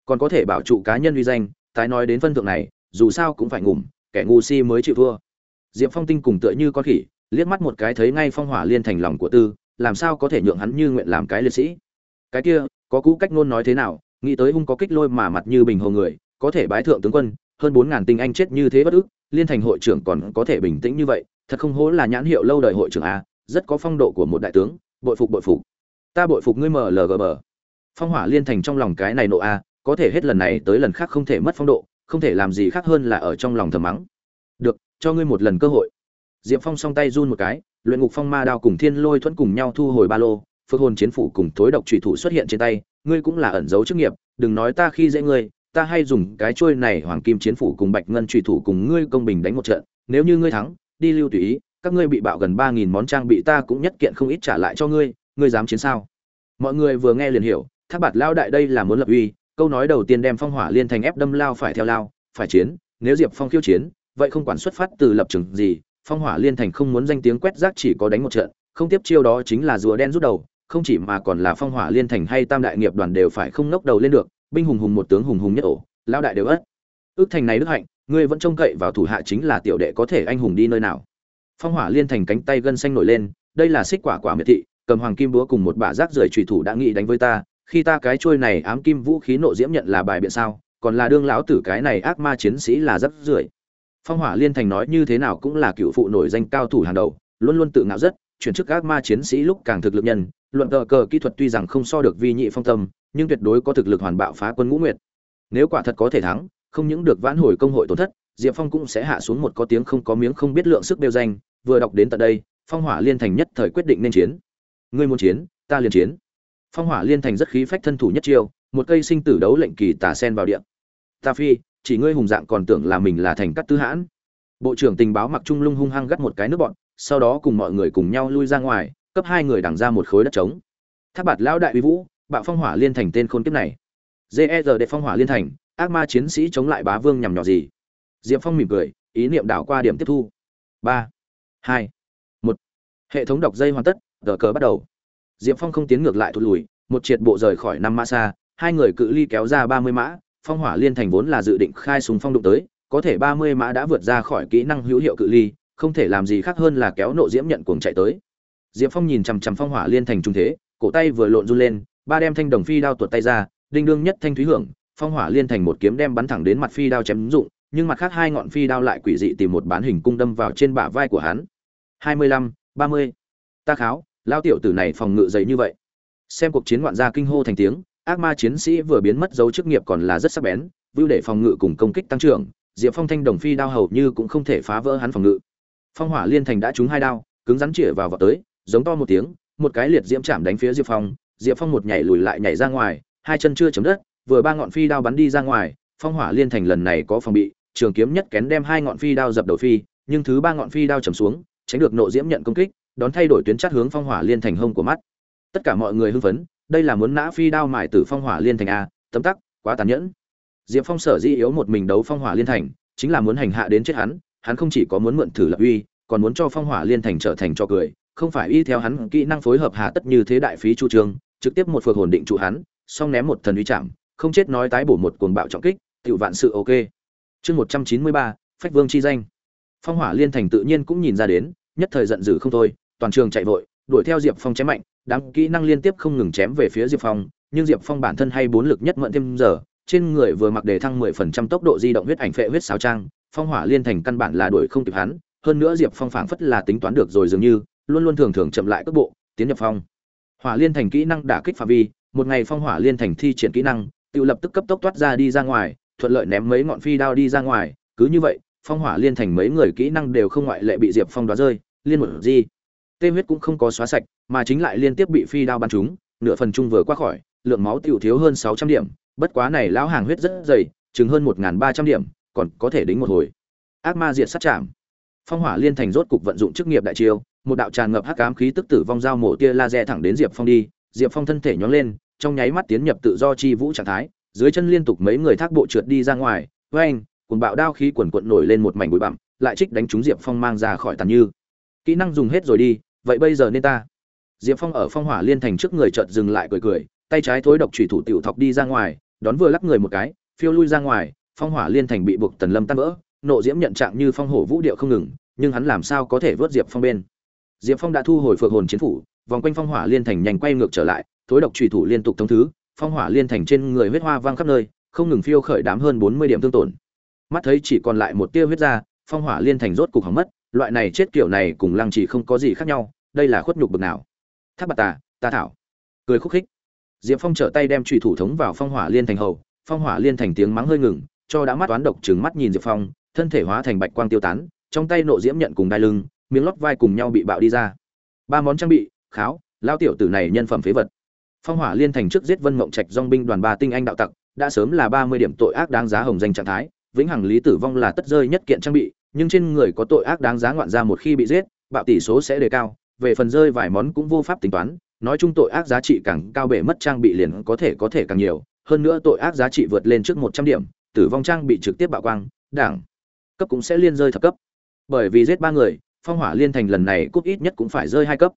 Còn có thể bảo trụ cá nhân uy danh, tái nói đến phân thượng này, dù sao cũng phải ngủm, kẻ ngu si mới chịu thua. Diệp phong tinh cùng tựa như con khỉ, liếc mắt một cái thấy ngay phong hỏa liên thành lòng của tư, làm sao có thể nhượng hắn như nguyện làm cái liệt sĩ? Cái kia, có cũ cách ngôn nói thế nào, nghĩ tới hung có kích lôi mà mặt như bình hồ người, có thể bái thượng tướng quân, hơn bốn ngàn tinh anh chết như thế bất ức liên thành hội trưởng còn có thể bình tĩnh như vậy, thật không hố là nhãn hiệu lâu đời hội trưởng a, rất có phong độ của một đại tướng, bội phục bội phục. Ta bội phục ngươi mlgb phong hỏa liên thành trong lòng cái này nộ a, có thể hết lần này tới lần khác không thể mất phong độ, không thể làm gì khác hơn là ở trong lòng thầm mắng. Được, cho ngươi một lần cơ hội. Diệp phong song tay run một cái, luyện ngục phong ma đao cùng thiên lôi thuẫn cùng nhau thu hồi ba lô phước hồn chiến phủ cùng thối độc trùy thủ xuất hiện trên tay, ngươi cũng là ẩn dấu chức nghiệp, đừng nói ta khi dễ ngươi ta hay dùng cái trôi này hoàng kim chiến phủ cùng bạch ngân Truy thủ cùng ngươi công bình đánh một trận, nếu như ngươi thắng, đi lưu tùy ý, các ngươi bị bạo gần ba nghìn món trang bị ta cũng nhất kiện không ít trả lại cho ngươi ngươi dám chiến sao? Mọi người vừa nghe liền hiểu, thác bạt lao đại đây là muốn lập uy, câu nói đầu tiên đem phong hỏa liên thành ép đâm lao phải theo lao, phải chiến, nếu diệp phong khiêu chiến, vậy không quản xuất phát từ lập trường gì, phong hỏa liên thành không muốn danh tiếng quét rác chỉ có đánh một trận, không tiếp chiêu đó chính là rùa đen rút đầu, không chỉ mà còn là phong hỏa liên thành hay tam đại nghiệp đoàn đều phải không nốc đầu lên được binh hùng hùng một tướng hùng hùng nhất ổ lao đại đều ất ước thành này đức hạnh, ngươi vẫn trông cậy vào thủ hạ chính là tiểu đệ có thể anh hùng đi nơi nào. Phong hỏa liên thành cánh tay gân xanh nổi lên, đây là xích quả quả miệt thị, cầm hoàng kim búa cùng một bả rác rưởi trùy thủ đã nghĩ đánh với ta, khi ta cái trôi này ám kim vũ khí nộ diễm nhận là bài biện sao, còn là đương lão tử cái này ác ma chiến sĩ là rác rưởi. Phong hỏa liên thành nói như thế nào cũng là cựu phụ nổi danh cao thủ hàng đầu, luôn luôn tự ngạo rất chuyển chức ác ma chiến sĩ lúc càng thực lực nhân, luận cờ cờ kỹ thuật tuy rằng không so được vi nhị phong tâm, nhưng tuyệt đối có thực lực hoàn bạo phá quân ngũ nguyệt. Nếu quả thật có thể thắng, không những được vãn hồi công hội tổn thất, diệp phong cũng sẽ hạ xuống một có tiếng không có miếng không biết lượng sức đeo danh, vừa đọc đến tận đây, phong hỏa liên thành nhất thời quyết định nên chiến. Ngươi muốn chiến, ta liền chiến. Phong hỏa liên thành rất khí phách thân thủ nhất chiêu, một cây sinh tử đấu lệnh kỳ tả sen vào điện ta phi, chỉ ngươi hùng dạng còn tưởng là mình là thành cắt tư hãn. Bộ trưởng tình báo mặc trung lung hung hăng gắt một cái nước bọn sau đó cùng mọi người cùng nhau lui ra ngoài, cấp hai người đằng ra một khối đất trống. Tháp bạt lão đại uy vũ, bạo phong hỏa liên thành tên khôn kiếp này. Ger để phong hỏa liên thành, ác ma chiến sĩ chống lại bá vương nhằm nhỏ gì? Diệp phong mỉm cười, ý niệm đảo qua điểm tiếp thu. Ba, hai, một. Hệ thống đọc dây hoàn tất gờ cờ bắt đầu. Diệp phong không tiến ngược lại thụt lùi, một triệt bộ rời khỏi năm mã xa, hai người cự ly kéo ra ba mươi mã, phong hỏa liên thành vốn là dự định khai súng phong đụng tới, có thể ba mươi mã đã vượt ra khỏi kỹ năng hữu hiệu cự ly không thể làm gì khác hơn là kéo nộ diễm nhận cuồng chạy tới. Diệp phong nhìn chằm chằm phong hỏa liên thành trung thế, cổ tay vừa lộn run lên, ba đem thanh đồng phi đao tuột tay ra, đinh đương nhất thanh thúy hưởng, phong hỏa liên thành một kiếm đem bắn thẳng đến mặt phi đao chém dụng, nhưng mặt khác hai ngọn phi đao lại quỷ dị tìm một bán hình cung đâm vào trên bả vai của hắn. Hai mươi lăm, ba mươi. Ta kháo lao tiểu tử này phòng ngự dày như vậy. Xem cuộc chiến ngoạn gia kinh hô thành tiếng, ác ma chiến sĩ vừa biến mất dấu chức nghiệp còn là rất sắc bén, vưu để phòng ngự cùng công kích tăng trưởng, diệp phong thanh đồng phi đao hầu như cũng không thể phá vỡ hắn phòng ngự phong hỏa liên thành đã trúng hai đao, cứng rắn chĩa vào vào tới, giống to một tiếng, một cái liệt diễm chạm đánh phía diệp phong diệp phong một nhảy lùi lại nhảy ra ngoài, hai chân chưa chấm đất, vừa ba ngọn phi đao bắn đi ra ngoài, phong hỏa liên thành lần này có phòng bị, trường kiếm nhất kén đem hai ngọn phi đao dập đầu phi, nhưng thứ ba ngọn phi đao chầm xuống, tránh được nộ diễm nhận công kích, đón thay đổi tuyến chắt hướng phong hỏa liên thành hông của mắt. Tất cả mọi người hưng phấn, đây là muốn nã phi đao mài tử phong hỏa liên thành a, tấm tắc, quá tàn nhẫn. Diệp phong sở di yếu một mình đấu phong hỏa liên thành, chính là muốn hành hạ đến chết hắn hắn không chỉ có muốn mượn thử lập uy, còn muốn cho phong hỏa liên thành trở thành cho cười, không phải y theo hắn kỹ năng phối hợp hạ tất như thế đại phí chu trương, trực tiếp một phược hồn định trụ hắn, xong ném một thần uy chạm, không chết nói tái bổ một cuồng bạo trọng kích, tiểu vạn sự ok. Chương một trăm chín mươi ba, phách vương chi danh. Phong hỏa liên thành tự nhiên cũng nhìn ra đến, nhất thời giận dữ không thôi, toàn trường chạy vội, đuổi theo diệp phong chém mạnh, đám kỹ năng liên tiếp không ngừng chém về phía diệp phong, nhưng diệp phong bản thân hay bốn lực nhất mượn thêm giờ, trên người vừa mặc đề thăng mười phần trăm tốc độ di động huyết ảnh phệ huyết sáo trang phong hỏa liên thành căn bản là đuổi không kịp hắn, hơn nữa diệp phong phảng phất là tính toán được rồi dường như, luôn luôn thường thường chậm lại cước bộ, tiến nhập phong. Hỏa liên thành kỹ năng đả kích phạm vi, một ngày phong hỏa liên thành thi triển kỹ năng, tự lập tức cấp tốc toát ra đi ra ngoài, thuận lợi ném mấy ngọn phi đao đi ra ngoài, cứ như vậy, phong hỏa liên thành mấy người kỹ năng đều không ngoại lệ bị diệp phong đoá rơi, liên một di tê huyết cũng không có xóa sạch, mà chính lại liên tiếp bị phi đao bắn trúng, nửa phần chung vừa qua khỏi, lượng máu tiểu thiếu hơn sáu trăm điểm, bất quá này lão hàng huyết rất dày, chừng hơn một ba trăm điểm còn có thể đính một hồi. Ác ma diệt sát chạm phong hỏa liên thành rốt cục vận dụng chức nghiệp đại chiêu, một đạo tràn ngập hắc ám khí tức tử vong dao mổ tia laser thẳng đến diệp phong đi. Diệp phong thân thể nhón lên, trong nháy mắt tiến nhập tự do chi vũ trạng thái, dưới chân liên tục mấy người thác bộ trượt đi ra ngoài. Với anh cùng bạo đao khí quần quận nổi lên một mảnh bụi bặm, lại trích đánh trúng diệp phong mang ra khỏi tàn như. Kỹ năng dùng hết rồi đi, vậy bây giờ nên ta. Diệp phong ở phong hỏa liên thành trước người chợt dừng lại cười cười, tay trái thối độc thủy thủ tiểu thọc đi ra ngoài, đón vừa lắc người một cái, phiêu lui ra ngoài phong hỏa liên thành bị buộc tần lâm tan vỡ, nộ diễm nhận trạng như phong hổ vũ điệu không ngừng, nhưng hắn làm sao có thể vớt diệp phong bên? Diệp phong đã thu hồi phượng hồn chiến phủ, vòng quanh phong hỏa liên thành nhanh quay ngược trở lại, thối độc trùy thủ liên tục thông thứ, phong hỏa liên thành trên người huyết hoa vang khắp nơi, không ngừng phiêu khởi đám hơn bốn mươi điểm thương tổn. Mắt thấy chỉ còn lại một tia huyết ra, phong hỏa liên thành rốt cục hỏng mất, loại này chết kiểu này cùng lăng chỉ không có gì khác nhau, đây là khuất nhục bực nào. Tháp bạc tà ta thảo. Cười khúc khích. Diệp phong trở tay đem trùy thủ thống vào phong hỏa liên thành hầu, phong hỏa liên thành tiếng mắng hơi ngừng cho đã mắt toán độc trừng mắt nhìn diệp phong, thân thể hóa thành bạch quang tiêu tán, trong tay nộ diễm nhận cùng đai lưng, miếng lót vai cùng nhau bị bạo đi ra. Ba món trang bị, kháo lao tiểu tử này nhân phẩm phế vật. Phong hỏa liên thành trước giết vân mộng trạch dong binh đoàn ba tinh anh đạo tặc, đã sớm là ba mươi điểm tội ác đáng giá hồng danh trạng thái, vĩnh hằng lý tử vong là tất rơi nhất kiện trang bị, nhưng trên người có tội ác đáng giá ngoạn ra một khi bị giết, bạo tỷ số sẽ đề cao, về phần rơi vài món cũng vô pháp tính toán, nói chung tội ác giá trị càng cao bể mất trang bị liền có thể có thể càng nhiều, hơn nữa tội ác giá trị vượt lên trước một trăm điểm tử vong trang bị trực tiếp bạo quang, đảng, cấp cũng sẽ liên rơi thập cấp. Bởi vì giết ba người, phong hỏa liên thành lần này cúp ít nhất cũng phải rơi hai cấp.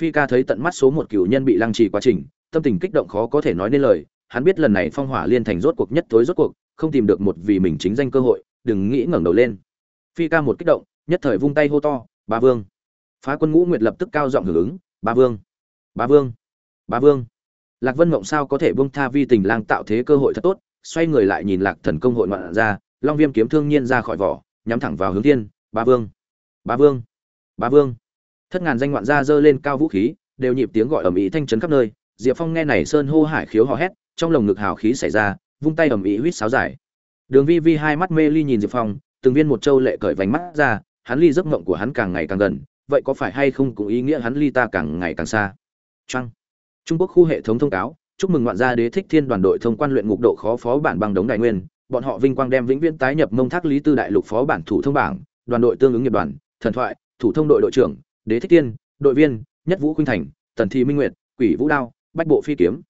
Phi ca thấy tận mắt số một cựu nhân bị lăng trì quá trình, tâm tình kích động khó có thể nói nên lời, hắn biết lần này phong hỏa liên thành rốt cuộc nhất tối rốt cuộc, không tìm được một vì mình chính danh cơ hội, đừng nghĩ ngẩng đầu lên. Phi ca một kích động, nhất thời vung tay hô to, ba vương! Phá quân ngũ nguyệt lập tức cao giọng hưởng ứng, ba vương! Ba vương! Ba vương! Lạc vân mộng sao có thể buông tha vi tình lang tạo thế cơ hội thật tốt xoay người lại nhìn lạc thần công hội ngoạn ra, long viêm kiếm thương nhiên ra khỏi vỏ, nhắm thẳng vào hướng thiên ba vương ba vương ba vương. Thất ngàn danh ngoạn ra giơ lên cao vũ khí, đều nhịp tiếng gọi ầm ĩ thanh trấn khắp nơi, diệp phong nghe này sơn hô hải khiếu hò hét, trong lồng ngực hào khí xảy ra, vung tay ầm ĩ huýt sáo dài. Đường vi vi hai mắt mê ly nhìn diệp phong, từng viên một châu lệ cởi vành mắt ra, hắn ly giấc mộng của hắn càng ngày càng gần, vậy có phải hay không cũng ý nghĩa hắn ly ta càng ngày càng xa? Trăng trung quốc khu hệ thống thông cáo chúc mừng ngoạn gia đế thích thiên đoàn đội thông quan luyện ngục độ khó phó bản bằng đống đại nguyên. Bọn họ vinh quang đem vĩnh viễn tái nhập mông thác lý tư đại lục phó bản thủ thông bảng, đoàn đội tương ứng nghiệp đoàn, thần thoại, thủ thông đội đội trưởng, đế thích thiên, đội viên, nhất vũ khuynh thành, tần thi minh nguyệt, quỷ vũ đao, bách bộ phi kiếm.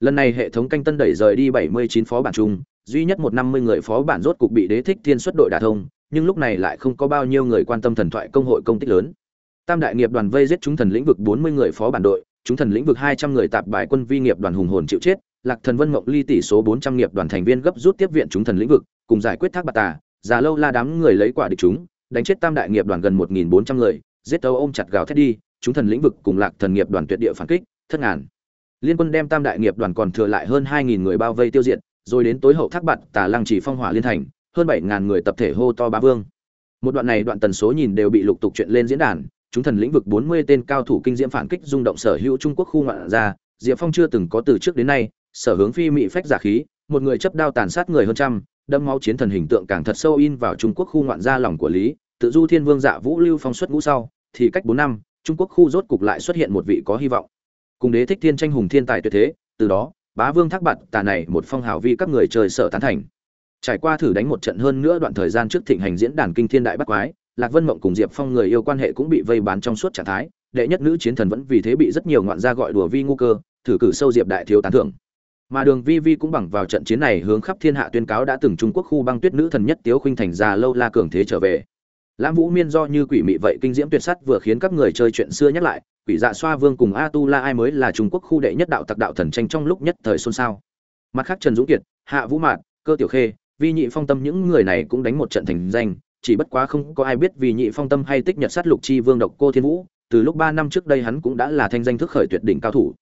Lần này hệ thống canh tân đẩy rời đi 79 phó bản chung, duy nhất một năm mươi người phó bản rốt cục bị đế thích thiên xuất đội đả thông, nhưng lúc này lại không có bao nhiêu người quan tâm thần thoại công hội công tích lớn. Tam đại nghiệp đoàn vây giết chúng thần lĩnh vực 40 người phó bản đội chúng thần lĩnh vực 200 người tạp bài quân vi nghiệp đoàn hùng hồn chịu chết, lạc thần vân mộng ly tỷ số 400 nghiệp đoàn thành viên gấp rút tiếp viện chúng thần lĩnh vực, cùng giải quyết thác bạt tà, già lâu la đám người lấy quả địch chúng, đánh chết tam đại nghiệp đoàn gần 1.400 người, giết tâu ôm chặt gào thét đi, chúng thần lĩnh vực cùng lạc thần nghiệp đoàn tuyệt địa phản kích, thất ngàn. Liên quân đem tam đại nghiệp đoàn còn thừa lại hơn 2.000 người bao vây tiêu diệt, rồi đến tối hậu thác bạt tà lăng chỉ phong hỏa liên thành, hơn bảy ngàn người tập thể hô to bá vương. Một đoạn này đoạn tần số nhìn đều bị lục tục chuyện lên diễn đàn chúng thần lĩnh vực 40 tên cao thủ kinh diễm phản kích rung động sở hữu trung quốc khu ngoạn ra diệp phong chưa từng có từ trước đến nay, sở hướng phi mị phách giả khí, một người chấp đao tàn sát người hơn trăm đâm máu chiến thần hình tượng càng thật sâu in vào trung quốc khu ngoạn gia lòng của lý, tự du thiên vương dạ vũ lưu phong xuất ngũ sau, thì cách bốn năm, trung quốc khu rốt cục lại xuất hiện một vị có hy vọng. Cùng đế thích thiên tranh hùng thiên tài tuyệt thế, từ đó, bá vương thác bạt tà này một phong hào vi các người trời sở tán thành. Trải qua thử đánh một trận hơn nữa đoạn thời gian trước thịnh hành diễn đàn kinh thiên đại bắc quái lạc vân mộng cùng diệp phong người yêu quan hệ cũng bị vây bán trong suốt trạng thái, đệ nhất nữ chiến thần vẫn vì thế bị rất nhiều ngoạn gia gọi đùa vi ngu cơ, thử cử sâu diệp đại thiếu tán thưởng. Mà đường vi vi cũng bằng vào trận chiến này hướng khắp thiên hạ tuyên cáo đã từng trung quốc khu băng tuyết nữ thần nhất tiếu khuynh thành già lâu la cường thế trở về. Lãm vũ miên do như quỷ mị vậy kinh diễm tuyệt sắt vừa khiến các người chơi chuyện xưa nhắc lại, quỷ dạ xoa vương cùng a tu la ai mới là trung quốc khu đệ nhất đạo tặc đạo thần tranh trong lúc nhất thời xôn xao. Mặt khác trần dũng kiệt, hạ vũ mạn cơ tiểu khê, vi nhị phong tâm những người này cũng đánh một trận thành danh chỉ bất quá không có ai biết vì nhị phong tâm hay tích nhật sát lục chi vương độc cô thiên vũ, từ lúc ba năm trước đây hắn cũng đã là thanh danh thức khởi tuyệt đỉnh cao thủ.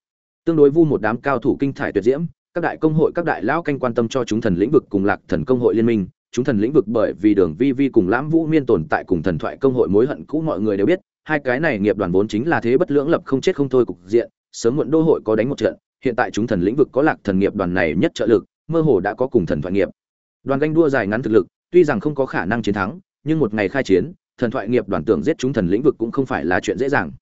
Tương đối vu một đám cao thủ kinh thải tuyệt diễm, các đại công hội, các đại lão canh quan tâm cho chúng thần lĩnh vực cùng lạc thần công hội liên minh. Chúng thần lĩnh vực bởi vì đường vi vi cùng lãm vũ miên tồn tại cùng thần thoại công hội mối hận cũ mọi người đều biết, hai cái này nghiệp đoàn vốn chính là thế bất lưỡng lập không chết không thôi cục diện, sớm muộn đô hội có đánh một trận, hiện tại chúng thần lĩnh vực có lạc thần nghiệp đoàn này nhất trợ lực, mơ hồ đã có cùng thần thoại nghiệp. Đoàn ganh đua dài ngắn thực lực, tuy rằng không có khả năng chiến thắng nhưng một ngày khai chiến, thần thoại nghiệp đoàn tưởng giết chúng thần lĩnh vực cũng không phải là chuyện dễ dàng.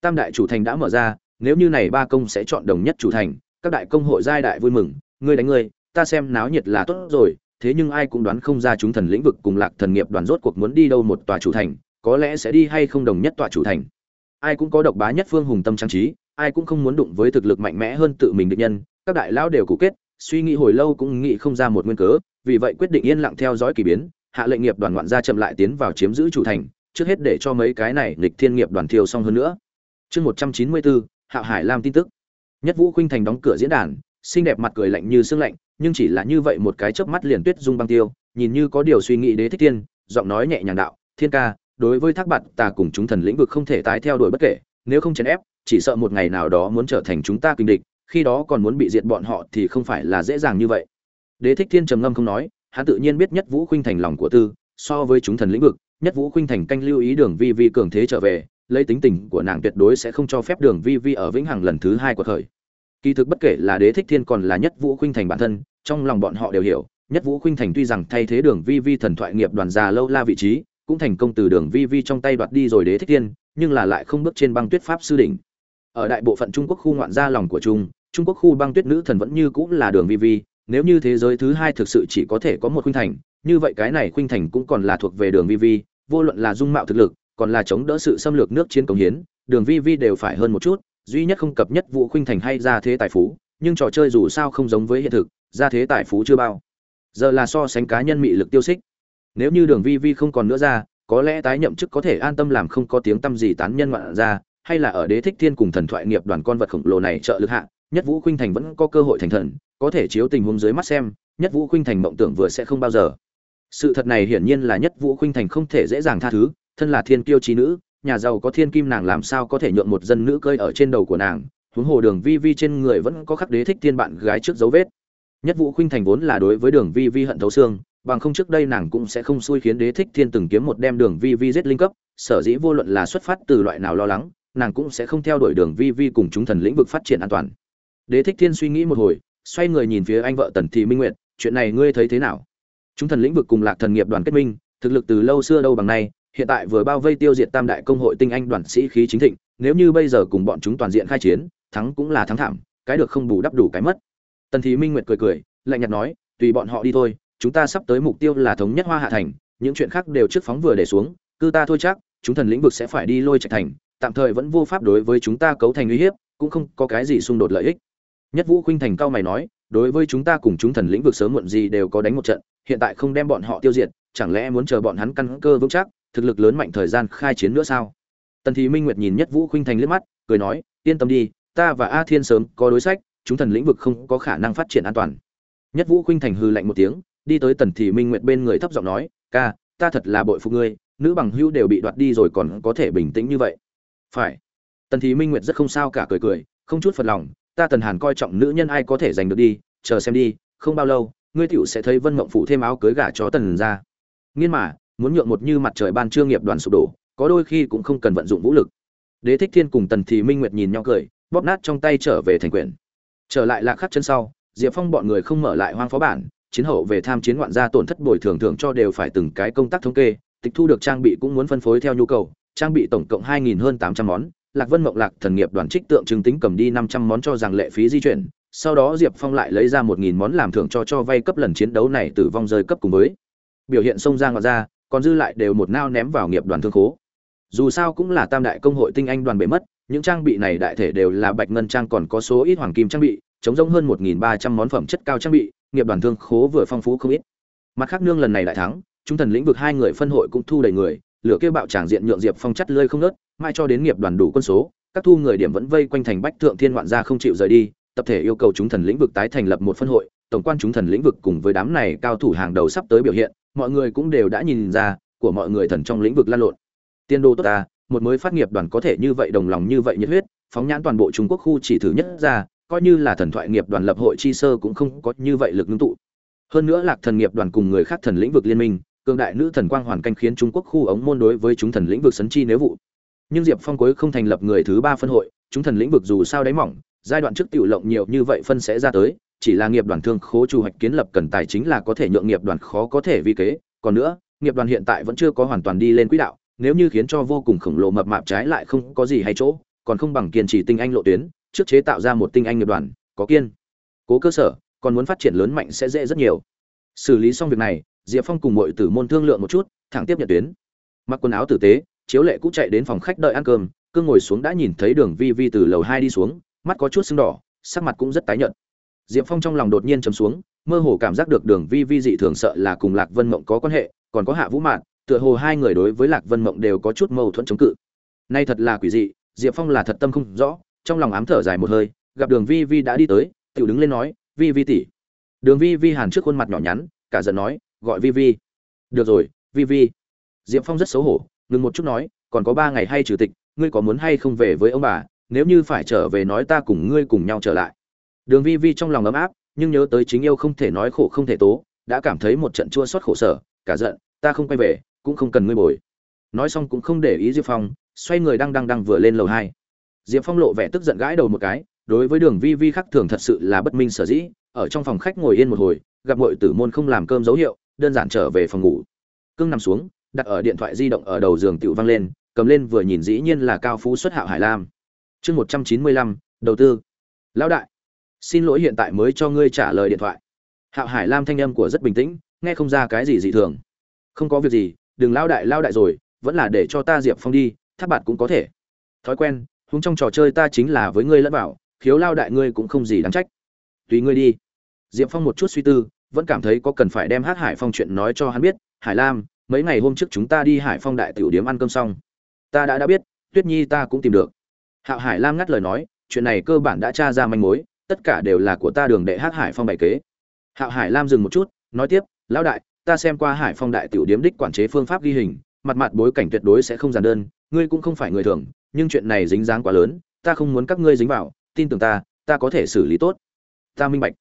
Tam đại chủ thành đã mở ra, nếu như này ba công sẽ chọn đồng nhất chủ thành, các đại công hội giai đại vui mừng, ngươi đánh ngươi, ta xem náo nhiệt là tốt rồi, thế nhưng ai cũng đoán không ra chúng thần lĩnh vực cùng lạc thần nghiệp đoàn rốt cuộc muốn đi đâu một tòa chủ thành, có lẽ sẽ đi hay không đồng nhất tòa chủ thành. Ai cũng có độc bá nhất phương hùng tâm trang trí, ai cũng không muốn đụng với thực lực mạnh mẽ hơn tự mình định nhân, các đại lão đều cũ kết, suy nghĩ hồi lâu cũng nghĩ không ra một nguyên cớ, vì vậy quyết định yên lặng theo dõi kỳ biến hạ lệnh nghiệp đoàn ngoạn gia chậm lại tiến vào chiếm giữ chủ thành, trước hết để cho mấy cái này nghịch thiên nghiệp đoàn thiêu xong hơn nữa. Chương một trăm chín mươi bốn, hạ hải lam tin tức. Nhất vũ khuynh thành đóng cửa diễn đàn, xinh đẹp mặt cười lạnh như sương lạnh, nhưng chỉ là như vậy một cái chớp mắt liền tuyết dung băng tiêu, nhìn như có điều suy nghĩ đế thích tiên, giọng nói nhẹ nhàng đạo, thiên ca, đối với thác bạn ta cùng chúng thần lĩnh vực không thể tái theo đuổi bất kể, nếu không chèn ép, chỉ sợ một ngày nào đó muốn trở thành chúng ta kinh địch, khi đó còn muốn bị diệt bọn họ thì không phải là dễ dàng như vậy. Đế thích thiên trầm ngâm không nói hắn tự nhiên biết nhất vũ khuynh thành lòng của tư, so với chúng thần lĩnh vực, nhất vũ khuynh thành canh lưu ý đường vi vi cường thế trở về, lấy tính tình của nàng tuyệt đối sẽ không cho phép đường vi vi ở vĩnh hằng lần thứ hai của thời kỳ thực bất kể là đế thích thiên còn là nhất vũ khuynh thành bản thân, trong lòng bọn họ đều hiểu, nhất vũ khuynh thành tuy rằng thay thế đường vi vi thần thoại nghiệp đoàn già lâu la vị trí, cũng thành công từ đường vi vi trong tay đoạt đi rồi đế thích thiên, nhưng là lại không bước trên băng tuyết pháp sư đỉnh. Ở đại bộ phận trung quốc khu ngoạn gia lòng của trung trung quốc khu băng tuyết nữ thần vẫn như cũng là đường vi vi nếu như thế giới thứ hai thực sự chỉ có thể có một khuynh thành, như vậy cái này khuynh thành cũng còn là thuộc về đường vi vi, vô luận là dung mạo thực lực, còn là chống đỡ sự xâm lược nước chiến công hiến, đường vi vi đều phải hơn một chút, duy nhất không cập nhất vụ khuynh thành hay ra thế tài phú, nhưng trò chơi dù sao không giống với hiện thực, ra thế tài phú chưa bao. Giờ là so sánh cá nhân mị lực tiêu xích. Nếu như đường vi vi không còn nữa ra, có lẽ tái nhậm chức có thể an tâm làm không có tiếng tâm gì tán nhân ngoạn ra, hay là ở đế thích thiên cùng thần thoại nghiệp đoàn con vật khổng lồ này trợ lực hạ nhất vũ khuynh thành vẫn có cơ hội thành thần, có thể chiếu tình huống dưới mắt xem, nhất vũ khuynh thành mộng tưởng vừa sẽ không bao giờ. Sự thật này hiển nhiên là nhất vũ khuynh thành không thể dễ dàng tha thứ, thân là thiên kiêu trí nữ, nhà giàu có thiên kim nàng làm sao có thể nhượng một dân nữ cơi ở trên đầu của nàng, huống hồ đường vi vi trên người vẫn có khắc đế thích thiên bạn gái trước dấu vết. Nhất vũ khuynh thành vốn là đối với đường vi vi hận thấu xương, bằng không trước đây nàng cũng sẽ không xui khiến đế thích thiên từng kiếm một đem đường vi vi giết linh cấp, sở dĩ vô luận là xuất phát từ loại nào lo lắng, nàng cũng sẽ không theo đuổi đường vi vi cùng chúng thần lĩnh vực phát triển an toàn đế thích thiên suy nghĩ một hồi, xoay người nhìn phía anh vợ tần thị minh nguyệt, chuyện này ngươi thấy thế nào? Chúng thần lĩnh vực cùng lạc thần nghiệp đoàn kết minh, thực lực từ lâu xưa đâu bằng nay, hiện tại vừa bao vây tiêu diệt tam đại công hội tinh anh đoàn sĩ khí chính thịnh, nếu như bây giờ cùng bọn chúng toàn diện khai chiến, thắng cũng là thắng thảm, cái được không bù đắp đủ cái mất. Tần thị minh nguyệt cười cười, lạnh nhạt nói, tùy bọn họ đi thôi, chúng ta sắp tới mục tiêu là thống nhất hoa hạ thành, những chuyện khác đều trước phóng vừa để xuống cư ta thôi chắc, chúng thần lĩnh vực sẽ phải đi lôi trạch thành, tạm thời vẫn vô pháp đối với chúng ta cấu thành uy hiếp, cũng không có cái gì xung đột lợi ích nhất vũ khuynh thành cao mày nói, đối với chúng ta cùng chúng thần lĩnh vực sớm muộn gì đều có đánh một trận, hiện tại không đem bọn họ tiêu diệt, chẳng lẽ muốn chờ bọn hắn căn cơ vững chắc, thực lực lớn mạnh thời gian khai chiến nữa sao? Tần thị minh nguyệt nhìn nhất vũ khuynh thành liếc mắt, cười nói, yên tâm đi, ta và a thiên sớm có đối sách, chúng thần lĩnh vực không có khả năng phát triển an toàn. Nhất vũ khuynh thành hư lạnh một tiếng, đi tới tần thị minh nguyệt bên người thấp giọng nói, ca, ta thật là bội phục ngươi, nữ bằng hữu đều bị đoạt đi rồi còn có thể bình tĩnh như vậy. Phải. Tần thị minh nguyệt rất không sao cả cười cười, không chút phật lòng ta tần hàn coi trọng nữ nhân ai có thể giành được đi, chờ xem đi, không bao lâu, ngươi tiểu sẽ thấy vân mộng phụ thêm áo cưới gả chó tần ra nghiên mà, muốn nhượng một như mặt trời ban trương nghiệp đoàn sụp đổ, có đôi khi cũng không cần vận dụng vũ lực. Đế thích thiên cùng tần thì minh nguyệt nhìn nhau cười, bóp nát trong tay trở về thành quyền trở lại lạc khắc chân sau, diệp phong bọn người không mở lại hoang phó bản, chiến hậu về tham chiến ngoạn gia tổn thất bồi thường thường cho đều phải từng cái công tác thống kê, tịch thu được trang bị cũng muốn phân phối theo nhu cầu, trang bị tổng cộng hai nghìn hơn tám trăm món lạc vân mộng lạc thần nghiệp đoàn trích tượng trưng tính cầm đi năm trăm món cho rằng lệ phí di chuyển sau đó diệp phong lại lấy ra một nghìn món làm thưởng cho cho vay cấp lần chiến đấu này tử vong rơi cấp cùng với. Biểu hiện xông ra ngoạn ra còn dư lại đều một nao ném vào nghiệp đoàn thương khố. Dù sao cũng là tam đại công hội tinh anh đoàn bể mất những trang bị này đại thể đều là bạch ngân trang còn có số ít hoàng kim trang bị chống rỗng hơn 1.300 món phẩm chất cao trang bị nghiệp đoàn thương khố vừa phong phú không ít. Mặt khác nương lần này đại thắng trung thần lĩnh vực hai người phân hội cũng thu đầy người lửa kêu bạo tràng diện nhượng diệp phong chắt lơi không ngớt, mai cho đến nghiệp đoàn đủ quân số, các thu người điểm vẫn vây quanh thành bách thượng thiên ngoạn gia không chịu rời đi, tập thể yêu cầu chúng thần lĩnh vực tái thành lập một phân hội, tổng quan chúng thần lĩnh vực cùng với đám này cao thủ hàng đầu sắp tới biểu hiện, mọi người cũng đều đã nhìn ra, của mọi người thần trong lĩnh vực lan lộn. Tiên đô tốt ta, một mới phát nghiệp đoàn có thể như vậy đồng lòng như vậy nhiệt huyết, phóng nhãn toàn bộ trung quốc khu chỉ thứ nhất ra, coi như là thần thoại nghiệp đoàn lập hội chi sơ cũng không có như vậy lực ngưng tụ. Hơn nữa lạc thần nghiệp đoàn cùng người khác thần lĩnh vực liên minh, cường đại nữ thần quang hoàn canh khiến trung quốc khu ống môn đối với chúng thần lĩnh vực sấn chi nếu vụ nhưng diệp phong cuối không thành lập người thứ ba phân hội, chúng thần lĩnh vực dù sao đáy mỏng, giai đoạn trước tiểu lộng nhiều như vậy phân sẽ ra tới, chỉ là nghiệp đoàn thương khố chủ hoạch kiến lập cần tài chính là có thể nhượng nghiệp đoàn khó có thể vi kế. Còn nữa, nghiệp đoàn hiện tại vẫn chưa có hoàn toàn đi lên quỹ đạo, nếu như khiến cho vô cùng khổng lồ mập mạp trái lại không có gì hay chỗ, còn không bằng kiên trì tinh anh lộ tuyến, trước chế tạo ra một tinh anh nghiệp đoàn, có kiên, cố cơ sở, còn muốn phát triển lớn mạnh sẽ dễ rất nhiều. Xử lý xong việc này, diệp phong cùng mọi tử môn thương lượng một chút, thẳng tiếp nhận tuyến. Mặc quần áo tử tế chiếu lệ cũng chạy đến phòng khách đợi ăn cơm cương ngồi xuống đã nhìn thấy đường vi vi từ lầu hai đi xuống, mắt có chút sưng đỏ, sắc mặt cũng rất tái nhợt. Diệp phong trong lòng đột nhiên chấm xuống, mơ hồ cảm giác được đường vi vi dị thường sợ là cùng lạc vân mộng có quan hệ, còn có hạ vũ mạn, tựa hồ hai người đối với lạc vân mộng đều có chút mâu thuẫn chống cự. Nay thật là quỷ dị, diệp phong là thật tâm không rõ, trong lòng ám thở dài một hơi, gặp đường vi vi đã đi tới tự đứng lên nói, vi vi tỷ. Đường vi vi hàn trước khuôn mặt nhỏ nhắn, cả giận nói, gọi vi vi. Được rồi, vi vi. Diệp phong rất xấu hổ ngừng một chút nói, còn có ba ngày hay trừ tịch, ngươi có muốn hay không về với ông bà, nếu như phải trở về nói ta cùng ngươi cùng nhau trở lại. Đường vi vi trong lòng ấm áp, nhưng nhớ tới chính yêu không thể nói khổ không thể tố, đã cảm thấy một trận chua xót khổ sở, cả giận, ta không quay về, cũng không cần ngươi bồi. Nói xong cũng không để ý diệp phong, xoay người đang đang đang vừa lên lầu hai. Diệp phong lộ vẻ tức giận gãi đầu một cái, đối với đường vi vi khắc thường thật sự là bất minh sở dĩ, ở trong phòng khách ngồi yên một hồi, gặp mọi tử môn không làm cơm dấu hiệu, đơn giản trở về phòng ngủ. Cưng nằm xuống đặt ở điện thoại di động ở đầu giường tiểu vang lên, cầm lên vừa nhìn dĩ nhiên là cao phú xuất hạo hải lam. Chương một trăm chín mươi lăm, đầu tư. Lão đại, xin lỗi hiện tại mới cho ngươi trả lời điện thoại. Hạo hải lam thanh âm của rất bình tĩnh, nghe không ra cái gì dị thường. Không có việc gì, đừng lão đại lão đại rồi, vẫn là để cho ta diệp phong đi, tháp bạn cũng có thể. Thói quen, huống trong trò chơi ta chính là với ngươi lẫn bảo khiếu lao đại ngươi cũng không gì đáng trách. Tùy ngươi đi. Diệp phong một chút suy tư, vẫn cảm thấy có cần phải đem hát hải phong chuyện nói cho hắn biết. Hải lam mấy ngày hôm trước chúng ta đi hải phong đại tiểu điếm ăn cơm xong. Ta đã đã biết, tuyết nhi ta cũng tìm được. Hạo hải lam ngắt lời nói, chuyện này cơ bản đã tra ra manh mối, tất cả đều là của ta đường đệ hát hải phong bày kế. Hạo hải lam dừng một chút, nói tiếp, lão đại, ta xem qua hải phong đại tiểu điếm đích quản chế phương pháp ghi hình, mặt mặt bối cảnh tuyệt đối sẽ không giản đơn, ngươi cũng không phải người thường, nhưng chuyện này dính dáng quá lớn, ta không muốn các ngươi dính vào, tin tưởng ta ta có thể xử lý tốt. Ta minh bạch.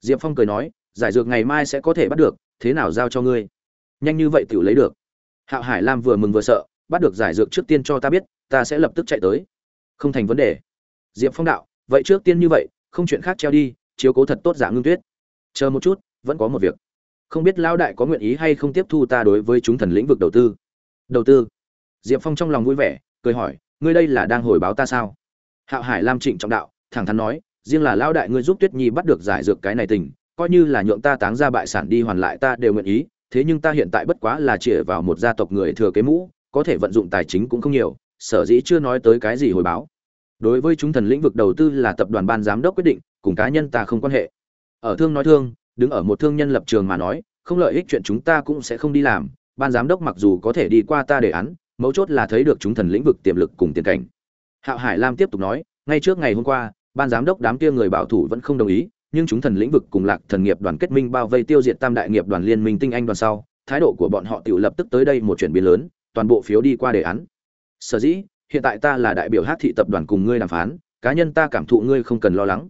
Diệp phong cười nói, giải dược ngày mai sẽ có thể bắt được, thế nào giao cho ngươi? Nhanh như vậy tiểu lấy được. Hạo hải lam vừa mừng vừa sợ, bắt được giải dược trước tiên cho ta biết, ta sẽ lập tức chạy tới. Không thành vấn đề. Diệp phong đạo, vậy trước tiên như vậy, không chuyện khác treo đi, chiếu cố thật tốt giả ngưng tuyết. Chờ một chút, vẫn có một việc. Không biết lão đại có nguyện ý hay không tiếp thu ta đối với chúng thần lĩnh vực đầu tư? Đầu tư? Diệp phong trong lòng vui vẻ, cười hỏi, ngươi đây là đang hồi báo ta sao? Hạo hải lam trịnh trọng đạo, thẳng thắn nói, riêng là lão đại ngươi giúp tuyết nhi bắt được giải dược cái này tình, coi như là nhượng ta táng ra bại sản đi hoàn lại ta đều nguyện ý thế nhưng ta hiện tại bất quá là chĩa vào một gia tộc người thừa kế mũ, có thể vận dụng tài chính cũng không nhiều, sở dĩ chưa nói tới cái gì hồi báo. Đối với chúng thần lĩnh vực đầu tư là tập đoàn ban giám đốc quyết định, cùng cá nhân ta không quan hệ. Ở thương nói thương, đứng ở một thương nhân lập trường mà nói, không lợi ích chuyện chúng ta cũng sẽ không đi làm, ban giám đốc mặc dù có thể đi qua ta đề án, mấu chốt là thấy được chúng thần lĩnh vực tiềm lực cùng tiền cảnh. Hạo hải lam tiếp tục nói, ngay trước ngày hôm qua, ban giám đốc đám kia người bảo thủ vẫn không đồng ý nhưng chúng thần lĩnh vực cùng lạc thần nghiệp đoàn kết minh bao vây tiêu diệt tam đại nghiệp đoàn liên minh tinh anh đoàn sau, thái độ của bọn họ tự lập tức tới đây một chuyển biến lớn, toàn bộ phiếu đi qua đề án. Sở dĩ, hiện tại ta là đại biểu hát thị tập đoàn cùng ngươi đàm phán, cá nhân ta cảm thụ ngươi không cần lo lắng.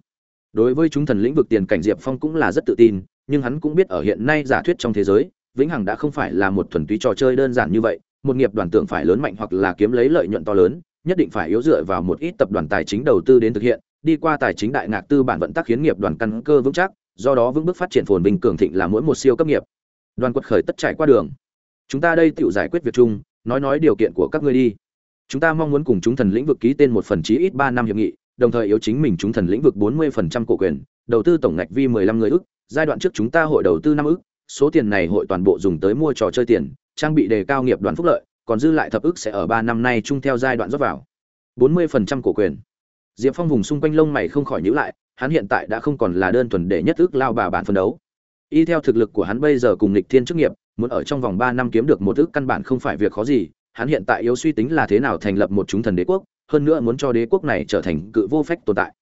Đối với chúng thần lĩnh vực tiền cảnh diệp phong cũng là rất tự tin, nhưng hắn cũng biết ở hiện nay giả thuyết trong thế giới, vĩnh hằng đã không phải là một thuần túy trò chơi đơn giản như vậy, một nghiệp đoàn tưởng phải lớn mạnh hoặc là kiếm lấy lợi nhuận to lớn, nhất định phải yếu dựa vào một ít tập đoàn tài chính đầu tư đến thực hiện đi qua tài chính đại ngạc tư bản vận tác khiến nghiệp đoàn căn cơ vững chắc, do đó vững bước phát triển phồn vinh cường thịnh là mỗi một siêu cấp nghiệp. Đoàn quật khởi tất trải qua đường. Chúng ta đây tự giải quyết việc chung, nói nói điều kiện của các ngươi đi. Chúng ta mong muốn cùng chúng thần lĩnh vực ký tên một phần chí ít ba năm hiệp nghị, đồng thời yếu chính mình chúng thần lĩnh vực bốn mươi phần trăm cổ quyền, đầu tư tổng ngạch vi mười lăm người ức, giai đoạn trước chúng ta hội đầu tư năm ức, số tiền này hội toàn bộ dùng tới mua trò chơi tiền, trang bị đề cao nghiệp đoàn phúc lợi, còn dư lại thập ức sẽ ở ba năm nay chung theo giai đoạn rót vào. bốn mươi phần trăm cổ quyền diệp phong vùng xung quanh lông mày không khỏi nhữ lại, hắn hiện tại đã không còn là đơn thuần để nhất ước lao bà bản phân đấu. Y theo thực lực của hắn bây giờ cùng lịch thiên chức nghiệp, muốn ở trong vòng ba năm kiếm được một ước căn bản không phải việc khó gì, hắn hiện tại yếu suy tính là thế nào thành lập một chúng thần đế quốc, hơn nữa muốn cho đế quốc này trở thành cự vô phách tồn tại.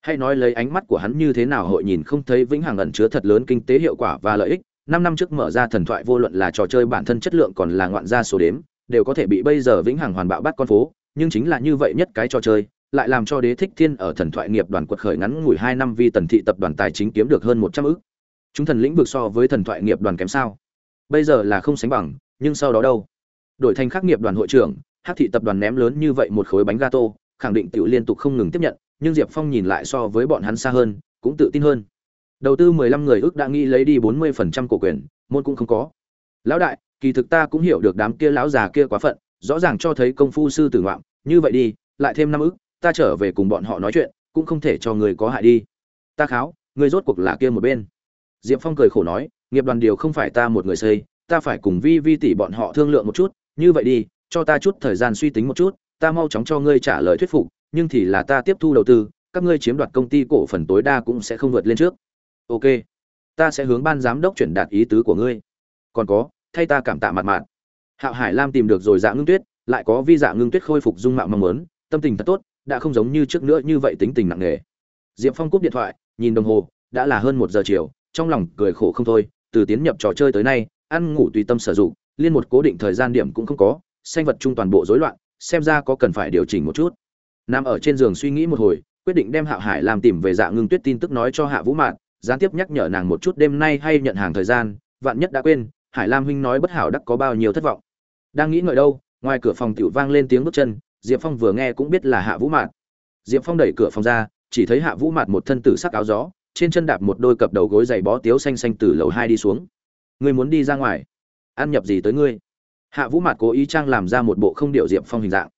Hay nói lấy ánh mắt của hắn như thế nào hội nhìn không thấy vĩnh hằng ẩn chứa thật lớn kinh tế hiệu quả và lợi ích, năm năm trước mở ra thần thoại vô luận là trò chơi bản thân chất lượng còn là ngoạn gia số đếm, đều có thể bị bây giờ vĩnh hằng hoàn bạo bắt con phố, nhưng chính là như vậy nhất cái trò chơi lại làm cho đế thích thiên ở thần thoại nghiệp đoàn quật khởi ngắn ngủi hai năm vì tần thị tập đoàn tài chính kiếm được hơn một trăm ức. Chúng thần lĩnh vực so với thần thoại nghiệp đoàn kém sao? Bây giờ là không sánh bằng, nhưng sau đó đâu? Đổi thành khắc nghiệp đoàn hội trưởng hắc thị tập đoàn ném lớn như vậy một khối bánh gato, khẳng định tự liên tục không ngừng tiếp nhận, nhưng diệp phong nhìn lại so với bọn hắn xa hơn, cũng tự tin hơn. Đầu tư mười lăm người ước đã nghĩ lấy đi bốn mươi phần trăm cổ quyền, môn cũng không có. Lão đại, kỳ thực ta cũng hiểu được đám kia lão già kia quá phận, rõ ràng cho thấy công phu sư tử ngoạm, như vậy đi, lại thêm năm ức ta trở về cùng bọn họ nói chuyện, cũng không thể cho người có hại đi. Ta kháo, người rốt cuộc là kia một bên. Diệp phong cười khổ nói, nghiệp đoàn điều không phải ta một người xây, ta phải cùng vi vi tỷ bọn họ thương lượng một chút, như vậy đi, cho ta chút thời gian suy tính một chút, ta mau chóng cho ngươi trả lời thuyết phục, nhưng thì là ta tiếp thu đầu tư, các ngươi chiếm đoạt công ty cổ phần tối đa cũng sẽ không vượt lên trước. Ok, ta sẽ hướng ban giám đốc chuyển đạt ý tứ của ngươi. Còn có, thay ta cảm tạ mặt mạn. Hạo hải lam tìm được rồi dạ ngưng tuyết, lại có vi dạ ngưng tuyết khôi phục dung mạo mong muốn, tâm tình thật tốt đã không giống như trước nữa như vậy tính tình nặng nề. Diệp phong cúp điện thoại, nhìn đồng hồ, đã là hơn một giờ chiều, trong lòng cười khổ không thôi, từ tiến nhập trò chơi tới nay, ăn ngủ tùy tâm sử dụng, liên một cố định thời gian điểm cũng không có sinh vật chung toàn bộ rối loạn, xem ra có cần phải điều chỉnh một chút. Nằm ở trên giường suy nghĩ một hồi, quyết định đem hạ hải làm tìm về dạ ngưng tuyết tin tức nói cho hạ vũ mạn, gián tiếp nhắc nhở nàng một chút đêm nay hay nhận hàng thời gian, vạn nhất đã quên, hải lam huynh nói bất hảo đắc có bao nhiêu thất vọng. Đang nghĩ ngợi đâu, ngoài cửa phòng tiểu vang lên tiếng bước chân diệp phong vừa nghe cũng biết là hạ vũ mạn diệp phong đẩy cửa phòng ra, chỉ thấy hạ vũ mạn một thân tử sắc áo gió, trên chân đạp một đôi cặp đầu gối giày bó tiếu xanh xanh từ lầu hai đi xuống. Ngươi muốn đi ra ngoài? Ăn nhập gì tới ngươi? Hạ vũ mạt cố ý trang làm ra một bộ không điệu diệp phong hình dạng.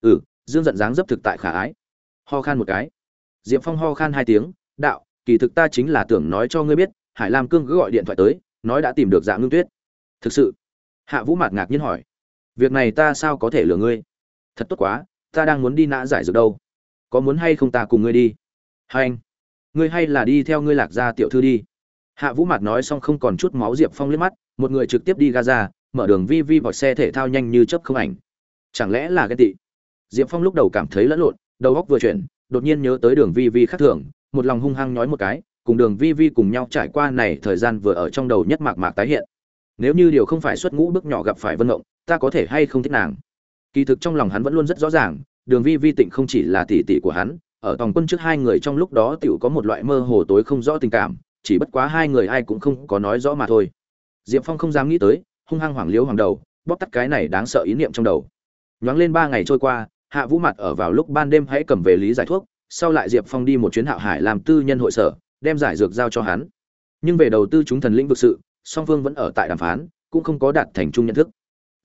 Ừ dương giận dáng dấp thực tại khả ái. Ho khan một cái. Diệp phong ho khan hai tiếng, đạo, kỳ thực ta chính là tưởng nói cho ngươi biết, hải lam cương cứ gọi điện thoại tới, nói đã tìm được dạng ngưng tuyết. Thực sự? Hạ vũ mạt ngạc nhiên hỏi. Việc này ta sao có thể lừa ngươi? Thật tốt quá, ta đang muốn đi nã giải dược đâu. Có muốn hay không ta cùng ngươi đi? Hai anh, ngươi hay là đi theo ngươi lạc gia tiểu thư đi. Hạ vũ mạt nói xong không còn chút máu diệp phong liếc mắt, một người trực tiếp đi gaza mở đường vi vi vọt xe thể thao nhanh như chớp không ảnh. Chẳng lẽ là ghen tị? Diệp phong lúc đầu cảm thấy lẫn lộn, đầu óc vừa chuyển, đột nhiên nhớ tới đường vi vi khác thường, một lòng hung hăng nói một cái, cùng đường vi vi cùng nhau trải qua này thời gian vừa ở trong đầu nhất mạc mạc tái hiện. Nếu như điều không phải xuất ngũ bước nhỏ gặp phải vân ngộng, ta có thể hay không thích nàng? Kỳ thực trong lòng hắn vẫn luôn rất rõ ràng, đường vi vi tịnh không chỉ là tỷ tỷ của hắn, ở tòng quân trước hai người trong lúc đó tiểu có một loại mơ hồ tối không rõ tình cảm, chỉ bất quá hai người ai cũng không có nói rõ mà thôi. Diệp phong không dám nghĩ tới, hung hăng hoảng liếu hoàng đầu, bóp tắt cái này đáng sợ ý niệm trong đầu. Nhoáng lên ba ngày trôi qua, hạ vũ mặt ở vào lúc ban đêm hãy cầm về lý giải thuốc, sau lại diệp phong đi một chuyến hạo hải làm tư nhân hội sở, đem giải dược giao cho hắn. Nhưng về đầu tư chúng thần lĩnh vực sự, song phương vẫn ở tại đàm phán, cũng không có đạt thành chung nhận thức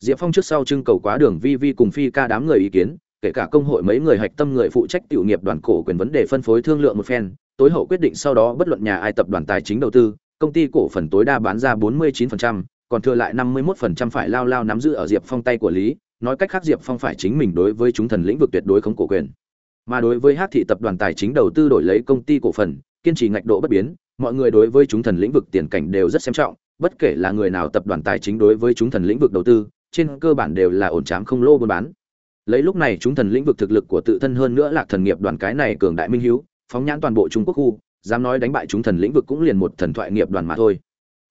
diệp phong trước sau trưng cầu quá đường vi vi cùng phi ca đám người ý kiến kể cả công hội mấy người hạch tâm người phụ trách tiểu nghiệp đoàn cổ quyền vấn đề phân phối thương lượng một phen tối hậu quyết định sau đó bất luận nhà ai tập đoàn tài chính đầu tư công ty cổ phần tối đa bán ra 49%, còn thừa lại 51% phải lao lao nắm giữ ở Diệp Phong tay của Lý, nói cách khác Diệp Phong phải chính mình đối với chúng thần lĩnh vực tuyệt đối không cổ quyền. Mà đối với Hắc thị tập đoàn tài chính đầu tư đổi lấy công ty cổ phần, kiên trì ngạch độ bất biến, mọi người đối với chúng thần lĩnh vực tiền cảnh đều rất xem trọng, bất kể là người nào tập đoàn tài chính đối với chúng thần lĩnh vực đầu tư, trên cơ bản đều là ổn trám không lô buôn bán. Lấy lúc này chúng thần lĩnh vực thực lực của tự thân hơn nữa lạc thần nghiệp đoàn cái này cường đại minh hiếu, phóng nhãn toàn bộ Trung Quốc khu, dám nói đánh bại chúng thần lĩnh vực cũng liền một thần thoại nghiệp đoàn mà thôi.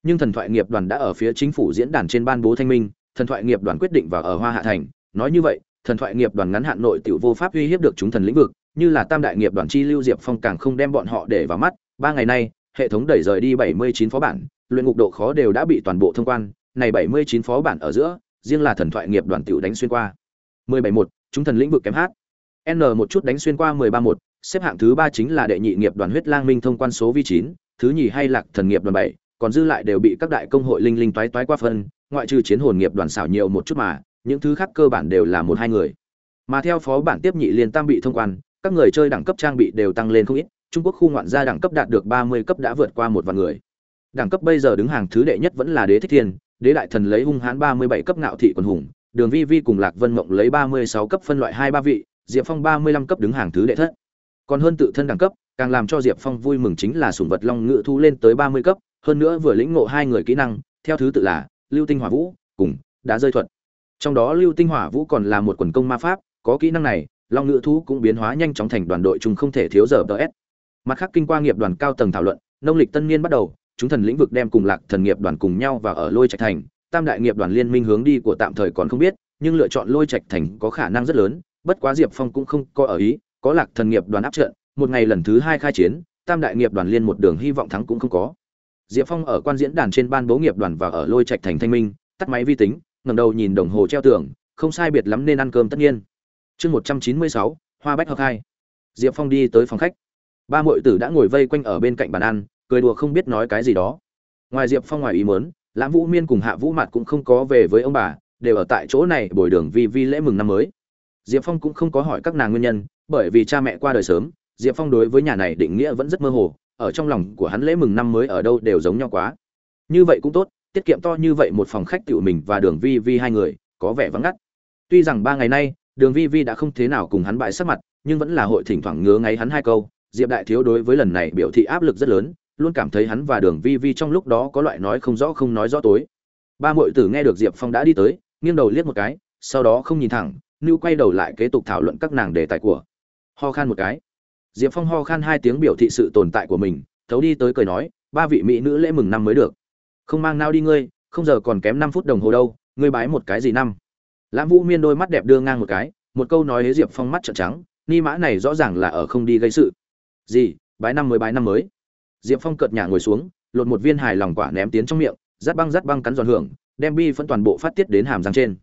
Nhưng thần thoại nghiệp đoàn đã ở phía chính phủ diễn đàn trên ban bố thanh minh thần thoại nghiệp đoàn quyết định vào ở hoa hạ thành. Nói như vậy thần thoại nghiệp đoàn ngắn hạn nội tiểu vô pháp uy hiếp được chúng thần lĩnh vực như là tam đại nghiệp đoàn chi lưu diệp phong càng không đem bọn họ để vào mắt. Ba ngày nay hệ thống đẩy rời đi bảy mươi chín phó bản luyện ngục độ khó đều đã bị toàn bộ thông quan. Này bảy mươi chín phó bản ở giữa riêng là thần thoại nghiệp đoàn tiểu đánh xuyên qua. mười bảy một, chúng thần lĩnh vực kém hát. N một chút đánh xuyên qua mười ba một, xếp hạng thứ ba chính là đệ nhị nghiệp đoàn huyết lang minh thông quan số vi chín, thứ nhì hay lạc thần nghiệp đoàn bảy, còn dư lại đều bị các đại công hội linh linh toái toái qua phân, ngoại trừ chiến hồn nghiệp đoàn xảo nhiều một chút mà, những thứ khác cơ bản đều là một hai người. Mà theo phó bản tiếp nhị liên tam bị thông quan, các người chơi đẳng cấp trang bị đều tăng lên không ít, trung quốc khu ngoạn gia đẳng cấp đạt được ba mươi cấp đã vượt qua một vạn người. Đẳng cấp bây giờ đứng hàng thứ đệ nhất vẫn là đế thích thiên đế đại thần lấy hung hãn ba mươi bảy cấp ngạo thị quần hùng, đường vi vi cùng lạc vân mộng lấy ba mươi sáu cấp phân loại hai ba vị, diệp phong ba mươi lăm cấp đứng hàng thứ đệ thất. còn hơn tự thân đẳng cấp, càng làm cho diệp phong vui mừng chính là sủng vật long ngự thu lên tới ba mươi cấp, hơn nữa vừa lĩnh ngộ hai người kỹ năng, theo thứ tự là lưu tinh hỏa vũ cùng đá rơi thuật. trong đó lưu tinh hỏa vũ còn là một quần công ma pháp, có kỹ năng này, long ngự thú cũng biến hóa nhanh chóng thành đoàn đội chung không thể thiếu giờ ts mặt khác kinh qua nghiệp đoàn cao tầng thảo luận, nông lịch tân niên bắt đầu chúng thần lĩnh vực đem cùng lạc thần nghiệp đoàn cùng nhau và ở lôi trạch thành. Tam đại nghiệp đoàn liên minh hướng đi của tạm thời còn không biết, nhưng lựa chọn lôi trạch thành có khả năng rất lớn, bất quá diệp phong cũng không có ở ý, có lạc thần nghiệp đoàn áp trận, một ngày lần thứ hai khai chiến, tam đại nghiệp đoàn liên một đường hy vọng thắng cũng không có. Diệp phong ở quan diễn đàn trên ban bố nghiệp đoàn và ở lôi trạch thành thanh minh, tắt máy vi tính, ngẩng đầu nhìn đồng hồ treo tường, không sai biệt lắm nên ăn cơm tất nhiên. Chương một trăm chín mươi sáu, hoa bách hợp hai. Diệp phong đi tới phòng khách. Ba muội tử đã ngồi vây quanh ở bên cạnh bàn ăn cười đùa không biết nói cái gì đó. Ngoài diệp phong ngoài ý muốn, lãm vũ miên cùng hạ vũ mặt cũng không có về với ông bà, đều ở tại chỗ này bồi đường vi vi lễ mừng năm mới. Diệp phong cũng không có hỏi các nàng nguyên nhân, bởi vì cha mẹ qua đời sớm, diệp phong đối với nhà này định nghĩa vẫn rất mơ hồ, ở trong lòng của hắn lễ mừng năm mới ở đâu đều giống nhau quá. Như vậy cũng tốt, tiết kiệm to như vậy một phòng khách tự mình và đường vi vi hai người, có vẻ vắng ngắt. Tuy rằng ba ngày nay, đường vi vi đã không thế nào cùng hắn bại sắc mặt, nhưng vẫn là hội thỉnh thoảng ngứa ngáy hắn hai câu, diệp đại thiếu đối với lần này biểu thị áp lực rất lớn luôn cảm thấy hắn và đường vi vi trong lúc đó có loại nói không rõ không nói rõ tối. Ba muội tử nghe được diệp phong đã đi tới, nghiêng đầu liếc một cái, sau đó không nhìn thẳng Lưu quay đầu lại kế tục thảo luận các nàng đề tài của. Ho khan một cái. Diệp phong ho khan hai tiếng biểu thị sự tồn tại của mình, thấu đi tới cười nói, ba vị mỹ nữ lễ mừng năm mới được. Không mang nao đi ngươi, không giờ còn kém năm phút đồng hồ đâu, ngươi bái một cái gì năm? Lãm vũ miên đôi mắt đẹp đưa ngang một cái, một câu nói hế diệp phong mắt trợn trắng, ni mã này rõ ràng là ở không đi gây sự. Gì, bái năm mới, bái năm mới? Diệp phong cợt nhả ngồi xuống lột một viên hài lòng quả ném tiến trong miệng rát băng rát băng cắn giòn hưởng đem bi phân toàn bộ phát tiết đến hàm răng trên.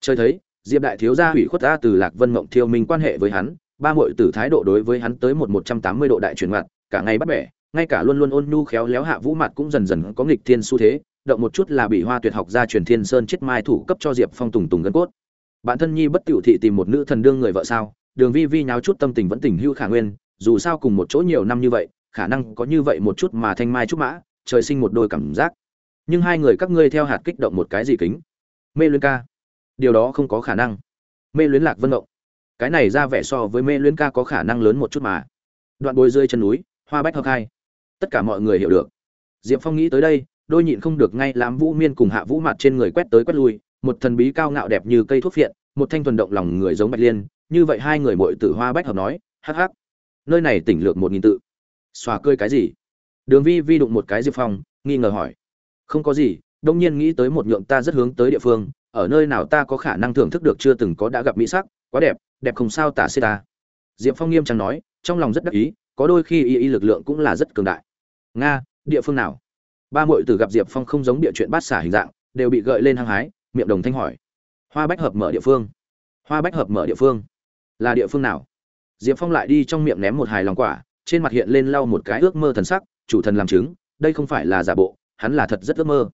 Chơi thấy diệp đại thiếu gia hủy khuất ta từ lạc vân mộng thiêu minh quan hệ với hắn ba muội tử thái độ đối với hắn tới một một trăm tám mươi độ đại chuyển ngoặt, cả ngày bắt bẻ ngay cả luôn luôn ôn nhu khéo léo hạ vũ mặt cũng dần dần có nghịch thiên xu thế động một chút là bị hoa tuyệt học gia truyền thiên sơn chết mai thủ cấp cho diệp phong tùng tùng gân cốt. Bản thân nhi bất tiểu thị tìm một nữ thần đương người vợ sao? Đường vi vi nháo chút tâm tình vẫn tình hưu khả nguyên dù sao cùng một chỗ nhiều năm như vậy khả năng có như vậy một chút mà thanh mai trúc mã, trời sinh một đôi cảm giác. Nhưng hai người các ngươi theo hạt kích động một cái gì kính? Mê luyến ca. Điều đó không có khả năng. Mê luyến lạc vân động cái này ra vẻ so với mê luyến ca có khả năng lớn một chút mà. Đoạn bồi rơi chân núi, hoa bách hợp hai. Tất cả mọi người hiểu được. Diệp phong nghĩ tới đây, đôi nhịn không được ngay lãm vũ miên cùng hạ vũ mặt trên người quét tới quét lui, một thần bí cao ngạo đẹp như cây thuốc phiện, một thanh thuần động lòng người giống bạch liên. Như vậy hai người mội tử hoa bách hợp nói, hắc hắc, nơi này tỉnh lược một nghìn tự xòa cơi cái gì? Đường vi vi đụng một cái diệp phong, nghi ngờ hỏi. Không có gì, đông nhiên nghĩ tới một nhượng ta rất hướng tới địa phương, ở nơi nào ta có khả năng thưởng thức được chưa từng có đã gặp mỹ sắc, quá đẹp đẹp không sao tả xê ta. Diệp phong nghiêm trang nói, trong lòng rất đắc ý, có đôi khi y y lực lượng cũng là rất cường đại. Nga, địa phương nào? Ba muội từ gặp diệp phong không giống địa chuyện bát xả hình dạng, đều bị gợi lên hăng hái, miệng đồng thanh hỏi. Hoa bách hợp mở địa phương. Hoa bách hợp mở địa phương. Là địa phương nào? Diệp phong lại đi trong miệng ném một hài lòng quả trên mặt hiện lên lau một cái ước mơ thần sắc, chủ thần làm chứng, đây không phải là giả bộ, hắn là thật rất ước mơ.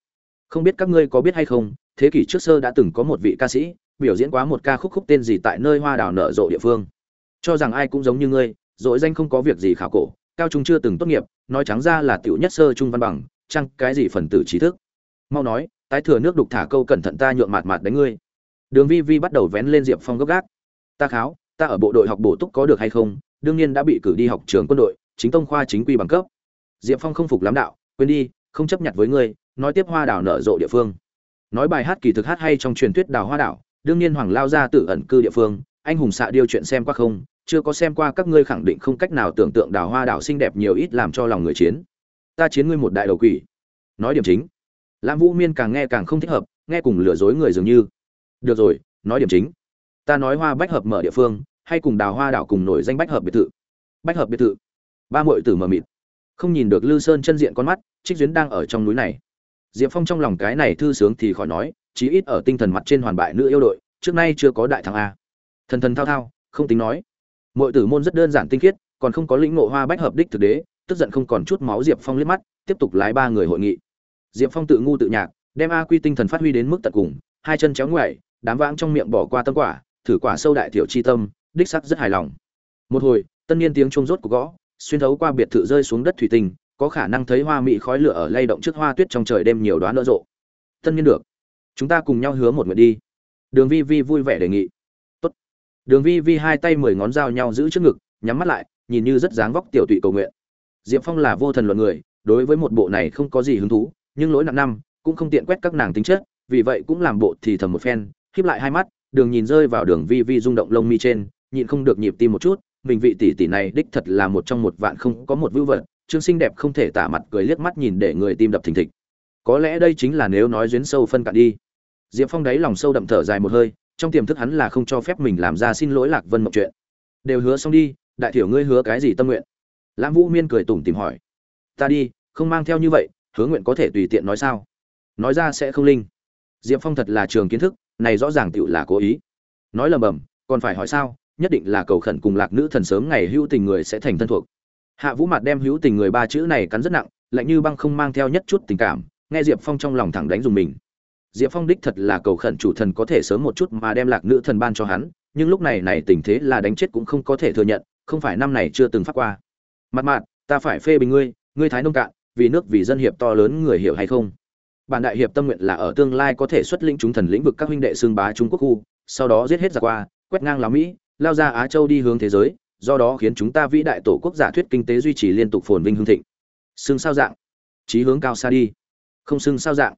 Không biết các ngươi có biết hay không, thế kỷ trước sơ đã từng có một vị ca sĩ, biểu diễn quá một ca khúc khúc tên gì tại nơi hoa đào nở rộ địa phương. Cho rằng ai cũng giống như ngươi, dội danh không có việc gì khảo cổ, cao trung chưa từng tốt nghiệp, nói trắng ra là tiểu nhất sơ trung văn bằng, chăng cái gì phần tử trí thức. Mau nói, tái thừa nước đục thả câu cẩn thận ta nhượng mạt mạt đánh ngươi. Đường vi vi bắt đầu vén lên diệp phong gấp gác ta kháo, ta ở bộ đội học bổ túc có được hay không đương nhiên đã bị cử đi học trường quân đội, chính tông khoa chính quy bằng cấp. Diệp phong không phục lắm đạo, quên đi, không chấp nhận với ngươi, nói tiếp hoa đảo nở rộ địa phương. Nói bài hát kỳ thực hát hay trong truyền thuyết đào hoa đảo, đương nhiên hoàng lao ra tự ẩn cư địa phương, anh hùng xạ điêu chuyện xem qua không, chưa có xem qua các ngươi khẳng định không cách nào tưởng tượng đào hoa đảo xinh đẹp nhiều ít làm cho lòng người chiến. Ta chiến ngươi một đại đầu quỷ. Nói điểm chính. Lam vũ miên càng nghe càng không thích hợp, nghe cùng lừa dối người dường như. Được rồi, nói điểm chính. Ta nói hoa bách hợp mở địa phương hay cùng đào hoa đảo cùng nổi danh bách hợp biệt thự. Bách hợp biệt thự. Ba mội tử mờ mịt. Không nhìn được lư sơn chân diện con mắt, trích duyến đang ở trong núi này. Diệp phong trong lòng cái này thư sướng thì khỏi nói, chí ít ở tinh thần mặt trên hoàn bại nữ yêu đội, trước nay chưa có đại thắng a. Thần thần thao thao, không tính nói. Mọi tử môn rất đơn giản tinh khiết, còn không có lĩnh ngộ hoa bách hợp đích thực đế, tức giận không còn chút máu diệp phong liếc mắt, tiếp tục lái ba người hội nghị. Diệp phong tự ngu tự nhạc, đem a quy tinh thần phát huy đến mức tận cùng, hai chân chéo ngoại đám vãng trong miệng bỏ qua tâm quả, thử quả sâu đại tiểu chi tâm đích sắc rất hài lòng. Một hồi, tân niên tiếng chuông rốt của gõ, xuyên thấu qua biệt thự rơi xuống đất thủy tinh, có khả năng thấy hoa mỹ khói lửa ở lay động trước hoa tuyết trong trời đêm nhiều đoán nở rộ. Tân niên được. Chúng ta cùng nhau hứa một nguyện đi. Đường vi vi vui vẻ đề nghị. Tốt. Đường vi vi hai tay mười ngón dao nhau giữ trước ngực, nhắm mắt lại, nhìn như rất dáng vóc tiểu tụy cầu nguyện. Diệp phong là vô thần luận người, đối với một bộ này không có gì hứng thú, nhưng lỗi nặng năm, cũng không tiện quét các nàng tính chất, vì vậy cũng làm bộ thì thầm một phen khiếp lại hai mắt, đường nhìn rơi vào đường vi vi rung động lông mi trên nhịn không được nhịp tim một chút, mình vị tỷ tỷ này đích thật là một trong một vạn không có một vưu vật, trương xinh đẹp không thể tả mặt cười liếc mắt nhìn để người tim đập thình thịch. Có lẽ đây chính là nếu nói duyên sâu phân cạn đi. Diệp phong đáy lòng sâu đậm thở dài một hơi, trong tiềm thức hắn là không cho phép mình làm ra xin lỗi lạc vân mộng chuyện. Đều hứa xong đi, đại tiểu ngươi hứa cái gì tâm nguyện? Lãm vũ miên cười tủm tìm hỏi. Ta đi, không mang theo như vậy, hứa nguyện có thể tùy tiện nói sao? Nói ra sẽ không linh. Diệp phong thật là trường kiến thức, này rõ ràng tiểu là cố ý. Nói lầm bầm, còn phải hỏi sao? Nhất định là cầu khẩn cùng lạc nữ thần sớm ngày hữu tình người sẽ thành thân thuộc. Hạ vũ mặt đem hữu tình người ba chữ này cắn rất nặng, lạnh như băng không mang theo nhất chút tình cảm, nghe diệp phong trong lòng thẳng đánh dùng mình. Diệp phong đích thật là cầu khẩn chủ thần có thể sớm một chút mà đem lạc nữ thần ban cho hắn, nhưng lúc này này tình thế là đánh chết cũng không có thể thừa nhận, không phải năm này chưa từng phát qua. Mặt mặt ta phải phê bình ngươi ngươi thái nông cạn, vì nước vì dân hiệp to lớn người hiểu hay không? Bản đại hiệp tâm nguyện là ở tương lai có thể xuất lĩnh chúng thần lĩnh vực các huynh đệ xương bá trung quốc khu, sau đó giết hết ra qua, quét ngang lá mỹ lao ra á châu đi hướng thế giới do đó khiến chúng ta vĩ đại tổ quốc giả thuyết kinh tế duy trì liên tục phồn vinh hưng thịnh. Xương sao dạng. Chí hướng cao xa đi. Không sương sao dạng.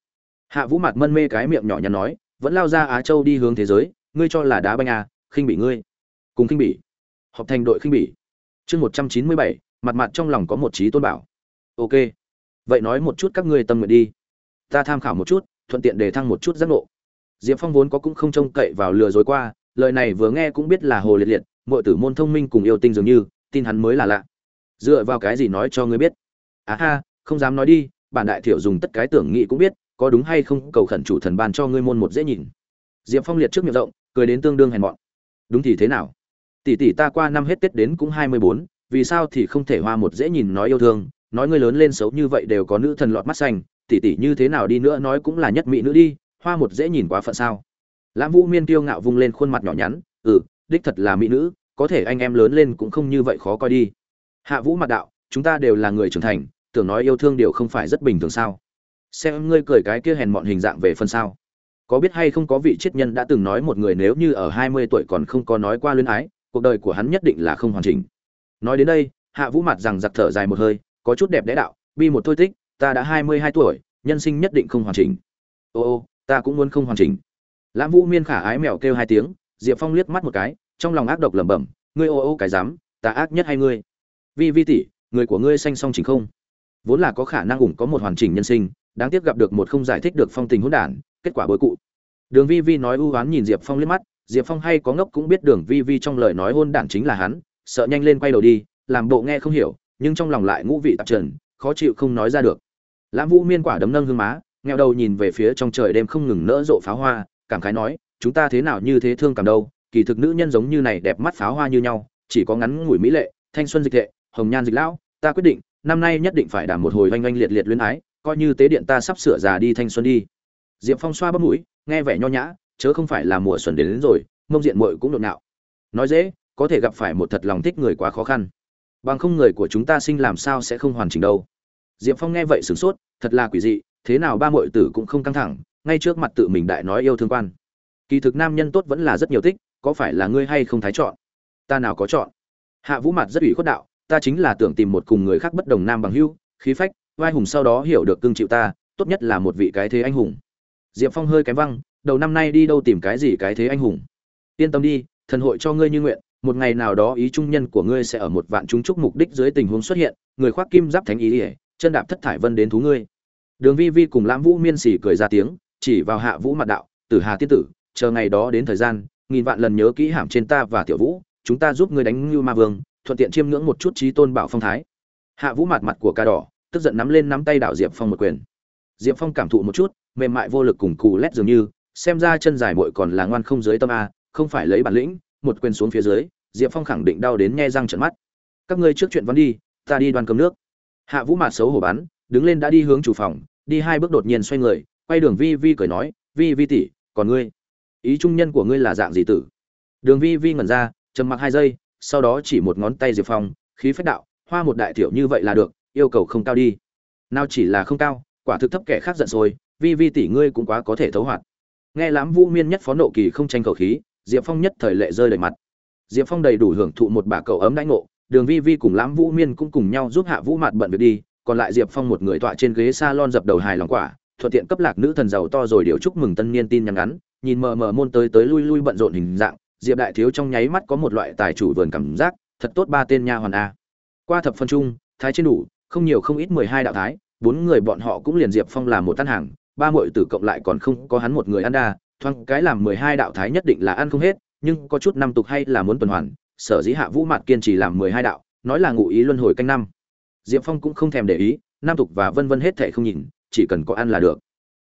Hạ vũ mặt mân mê cái miệng nhỏ nhắn nói vẫn lao ra á châu đi hướng thế giới ngươi cho là đá banh à, khinh bị ngươi. Cùng khinh bị, họp thành đội khinh bị. chương một trăm chín mươi bảy mặt mặt trong lòng có một trí tôn bảo. Ok. Vậy nói một chút các ngươi tâm nguyện đi. Ta tham khảo một chút thuận tiện để thăng một chút giác ngộ. Diệp phong vốn có cũng không trông cậy vào lừa dối qua lời này vừa nghe cũng biết là hồ liệt liệt mọi tử môn thông minh cùng yêu tinh dường như, tin hắn mới là lạ. Dựa vào cái gì nói cho ngươi biết? Á ha, không dám nói đi, bản đại thiểu dùng tất cái tưởng nghị cũng biết, có đúng hay không, cầu khẩn chủ thần ban cho ngươi môn một dễ nhìn. Diệp phong liệt trước miệng rộng, cười đến tương đương hèn mọn. Đúng thì thế nào? Tỷ tỷ ta qua năm hết tết đến cũng hai mươi bốn, vì sao thì không thể hoa một dễ nhìn nói yêu thương, nói ngươi lớn lên xấu như vậy đều có nữ thần lọt mắt xanh, tỷ tỷ như thế nào đi nữa nói cũng là nhất mỹ nữ đi, hoa một dễ nhìn quá phận sao? Lãm vũ miên tiêu ngạo vung lên khuôn mặt nhỏ nhắn ừ đích thật là mỹ nữ, có thể anh em lớn lên cũng không như vậy khó coi đi. Hạ vũ mặt đạo, chúng ta đều là người trưởng thành, tưởng nói yêu thương điều không phải rất bình thường sao? Xem ngươi cười cái kia hèn mọn hình dạng về phần sao? Có biết hay không có vị triết nhân đã từng nói một người nếu như ở hai mươi tuổi còn không có nói qua luyến ái, cuộc đời của hắn nhất định là không hoàn chỉnh. Nói đến đây, hạ vũ mặt rằng giặc thở dài một hơi, có chút đẹp đẽ đạo, bi một thôi tích ta đã hai mươi hai tuổi, nhân sinh nhất định không hoàn chỉnh. Ô ô, ta cũng muốn không hoàn chỉnh lãm vũ miên khả ái mèo kêu hai tiếng, diệp phong liếc mắt một cái, trong lòng ác độc lẩm bẩm, ngươi ô ô cái dám, ta ác nhất hay ngươi? Vi vi tỷ, người của ngươi xanh song chính không? Vốn là có khả năng ủng có một hoàn chỉnh nhân sinh, đáng tiếc gặp được một không giải thích được phong tình hỗn đản, kết quả bối cụ. Đường vi vi nói ưu oán nhìn diệp phong liếc mắt, diệp phong hay có ngốc cũng biết đường vi vi trong lời nói hôn đản chính là hắn, sợ nhanh lên quay đầu đi, làm bộ nghe không hiểu, nhưng trong lòng lại ngũ vị tạp trần, khó chịu không nói ra được. Lãm vũ miên quả đấm nâng hương má nghèo đầu nhìn về phía trong trời đêm không ngừng nỡ rộ pháo hoa cảm khái nói chúng ta thế nào như thế thương cảm đâu kỳ thực nữ nhân giống như này đẹp mắt pháo hoa như nhau chỉ có ngắn ngủi mỹ lệ thanh xuân dịch thệ hồng nhan dịch lão ta quyết định năm nay nhất định phải đảm một hồi oanh oanh liệt liệt luyến ái coi như tế điện ta sắp sửa già đi thanh xuân đi. Diệp phong xoa bắp mũi nghe vẻ nho nhã chớ không phải là mùa xuân đến, đến rồi mông diện muội cũng nhộn nạo. Nói dễ có thể gặp phải một thật lòng thích người quá khó khăn. Bằng không người của chúng ta sinh làm sao sẽ không hoàn chỉnh đâu. Diệp phong nghe vậy sửng sốt thật là quỷ dị thế nào ba muội tử cũng không căng thẳng ngay trước mặt tự mình đại nói yêu thương quan. Kỳ thực nam nhân tốt vẫn là rất nhiều thích, có phải là ngươi hay không thái chọn? Ta nào có chọn? Hạ vũ mặt rất ủy khuất đạo, ta chính là tưởng tìm một cùng người khác bất đồng nam bằng hưu khí phách vai hùng sau đó hiểu được cương chịu ta, tốt nhất là một vị cái thế anh hùng. Diệp phong hơi kém văng, đầu năm nay đi đâu tìm cái gì cái thế anh hùng? Yên tâm đi, thần hội cho ngươi như nguyện, một ngày nào đó ý trung nhân của ngươi sẽ ở một vạn chúng chúc mục đích dưới tình huống xuất hiện, người khoác kim giáp thánh ý ỉa chân đạp thất thải vân đến thú ngươi. Đường vi vi cùng lãm vũ miên xỉ cười ra tiếng chỉ vào hạ vũ mặt đạo, tử hà tiên tử, chờ ngày đó đến thời gian, nghìn vạn lần nhớ kỹ hàm trên ta và tiểu vũ, chúng ta giúp ngươi đánh như ma vương, thuận tiện chiêm ngưỡng một chút trí tôn bảo phong thái. Hạ vũ mặt mặt của ca đỏ, tức giận nắm lên nắm tay Đạo diệp phong một quyền. Diệp phong cảm thụ một chút, mềm mại vô lực cùng cù lét dường như, xem ra chân dài muội còn là ngoan không dưới tâm a, không phải lấy bản lĩnh, một quyền xuống phía dưới, diệp phong khẳng định đau đến nghe răng trận mắt. Các ngươi trước chuyện văn đi, ta đi đoan cơm nước. Hạ vũ mạt xấu hổ bắn, đứng lên đã đi hướng chủ phòng, đi hai bước đột nhiên xoay người quay đường vi vi cười nói, vi vi tỷ, còn ngươi? Ý trung nhân của ngươi là dạng gì tử? Đường vi vi ngẩn ra, trầm mặc hai giây, sau đó chỉ một ngón tay diệp phong, khí phách đạo, hoa một đại tiểu như vậy là được, yêu cầu không cao đi. Nào chỉ là không cao, quả thực thấp kẻ khác giận rồi, vi vi tỷ ngươi cũng quá có thể thấu hoạt. Nghe lãm vũ miên nhất phó nộ kỳ không tranh cầu khí, diệp phong nhất thời lệ rơi đầy mặt. Diệp phong đầy đủ hưởng thụ một bà cậu ấm đãi ngộ, đường vi vi cùng lãm vũ miên cũng cùng nhau giúp hạ vũ mặt bận việc đi, còn lại diệp phong một người tọa trên ghế s a lon dập đầu hài lòng quả thuận tiện cấp lạc nữ thần giàu to rồi điều chúc mừng tân niên tin nhắn ngắn, nhìn mờ mờ môn tới tới lui lui bận rộn hình dạng, diệp đại thiếu trong nháy mắt có một loại tài chủ vườn cảm giác, thật tốt ba tên nha hoàn a. Qua thập phân trung thái trên đủ, không nhiều không ít mười hai đạo thái, bốn người bọn họ cũng liền diệp phong làm một tan hàng, ba muội tử cộng lại còn không có hắn một người ăn đa, thoáng cái làm mười hai đạo thái nhất định là ăn không hết, nhưng có chút năm tục hay là muốn tuần hoàn, sở dĩ hạ vũ mạt kiên trì làm mười hai đạo, nói là ngụ ý luân hồi canh năm. Diệp phong cũng không thèm để ý nam tục và vân vân hết thệ không nhìn chỉ cần có ăn là được.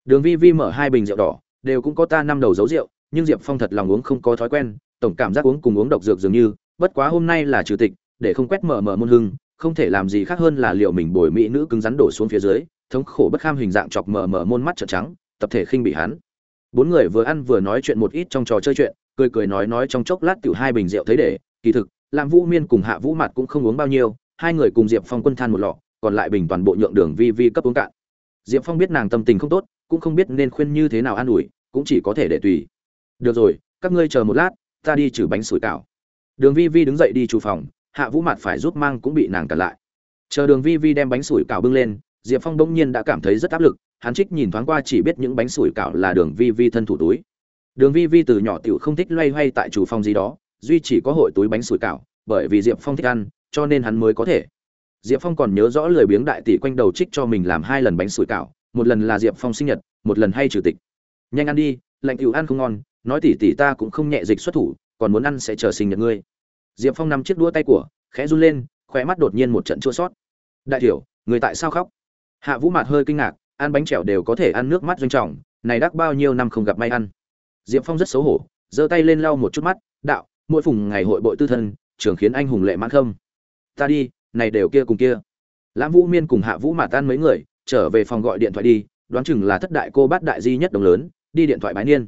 Đường vi vi mở hai bình rượu đỏ, đều cũng có ta năm đầu dấu rượu, nhưng diệp phong thật lòng uống không có thói quen, tổng cảm giác uống cùng uống độc dược dường như, bất quá hôm nay là chủ tịch, để không quét mở mở môn hưng, không thể làm gì khác hơn là liệu mình bồi mỹ nữ cứng rắn đổ xuống phía dưới, thống khổ bất kham hình dạng chọc mở mở môn mắt trợn trắng, tập thể khinh bị hắn. Bốn người vừa ăn vừa nói chuyện một ít trong trò chơi chuyện, cười cười nói nói trong chốc lát tiểu hai bình rượu thấy để, kỳ thực làm vũ miên cùng hạ vũ mặt cũng không uống bao nhiêu, hai người cùng diệp phong quân than một lọ, còn lại bình toàn bộ nhượng đường vi vi cấp uống cạn diệp phong biết nàng tâm tình không tốt, cũng không biết nên khuyên như thế nào an ủi, cũng chỉ có thể để tùy. Được rồi, các ngươi chờ một lát, ta đi trừ bánh sủi cảo. Đường vi vi đứng dậy đi chủ phòng, hạ vũ mặt phải giúp mang cũng bị nàng cản lại. Chờ đường vi vi đem bánh sủi cảo bưng lên, diệp phong bỗng nhiên đã cảm thấy rất áp lực, hắn trích nhìn thoáng qua chỉ biết những bánh sủi cảo là đường vi vi thân thủ túi. Đường vi vi từ nhỏ tiểu không thích loay hoay tại chủ phòng gì đó, duy chỉ có hội túi bánh sủi cảo, bởi vì diệp phong thích ăn, cho nên hắn mới có thể diệp phong còn nhớ rõ lời biếng đại tỷ quanh đầu trích cho mình làm hai lần bánh sủi cảo, một lần là diệp phong sinh nhật, một lần hay chủ tịch. Nhanh ăn đi, lạnh tiểu ăn không ngon, nói tỷ tỷ ta cũng không nhẹ dịch xuất thủ, còn muốn ăn sẽ chờ sinh nhật ngươi. Diệp phong nắm chiếc đũa tay của, khẽ run lên, khóe mắt đột nhiên một trận chua sót đại tiểu người tại sao khóc? Hạ vũ mạt hơi kinh ngạc, ăn bánh trèo đều có thể ăn nước mắt doanh trọng, này đắc bao nhiêu năm không gặp may ăn. Diệp phong rất xấu hổ, giơ tay lên lau một chút mắt, đạo, mỗi phùng ngày hội bội tư thân trưởng khiến anh hùng lệ mãn không? Ta đi này đều kia cùng kia. Lãm vũ miên cùng hạ vũ mạt tan mấy người trở về phòng gọi điện thoại đi, đoán chừng là thất đại cô bát đại di nhất đồng lớn, đi điện thoại bái niên.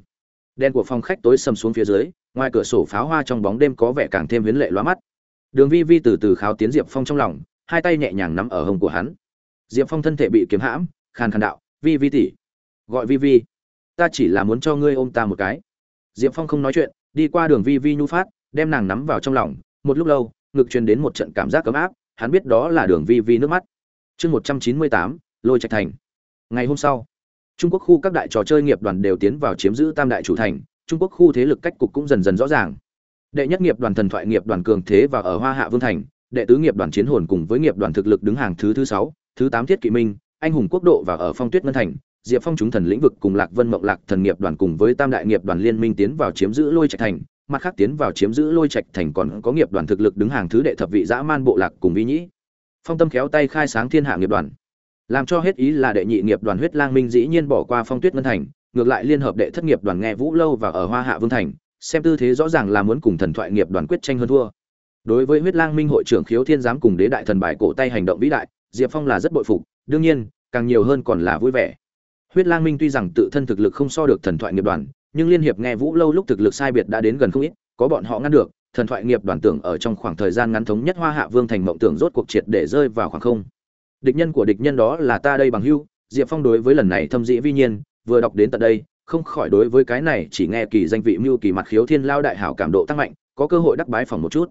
Đèn của phòng khách tối sầm xuống phía dưới, ngoài cửa sổ pháo hoa trong bóng đêm có vẻ càng thêm huyến lệ lóa mắt. Đường vi vi từ từ kháo tiến diệp phong trong lòng, hai tay nhẹ nhàng nắm ở hông của hắn. Diệp phong thân thể bị kiếm hãm, khàn khàn đạo, vi vi tỉ gọi vi vi, ta chỉ là muốn cho ngươi ôm ta một cái. Diệp phong không nói chuyện, đi qua đường vi vi nhu phát, đem nàng nắm vào trong lòng, một lúc lâu, ngực truyền đến một trận cảm giác ấm áp hắn biết đó là đường vi vi nước mắt. Chương một trăm chín mươi tám, lôi trạch thành. Ngày hôm sau, trung quốc khu các đại trò chơi nghiệp đoàn đều tiến vào chiếm giữ tam đại chủ thành. Trung quốc khu thế lực cách cục cũng dần dần rõ ràng. Đệ nhất nghiệp đoàn thần thoại nghiệp đoàn cường thế và ở hoa hạ vương thành, đệ tứ nghiệp đoàn chiến hồn cùng với nghiệp đoàn thực lực đứng hàng thứ thứ sáu, thứ tám thiết kỵ minh, anh hùng quốc độ và ở phong tuyết ngân thành, diệp phong chúng thần lĩnh vực cùng lạc vân mộng lạc thần nghiệp đoàn cùng với tam đại nghiệp đoàn liên minh tiến vào chiếm giữ lôi trạch thành mặt khác tiến vào chiếm giữ lôi trạch thành còn có nghiệp đoàn thực lực đứng hàng thứ đệ thập vị dã man bộ lạc cùng vi nhĩ. Phong tâm khéo tay khai sáng thiên hạ nghiệp đoàn. Làm cho hết ý là đệ nhị nghiệp đoàn huyết lang minh dĩ nhiên bỏ qua phong tuyết ngân thành, ngược lại liên hợp đệ thất nghiệp đoàn nghe vũ lâu và ở hoa hạ vương thành, xem tư thế rõ ràng là muốn cùng thần thoại nghiệp đoàn quyết tranh hơn thua. Đối với huyết lang minh hội trưởng khiếu thiên giám cùng đế đại thần bài cổ tay hành động vĩ đại, diệp phong là rất bội phục, đương nhiên, càng nhiều hơn còn là vui vẻ. Huyết lang minh tuy rằng tự thân thực lực không so được thần thoại nghiệp đoàn nhưng liên hiệp nghe vũ lâu lúc thực lực sai biệt đã đến gần không ít, có bọn họ ngăn được, thần thoại nghiệp đoàn tưởng ở trong khoảng thời gian ngắn thống nhất hoa hạ vương thành mộng tưởng rốt cuộc triệt để rơi vào khoảng không. Địch nhân của địch nhân đó là ta đây bằng hưu diệp phong đối với lần này thâm dĩ vi nhiên, vừa đọc đến tận đây, không khỏi đối với cái này chỉ nghe kỳ danh vị mưu kỳ mặt khiếu thiên lao đại hảo cảm độ tăng mạnh, có cơ hội đắc bái phòng một chút.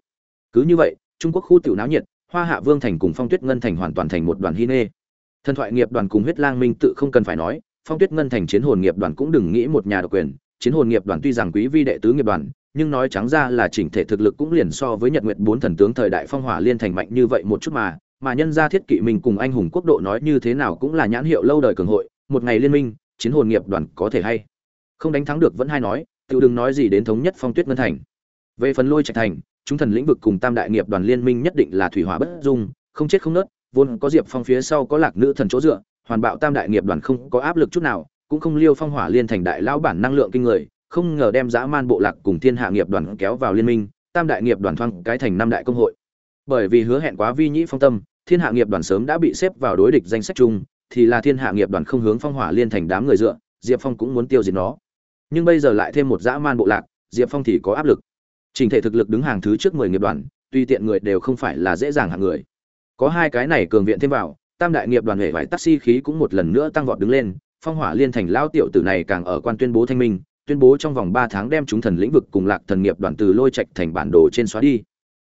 Cứ như vậy, trung quốc khu tiểu náo nhiệt, hoa hạ vương thành cùng phong tuyết ngân thành hoàn toàn thành một đoàn hy nê. Thần thoại nghiệp đoàn cùng huyết lang minh tự không cần phải nói, phong tuyết ngân thành chiến hồn nghiệp đoàn cũng đừng nghĩ một nhà độc quyền chiến hồn nghiệp đoàn tuy rằng quý vi đệ tứ nghiệp đoàn, nhưng nói trắng ra là chỉnh thể thực lực cũng liền so với nhật nguyệt bốn thần tướng thời đại phong hỏa liên thành mạnh như vậy một chút mà mà nhân gia thiết kỵ mình cùng anh hùng quốc độ nói như thế nào cũng là nhãn hiệu lâu đời cường hội, một ngày liên minh, chiến hồn nghiệp đoàn có thể hay không đánh thắng được vẫn hay nói tự đừng nói gì đến thống nhất phong tuyết ngân thành. Về phần lôi trạch thành, chúng thần lĩnh vực cùng tam đại nghiệp đoàn liên minh nhất định là thủy hỏa bất dung, không chết không nớt, vốn có diệp phong phía sau có lạc nữ thần chỗ dựa, hoàn bạo tam đại nghiệp đoàn không có áp lực chút nào cũng không liêu phong hỏa liên thành đại lão bản năng lượng kinh người, không ngờ đem dã man bộ lạc cùng thiên hạ nghiệp đoàn kéo vào liên minh, tam đại nghiệp đoàn thoang cái thành năm đại công hội. Bởi vì hứa hẹn quá vi nhĩ phong tâm, thiên hạ nghiệp đoàn sớm đã bị xếp vào đối địch danh sách chung, thì là thiên hạ nghiệp đoàn không hướng phong hỏa liên thành đám người dựa, diệp phong cũng muốn tiêu diệt nó. Nhưng bây giờ lại thêm một dã man bộ lạc, diệp phong thì có áp lực. Trình thể thực lực đứng hàng thứ trước mười nghiệp đoàn, tuy tiện người đều không phải là dễ dàng hạng người. Có hai cái này cường viện thêm vào, tam đại nghiệp đoàn hệ vải taxi khí cũng một lần nữa tăng vọt đứng lên phong hỏa liên thành lao tiểu tử này càng ở quan tuyên bố thanh minh, tuyên bố trong vòng ba tháng đem chúng thần lĩnh vực cùng lạc thần nghiệp đoàn từ lôi trạch thành bản đồ trên xóa đi.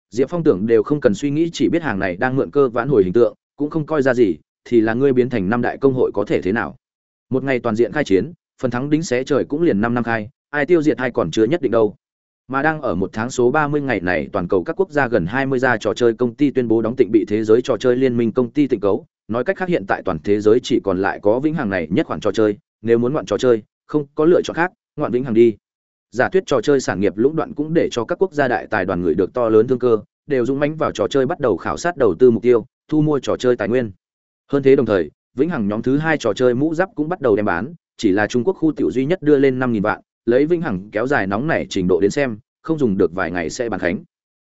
Diệp phong tưởng đều không cần suy nghĩ chỉ biết hàng này đang mượn cơ vãn hồi hình tượng, cũng không coi ra gì, thì là ngươi biến thành năm đại công hội có thể thế nào? Một ngày toàn diện khai chiến, phần thắng đính xé trời cũng liền năm năm khai, ai tiêu diệt hay còn chưa nhất định đâu. Mà đang ở một tháng số 30 ngày này toàn cầu các quốc gia gần 20 gia trò chơi công ty tuyên bố đóng tịnh bị thế giới trò chơi liên minh công ty tịnh cấu nói cách khác hiện tại toàn thế giới chỉ còn lại có vĩnh hằng này nhất khoản trò chơi, nếu muốn ngoạn trò chơi, không có lựa chọn khác, ngoạn vĩnh hằng đi. Giả thuyết trò chơi sản nghiệp lũng đoạn cũng để cho các quốc gia đại tài đoàn người được to lớn thương cơ, đều dũng mãnh vào trò chơi bắt đầu khảo sát đầu tư mục tiêu, thu mua trò chơi tài nguyên. Hơn thế đồng thời, vĩnh hằng nhóm thứ hai trò chơi mũ giáp cũng bắt đầu đem bán, chỉ là trung quốc khu tiểu duy nhất đưa lên năm nghìn vạn, lấy vĩnh hằng kéo dài nóng này trình độ đến xem, không dùng được vài ngày sẽ bàn khánh.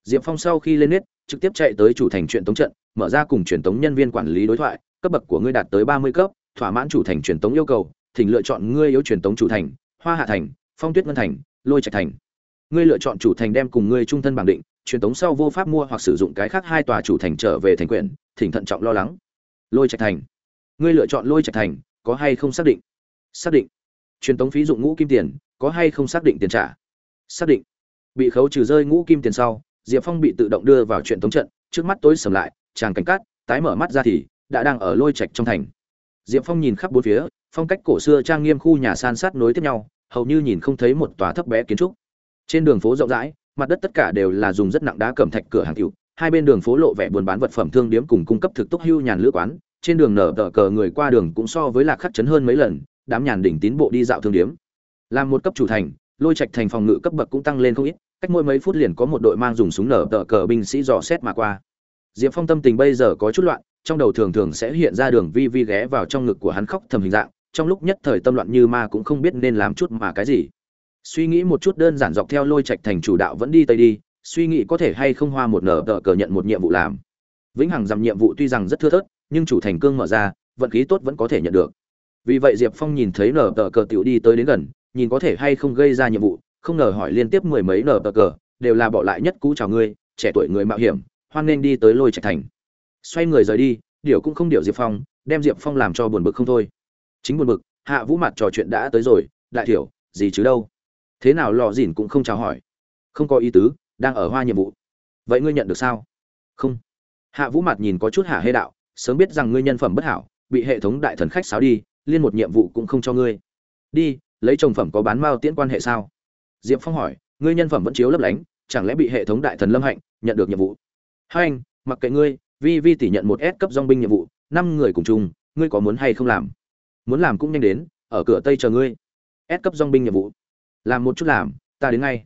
Diệp phong sau khi lên nết, trực tiếp chạy tới chủ thành chuyện tống trận mở ra cùng truyền tống nhân viên quản lý đối thoại, cấp bậc của ngươi đạt tới ba mươi cấp, thỏa mãn chủ thành truyền tống yêu cầu, thỉnh lựa chọn ngươi yếu truyền tống chủ thành, hoa hạ thành, phong tuyết ngân thành, lôi trạch thành. Ngươi lựa chọn chủ thành đem cùng ngươi trung thân bằng định, truyền tống sau vô pháp mua hoặc sử dụng cái khác hai tòa chủ thành trở về thành quyền thỉnh thận trọng lo lắng. Lôi trạch thành. Ngươi lựa chọn lôi trạch thành, có hay không xác định? Xác định. Truyền tống phí dụng ngũ kim tiền, có hay không xác định tiền trả? Xác định. Bị khấu trừ rơi ngũ kim tiền sau, diệp phong bị tự động đưa vào truyền tống trận, trước mắt tối sầm lại chàng cảnh cát, tái mở mắt ra thì, đã đang ở lôi trạch trong thành. Diệp phong nhìn khắp bốn phía, phong cách cổ xưa trang nghiêm khu nhà san sát nối tiếp nhau, hầu như nhìn không thấy một tòa thấp bé kiến trúc. Trên đường phố rộng rãi, mặt đất tất cả đều là dùng rất nặng đá cẩm thạch cửa hàng cựu hai bên đường phố lộ vẻ buôn bán vật phẩm thương điếm cùng cung cấp thực túc hưu nhàn lữ quán, trên đường nở tờ cờ người qua đường cũng so với lạc khắc chấn hơn mấy lần, đám nhàn đỉnh tín bộ đi dạo thương điếm. Làm một cấp chủ thành, lôi trạch thành phòng ngự cấp bậc cũng tăng lên không ít, cách mỗi mấy phút liền có một đội mang dùng súng nở tờ cờ binh sĩ dò xét mà qua diệp phong tâm tình bây giờ có chút loạn, trong đầu thường thường sẽ hiện ra đường vi vi ghé vào trong ngực của hắn khóc thầm hình dạng, trong lúc nhất thời tâm loạn như ma cũng không biết nên làm chút mà cái gì. Suy nghĩ một chút đơn giản dọc theo lôi trạch thành chủ đạo vẫn đi tây đi, suy nghĩ có thể hay không hoa một nở tờ cờ nhận một nhiệm vụ làm. Vĩnh hằng dằm nhiệm vụ tuy rằng rất thưa thớt, nhưng chủ thành cương mở ra, vận khí tốt vẫn có thể nhận được. Vì vậy diệp phong nhìn thấy nở tờ cờ tiểu đi tới đến gần, nhìn có thể hay không gây ra nhiệm vụ, không ngờ hỏi liên tiếp mười mấy nở tờ cờ, đều là bỏ lại nhất cũ chào ngươi, trẻ tuổi người mạo hiểm hoan nên đi tới lôi trạch thành. Xoay người rời đi, điều cũng không điều diệp phong, đem diệp phong làm cho buồn bực không thôi. Chính buồn bực, hạ vũ mặt trò chuyện đã tới rồi, đại thiểu gì chứ đâu? Thế nào lò dỉn cũng không chào hỏi. Không có ý tứ, đang ở hoa nhiệm vụ. Vậy ngươi nhận được sao? Không. Hạ vũ mặt nhìn có chút hả hê đạo, sớm biết rằng ngươi nhân phẩm bất hảo, bị hệ thống đại thần khách sáo đi, liên một nhiệm vụ cũng không cho ngươi. Đi, lấy chồng phẩm có bán mao tiễn quan hệ sao? Diệp phong hỏi, ngươi nhân phẩm vẫn chiếu lấp lánh, chẳng lẽ bị hệ thống đại thần lâm hạnh, nhận được nhiệm vụ? Hai anh, mặc kệ ngươi, vi vi tỷ nhận một s cấp dong binh nhiệm vụ, năm người cùng chung, ngươi có muốn hay không làm? Muốn làm cũng nhanh đến, ở cửa tây chờ ngươi. S cấp dong binh nhiệm vụ. Làm một chút làm, ta đến ngay.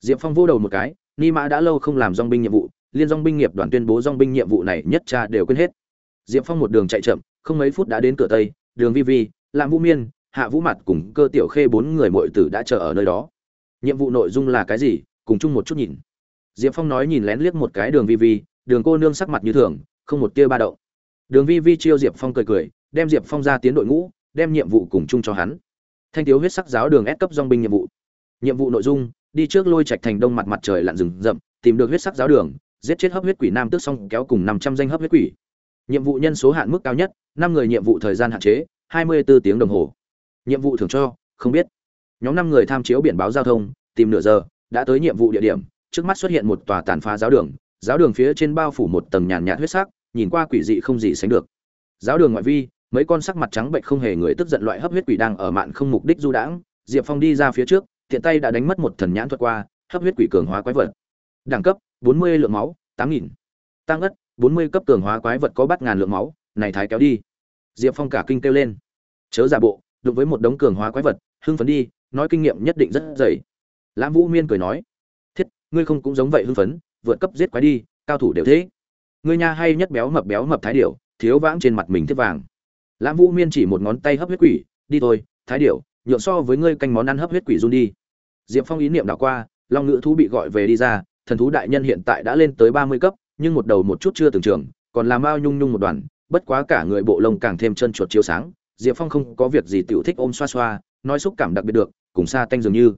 Diệp phong vô đầu một cái, ni mã đã lâu không làm dong binh nhiệm vụ, liên dong binh nghiệp đoàn tuyên bố dong binh nhiệm vụ này nhất cha đều quên hết. Diệp phong một đường chạy chậm, không mấy phút đã đến cửa tây, đường vi vi làm vũ miên, hạ vũ mặt cùng cơ tiểu khê bốn người muội tử đã chờ ở nơi đó. Nhiệm vụ nội dung là cái gì, cùng chung một chút nhìn diệp phong nói nhìn lén liếc một cái đường vi vi, đường cô nương sắc mặt như thường, không một tia ba đậu đường vi vi chiêu diệp phong cười cười, đem diệp phong ra tiến đội ngũ, đem nhiệm vụ cùng chung cho hắn. Thanh thiếu huyết sắc giáo đường ép cấp dong binh nhiệm vụ. Nhiệm vụ nội dung, đi trước lôi trạch thành đông mặt mặt trời lặn rừng rậm, tìm được huyết sắc giáo đường, giết chết hấp huyết quỷ nam tước xong kéo cùng năm trăm danh hấp huyết quỷ. Nhiệm vụ nhân số hạn mức cao nhất, năm người nhiệm vụ thời gian hạn chế, hai mươi bốn tiếng đồng hồ. Nhiệm vụ thường cho, không biết. Nhóm năm người tham chiếu biển báo giao thông, tìm nửa giờ, đã tới nhiệm vụ địa điểm trước mắt xuất hiện một tòa tàn phá giáo đường giáo đường phía trên bao phủ một tầng nhàn nhạt huyết sắc, nhìn qua quỷ dị không gì sánh được. Giáo đường ngoại vi, mấy con sắc mặt trắng bệnh không hề người tức giận loại hấp huyết quỷ đang ở mạn không mục đích du đãng, diệp phong đi ra phía trước tiện tay đã đánh mất một thần nhãn thuật qua, hấp huyết quỷ cường hóa quái vật. Đẳng cấp 40 lượng máu 8.000. tăng ất 40 cấp cường hóa quái vật có bắt ngàn lượng máu, này thái kéo đi. Diệp phong cả kinh kêu lên. Chớ giả bộ, đụng với một đống cường hóa quái vật, hưng phấn đi, nói kinh nghiệm nhất định rất dày. Lãm vũ miên cười nói ngươi không cũng giống vậy hưng phấn, vượt cấp giết quái đi, cao thủ đều thế. Ngươi nha hay nhất béo mập béo mập thái điểu, thiếu vãng trên mặt mình thiết vàng. Lãm vũ miên chỉ một ngón tay hấp huyết quỷ, đi thôi, thái điểu, nhượng so với ngươi canh món ăn hấp huyết quỷ run đi. Diệp phong ý niệm đảo qua, long ngữ thú bị gọi về đi ra, thần thú đại nhân hiện tại đã lên tới ba mươi cấp, nhưng một đầu một chút chưa từng trường, còn làm bao nhung nhung một đoàn, bất quá cả người bộ lông càng thêm chân chuột chiếu sáng. Diệp phong không có việc gì tiểu thích ôm xoa xoa, nói xúc cảm đặc biệt được, cùng xa tanh dường như.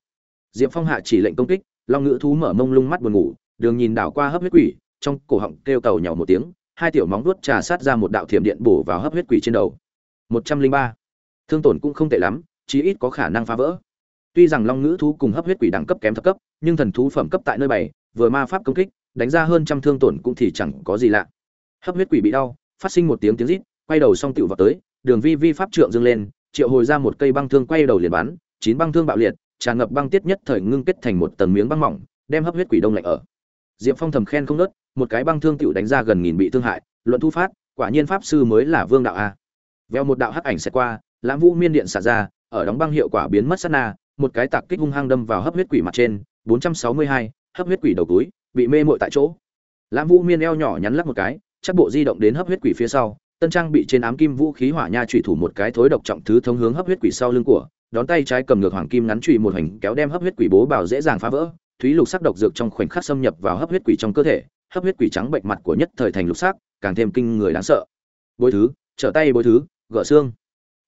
Diệp phong hạ chỉ lệnh công kích long ngữ thú mở mông lung mắt buồn ngủ, đường nhìn đảo qua hấp huyết quỷ, trong cổ họng kêu tàu nhỏ một tiếng, hai tiểu móng vuốt trà sát ra một đạo thiểm điện bổ vào hấp huyết quỷ trên đầu. Một trăm linh ba. Thương tổn cũng không tệ lắm, chí ít có khả năng phá vỡ. Tuy rằng long ngữ thú cùng hấp huyết quỷ đẳng cấp kém thấp cấp, nhưng thần thú phẩm cấp tại nơi bảy, vừa ma pháp công kích, đánh ra hơn trăm thương tổn cũng thì chẳng có gì lạ. Hấp huyết quỷ bị đau, phát sinh một tiếng tiếng rít, quay đầu xong tựu vào tới, đường vi vi pháp trượng dâng lên, triệu hồi ra một cây băng thương quay đầu liền bắn, chín băng thương bạo liệt tràn ngập băng tiết nhất thời ngưng kết thành một tầng miếng băng mỏng đem hấp huyết quỷ đông lạnh ở. Diệp phong thầm khen không nớt một cái băng thương tựu đánh ra gần nghìn bị thương hại luận thu phát quả nhiên pháp sư mới là vương đạo a. Veo một đạo hắc ảnh sẽ qua lãm vũ miên điện xả ra ở đóng băng hiệu quả biến mất sát na một cái tạc kích hung hăng đâm vào hấp huyết quỷ mặt trên 462, hấp huyết quỷ đầu túi bị mê muội tại chỗ. Lãm vũ miên eo nhỏ nhắn lắc một cái chắc bộ di động đến hấp huyết quỷ phía sau tân trang bị trên ám kim vũ khí hỏa nha chủy thủ một cái thối độc trọng thứ thông hướng hấp huyết quỷ sau lưng của đón tay trái cầm ngược hoàng kim ngắn chùy một hành kéo đem hấp huyết quỷ bố bảo dễ dàng phá vỡ thúy lục sắc độc dược trong khoảnh khắc xâm nhập vào hấp huyết quỷ trong cơ thể hấp huyết quỷ trắng bệnh mặt của nhất thời thành lục sắc càng thêm kinh người đáng sợ. Bối thứ trở tay bối thứ gỡ xương.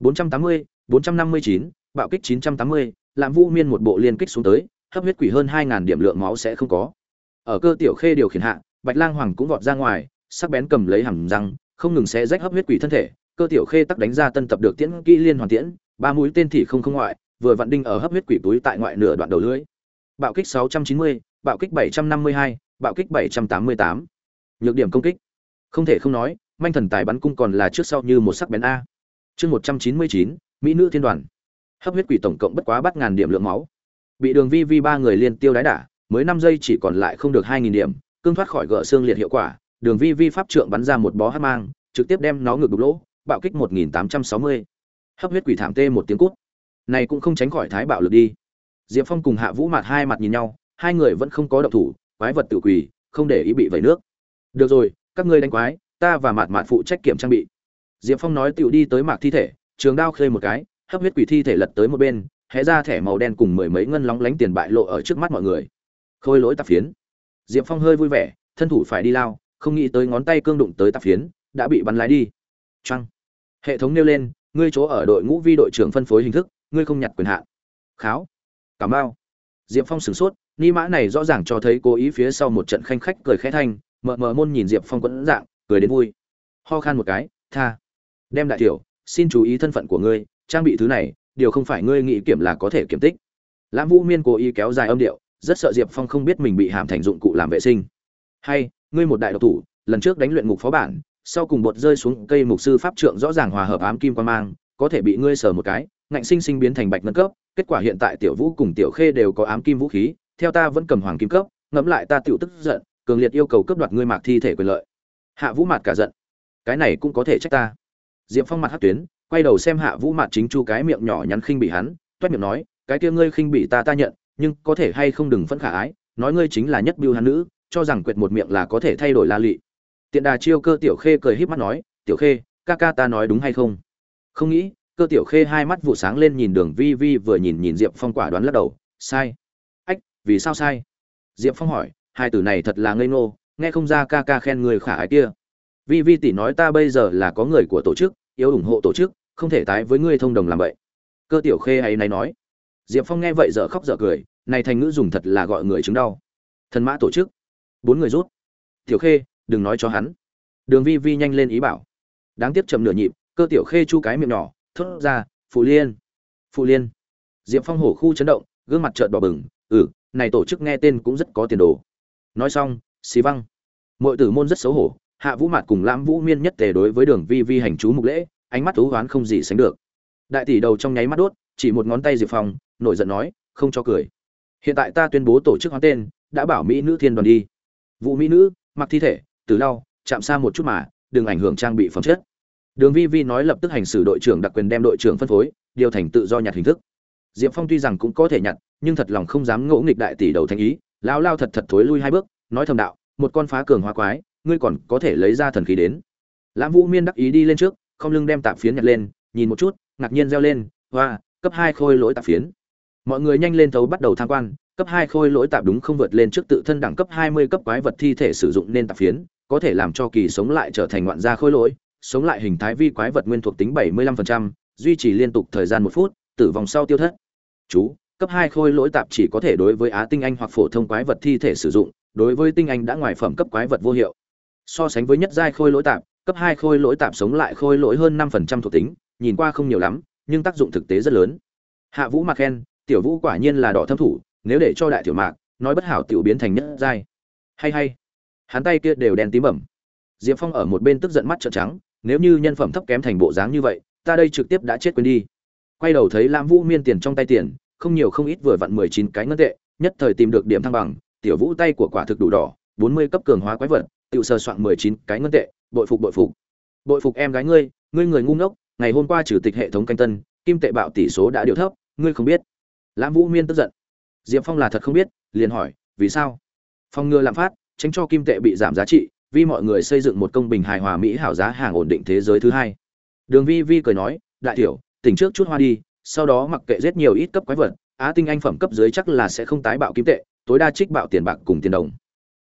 480, 459, bạo kích 980, làm vũ miên một bộ liên kích xuống tới hấp huyết quỷ hơn 2.000 điểm lượng máu sẽ không có. Ở cơ tiểu khê điều khiển hạ bạch lang hoàng cũng vọt ra ngoài sắc bén cầm lấy hàm răng không ngừng xé rách hấp huyết quỷ thân thể cơ tiểu khê tắc đánh ra tân tập được tiễn kỹ liên hoàn tiễn ba mũi tên thì không không ngoại vừa vặn đinh ở hấp huyết quỷ túi tại ngoại nửa đoạn đầu lưỡi. bạo kích 690, bạo kích 752, bạo kích 788. nhược điểm công kích không thể không nói manh thần tài bắn cung còn là trước sau như một sắc bén a chương 199, mỹ nữ thiên đoàn hấp huyết quỷ tổng cộng bất quá bắt ngàn điểm lượng máu bị đường vi vi ba người liên tiêu đái đả mới 5 giây chỉ còn lại không được 2000 điểm, cương thoát khỏi gỡ xương liệt hiệu quả, Đường Vi Vi pháp trượng bắn ra một bó hắc mang, trực tiếp đem nó ngược đục lỗ, bạo kích 1860 hấp huyết quỷ thảm tê một tiếng cút. Này cũng không tránh khỏi thái bạo lực đi. Diệp phong cùng hạ vũ mặt hai mặt nhìn nhau, hai người vẫn không có động thủ, quái vật tự quỳ không để ý bị vẩy nước. Được rồi, các ngươi đánh quái, ta và mạt mạt phụ trách kiểm trang bị. Diệp phong nói tựu đi tới mạc thi thể, trường đao khơi một cái, hấp huyết quỷ thi thể lật tới một bên, hé ra thẻ màu đen cùng mười mấy ngân lóng lánh tiền bại lộ ở trước mắt mọi người. Khôi lỗi tạp phiến. Diệp phong hơi vui vẻ, thân thủ phải đi lao, không nghĩ tới ngón tay cương đụng tới tạp phiến, đã bị bắn lái đi. Trăng hệ thống nêu lên ngươi chỗ ở đội ngũ vi đội trưởng phân phối hình thức, ngươi không nhặt quyền hạn. Kháo. Cảm bao diệp phong sửng sốt, ni mã này rõ ràng cho thấy cố ý phía sau một trận khanh khách cười khẽ thanh, mờ mờ môn nhìn diệp phong quẫn dạng, cười đến vui. Ho khan một cái, tha. Đem đại tiểu, xin chú ý thân phận của ngươi, trang bị thứ này, điều không phải ngươi nghĩ kiểm là có thể kiểm tích. Lãm vũ miên cố ý kéo dài âm điệu, rất sợ diệp phong không biết mình bị hàm thành dụng cụ làm vệ sinh. Hay, ngươi một đại độc thủ, lần trước đánh luyện ngục phó bản sau cùng bột rơi xuống cây mục sư pháp trượng rõ ràng hòa hợp ám kim quan mang, có thể bị ngươi sờ một cái, ngạnh sinh sinh biến thành bạch ngân cấp, kết quả hiện tại tiểu vũ cùng tiểu khê đều có ám kim vũ khí, theo ta vẫn cầm hoàng kim cấp, ngẫm lại ta tiểu tức giận, cường liệt yêu cầu cấp đoạt ngươi mạc thi thể quyền lợi. Hạ vũ mặt cả giận. Cái này cũng có thể trách ta. Diệp phong mặt hát tuyến, quay đầu xem hạ vũ mặt chính chu cái miệng nhỏ nhắn khinh bị hắn, toét miệng nói, cái kia ngươi khinh bị ta ta nhận, nhưng có thể hay không đừng phẫn khả ái, nói ngươi chính là nhất biêu hắn nữ, cho rằng quyệt một miệng là có thể thay đổi la lị tiện đà chiêu cơ tiểu khê cười híp mắt nói, tiểu khê, ca ca ta nói đúng hay không? Không nghĩ. Cơ tiểu khê hai mắt vụ sáng lên nhìn đường vi vi vừa nhìn nhìn diệp phong quả đoán lắc đầu, sai. Ách, vì sao sai? Diệp phong hỏi, hai từ này thật là ngây ngô, nghe không ra ca ca khen người khả ái kia. Vi vi tỷ nói ta bây giờ là có người của tổ chức, yếu ủng hộ tổ chức, không thể tái với ngươi thông đồng làm vậy. Cơ tiểu khê hay này nói. Diệp phong nghe vậy dở khóc dở cười, này thành ngữ dùng thật là gọi người chứng đau. Thần mã tổ chức. Bốn người rút. Tiểu khê đừng nói cho hắn. Đường vi vi nhanh lên ý bảo. Đáng tiếc chậm nửa nhịp, cơ tiểu khê chu cái miệng nhỏ, thốt ra phụ liên phụ liên. Diệp phong hổ khu chấn động, gương mặt trợn đỏ bừng ừ này tổ chức nghe tên cũng rất có tiền đồ. Nói xong, xì văng. Mọi tử môn rất xấu hổ, hạ vũ mạt cùng lãm vũ miên nhất tề đối với đường vi vi hành chú mục lễ, ánh mắt thú hoán không gì sánh được. Đại tỷ đầu trong nháy mắt đốt, chỉ một ngón tay diệp phong, nổi giận nói, không cho cười. Hiện tại ta tuyên bố tổ chức hoán tên, đã bảo mỹ nữ thiên đoàn đi. Vụ mỹ nữ, mặc thi thể từ lau, chạm xa một chút mà, đừng ảnh hưởng trang bị phẩm chất. Đường vi vi nói lập tức hành xử đội trưởng đặc quyền đem đội trưởng phân phối, điều thành tự do nhặt hình thức. Diệp phong tuy rằng cũng có thể nhặt, nhưng thật lòng không dám ngỗ nghịch đại tỷ đầu thành ý, lao lao thật thật thối lui hai bước, nói thầm đạo, một con phá cường hoa quái, ngươi còn có thể lấy ra thần khí đến. Lãm vũ miên đắc ý đi lên trước, không lưng đem tạp phiến nhặt lên, nhìn một chút, ngạc nhiên reo lên, hoa, cấp hai khôi lỗi tạp phiến. Mọi người nhanh lên thấu bắt đầu tham quan, cấp hai khôi lỗi tạp đúng không vượt lên trước tự thân đẳng cấp hai mươi cấp quái vật thi thể sử dụng nên tạp phiến có thể làm cho kỳ sống lại trở thành ngoạn gia khôi lỗi sống lại hình thái vi quái vật nguyên thuộc tính bảy mươi lăm phần trăm, duy trì liên tục thời gian một phút tử vong sau tiêu thất. Chú cấp hai khôi lỗi tạp chỉ có thể đối với á tinh anh hoặc phổ thông quái vật thi thể sử dụng đối với tinh anh đã ngoài phẩm cấp quái vật vô hiệu. So sánh với nhất giai khôi lỗi tạp cấp hai khôi lỗi tạp sống lại khôi lỗi hơn 5% thuộc tính nhìn qua không nhiều lắm nhưng tác dụng thực tế rất lớn. Hạ vũ mặc khen tiểu vũ quả nhiên là đỏ thâm thủ nếu để cho đại tiểu mạc nói bất hảo tiểu biến thành nhất giai. Hay hay hắn tay kia đều đen tím bẩm diệp phong ở một bên tức giận mắt trợn trắng, nếu như nhân phẩm thấp kém thành bộ dáng như vậy, ta đây trực tiếp đã chết quên đi. Quay đầu thấy lam vũ miên tiền trong tay tiền, không nhiều không ít vừa vặn mười chín cái ngân tệ, nhất thời tìm được điểm thăng bằng, tiểu vũ tay của quả thực đủ đỏ, bốn mươi cấp cường hóa quái vật tự sờ soạn mười chín cái ngân tệ, bội phục bội phục. Bội phục em gái ngươi ngươi người ngu ngốc, ngày hôm qua trừ tịch hệ thống canh tân, kim tệ bạo tỷ số đã điều thấp, ngươi không biết. Lam vũ miên tức giận. Diệp phong là thật không biết, liền hỏi, vì sao? Phong ngừa lạm phát tránh cho kim tệ bị giảm giá trị, vì mọi người xây dựng một công bình hài hòa mỹ hảo giá hàng ổn định thế giới thứ hai. Đường vi vi cười nói, đại tiểu, tỉnh trước chút hoa đi, sau đó mặc kệ giết nhiều ít cấp quái vật, á tinh anh phẩm cấp dưới chắc là sẽ không tái bạo kim tệ, tối đa trích bạo tiền bạc cùng tiền đồng.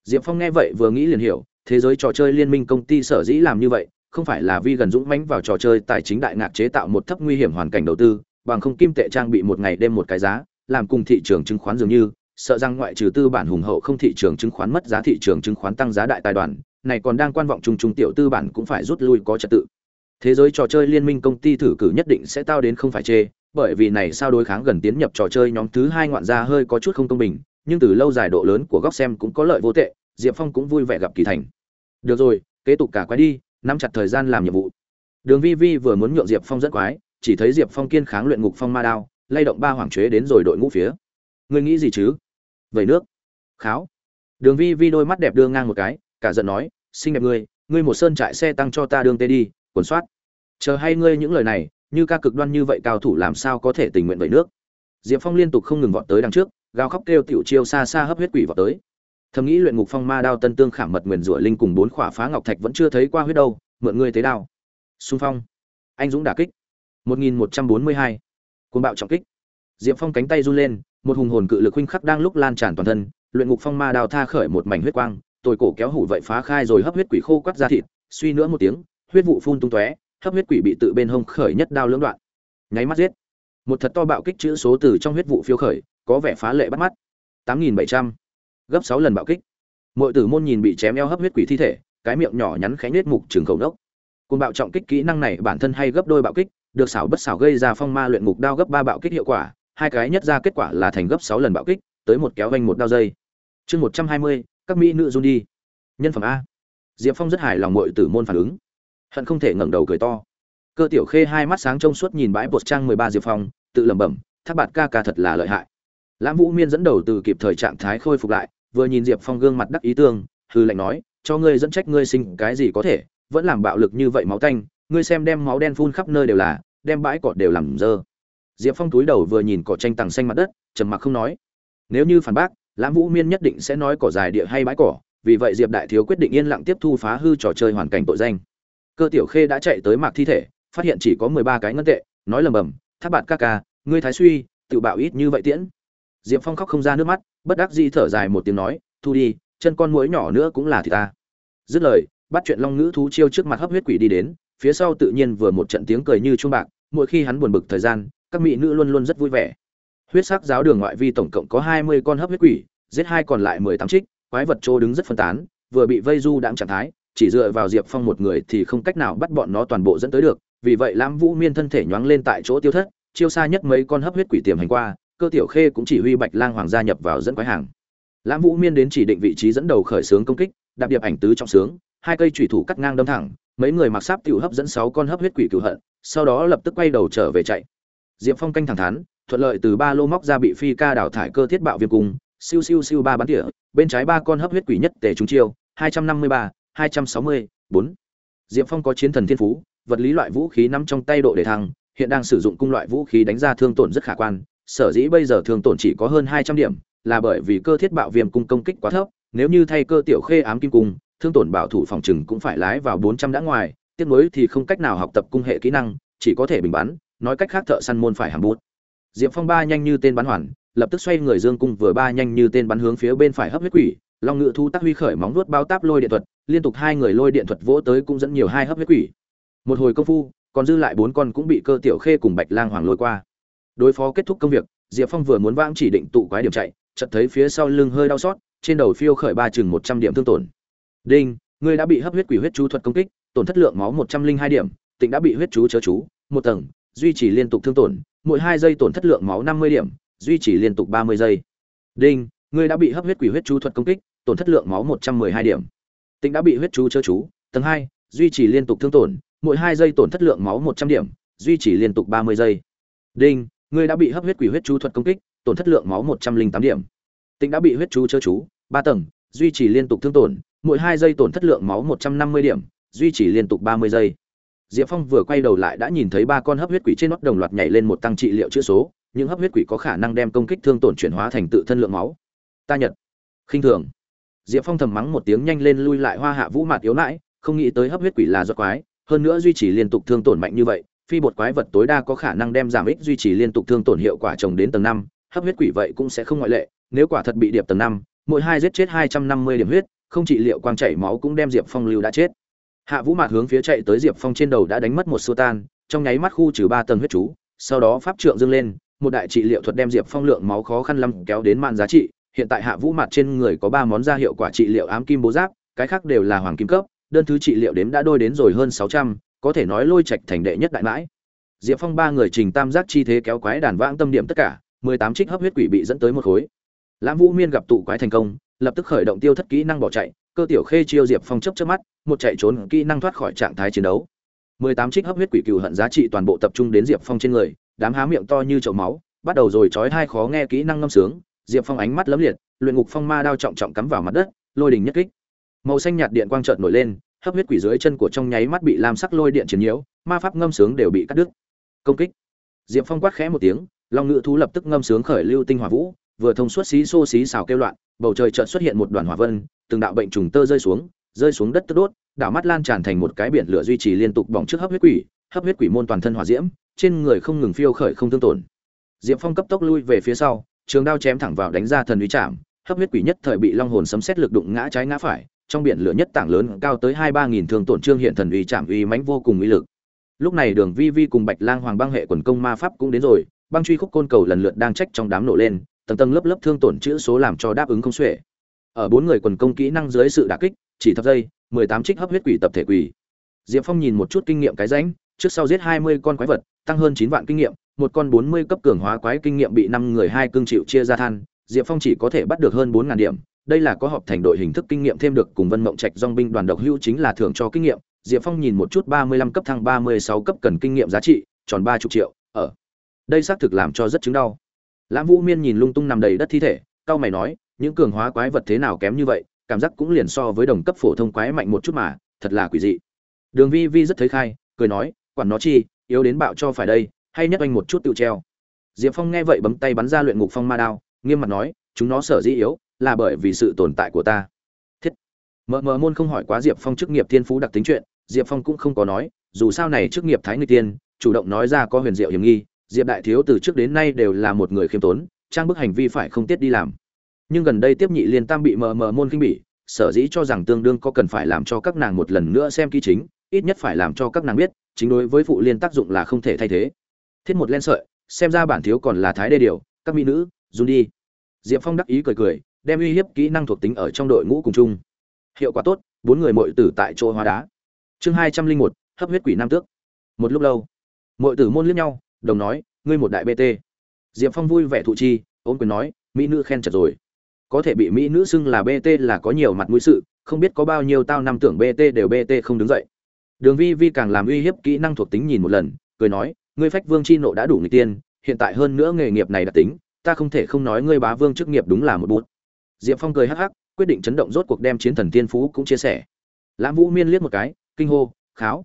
Diệp phong nghe vậy vừa nghĩ liền hiểu, thế giới trò chơi liên minh công ty sở dĩ làm như vậy, không phải là vi gần dũng mãnh vào trò chơi tài chính đại ngạc chế tạo một thấp nguy hiểm hoàn cảnh đầu tư, bằng không kim tệ trang bị một ngày đêm một cái giá, làm cùng thị trường chứng khoán dường như sợ rằng ngoại trừ tư bản hùng hậu không thị trường chứng khoán mất giá thị trường chứng khoán tăng giá đại tài đoàn, này còn đang quan vọng trung trung tiểu tư bản cũng phải rút lui có trật tự. Thế giới trò chơi liên minh công ty thử cử nhất định sẽ tao đến không phải chê, bởi vì này sao đối kháng gần tiến nhập trò chơi nhóm thứ hai ngoạn gia hơi có chút không công bình, nhưng từ lâu dài độ lớn của góc xem cũng có lợi vô tệ, diệp phong cũng vui vẻ gặp kỳ thành. Được rồi, kế tục cả quái đi, nắm chặt thời gian làm nhiệm vụ. Đường vi vi vừa muốn nhượng diệp phong dẫn quái, chỉ thấy diệp phong kiên kháng luyện ngục phong ma đao, lay động ba hoàng chế đến rồi đội ngũ phía. Ngươi nghĩ gì chứ? Vẩy nước. Kháo. Đường vi vi đôi mắt đẹp đưa ngang một cái, cả giận nói, xinh đẹp ngươi ngươi một sơn trại xe tăng cho ta đương tê đi, quần soát. Chờ hay ngươi những lời này, như ca cực đoan như vậy cao thủ làm sao có thể tình nguyện vẩy nước? Diệp phong liên tục không ngừng vọt tới đằng trước, gào khóc kêu tiểu chiêu xa xa hấp huyết quỷ vọt tới. Thầm nghĩ luyện ngục phong ma đao tân tương khảm mật nguyền rủa linh cùng bốn khỏa phá ngọc thạch vẫn chưa thấy qua huyết đâu, mượn ngươi tế đao. Xung phong. Anh dũng đả kích. 1142. cuồng bạo trọng kích diệp phong cánh tay run lên, một hùng hồn cự lực huynh khắc đang lúc lan tràn toàn thân, luyện ngục phong ma đao tha khởi một mảnh huyết quang tôi cổ kéo hủ vậy phá khai rồi hấp huyết quỷ khô quắt ra thịt, suy nữa một tiếng, huyết vụ phun tung tóe, hấp huyết quỷ bị tự bên hông khởi nhất đao lưỡng đoạn. Nháy mắt giết. Một thật to bạo kích chữ số từ trong huyết vụ phiêu khởi, có vẻ phá lệ bắt mắt. Tám nghìn bảy trăm. Gấp sáu lần bạo kích. Mọi tử môn nhìn bị chém eo hấp huyết quỷ thi thể, cái miệng nhỏ nhắn khẽ nhếch mục trường khẩu đốc côn bạo trọng kích kỹ năng này bản thân hay gấp đôi bạo kích, được xảo bất xảo gây ra phong ma luyện ngục đao gấp ba bạo kích hiệu quả hai cái nhất ra kết quả là thành gấp sáu lần bạo kích, tới một kéo vanh một đao dây. Chương một trăm hai mươi, các mỹ nữ run đi. Nhân phẩm a. Diệp phong rất hài lòng mọi tử môn phản ứng. Hận không thể ngẩng đầu cười to. Cơ tiểu khê hai mắt sáng trông suốt nhìn bãi bột trang mười ba diệp phong, tự lẩm bẩm, thác bạt ca ca thật là lợi hại. Lãm vũ miên dẫn đầu từ kịp thời trạng thái khôi phục lại, vừa nhìn diệp phong gương mặt đắc ý tương hư lệnh nói, cho ngươi dẫn trách ngươi sinh cái gì có thể, vẫn làm bạo lực như vậy máu tanh, ngươi xem đem máu đen phun khắp nơi đều là, đem bãi cỏ đều làm dơ diệp phong túi đầu vừa nhìn cỏ tranh tằng xanh mặt đất, trầm mặc không nói. Nếu như phản bác, lãm vũ miên nhất định sẽ nói cỏ dài địa hay bãi cỏ, vì vậy diệp đại thiếu quyết định yên lặng tiếp thu phá hư trò chơi hoàn cảnh tội danh. Cơ tiểu khê đã chạy tới mạc thi thể, phát hiện chỉ có mười ba cái ngân tệ, nói lầm bầm, tháp bạn ca ca, ngươi thái suy, tự bạo ít như vậy tiễn. Diệp phong khóc không ra nước mắt, bất đắc dĩ thở dài một tiếng nói, thu đi, chân con muỗi nhỏ nữa cũng là thì ta. Dứt lời, bắt chuyện long ngữ thú chiêu trước mặt hấp huyết quỷ đi đến, phía sau tự nhiên vừa một trận tiếng cười như chuông bạc, mỗi khi hắn buồn bực thời gian các mỹ nữ luôn luôn rất vui vẻ. Huyết sắc giáo đường ngoại vi tổng cộng có hai mươi con hấp huyết quỷ, giết hai còn lại mười tám trích, quái vật trô đứng rất phân tán, vừa bị vây du đãng trạng thái, chỉ dựa vào diệp phong một người thì không cách nào bắt bọn nó toàn bộ dẫn tới được, vì vậy lam vũ miên thân thể nhoáng lên tại chỗ tiêu thất, chiêu xa nhất mấy con hấp huyết quỷ tiềm hành qua, cơ tiểu khê cũng chỉ huy bạch lang hoàng gia nhập vào dẫn quái hàng. Lam vũ miên đến chỉ định vị trí dẫn đầu khởi xướng công kích, đạp điệp ảnh tứ trong sướng, hai cây thủy thủ cắt ngang đâm thẳng, mấy người mặc sáp tiểu hấp dẫn sáu con hấp huyết quỷ cửu hận, sau đó lập tức quay đầu trở về chạy diệp phong canh thẳng thắn, thuận lợi từ ba lô móc ra bị phi ca đào thải cơ thiết bạo viêm cung, siêu siêu siêu ba bắn tỉa, bên trái ba con hấp huyết quỷ nhất tề chúng chiêu, hai trăm năm mươi ba, hai trăm sáu mươi bốn. Diệp phong có chiến thần thiên phú, vật lý loại vũ khí nắm trong tay độ để thăng, hiện đang sử dụng cung loại vũ khí đánh ra thương tổn rất khả quan, sở dĩ bây giờ thương tổn chỉ có hơn hai trăm điểm, là bởi vì cơ thiết bạo viêm cung công kích quá thấp, nếu như thay cơ tiểu khê ám kim cung, thương tổn bảo thủ phòng trừng cũng phải lái vào bốn trăm đã ngoài, tiếc nối thì không cách nào học tập cung hệ kỹ năng, chỉ có thể bình bắn nói cách khác thợ săn môn phải hàm bút. Diệp phong ba nhanh như tên bắn hoàn, lập tức xoay người dương cung vừa ba nhanh như tên bắn hướng phía bên phải hấp huyết quỷ, long ngự thu tác huy khởi móng vuốt bao táp lôi điện thuật, liên tục hai người lôi điện thuật vỗ tới cũng dẫn nhiều hai hấp huyết quỷ. Một hồi công phu, còn dư lại bốn con cũng bị cơ tiểu khê cùng bạch lang hoàng lôi qua. Đối phó kết thúc công việc, diệp phong vừa muốn vãng chỉ định tụ quái điểm chạy, chợt thấy phía sau lưng hơi đau xót, trên đầu phiêu khởi ba chừng một trăm điểm thương tổn. Đinh, ngươi đã bị hấp huyết quỷ huyết chú thuật công kích, tổn thất lượng máu một trăm linh hai điểm, tịnh đã bị huyết chú chớ chú, một tầng duy trì liên tục thương tổn, mỗi hai giây tổn thất lượng máu năm mươi điểm, duy trì liên tục ba mươi giây. Đinh, ngươi đã bị hấp huyết quỷ huyết chú thuật công kích, tổn thất lượng máu một trăm mười hai điểm. Tĩnh đã bị huyết chú chớ chú, tầng hai, duy trì liên tục thương tổn, mỗi hai giây tổn thất lượng máu một trăm điểm, duy trì liên tục ba mươi giây. Đinh, ngươi đã bị hấp huyết quỷ huyết chú thuật công kích, tổn thất lượng máu một trăm linh tám điểm. Tĩnh đã bị huyết chú chớ chú, ba tầng, duy trì liên tục thương tổn, mỗi hai giây tổn thất lượng máu một trăm năm mươi điểm, duy trì liên tục ba mươi giây diệp phong vừa quay đầu lại đã nhìn thấy ba con hấp huyết quỷ trên nóc đồng loạt nhảy lên một tăng trị liệu chữa số, những hấp huyết quỷ có khả năng đem công kích thương tổn chuyển hóa thành tự thân lượng máu. Ta nhận. khinh thường. Diệp phong thầm mắng một tiếng nhanh lên lui lại hoa hạ vũ mạt yếu lại không nghĩ tới hấp huyết quỷ là do quái, hơn nữa duy trì liên tục thương tổn mạnh như vậy, phi bột quái vật tối đa có khả năng đem giảm ích duy trì liên tục thương tổn hiệu quả trồng đến tầng năm, hấp huyết quỷ vậy cũng sẽ không ngoại lệ, nếu quả thật bị điệp tầng năm, mỗi hai giết chết hai trăm năm mươi điểm huyết, không trị liệu quang chảy máu cũng đem diệp phong lưu đã chết hạ vũ mạt hướng phía chạy tới diệp phong trên đầu đã đánh mất một xô tan, trong nháy mắt khu trừ ba tầng huyết chú, sau đó pháp trượng dâng lên, một đại trị liệu thuật đem diệp phong lượng máu khó khăn lắm kéo đến mạn giá trị. Hiện tại hạ vũ mặt trên người có ba món ra hiệu quả trị liệu ám kim bố giáp, cái khác đều là hoàng kim cấp, đơn thứ trị liệu đếm đã đôi đến rồi hơn sáu trăm, có thể nói lôi trạch thành đệ nhất đại mãi. Diệp phong ba người trình tam giác chi thế kéo quái đàn vãng tâm điểm tất cả, mười tám trích hấp huyết quỷ bị dẫn tới một khối. Lãm vũ miên gặp tụ quái thành công, lập tức khởi động tiêu thất kỹ năng bỏ chạy cơ tiểu khê chiêu diệp phong chấp trước mắt, một chạy trốn kỹ năng thoát khỏi trạng thái chiến đấu. Mười tám trích hấp huyết quỷ cừu hận giá trị toàn bộ tập trung đến diệp phong trên người, đám há miệng to như chậu máu, bắt đầu rồi trói hai khó nghe kỹ năng ngâm sướng. Diệp phong ánh mắt lấm liệt, luyện ngục phong ma đao trọng trọng cắm vào mặt đất, lôi đình nhất kích. Màu xanh nhạt điện quang trợn nổi lên, hấp huyết quỷ dưới chân của trong nháy mắt bị làm sắc lôi điện chiến nhiễu, ma pháp ngâm sướng đều bị cắt đứt. Công kích. Diệp phong quát khẽ một tiếng, long ngự thú lập tức ngâm sướng khởi lưu tinh hỏa vũ, vừa thông suốt xí xô xí xào kêu loạn, bầu trời chợt xuất hiện một đoàn hỏa vân từng đạo bệnh trùng tơ rơi xuống rơi xuống đất tức đốt, đảo mắt lan tràn thành một cái biển lửa duy trì liên tục bỏng trước hấp huyết quỷ, hấp huyết quỷ môn toàn thân hỏa diễm, trên người không ngừng phiêu khởi không thương tổn. Diệp phong cấp tốc lui về phía sau, trường đao chém thẳng vào đánh ra thần uy chạm, hấp huyết quỷ nhất thời bị long hồn sấm sét lực đụng ngã trái ngã phải, trong biển lửa nhất tảng lớn cao tới hai ba nghìn thương tổn trương hiện thần uy chạm uy mãnh vô cùng uy lực. Lúc này đường vi vi cùng bạch lang hoàng băng hệ quần công ma pháp cũng đến rồi, băng truy khúc côn cầu lần lượt đang trách trong đám nổ lên, tầng tầng lớp lớp thương tổn chữ số làm cho đáp ứng không xuể ở bốn người quần công kỹ năng dưới sự đả kích, chỉ thập giây, mười tám trích hấp huyết quỷ tập thể quỷ. Diệp phong nhìn một chút kinh nghiệm cái rãnh, trước sau giết hai mươi con quái vật, tăng hơn chín vạn kinh nghiệm, một con bốn mươi cấp cường hóa quái kinh nghiệm bị năm người hai cương chịu chia ra than, diệp phong chỉ có thể bắt được hơn bốn ngàn điểm. Đây là có họp thành đội hình thức kinh nghiệm thêm được cùng vân mộng trạch dong binh đoàn độc hữu chính là thưởng cho kinh nghiệm. Diệp phong nhìn một chút ba mươi lăm cấp thăng ba mươi sáu cấp cần kinh nghiệm giá trị, tròn ba chục triệu, ở. Đây xác thực làm cho rất chứng đau. Lãm vũ miên nhìn lung tung nằm đầy đất thi thể cao mày nói những cường hóa quái vật thế nào kém như vậy, cảm giác cũng liền so với đồng cấp phổ thông quái mạnh một chút mà, thật là quỷ dị. Đường vi vi rất thấy khai, cười nói, quản nó chi, yếu đến bạo cho phải đây, hay nhất anh một chút tự treo. Diệp phong nghe vậy bấm tay bắn ra luyện ngục phong ma đao, nghiêm mặt nói, chúng nó sở dĩ yếu, là bởi vì sự tồn tại của ta. Thiết. Mờ mờ môn không hỏi quá diệp phong chức nghiệp thiên phú đặc tính chuyện, diệp phong cũng không có nói, dù sao này chức nghiệp thái người tiên, chủ động nói ra có huyền diệu hiểm nghi, diệp đại thiếu từ trước đến nay đều là một người khiêm tốn, trang bức hành vi phải không tiết đi làm nhưng gần đây tiếp nhị liên tam bị mờ mờ môn kinh bỉ, sở dĩ cho rằng tương đương có cần phải làm cho các nàng một lần nữa xem kỹ chính, ít nhất phải làm cho các nàng biết, chính đối với phụ liên tác dụng là không thể thay thế. Thiết một len sợi, xem ra bản thiếu còn là thái đê điều, các mỹ nữ, run đi. Diệp phong đắc ý cười cười, đem uy hiếp kỹ năng thuộc tính ở trong đội ngũ cùng chung. Hiệu quả tốt, bốn người mội tử tại chỗ hóa đá. Chương hai trăm linh một, hấp huyết quỷ nam tước. Một lúc lâu mội tử môn liếc nhau, đồng nói, ngươi một đại bt diệp phong vui vẻ thụ chi, ôm quyền nói, mỹ nữ khen chật rồi có thể bị mỹ nữ xưng là bt là có nhiều mặt mũi sự, không biết có bao nhiêu tao năm tưởng bt đều bt không đứng dậy. Đường vi vi càng làm uy hiếp kỹ năng thuộc tính nhìn một lần, cười nói, ngươi phách vương chi nộ đã đủ người tiên, hiện tại hơn nữa nghề nghiệp này đặc tính, ta không thể không nói ngươi bá vương chức nghiệp đúng là một bút. Diệp phong cười hắc hắc, quyết định chấn động rốt cuộc đem chiến thần tiên phú cũng chia sẻ. Lãm vũ miên liếc một cái, kinh hô, kháo,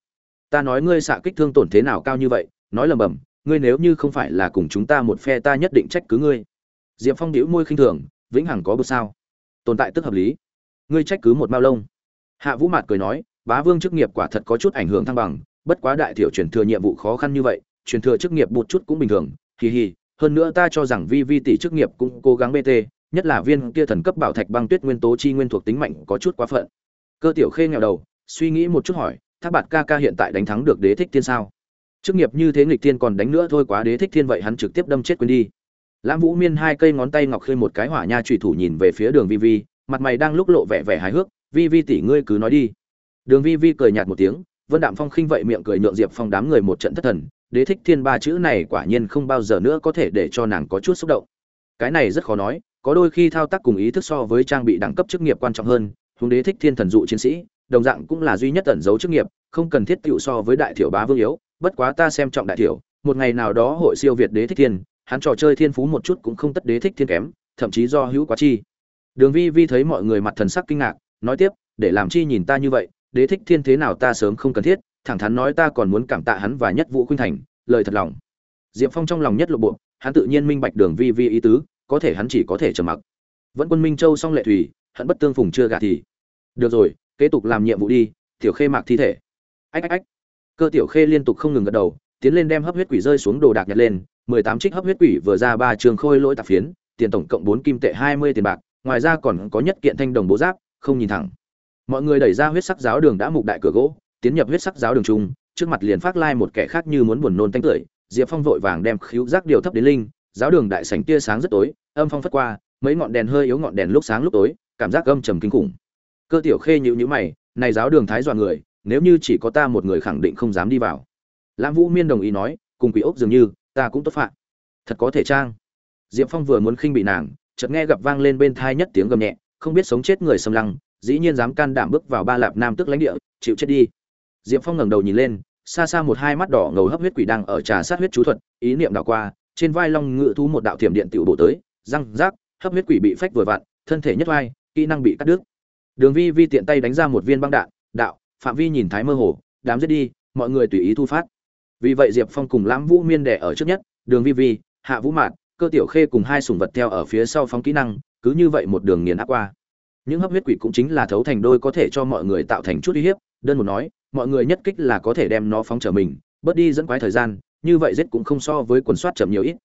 ta nói ngươi xạ kích thương tổn thế nào cao như vậy, nói lầm bầm, ngươi nếu như không phải là cùng chúng ta một phe ta nhất định trách cứ ngươi. Diệp phong đĩu môi khinh thường vĩnh hằng có bước sao? Tồn tại tức hợp lý. Ngươi trách cứ một mao lông. Hạ vũ mạt cười nói, bá vương chức nghiệp quả thật có chút ảnh hưởng thăng bằng, bất quá đại thiểu truyền thừa nhiệm vụ khó khăn như vậy, truyền thừa chức nghiệp một chút cũng bình thường, hì hì, hơn nữa ta cho rằng vi vi tỷ chức nghiệp cũng cố gắng bt nhất là viên kia thần cấp bảo thạch băng tuyết nguyên tố chi nguyên thuộc tính mạnh có chút quá phận. Cơ tiểu khê nghèo đầu, suy nghĩ một chút hỏi tháp bạt ca ca hiện tại đánh thắng được đế thích thiên sao? Chức nghiệp như thế nghịch thiên còn đánh nữa thôi, quá đế thích thiên vậy hắn trực tiếp đâm chết quên đi lãm vũ miên hai cây ngón tay ngọc khơi một cái hỏa nha trùy thủ nhìn về phía đường vi vi, mặt mày đang lúc lộ vẻ vẻ hài hước, vi vi tỷ ngươi cứ nói đi. Đường vi vi cười nhạt một tiếng, vân đạm phong khinh vậy miệng cười nhượng diệp phong đám người một trận thất thần, đế thích thiên ba chữ này quả nhiên không bao giờ nữa có thể để cho nàng có chút xúc động. Cái này rất khó nói, có đôi khi thao tác cùng ý thức so với trang bị đẳng cấp chức nghiệp quan trọng hơn hướng đế thích thiên thần dụ chiến sĩ, đồng dạng cũng là duy nhất tẩn dấu chức nghiệp, không cần thiết tựu so với đại thiểu bá vương yếu, bất quá ta xem trọng đại thiểu, một ngày nào đó hội siêu việt đế thích thiên hắn trò chơi thiên phú một chút cũng không tất đế thích thiên kém, thậm chí do hữu quá chi. Đường vi vi thấy mọi người mặt thần sắc kinh ngạc, nói tiếp, để làm chi nhìn ta như vậy, đế thích thiên thế nào ta sớm không cần thiết, thẳng thắn nói ta còn muốn cảm tạ hắn và nhất vũ khuynh thành, lời thật lòng. Diệp phong trong lòng nhất lộ bộ, hắn tự nhiên minh bạch đường vi vi ý tứ, có thể hắn chỉ có thể trầm mặc. Vẫn quân minh châu xong lệ thủy, hận bất tương phùng chưa gạt thì. Được rồi, kế tục làm nhiệm vụ đi, tiểu khê mạc thi thể. Ách ách ách. Cơ tiểu khê liên tục không ngừng gật đầu, tiến lên đem hấp huyết quỷ rơi xuống đồ đạc nhặt lên mười tám trích hấp huyết quỷ vừa ra ba trường khôi lỗi tạp phiến, tiền tổng cộng bốn kim tệ hai mươi tiền bạc, ngoài ra còn có nhất kiện thanh đồng bố giáp, không nhìn thẳng. Mọi người đẩy ra huyết sắc giáo đường đã mục đại cửa gỗ, tiến nhập huyết sắc giáo đường chung, trước mặt liền phát lai một kẻ khác như muốn buồn nôn tanh tưởi, diệp phong vội vàng đem khíu giác điều thấp đến linh, giáo đường đại sảnh tia sáng rất tối, âm phong phất qua, mấy ngọn đèn hơi yếu ngọn đèn lúc sáng lúc tối, cảm giác âm trầm kinh khủng. Cơ tiểu khê nhữ nhữ mày, này giáo đường thái dọa người, nếu như chỉ có ta một người khẳng định không dám đi vào. Lam vũ miên đồng ý nói, cùng quỷ ốc dường như ta cũng tốt phạm thật có thể trang. Diệp phong vừa muốn khinh bị nàng, chợt nghe gặp vang lên bên thai nhất tiếng gầm nhẹ, không biết sống chết người xâm lăng, dĩ nhiên dám can đảm bước vào ba lạp nam tức lãnh địa, chịu chết đi. Diệp phong ngẩng đầu nhìn lên, xa xa một hai mắt đỏ ngầu hấp huyết quỷ đang ở trà sát huyết chú thuật, ý niệm đảo qua, trên vai long ngự thú một đạo thiểm điện tiểu bộ tới, răng rác, hấp huyết quỷ bị phách vừa vặn, thân thể nhất vai kỹ năng bị cắt đứt. Đường vi vi tiện tay đánh ra một viên băng đạn, đạo, phạm vi nhìn thái mơ hồ, đám giết đi, mọi người tùy ý thu phát vì vậy diệp phong cùng lãm vũ miên đẻ ở trước nhất, đường vi vi, hạ vũ mạt, cơ tiểu khê cùng hai sùng vật theo ở phía sau phóng kỹ năng, cứ như vậy một đường nghiền áp qua. Những hấp huyết quỷ cũng chính là thấu thành đôi có thể cho mọi người tạo thành chút uy hiếp, đơn một nói, mọi người nhất kích là có thể đem nó phóng trở mình, bớt đi dẫn quái thời gian, như vậy giết cũng không so với quần soát chậm nhiều ít.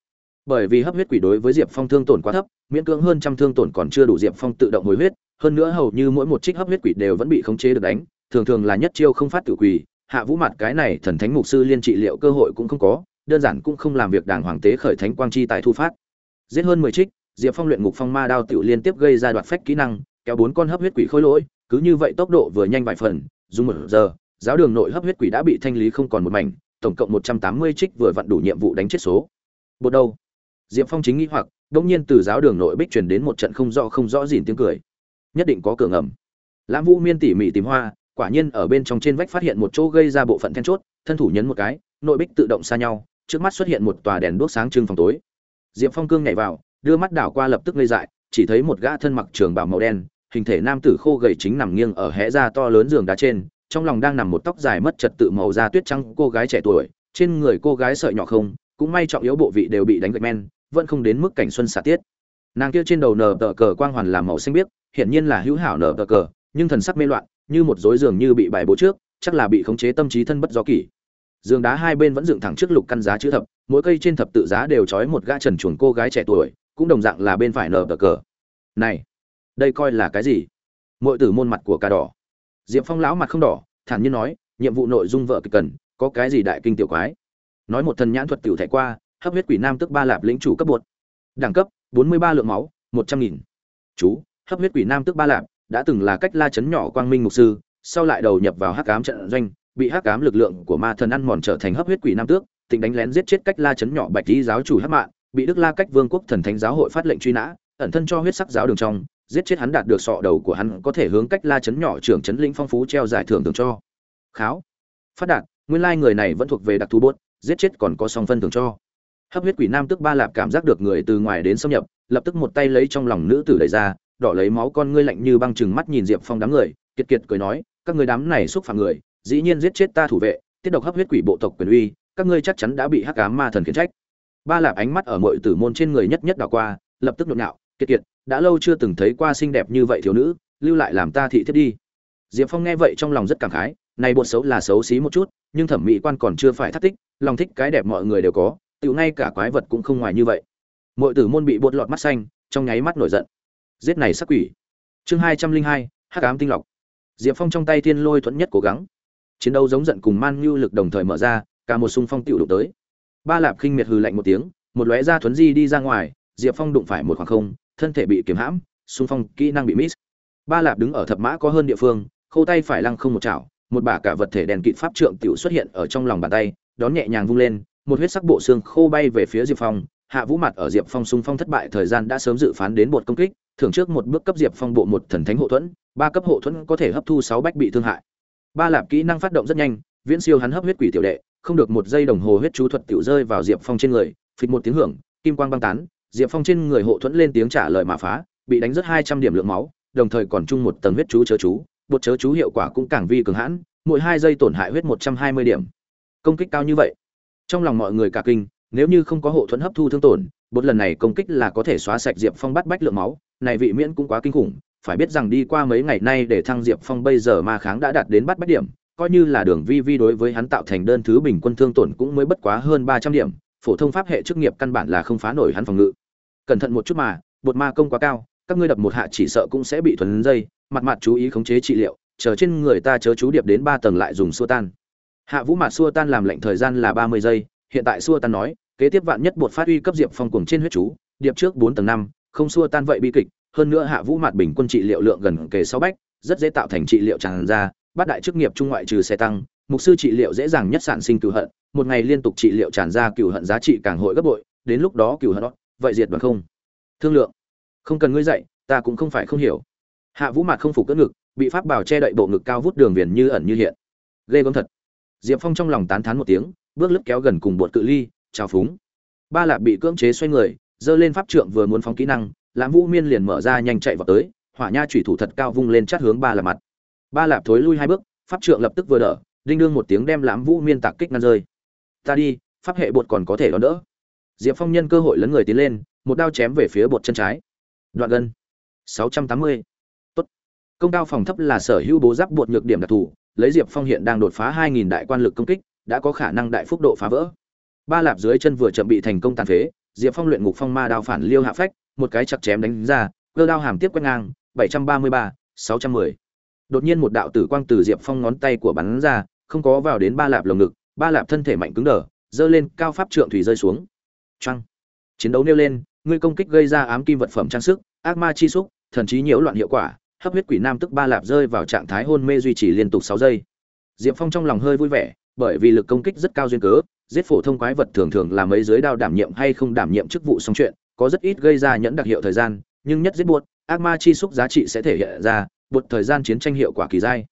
Bởi vì hấp huyết quỷ đối với diệp phong thương tổn quá thấp, miễn cưỡng hơn trăm thương tổn còn chưa đủ diệp phong tự động hồi huyết, hơn nữa hầu như mỗi một trích hấp huyết quỷ đều vẫn bị khống chế được đánh, thường thường là nhất chiêu không phát tự quỷ hạ vũ mặt cái này thần thánh mục sư liên trị liệu cơ hội cũng không có, đơn giản cũng không làm việc đảng hoàng tế khởi thánh quang chi tại thu phát. Giết hơn mười trích, diệp phong luyện ngục phong ma đao tựu liên tiếp gây ra đoạt phách kỹ năng, kéo bốn con hấp huyết quỷ khôi lỗi, cứ như vậy tốc độ vừa nhanh vài phần, dùng một giờ, giáo đường nội hấp huyết quỷ đã bị thanh lý không còn một mảnh, tổng cộng một trăm tám mươi trích vừa vặn đủ nhiệm vụ đánh chết số. Bột đâu diệp phong chính nghĩ hoặc đông nhiên từ giáo đường nội bích truyền đến một trận không rõ không rõ dìn tiếng cười. Nhất định có cửa ngầm. Lãm vũ miên tỉ mỉ tìm hoa quả nhiên ở bên trong trên vách phát hiện một chỗ gây ra bộ phận then chốt, thân thủ nhấn một cái, nội bích tự động xa nhau, trước mắt xuất hiện một tòa đèn đuốc sáng trưng phòng tối. Diệp phong cương nhảy vào, đưa mắt đảo qua lập tức ngây dại, chỉ thấy một gã thân mặc trường bào màu đen, hình thể nam tử khô gầy chính nằm nghiêng ở hẽ ra to lớn giường đá trên, trong lòng đang nằm một tóc dài mất trật tự màu da tuyết trắng, cô gái trẻ tuổi, trên người cô gái sợi nhỏ không, cũng may trọng yếu bộ vị đều bị đánh gạch men, vẫn không đến mức cảnh xuân xả tiết. Nàng kia trên đầu nở tờ cờ quang hoàn làm màu xanh biếc, hiển nhiên là hữu hảo nở tờ cờ, nhưng thần sắc mê loạn như một rối giường như bị bài bố trước, chắc là bị khống chế tâm trí thân bất do kỷ. Giường đá hai bên vẫn dựng thẳng trước lục căn giá chữ thập, mỗi cây trên thập tự giá đều trói một gã trần chuồn cô gái trẻ tuổi, cũng đồng dạng là bên phải nở tờ cờ. Này, đây coi là cái gì? Mọi tử môn mặt của cà đỏ. Diệp phong lão mặt không đỏ, thản nhiên nói, nhiệm vụ nội dung vợ kịch cần, có cái gì đại kinh tiểu quái? Nói một thần nhãn thuật tiểu thẻ qua, hấp huyết quỷ nam tức ba lạp lĩnh chủ cấp bột. Đẳng cấp, bốn mươi ba lượng máu, một trăm nghìn. Chú, hấp huyết quỷ nam tức ba lạp đã từng là cách la chấn nhỏ quang minh mục sư, sau lại đầu nhập vào hắc ám trận doanh, bị hắc ám lực lượng của ma thần ăn mòn trở thành hấp huyết quỷ nam tước tỉnh đánh lén giết chết cách la chấn nhỏ bạch lý giáo chủ hắc mạng bị đức la cách vương quốc thần thánh giáo hội phát lệnh truy nã, ẩn thân cho huyết sắc giáo đường trong, giết chết hắn đạt được sọ đầu của hắn có thể hướng cách la chấn nhỏ trưởng chấn lĩnh phong phú treo giải thưởng thường cho. Kháo. Phát đạt, nguyên lai người này vẫn thuộc về đặc thù bốt, giết chết còn có song phân thường cho. Hấp huyết quỷ nam tức ba lạp cảm giác được người từ ngoài đến xâm nhập, lập tức một tay lấy trong lòng nữ tử đẩy ra đỏ lấy máu con ngươi lạnh như băng chừng mắt nhìn diệp phong đám người, kiệt kiệt cười nói, các người đám này xúc phạm người, dĩ nhiên giết chết ta thủ vệ, tiết độc hấp huyết quỷ bộ tộc quyền uy, các ngươi chắc chắn đã bị hắc ám ma thần khiển trách. Ba lạp ánh mắt ở mọi tử môn trên người nhất nhất đảo qua, lập tức nhộn nhạo, kiệt kiệt, đã lâu chưa từng thấy qua xinh đẹp như vậy thiếu nữ, lưu lại làm ta thị thiết đi. Diệp phong nghe vậy trong lòng rất cảm khái, này bột xấu là xấu xí một chút, nhưng thẩm mỹ quan còn chưa phải thắt tích, lòng thích cái đẹp mọi người đều có tự ngay cả quái vật cũng không ngoài như vậy. Mọi tử môn bị bột lọt mắt xanh, trong nháy mắt nổi giận giết này sắc quỷ. Chương hai trăm linh hai, hắc ám tinh lọc. Diệp phong trong tay thiên lôi thuận nhất cố gắng. Chiến đấu giống giận cùng man nhu lực đồng thời mở ra, cả một xung phong tiểu đụng tới. Ba lạp khinh miệt hừ lạnh một tiếng, một lóe ra thuấn di đi ra ngoài, diệp phong đụng phải một khoảng không, thân thể bị kiếm hãm, xung phong kỹ năng bị miss. Ba lạp đứng ở thập mã có hơn địa phương, khâu tay phải lăng không một chảo, một bả cả vật thể đèn kịt pháp trượng tiểu xuất hiện ở trong lòng bàn tay, đón nhẹ nhàng vung lên, một huyết sắc bộ xương khô bay về phía diệp phong hạ vũ mặt ở diệp phong xung phong thất bại thời gian đã sớm dự phán đến bột công kích, thưởng trước một bước cấp diệp phong bộ một thần thánh hộ thuẫn, ba cấp hộ thuẫn có thể hấp thu sáu bách bị thương hại. Ba lạp kỹ năng phát động rất nhanh, viễn siêu hắn hấp huyết quỷ tiểu đệ, không được một giây đồng hồ huyết chú thuật tiểu rơi vào diệp phong trên người, phịch một tiếng hưởng, kim quang băng tán, diệp phong trên người hộ thuẫn lên tiếng trả lời mà phá, bị đánh rất hai trăm điểm lượng máu, đồng thời còn chung một tầng huyết chú chớ chú bột chớ chú hiệu quả cũng càng vi cường hãn, mỗi hai giây tổn hại huyết một trăm hai mươi điểm. Công kích cao như vậy. Trong lòng mọi người cả kinh nếu như không có hộ thuẫn hấp thu thương tổn, bột lần này công kích là có thể xóa sạch diệp phong bắt bách lượng máu. Này vị miễn cũng quá kinh khủng, phải biết rằng đi qua mấy ngày nay để thăng diệp phong bây giờ ma kháng đã đạt đến bắt bách điểm, coi như là đường vi vi đối với hắn tạo thành đơn thứ bình quân thương tổn cũng mới bất quá hơn ba trăm điểm, phổ thông pháp hệ chức nghiệp căn bản là không phá nổi hắn phòng ngự. Cẩn thận một chút mà, bột ma công quá cao, các ngươi đập một hạ chỉ sợ cũng sẽ bị thuần dây, mặt mặt chú ý khống chế trị liệu, chờ trên người ta chớ chú điệp đến ba tầng lại dùng xua tan. Hạ vũ mạt xua tan làm lệnh thời gian là ba mươi giây hiện tại xua tan nói, kế tiếp vạn nhất bột phát uy cấp diệp phong cuồng trên huyết chú, điệp trước bốn tầng năm, không xua tan vậy bi kịch, hơn nữa hạ vũ mạt bình quân trị liệu lượng gần kề sáu bách, rất dễ tạo thành trị liệu tràn ra bát đại chức nghiệp trung ngoại trừ xe tăng, mục sư trị liệu dễ dàng nhất sản sinh cựu hận, một ngày liên tục trị liệu tràn ra cựu hận giá trị càng hội gấp bội, đến lúc đó cựu hận đó, vậy diệt bằng không. Thương lượng. Không cần ngươi dạy, ta cũng không phải không hiểu. Hạ vũ mạt không phục cỡ ngực, bị pháp bảo che đậy bộ ngực cao vút đường viền như ẩn như hiện. Ghê gớm thật. Diệp phong trong lòng tán thán một tiếng bước lướt kéo gần cùng bột cự ly, trào phúng. Ba lạp bị cưỡng chế xoay người, giơ lên pháp trượng vừa muốn phóng kỹ năng, lãm vũ miên liền mở ra nhanh chạy vào tới, hỏa nha chủy thủ thật cao vung lên chát hướng ba lạp mặt. Ba lạp thối lui hai bước, pháp trượng lập tức vừa đỡ, đinh đương một tiếng đem lãm vũ miên tạc kích ngăn rơi. Ta đi, pháp hệ bột còn có thể đón đỡ. Diệp phong nhân cơ hội lấn người tiến lên, một đao chém về phía bột chân trái. Đoạn gân 680. tốt. Công cao phòng thấp là sở hữu bố giáp bột nhược điểm đặc thù, lấy diệp phong hiện đang đột phá 2.000 đại quan lực công kích đã có khả năng đại phúc độ phá vỡ. Ba lạp dưới chân vừa chậm bị thành công tàn phế diệp phong luyện ngục phong ma đao phản liêu hạ phách một cái chặt chém đánh ra cơ đao hàm tiếp quét ngang 733, 610. đột nhiên một đạo tử quang từ diệp phong ngón tay của bắn ra không có vào đến ba lạp lồng ngực ba lạp thân thể mạnh cứng đờ dơ lên cao pháp trượng thủy rơi xuống. Trăng chiến đấu nêu lên ngươi công kích gây ra ám kim vật phẩm trang sức ác ma chi xúc thần trí nhiễu loạn hiệu quả hấp huyết quỷ nam tức ba lạp rơi vào trạng thái hôn mê duy trì liên tục sáu giây. Diệp phong trong lòng hơi vui vẻ bởi vì lực công kích rất cao duyên cớ, giết phổ thông quái vật thường thường là mấy giới đao đảm nhiệm hay không đảm nhiệm chức vụ xong chuyện, có rất ít gây ra nhẫn đặc hiệu thời gian, nhưng nhất giết buốt ác ma chi xúc giá trị sẽ thể hiện ra, buộc thời gian chiến tranh hiệu quả kỳ dai.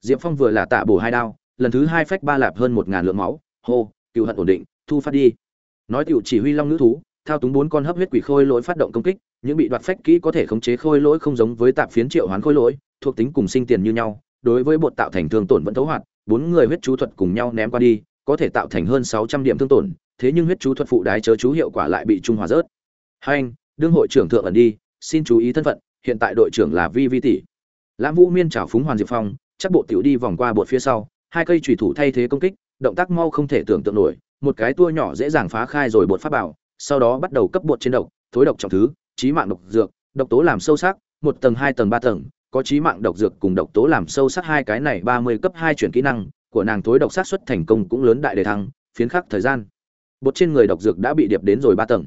Diệp phong vừa là tạ bổ hai đao, lần thứ hai phách ba lạp hơn một ngàn lượng máu, hô, cựu hận ổn định, thu phát đi. Nói cựu chỉ huy long nữ thú, thao túng bốn con hấp huyết quỷ khôi lỗi phát động công kích, những bị đoạt phách kỹ có thể khống chế khôi lỗi không giống với tạp phiến triệu hoán khôi lỗi, thuộc tính cùng sinh tiền như nhau, đối với bột tạo thành thương tổn vẫn thấu hoạt bốn người huyết chú thuật cùng nhau ném qua đi, có thể tạo thành hơn sáu trăm điểm thương tổn, thế nhưng huyết chú thuật phụ đái chớ chú hiệu quả lại bị trung hòa rớt. Hai anh, đương hội trưởng thượng ẩn đi, xin chú ý thân phận, hiện tại đội trưởng là vi vi tỷ. Lãm vũ miên trào phúng hoàn diệp phong, chắc bộ tiểu đi vòng qua bột phía sau, hai cây chủy thủ thay thế công kích, động tác mau không thể tưởng tượng nổi, một cái tua nhỏ dễ dàng phá khai rồi bột pháp bảo sau đó bắt đầu cấp bột trên độc, thối độc trọng thứ trí mạng độc dược, độc tố làm sâu sắc, một tầng hai tầng ba tầng có trí mạng độc dược cùng độc tố làm sâu sắc hai cái này ba mươi cấp hai chuyển kỹ năng, của nàng tối độc sát xuất thành công cũng lớn đại đề thăng, phiến khắc thời gian. Bột trên người độc dược đã bị điệp đến rồi ba tầng.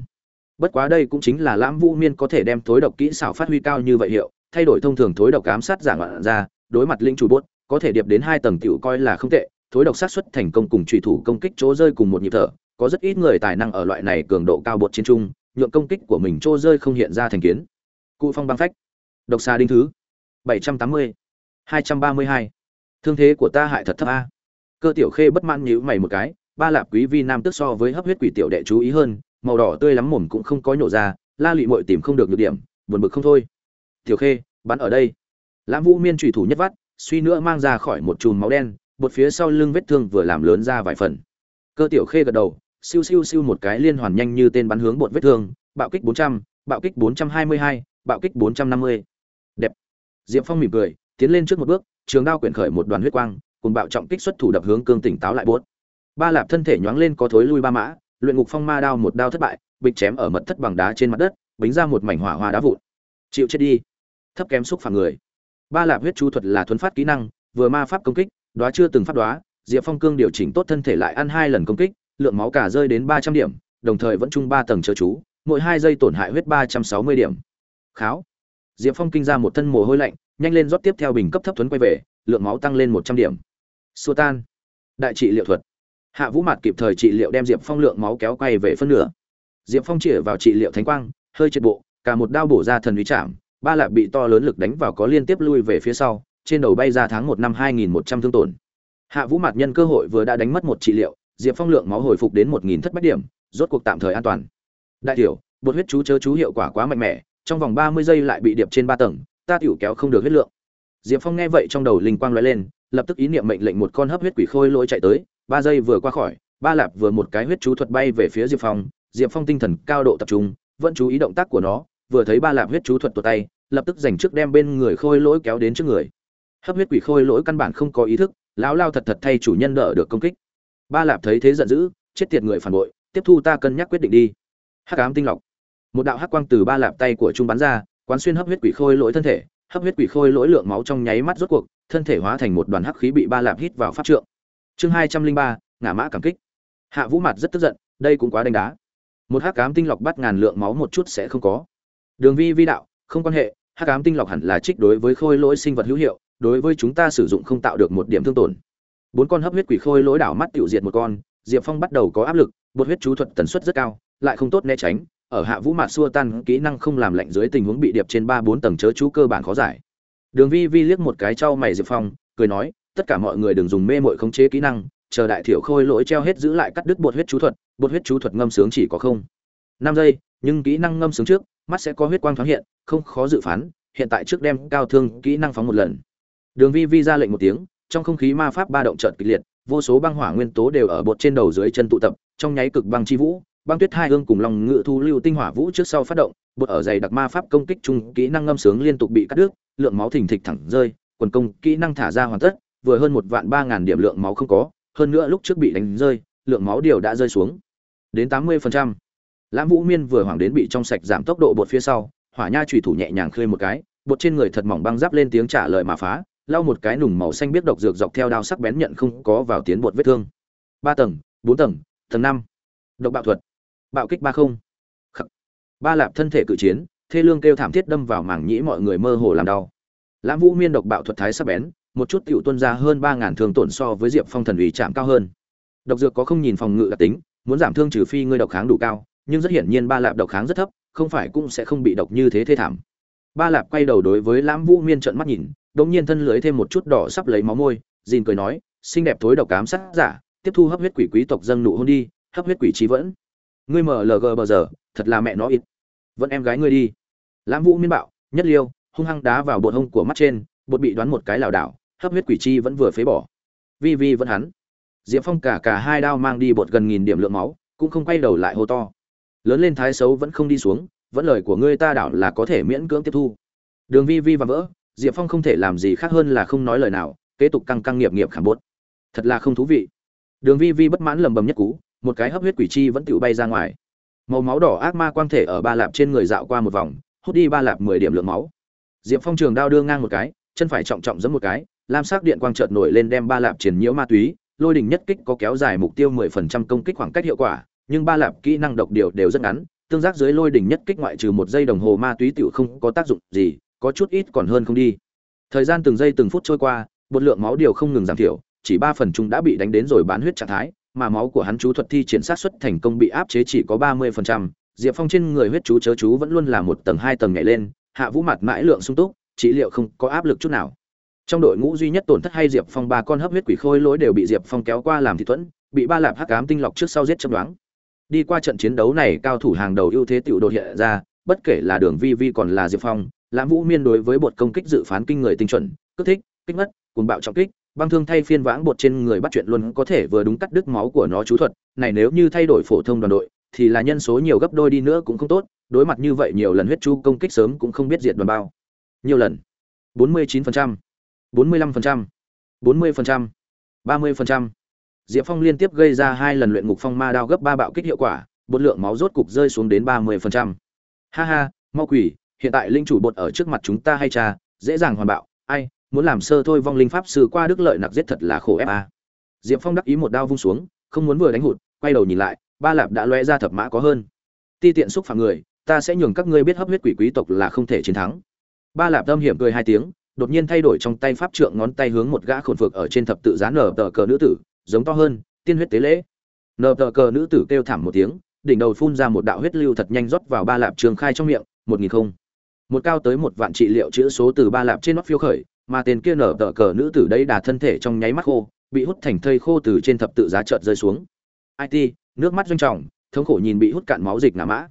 Bất quá đây cũng chính là lãm vũ miên có thể đem tối độc kỹ xảo phát huy cao như vậy hiệu, thay đổi thông thường tối độc ám sát giả ngoạn ra, đối mặt linh chủ bốt có thể điệp đến hai tầng tiểu coi là không tệ tối độc sát xuất thành công cùng truy thủ công kích chỗ rơi cùng một nhịp thở, có rất ít người tài năng ở loại này cường độ cao bột chiến trung, nhượng công kích của mình chỗ rơi không hiện ra thành kiến. Cụ phong băng phách. Độc xa đinh thứ. 780. 232. thương thế của ta hại thật thấp a cơ tiểu khê bất mãn nhíu mày một cái ba lạp quý vi nam tức so với hấp huyết quỷ tiểu đệ chú ý hơn màu đỏ tươi lắm mồm cũng không có nhổ ra la lụy mội tìm không được nhược điểm buồn bực không thôi tiểu khê bắn ở đây lãm vũ miên trùy thủ nhất vắt suy nữa mang ra khỏi một chùm máu đen bột phía sau lưng vết thương vừa làm lớn ra vài phần cơ tiểu khê gật đầu siêu siêu siêu một cái liên hoàn nhanh như tên bắn hướng bột vết thương bạo kích 400, bạo kích 422, bạo kích 450. đẹp diệp phong mỉm cười tiến lên trước một bước trường đao quyển khởi một đoàn huyết quang cùng bạo trọng kích xuất thủ đập hướng cương tỉnh táo lại buốt. ba lạp thân thể nhoáng lên có thối lui ba mã luyện ngục phong ma đao một đao thất bại bịch chém ở mật thất bằng đá trên mặt đất bính ra một mảnh hỏa hoa đá vụn. Chịu chết đi. Thấp kém xúc phạm người. Ba lạp huyết chú thuật là thuấn phát kỹ năng vừa ma pháp công kích đóa chưa từng phát đóa, diệp phong cương điều chỉnh tốt thân thể lại ăn hai lần công kích lượng máu cả rơi đến ba trăm điểm đồng thời vẫn chung ba tầng chớ chú mỗi hai giây tổn hại huyết ba trăm sáu mươi điểm. Kháo diệp phong kinh ra một thân mồ hôi lạnh, nhanh lên rót tiếp theo bình cấp thấp thuấn quay về, lượng máu tăng lên một trăm điểm. Xua tan. Đại trị liệu thuật. Hạ vũ Mạt kịp thời trị liệu đem diệp phong lượng máu kéo quay về phân nửa. Diệp phong chĩa vào trị liệu thánh quang, hơi triệt bộ, cả một đao bổ ra thần uy chạm, ba lạp bị to lớn lực đánh vào có liên tiếp lui về phía sau, trên đầu bay ra tháng một năm hai nghìn một trăm thương tổn. Hạ vũ mạt nhân cơ hội vừa đã đánh mất một trị liệu, diệp phong lượng máu hồi phục đến một nghìn thất bách điểm, rốt cuộc tạm thời an toàn. Đại tiểu, bột huyết chú chớ chú hiệu quả quá mạnh mẽ trong vòng ba mươi giây lại bị điệp trên ba tầng, ta tiểu kéo không được huyết lượng. Diệp phong nghe vậy trong đầu linh quang lóe lên, lập tức ý niệm mệnh lệnh một con hấp huyết quỷ khôi lỗi chạy tới, ba giây vừa qua khỏi, ba lạp vừa một cái huyết chú thuật bay về phía diệp phong diệp phong tinh thần cao độ tập trung, vẫn chú ý động tác của nó, vừa thấy ba lạp huyết chú thuật tuột tay, lập tức dành trước đem bên người khôi lỗi kéo đến trước người. Hấp huyết quỷ khôi lỗi căn bản không có ý thức, lão lao thật thật thay chủ nhân đỡ được công kích. Ba lạp thấy thế giận dữ, chết tiệt người phản bội, tiếp thu ta cân nhắc quyết định đi. Hắc ám tinh lọc một đạo hắc quang từ ba lạp tay của trung bắn ra, quán xuyên hấp huyết quỷ khôi lỗi thân thể, hấp huyết quỷ khôi lỗi lượng máu trong nháy mắt rốt cuộc, thân thể hóa thành một đoàn hắc khí bị ba lạp hít vào pháp trượng. Chương hai trăm linh ba, ngã mã cảm kích. Hạ vũ mặt rất tức giận, đây cũng quá đánh đá. Một hắc cám tinh lọc bắt ngàn lượng máu một chút sẽ không có. Đường vi vi đạo, không quan hệ, hắc cám tinh lọc hẳn là trích đối với khôi lỗi sinh vật hữu hiệu, đối với chúng ta sử dụng không tạo được một điểm thương tổn. Bốn con hấp huyết quỷ khôi lỗi đảo mắt tiểu diệt một con, diệp phong bắt đầu có áp lực, bột huyết chú thuật tần suất rất cao, lại không tốt né tránh ở hạ vũ mạt xua tan kỹ năng không làm lạnh dưới tình huống bị điệp trên ba bốn tầng chớ chú cơ bản khó giải. Đường vi vi liếc một cái trao mày diệp phong, cười nói, tất cả mọi người đừng dùng mê mội khống chế kỹ năng, chờ đại thiểu khôi lỗi treo hết giữ lại cắt đứt bột huyết chú thuật, bột huyết chú thuật ngâm sướng chỉ có không. Năm giây, nhưng kỹ năng ngâm sướng trước, mắt sẽ có huyết quang thoáng hiện, không khó dự phán, hiện tại trước đem cao thương kỹ năng phóng một lần. Đường vi vi ra lệnh một tiếng, trong không khí ma pháp ba động trợt kịch liệt, vô số băng hỏa nguyên tố đều ở bột trên đầu dưới chân tụ tập, trong nháy cực băng chi vũ băng tuyết hai hương cùng lòng ngự thu lưu tinh hỏa vũ trước sau phát động, bột ở dày đặc ma pháp công kích chung kỹ năng ngâm sướng liên tục bị cắt đứt, lượng máu thình thịch thẳng rơi, quần công kỹ năng thả ra hoàn tất, vừa hơn một vạn ba ngàn điểm lượng máu không có, hơn nữa lúc trước bị đánh rơi, lượng máu điều đã rơi xuống. Đến tám mươi phần trăm. Lãm vũ miên vừa hoảng đến bị trong sạch giảm tốc độ bột phía sau, hỏa nha trùy thủ nhẹ nhàng khơi một cái, bột trên người thật mỏng băng giáp lên tiếng trả lời mà phá, lau một cái nùng màu xanh biết độc dược dọc theo đao sắc bén nhận không có vào tiến bột vết thương. ba tầng, bốn tầng tầng năm. Độc bạo thuật bạo kích ba không. Ba lạp thân thể cự chiến, thê lương kêu thảm thiết đâm vào mảng nhĩ mọi người mơ hồ làm đau. Lãm vũ miên độc bạo thuật thái sắp bén, một chút tiểu tuân ra hơn ba ngàn thương tổn so với diệp phong thần ủy chạm cao hơn. Độc dược có không nhìn phòng ngự đặc tính, muốn giảm thương trừ phi ngươi độc kháng đủ cao, nhưng rất hiển nhiên ba lạp độc kháng rất thấp, không phải cũng sẽ không bị độc như thế thê thảm. Ba lạp quay đầu đối với lãm vũ miên trợn mắt nhìn đống nhiên thân lưới thêm một chút đỏ sắp lấy máu môi, dìn cười nói, xinh đẹp thối độc cám sát giả, tiếp thu hấp huyết quỷ quý tộc dâng nụ hôn đi, hấp huyết quỷ trí vẫn ngươi mở lg bờ giờ, thật là mẹ nó ít. Vẫn em gái ngươi đi. Lãm vũ miên bạo, nhất liêu, hung hăng đá vào bột hông của mắt trên, bột bị đoán một cái lảo đảo, hấp huyết quỷ chi vẫn vừa phế bỏ. Vi vi vẫn hắn. Diệp phong cả cả hai đao mang đi bột gần nghìn điểm lượng máu, cũng không quay đầu lại hô to. Lớn lên thái xấu vẫn không đi xuống, vẫn lời của ngươi ta đảo là có thể miễn cưỡng tiếp thu. Đường vi vi và vỡ, diệp phong không thể làm gì khác hơn là không nói lời nào, kế tục căng căng nghiệp nghiệp khảm bốt thật là không thú vị. Đường vi vi bất mãn lầm bầm nhất cú một cái hấp huyết quỷ chi vẫn tự bay ra ngoài màu máu đỏ ác ma quang thể ở ba lạp trên người dạo qua một vòng hút đi ba lạp mười điểm lượng máu diệp phong trường đao đưa ngang một cái chân phải trọng trọng giẫm một cái lam sắc điện quang chợt nổi lên đem ba lạp triển nhiễu ma túy lôi đình nhất kích có kéo dài mục tiêu mười phần trăm công kích khoảng cách hiệu quả nhưng ba lạp kỹ năng độc điều đều rất ngắn tương giác dưới lôi đỉnh nhất kích ngoại trừ một giây đồng hồ ma túy tiểu không có tác dụng gì, có chút ít còn hơn không đi. Thời gian từng giây từng phút trôi qua, một lượng máu điều không ngừng giảm thiểu, chỉ ba phần chúng đã bị đánh đến rồi bán huyết trạng thái, mà máu của hắn chú thuật thi triển sát xuất thành công bị áp chế chỉ có ba mươi phần trăm. Diệp Phong trên người huyết chú chớ chú vẫn luôn là một tầng hai tầng nhảy lên, hạ vũ mặt mãi lượng sung túc, trị liệu không có áp lực chút nào. Trong đội ngũ duy nhất tổn thất hay Diệp Phong ba con hấp huyết quỷ khôi lỗi đều bị Diệp Phong kéo qua làm thị thuẫn, bị ba lạp hắc ám tinh lọc trước sau giết chấm đoán. Đi qua trận chiến đấu này, cao thủ hàng đầu ưu thế tiểu đột hiện ra, bất kể là Đường Vi Vi còn là Diệp Phong, Lãm Vũ Miên đối với bột công kích dự phán kinh người tinh chuẩn, kích thích, kích mất, cuồng bạo trọng kích, băng thương thay phiên vãng bột trên người bắt chuyện luôn có thể vừa đúng cắt đứt máu của nó chú thuật, này nếu như thay đổi phổ thông đoàn đội, thì là nhân số nhiều gấp đôi đi nữa cũng không tốt, đối mặt như vậy nhiều lần huyết chu công kích sớm cũng không biết diệt đoàn bao. Nhiều lần. 49%, 45%, 40%, 30%. Diệp Phong liên tiếp gây ra hai lần luyện ngục phong ma đao gấp ba bạo kích hiệu quả, bột lượng máu rốt cục rơi xuống đến 30%. Ha ha, mau quỷ, hiện tại linh chủ bột ở trước mặt chúng ta hay cha, dễ dàng hoàn bạo, ai, muốn làm sơ thôi vong linh pháp sư qua đức lợi nặc giết thật là khổ ép a. Diệp Phong đắc ý một đao vung xuống, không muốn vừa đánh hụt, quay đầu nhìn lại, ba lạp đã lóe ra thập mã có hơn. Ti tiện xúc phạm người, ta sẽ nhường các ngươi biết hấp huyết quỷ quý tộc là không thể chiến thắng. Ba lạp tâm hiểm cười hai tiếng, đột nhiên thay đổi trong tay pháp trượng ngón tay hướng một gã khổn phược ở trên thập tự giá nở tờ cờ nữ tử, giống to hơn tiên huyết tế lễ nở tờ cờ nữ tử kêu thảm một tiếng đỉnh đầu phun ra một đạo huyết lưu thật nhanh rót vào ba lạp trường khai trong miệng một nghìn không một cao tới một vạn trị liệu chữ số từ ba lạp trên nóc phiêu khởi mà tên kia nở tờ cờ nữ tử đây đà thân thể trong nháy mắt khô, bị hút thành thây khô từ trên thập tự giá trợt rơi xuống. It nước mắt doanh trọng, thống khổ nhìn bị hút cạn máu dịch ngã mã.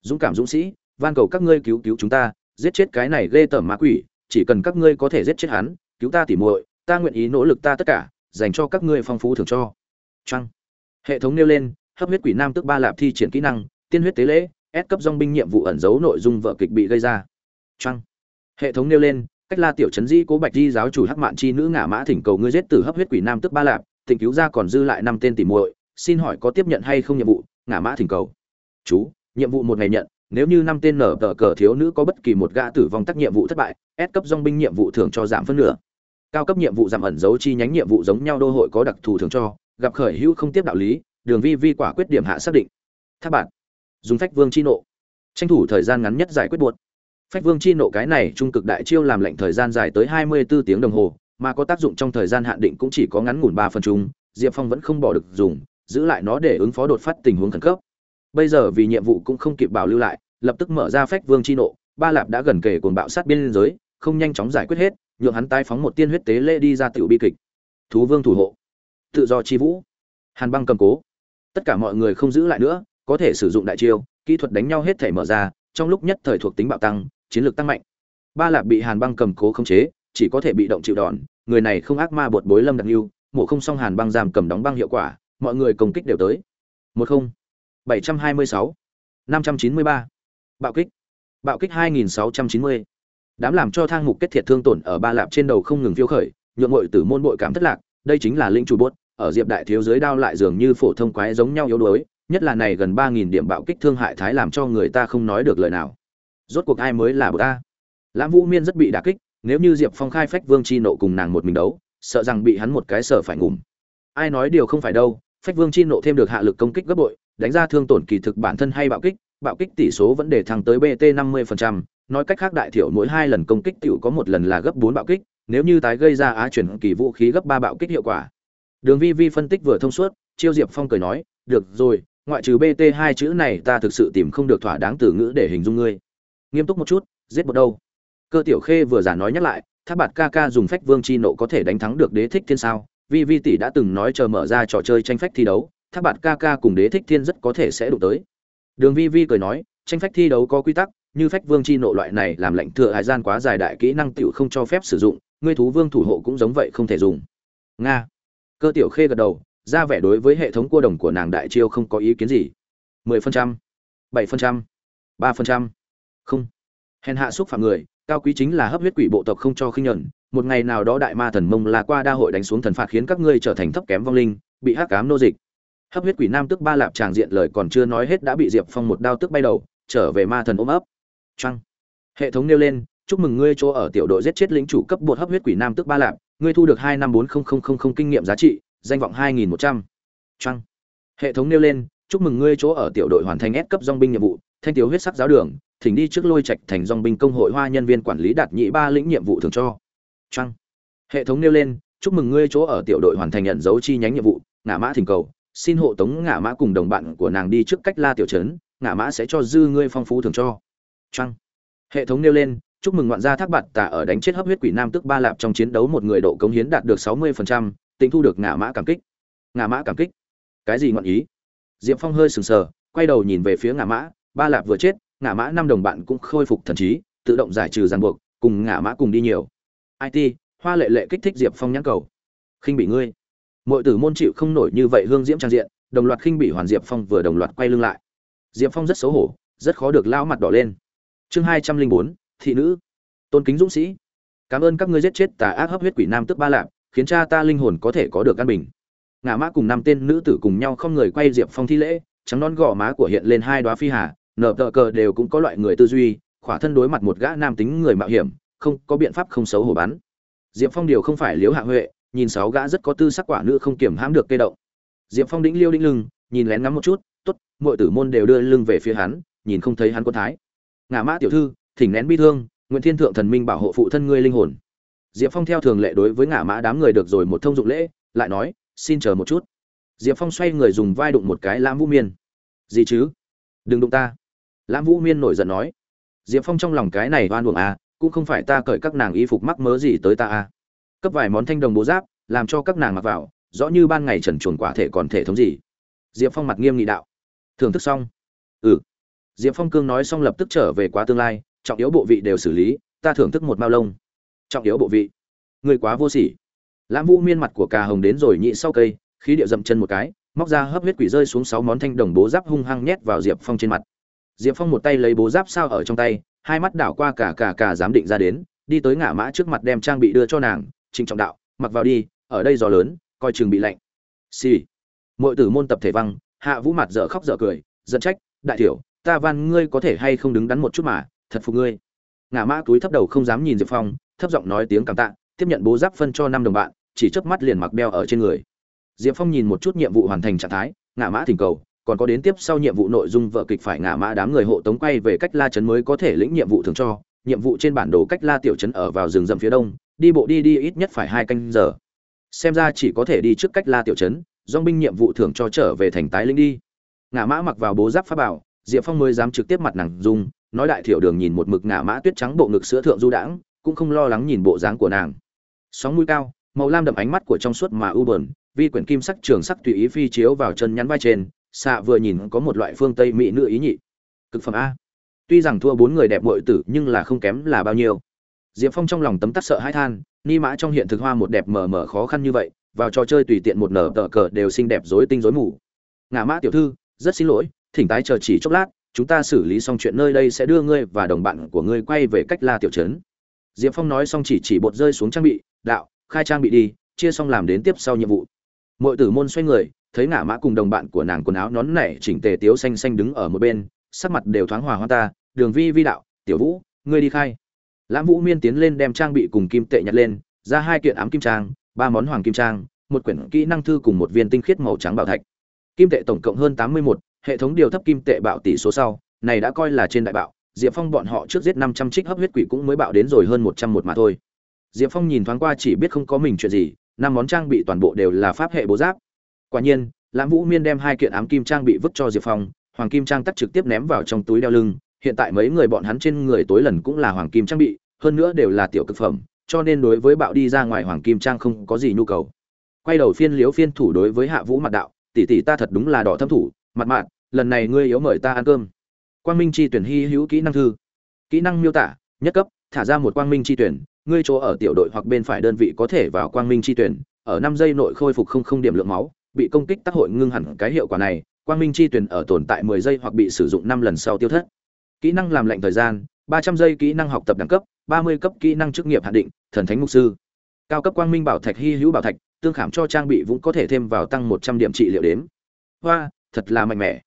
Dũng cảm dũng sĩ, van cầu các ngươi cứu cứu chúng ta, giết chết cái này ghê tởm ma quỷ, chỉ cần các ngươi có thể giết chết hắn, cứu ta tỉ muội, ta nguyện ý nỗ lực ta tất cả, dành cho các ngươi phong phú thưởng cho. Trăng hệ thống nêu lên, hấp huyết quỷ nam tức ba lạp thi triển kỹ năng, tiên huyết tế lễ ép cấp dong binh nhiệm vụ ẩn giấu nội dung vợ kịch bị gây ra. Trăng hệ thống nêu lên cách la tiểu trấn di cố bạch di giáo chủ hắc mạn chi nữ ngả mã thỉnh cầu ngươi giết tử hấp huyết quỷ nam tức ba lạp, thỉnh cứu ra còn dư lại năm tên tỉ muội, xin hỏi có tiếp nhận hay không nhiệm vụ? Ngả mã thỉnh cầu. Chú, nhiệm vụ một ngày nhận, nếu như năm tên nở tờ cờ thiếu nữ có bất kỳ một gã tử vong tác nhiệm vụ thất bại ép cấp dong binh nhiệm vụ thường cho giảm phân nửa. Cao cấp nhiệm vụ giảm ẩn dấu chi nhánh nhiệm vụ giống nhau đô hội có đặc thù thường cho, gặp khởi hữu không tiếp đạo lý, đường vi vi quả quyết điểm hạ xác định. Tháp bạn. Dùng phách vương chi nộ. Tranh thủ thời gian ngắn nhất giải quyết buộc phách vương chi nộ cái này trung cực đại chiêu làm lệnh thời gian dài tới hai mươi 24 tiếng đồng hồ, mà có tác dụng trong thời gian hạn định cũng chỉ có ngắn ngủn ba phần chung, diệp phong vẫn không bỏ được dùng, giữ lại nó để ứng phó đột phát tình huống khẩn cấp. Bây giờ vì nhiệm vụ cũng không kịp bảo lưu lại, lập tức mở ra phách vương chi nộ, ba lạp đã gần kề cuồng bạo sát biên giới, không nhanh chóng giải quyết hết, nhượng hắn tái phóng một tiên huyết tế lễ đi ra tiểu bi kịch. Thú vương thủ hộ. Tự do chi vũ. Hàn băng cầm cố. Tất cả mọi người không giữ lại nữa, có thể sử dụng đại chiêu, kỹ thuật đánh nhau hết thể mở ra, trong lúc nhất thời thuộc tính bạo tăng chiến lược tăng mạnh. Ba lạp bị hàn băng cầm cố khống chế, chỉ có thể bị động chịu đòn, người này không ác ma bột bối lâm đặc lưu mộ không song hàn băng giam cầm đóng băng hiệu quả, mọi người công kích đều tới. Một không, bảy trăm hai mươi sáu, năm trăm chín mươi ba, bạo kích bạo kích hai nghìn sáu trăm chín mươi. Đám làm cho thang mục kết thiệt thương tổn ở ba lạp trên đầu không ngừng phiêu khởi, nhượng bội từ môn bội cảm thất lạc, đây chính là linh chủ bốt, ở diệp đại thiếu dưới đao lại dường như phổ thông quái giống nhau yếu đuối, nhất là này gần ba nghìn điểm bạo kích thương hại thái làm cho người ta không nói được lời nào rốt cuộc ai mới là bậc a? lãm vũ miên rất bị đả kích nếu như diệp phong khai phách vương chi nộ cùng nàng một mình đấu sợ rằng bị hắn một cái sở phải ngủm ai nói điều không phải đâu phách vương chi nộ thêm được hạ lực công kích gấp bội đánh ra thương tổn kỳ thực bản thân hay bạo kích bạo kích tỷ số vẫn để thăng tới bt 50%, nói cách khác đại thiểu mỗi hai lần công kích tiểu có một lần là gấp bốn bạo kích, nếu như tái gây ra á chuyển kỳ vũ khí gấp ba bạo kích hiệu quả. Đường Vi Vi phân tích vừa thông suốt, Chiêu Diệp Phong cười nói, "Được rồi, ngoại trừ BT hai chữ này ta thực sự tìm không được thỏa đáng từ ngữ để hình dung ngươi." Nghiêm túc một chút, giết một đâu? Cơ Tiểu Khê vừa giả nói nhắc lại, tháp Bạt ca ca dùng phách vương chi nộ có thể đánh thắng được Đế Thích Thiên sao? Vi Vi tỷ đã từng nói chờ mở ra trò chơi tranh phách thi đấu, tháp Bạt ca ca cùng Đế Thích Thiên rất có thể sẽ đụng tới. Đường Vi Vi cười nói, tranh phách thi đấu có quy tắc, như phách vương chi nộ loại này làm lệnh thừa hải gian quá dài đại kỹ năng tiểu không cho phép sử dụng, ngươi thú vương thủ hộ cũng giống vậy không thể dùng. Nga. Cơ tiểu khê gật đầu, ra vẻ đối với hệ thống cua đồng của nàng đại chiêu không có ý kiến gì. 10%, 7%, 3%. Không. Hèn hạ xúc phạm người, cao quý chính là hấp huyết quỷ bộ tộc không cho khinh nhẫn, một ngày nào đó đại ma thần mông là qua đa hội đánh xuống thần phạt khiến các ngươi trở thành thấp kém vong linh, bị hắc ám nô dịch. Hấp huyết quỷ nam tức ba lạp tràng diện lời còn chưa nói hết đã bị diệp phong một đao tức bay đầu trở về ma thần ôm ấp. Trăng hệ thống nêu lên chúc mừng ngươi chỗ ở tiểu đội giết chết lính chủ cấp bột hấp huyết quỷ nam tức ba lạp ngươi thu được hai năm bốn không không không không kinh nghiệm giá trị danh vọng hai nghìn một trăm. Trăng hệ thống nêu lên chúc mừng ngươi chỗ ở tiểu đội hoàn thành S cấp dong binh nhiệm vụ thanh Tiếu huyết sắc giáo đường, thỉnh đi trước lôi trạch thành dòng binh công hội hoa nhân viên quản lý đạt nhị ba lĩnh nhiệm vụ thường cho. Trăng hệ thống nêu lên, chúc mừng ngươi chỗ ở tiểu đội hoàn thành nhận dấu chi nhánh nhiệm vụ, ngã mã thỉnh cầu. Xin hộ tống ngã mã cùng đồng bạn của nàng đi trước cách la tiểu trấn, ngã mã sẽ cho dư ngươi phong phú thường cho. Trăng hệ thống nêu lên, chúc mừng ngoạn gia thác bạt tả ở đánh chết hấp huyết quỷ nam tức ba lạp trong chiến đấu một người độ cống hiến đạt được sáu mươi phần trăm tính thu được ngã mã cảm kích. Ngã mã cảm kích. Cái gì ngọn ý? Diệp phong hơi sừng sờ, quay đầu nhìn về phía ngã mã ba lạp vừa chết, ngã mã năm đồng bạn cũng khôi phục thần trí, tự động giải trừ ràng buộc, cùng ngã mã cùng đi nhiều. It hoa lệ lệ kích thích diệp phong nhãn cầu. Khinh bị ngươi. Mọi tử môn chịu không nổi như vậy hương diễm trang diện, đồng loạt khinh bị hoàn diệp phong vừa đồng loạt quay lưng lại. Diệp phong rất xấu hổ, rất khó được lao mặt đỏ lên. Chương hai trăm linh bốn, thị nữ. Tôn kính dũng sĩ. Cảm ơn các ngươi giết chết tà ác hấp huyết quỷ nam tức ba lạp, khiến cha ta linh hồn có thể có được căn bình. Ngã mã cùng năm tên nữ tử cùng nhau không người quay diệp phong thi lễ, trắng non gò má của hiện lên hai đoá phi hà nở tờ cờ đều cũng có loại người tư duy, khỏa thân đối mặt một gã nam tính người mạo hiểm, không có biện pháp không xấu hổ bắn. Diệp phong điều không phải liếu hạ huệ, nhìn sáu gã rất có tư sắc quả nữ không kiểm hãm được cây động. Diệp phong đĩnh liêu đĩnh lưng, nhìn lén ngắm một chút, tốt mọi tử môn đều đưa lưng về phía hắn, nhìn không thấy hắn quân thái. Ngã mã tiểu thư, thỉnh nén bi thương nguyễn thiên thượng thần minh bảo hộ phụ thân ngươi linh hồn. Diệp phong theo thường lệ đối với ngã mã đám người được rồi một thông dụng lễ, lại nói, xin chờ một chút. Diệp phong xoay người dùng vai đụng một cái lãm vũ miên. Gì chứ? Đừng đụng ta lãm vũ miên nổi giận nói, diệp phong trong lòng cái này oan uổng à cũng không phải ta cởi các nàng y phục mắc mớ gì tới ta à. Cấp vài món thanh đồng bố giáp, làm cho các nàng mặc vào, rõ như ban ngày trần chuồn quả thể còn thể thống gì. Diệp phong mặt nghiêm nghị đạo, thưởng thức xong. Ừ. Diệp phong cương nói xong lập tức trở về quá tương lai, trọng yếu bộ vị đều xử lý, ta thưởng thức một mao lông. Trọng yếu bộ vị? Người quá vô sỉ. Lãm vũ miên mặt của cà hồng đến rồi nhị sau cây, khí điệu dậm chân một cái, móc ra hấp huyết quỷ rơi xuống sáu món thanh đồng bố giáp hung hăng nhét vào diệp phong trên mặt diệp phong một tay lấy bố giáp sao ở trong tay, hai mắt đảo qua cả cả cả giám định ra đến, đi tới ngã mã trước mặt đem trang bị đưa cho nàng, trịnh trọng đạo, mặc vào đi, ở đây gió lớn, coi chừng bị lạnh. Xì、sì. mọi tử môn tập thể văng, hạ vũ mặt dở khóc dở cười dẫn trách, đại thiểu ta van ngươi có thể hay không đứng đắn một chút mà, thật phục ngươi. Ngã mã túi thấp đầu không dám nhìn diệp phong, thấp giọng nói tiếng cảm tạ, tiếp nhận bố giáp phân cho năm đồng bạn, chỉ chớp mắt liền mặc đeo ở trên người. Diệp phong nhìn một chút nhiệm vụ hoàn thành trạng thái, ngã mã thỉnh cầu còn có đến tiếp sau nhiệm vụ nội dung vợ kịch phải ngã mã đám người hộ tống quay về cách la trấn mới có thể lĩnh nhiệm vụ thường cho. Nhiệm vụ trên bản đồ cách la tiểu trấn ở vào rừng rậm phía đông, đi bộ đi đi ít nhất phải hai canh giờ. Xem ra chỉ có thể đi trước cách la tiểu trấn dong binh nhiệm vụ thường cho trở về thành tái linh đi. Ngã mã mặc vào bố giáp pháp bảo, diệp phong mới dám trực tiếp mặt nàng dung nói đại thiểu đường nhìn một mực ngã mã tuyết trắng bộ ngực sữa thượng du đãng, cũng không lo lắng nhìn bộ dáng của nàng. Sóng mũi cao, màu lam đậm ánh mắt của trong suốt mà u bờn vi quyển kim sắc trường sắc tùy ý phi chiếu vào chân nhắn vai trên xạ vừa nhìn có một loại phương tây mỹ nữ ý nhị. Cực phẩm a. Tuy rằng thua bốn người đẹp bội tử, nhưng là không kém là bao nhiêu. Diệp phong trong lòng tấm tắc sợ hãi than, ni mã trong hiện thực hoa một đẹp mờ mờ khó khăn như vậy, vào trò chơi tùy tiện một nở tờ cờ đều xinh đẹp rối tinh rối mù. Ngã mã tiểu thư, rất xin lỗi, thỉnh tái chờ chỉ chốc lát, chúng ta xử lý xong chuyện nơi đây sẽ đưa ngươi và đồng bạn của ngươi quay về cách la tiểu trấn. Diệp phong nói xong chỉ chỉ bột rơi xuống trang bị, đạo, khai trang bị đi, chia xong làm đến tiếp sau nhiệm vụ. Mọi tử môn xoay người thấy ngã mã cùng đồng bạn của nàng quần áo nón nảy chỉnh tề tiếu xanh xanh đứng ở một bên, sắc mặt đều thoáng hòa hoa ta, đường vi vi đạo, tiểu vũ, ngươi đi khai. Lãm vũ miên tiến lên đem trang bị cùng kim tệ nhặt lên, ra hai kiện ám kim trang, ba món hoàng kim trang, một quyển kỹ năng thư cùng một viên tinh khiết màu trắng bảo thạch. Kim tệ tổng cộng hơn tám mươi một hệ thống điều thấp kim tệ bạo tỷ số sau, này đã coi là trên đại bạo, diệp phong bọn họ trước giết năm trăm trích hấp huyết quỷ cũng mới bạo đến rồi hơn một trăm một mà thôi. Diệp phong nhìn thoáng qua chỉ biết không có mình chuyện gì, năm món trang bị toàn bộ đều là pháp hệ bố giáp quả nhiên, lãm vũ miên đem hai kiện ám kim trang bị vứt cho diệp phong, hoàng kim trang tắt trực tiếp ném vào trong túi đeo lưng. Hiện tại mấy người bọn hắn trên người tối lần cũng là hoàng kim trang bị, hơn nữa đều là tiểu cực phẩm, cho nên đối với bạo đi ra ngoài hoàng kim trang không có gì nhu cầu. Quay đầu phiên liếu phiên thủ đối với hạ vũ mặt đạo, tỷ tỷ ta thật đúng là đỏ thâm thủ mặt mạn lần này ngươi yếu mời ta ăn cơm. Quang minh chi tuyển hy hữu kỹ năng thư. Kỹ năng miêu tả, nhất cấp, thả ra một quang minh chi tuyển, ngươi chỗ ở tiểu đội hoặc bên phải đơn vị có thể vào quang minh chi tuyển, ở năm giây nội khôi phục không không điểm lượng máu bị công kích tác hội ngưng hẳn cái hiệu quả này, quang minh chi tuyển ở tồn tại 10 giây hoặc bị sử dụng 5 lần sau tiêu thất. Kỹ năng làm lệnh thời gian 300 giây kỹ năng học tập đẳng cấp 30 cấp kỹ năng chức nghiệp hạn định, thần thánh mục sư. Cao cấp quang minh bảo thạch hy hữu bảo thạch, tương khảm cho trang bị vũng có thể thêm vào tăng 100 điểm trị liệu đến hoa, thật là mạnh mẽ.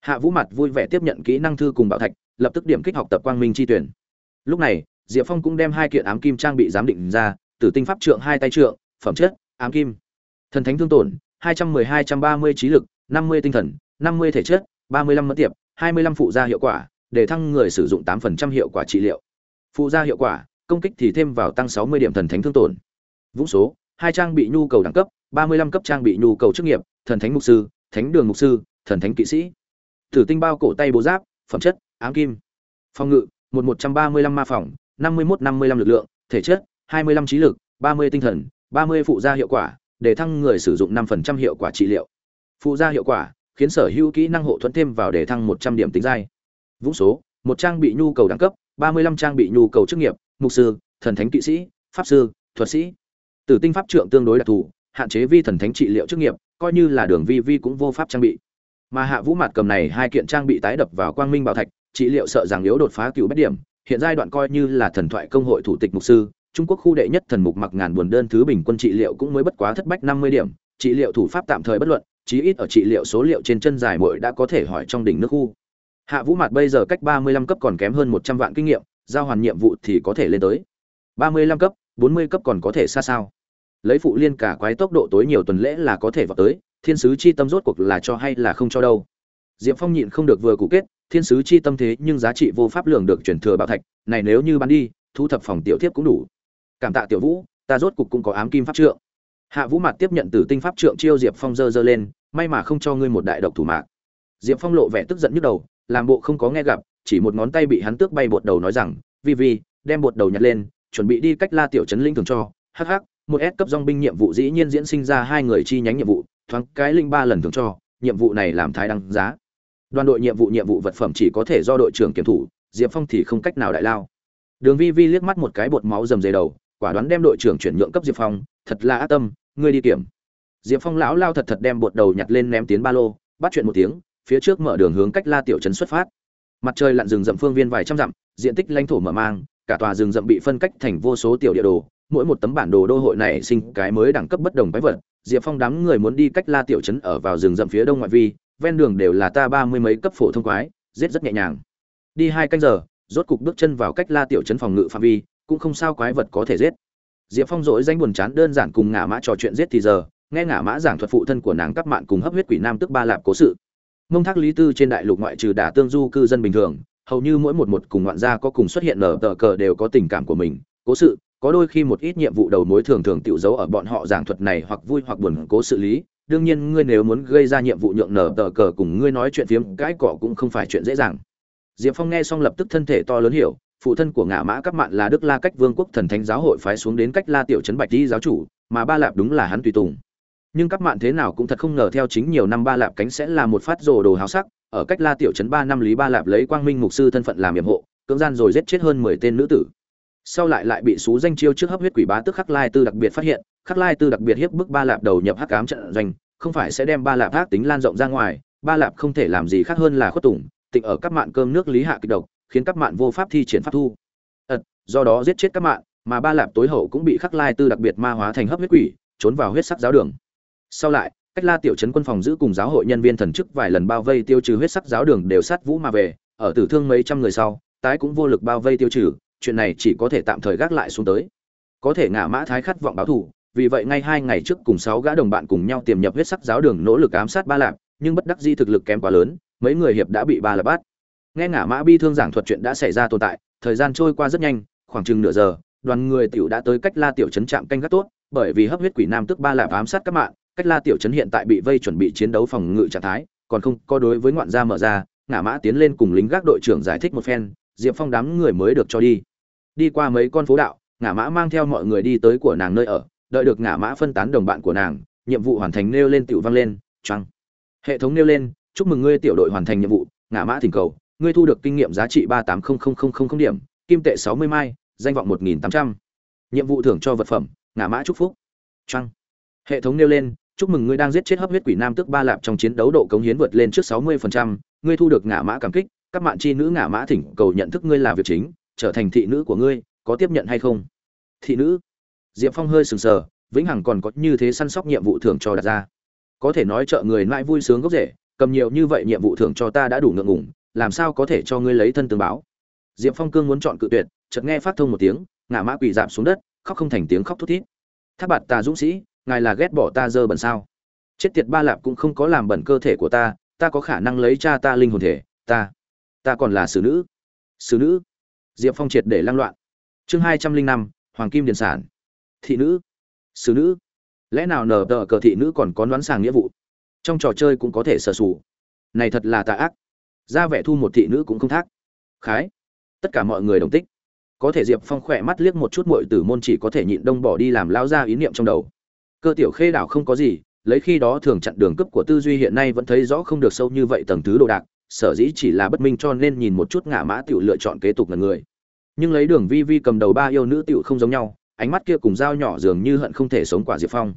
Hạ vũ mặt vui vẻ tiếp nhận kỹ năng thư cùng bảo thạch, lập tức điểm kích học tập quang minh chi tuyển. Lúc này, diệp phong cũng đem hai kiện ám kim trang bị giám định ra, tử tinh pháp trượng hai tay trượng, phẩm chất, ám kim. Thần thánh thương tổn 210-230 trí lực, 50 tinh thần, 50 thể chất, 35 mất tiệp, 25 phụ gia hiệu quả, để thăng người sử dụng 8% hiệu quả trị liệu. Phụ gia hiệu quả, công kích thì thêm vào tăng 60 điểm thần thánh thương tổn. Vũng số, hai trang bị nhu cầu đẳng cấp, 35 cấp trang bị nhu cầu chức nghiệp, thần thánh mục sư, thánh đường mục sư, thần thánh kỵ sĩ. Thử tinh bao cổ tay bố giáp, phẩm chất, ám kim. Phòng ngự, 1135 ma phòng, 51-55 lực lượng, thể chất, 25 trí lực, 30 tinh thần, 30 phụ gia hiệu quả, để thăng người sử dụng 5% hiệu quả trị liệu. Phụ gia hiệu quả, khiến sở hữu kỹ năng hộ thuẫn thêm vào để thăng một trăm điểm tính giai. Vũng số, một trang bị nhu cầu đẳng cấp, ba mươi lăm trang bị nhu cầu chức nghiệp, mục sư, thần thánh kỵ sĩ, pháp sư, thuật sĩ. Tử tinh pháp trượng tương đối đặc thù, hạn chế vi thần thánh trị liệu chức nghiệp, coi như là đường vi vi cũng vô pháp trang bị mà hạ vũ mặt cầm này hai kiện trang bị tái đập vào quang minh bảo thạch trị liệu sợ rằng yếu đột phá cựu bất điểm hiện giai đoạn coi như là thần thoại công hội thủ tịch mục sư trung quốc khu đệ nhất thần mục mặc ngàn buồn đơn thứ bình quân trị liệu cũng mới bất quá thất bách năm mươi điểm, trị liệu thủ pháp tạm thời bất luận, chí ít ở trị liệu số liệu trên chân dài muội đã có thể hỏi trong đỉnh nước khu. Hạ vũ mặt bây giờ cách ba mươi lăm cấp còn kém hơn một trăm vạn kinh nghiệm, giao hoàn nhiệm vụ thì có thể lên tới ba mươi lăm cấp, bốn mươi cấp còn có thể xa sao? Lấy phụ liên cả quái tốc độ tối nhiều tuần lễ là có thể vào tới, thiên sứ chi tâm rốt cuộc là cho hay là không cho đâu? Diệp phong nhịn không được vừa cụ kết, thiên sứ chi tâm thế nhưng giá trị vô pháp lượng được chuyển thừa bảo thạch, này nếu như bán đi, thu thập phòng tiểu thiếp cũng đủ cảm tạ tiểu vũ, ta rốt cục cũng có ám kim pháp trượng. Hạ vũ mặt tiếp nhận từ tinh pháp trượng chiêu diệp phong dơ dơ lên, may mà không cho ngươi một đại độc thủ mạc. Diệp phong lộ vẻ tức giận nhức đầu, làm bộ không có nghe gặp, chỉ một ngón tay bị hắn tước bay bột đầu nói rằng, vi vi, đem bột đầu nhặt lên, chuẩn bị đi cách la tiểu trấn linh thường cho. Hh một S cấp dong binh nhiệm vụ dĩ nhiên diễn sinh ra hai người chi nhánh nhiệm vụ, thoáng cái linh ba lần thường cho, nhiệm vụ này làm thái đăng giá. Đoàn đội nhiệm vụ nhiệm vụ vật phẩm chỉ có thể do đội trưởng kiểm thủ, diệp phong thì không cách nào đại lao. Đường vi vi liếc mắt một cái bột máu dầm dày đầu quả đoán đem đội trưởng chuyển nhượng cấp diệp phong, thật là ác tâm, ngươi đi kiểm. Diệp phong lão lao thật thật đem bột đầu nhặt lên ném tiến ba lô, bắt chuyện một tiếng, phía trước mở đường hướng cách la tiểu trấn xuất phát. Mặt trời lặn rừng rậm phương viên vài trăm dặm, diện tích lãnh thổ mở mang, cả tòa rừng rậm bị phân cách thành vô số tiểu địa đồ, mỗi một tấm bản đồ đô hội này sinh cái mới đẳng cấp bất đồng quái vật. Diệp phong đám người muốn đi cách la tiểu trấn ở vào rừng rậm phía đông ngoại vi, ven đường đều là ta ba mươi mấy cấp phổ thông quái, giết rất nhẹ nhàng. Đi hai canh giờ, rốt cục bước chân vào cách la tiểu trấn phòng ngự phạm vi cũng không sao quái vật có thể giết. Diệp phong dỗi danh buồn chán đơn giản cùng ngả mã trò chuyện giết thì giờ, nghe ngả mã giảng thuật phụ thân của nàng cắp mạn cùng hấp huyết quỷ nam tức ba lạp cố sự. Mông thác lý tư trên đại lục ngoại trừ đả tương du cư dân bình thường, hầu như mỗi một một cùng ngoạn gia có cùng xuất hiện nở tờ cờ đều có tình cảm của mình, cố sự, có đôi khi một ít nhiệm vụ đầu mối thường thường tiểu dấu ở bọn họ giảng thuật này hoặc vui hoặc buồn cố sự lý. Đương nhiên, ngươi nếu muốn gây ra nhiệm vụ nhượng nở tờ cờ cùng ngươi nói chuyện phiếm, cái cỏ cũng không phải chuyện dễ dàng. Diệp phong nghe xong lập tức thân thể to lớn hiểu phụ thân của ngạ mã các mạn là đức la cách vương quốc thần thánh giáo hội phái xuống đến cách la tiểu trấn bạch di giáo chủ mà ba lạp đúng là hắn tùy tùng. Nhưng các mạn thế nào cũng thật không ngờ theo chính nhiều năm ba lạp cánh sẽ là một phát rồ đồ háo sắc ở cách la tiểu trấn ba năm lý ba lạp lấy quang minh mục sư thân phận làm nhiệm hộ cưỡng gian rồi giết chết hơn mười tên nữ tử. Sau lại lại bị xú danh chiêu trước hấp huyết quỷ bá tức khắc lai tư đặc biệt phát hiện khắc lai tư đặc biệt hiếp bức ba lạp đầu nhập hắc ám trận doanh không phải sẽ đem ba lạp ác tính lan rộng ra ngoài ba lạp không thể làm gì khác hơn là khuất tùng, tịnh ở các mạn cơm nước lý hạ kịch độc khiến các mạn vô pháp thi triển pháp thu. Ật, do đó giết chết các mạn, mà ba lạp tối hậu cũng bị khắc lai tư đặc biệt ma hóa thành hấp huyết quỷ, trốn vào huyết sắc giáo đường. Sau lại, cách la tiểu trấn quân phòng giữ cùng giáo hội nhân viên thần chức vài lần bao vây tiêu trừ huyết sắc giáo đường đều sát vũ mà về, ở tử thương mấy trăm người sau, tái cũng vô lực bao vây tiêu trừ, chuyện này chỉ có thể tạm thời gác lại xuống tới. Có thể ngã mã thái khát vọng báo thù, vì vậy ngay hai ngày trước cùng sáu gã đồng bạn cùng nhau tiềm nhập huyết sắc giáo đường nỗ lực ám sát ba lạp, nhưng bất đắc di thực lực kém quá lớn, mấy người hiệp đã bị ba lạp bắt nghe ngã mã bi thương giảng thuật chuyện đã xảy ra tồn tại, thời gian trôi qua rất nhanh, khoảng chừng nửa giờ, đoàn người tiểu đã tới cách la tiểu trấn trạm canh gác tốt, bởi vì hấp huyết quỷ nam tức ba lạp ám sát các mạng, cách la tiểu trấn hiện tại bị vây chuẩn bị chiến đấu phòng ngự trạng thái, còn không có đối với ngoạn gia mở ra ngã mã tiến lên cùng lính gác đội trưởng giải thích một phen, diệp phong đám người mới được cho đi. Đi qua mấy con phố đạo ngã mã mang theo mọi người đi tới của nàng nơi ở, đợi được ngã mã phân tán đồng bạn của nàng, nhiệm vụ hoàn thành nêu lên tiểu vang lên trăng hệ thống nêu lên, chúc mừng ngươi tiểu đội hoàn thành nhiệm vụ ngã mã thỉnh cầu ngươi thu được kinh nghiệm giá trị ba tám điểm, kim tệ sáu mươi mai, danh vọng một nghìn tám trăm. Nhiệm vụ thưởng cho vật phẩm, ngã mã chúc phúc. Trăng hệ thống nêu lên, chúc mừng ngươi đang giết chết hấp huyết quỷ nam tức ba lạp trong chiến đấu độ cống hiến vượt lên trước sáu mươi ngươi thu được ngã mã cảm kích, các bạn chi nữ ngã mã thỉnh cầu nhận thức ngươi là việc chính, trở thành thị nữ của ngươi, có tiếp nhận hay không? Thị nữ. Diệp phong hơi sừng sờ, vĩnh hằng còn có như thế săn sóc nhiệm vụ thưởng cho đặt ra. Có thể nói trợ người lại vui sướng gốc rễ, cầm nhiều như vậy nhiệm vụ thưởng cho ta đã đủ ngượng ngủng làm sao có thể cho ngươi lấy thân tương báo? Diệp phong cương muốn chọn cự tuyệt, chợt nghe phát thông một tiếng, ngã mã quỳ dạp xuống đất, khóc không thành tiếng khóc thút thít. Tháp bạt ta dũng sĩ, ngài là ghét bỏ ta dơ bẩn sao? Chết tiệt ba lạp cũng không có làm bẩn cơ thể của ta ta có khả năng lấy cha ta linh hồn thể, ta ta còn là xử nữ. Xử nữ? Diệp phong triệt để lăng loạn. Chương hai trăm linh năm, hoàng kim điền sản. Thị nữ? Xử nữ? Lẽ nào nở tờ cờ thị nữ còn có đoán sàng nghĩa vụ? Trong trò chơi cũng có thể sở sủ. Này thật là tà ác ra vẻ thu một thị nữ cũng không thác. Khái, tất cả mọi người đồng tích. Có thể diệp phong khỏe mắt liếc một chút mội tử môn chỉ có thể nhịn đông bỏ đi làm lao ra ý niệm trong đầu. Cơ tiểu khê đảo không có gì, lấy khi đó thường chặn đường cấp của tư duy hiện nay vẫn thấy rõ không được sâu như vậy tầng thứ đồ đạc, sở dĩ chỉ là bất minh cho nên nhìn một chút ngã mã tiểu lựa chọn kế tục là người. Nhưng lấy đường vi vi cầm đầu ba yêu nữ tiểu không giống nhau, ánh mắt kia cùng dao nhỏ dường như hận không thể sống quả diệp phong.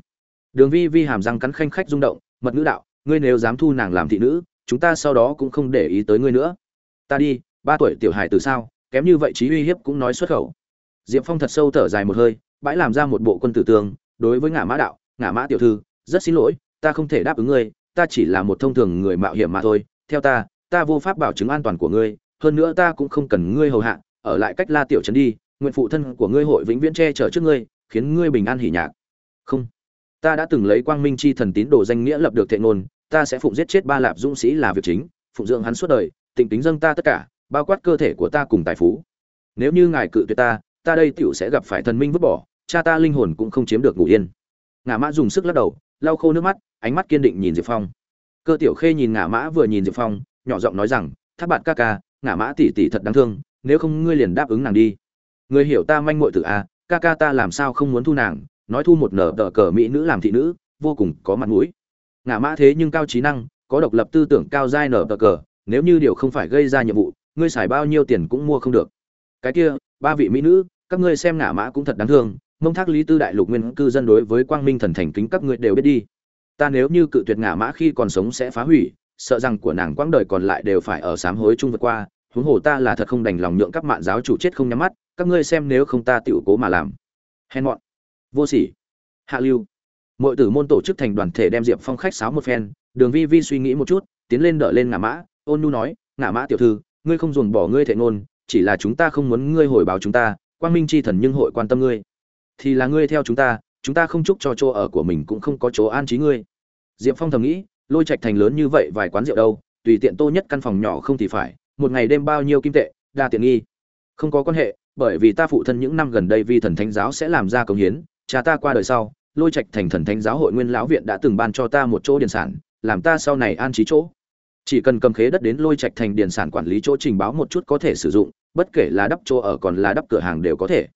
Đường vi vi hàm răng cắn khanh khách rung động, mật nữ đạo, ngươi nếu dám thu nàng làm thị nữ chúng ta sau đó cũng không để ý tới ngươi nữa. Ta đi, ba tuổi tiểu hài từ sao, kém như vậy trí uy hiếp cũng nói xuất khẩu. Diệp phong thật sâu thở dài một hơi, bãi làm ra một bộ quân tử tương, đối với ngã mã đạo, ngã mã tiểu thư, rất xin lỗi, ta không thể đáp ứng ngươi, ta chỉ là một thông thường người mạo hiểm mà thôi. Theo ta ta vô pháp bảo chứng an toàn của ngươi, hơn nữa ta cũng không cần ngươi hầu hạ, ở lại cách la tiểu trấn đi, nguyện phụ thân của ngươi hội vĩnh viễn che chở trước ngươi, khiến ngươi bình an hỉ nhạc. Không. Ta đã từng lấy quang minh chi thần tín đồ danh nghĩa lập được thệ ngôn ta sẽ phụng giết chết ba lạp dũng sĩ là việc chính, phụng dưỡng hắn suốt đời tình tính dâng ta tất cả, bao quát cơ thể của ta cùng tài phú. Nếu như ngài cự tuyệt ta ta đây tiểu sẽ gặp phải thần minh vứt bỏ, cha ta linh hồn cũng không chiếm được ngủ yên. Ngã mã dùng sức lắc đầu, lau khô nước mắt, ánh mắt kiên định nhìn diệp phong. Cơ tiểu khê nhìn ngã mã vừa nhìn diệp phong, nhỏ giọng nói rằng, thác bạn ca ca, ngã mã tỷ tỷ thật đáng thương, nếu không ngươi liền đáp ứng nàng đi. Người hiểu ta manh muội từ a à, ca ca ta làm sao không muốn thu nàng, nói thu một nở tờ cờ mỹ nữ làm thị nữ, vô cùng có mặt mũi ngã mã thế nhưng cao trí năng, có độc lập tư tưởng cao giai nở cờ, nếu như điều không phải gây ra nhiệm vụ, ngươi xài bao nhiêu tiền cũng mua không được. Cái kia, ba vị mỹ nữ, các ngươi xem ngã mã cũng thật đáng thương, mông thác lý tư đại lục nguyên cư dân đối với quang minh thần thành kính các ngươi đều biết đi. Ta nếu như cự tuyệt ngã mã khi còn sống sẽ phá hủy, sợ rằng của nàng quãng đời còn lại đều phải ở sám hối chung vượt qua, huống hồ ta là thật không đành lòng nhượng các mạng giáo chủ chết không nhắm mắt, các ngươi xem nếu không ta tiểu cố mà làm. Hèn mọn. Vô sỉ. Hạ lưu mọi tử môn tổ chức thành đoàn thể đem diệp phong khách sáo một phen, đường vi vi suy nghĩ một chút, tiến lên đỡ lên ngã mã, ôn nu nói, Ngã mã tiểu thư, ngươi không dồn bỏ ngươi thệ ngôn, chỉ là chúng ta không muốn ngươi hồi báo chúng ta, quang minh c h i thần nhưng hội quan tâm ngươi. Thì là ngươi theo chúng ta chúng ta không chúc cho chỗ ở của mình cũng không có chỗ an trí ngươi. Diệp phong thầm nghĩ, lôi trạch thành lớn như vậy vài quán rượu đâu, tùy tiện tô nhất căn phòng nhỏ không thì phải, một ngày đêm bao nhiêu kim tệ, đa tiện nghi. Không có quan hệ, bởi vì ta phụ thân những năm gần đây vi thần thánh giáo sẽ làm ra công hiến, cha ta qua đời sau lôi trạch thành thần thánh giáo hội nguyên lão viện đã từng ban cho ta một chỗ điền sản, làm ta sau này an trí chỗ. Chỉ cần cầm khế đất đến lôi trạch thành điền sản quản lý chỗ trình báo một chút có thể sử dụng, bất kể là đắp chỗ ở còn là đắp cửa hàng đều có thể.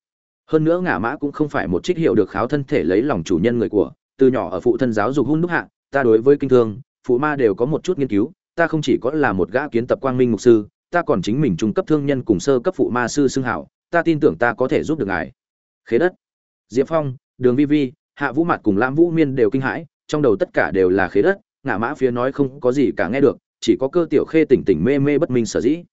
Hơn nữa ngả mã cũng không phải một trích hiệu được kháo thân thể lấy lòng chủ nhân người của, từ nhỏ ở phụ thân giáo dục hung đúc hạ, ta đối với kinh thương, phụ ma đều có một chút nghiên cứu, ta không chỉ có là một gã kiến tập quang minh mục sư, ta còn chính mình trung cấp thương nhân cùng sơ cấp phụ ma sư xưng hảo, ta tin tưởng ta có thể giúp được ngài. Khế đất. Diệp phong, đường vi vi hạ vũ mặt cùng lam vũ miên đều kinh hãi, trong đầu tất cả đều là khế đất ngã mã phía nói không có gì cả nghe được, chỉ có cơ tiểu khê tỉnh tỉnh mê mê bất minh sở dĩ.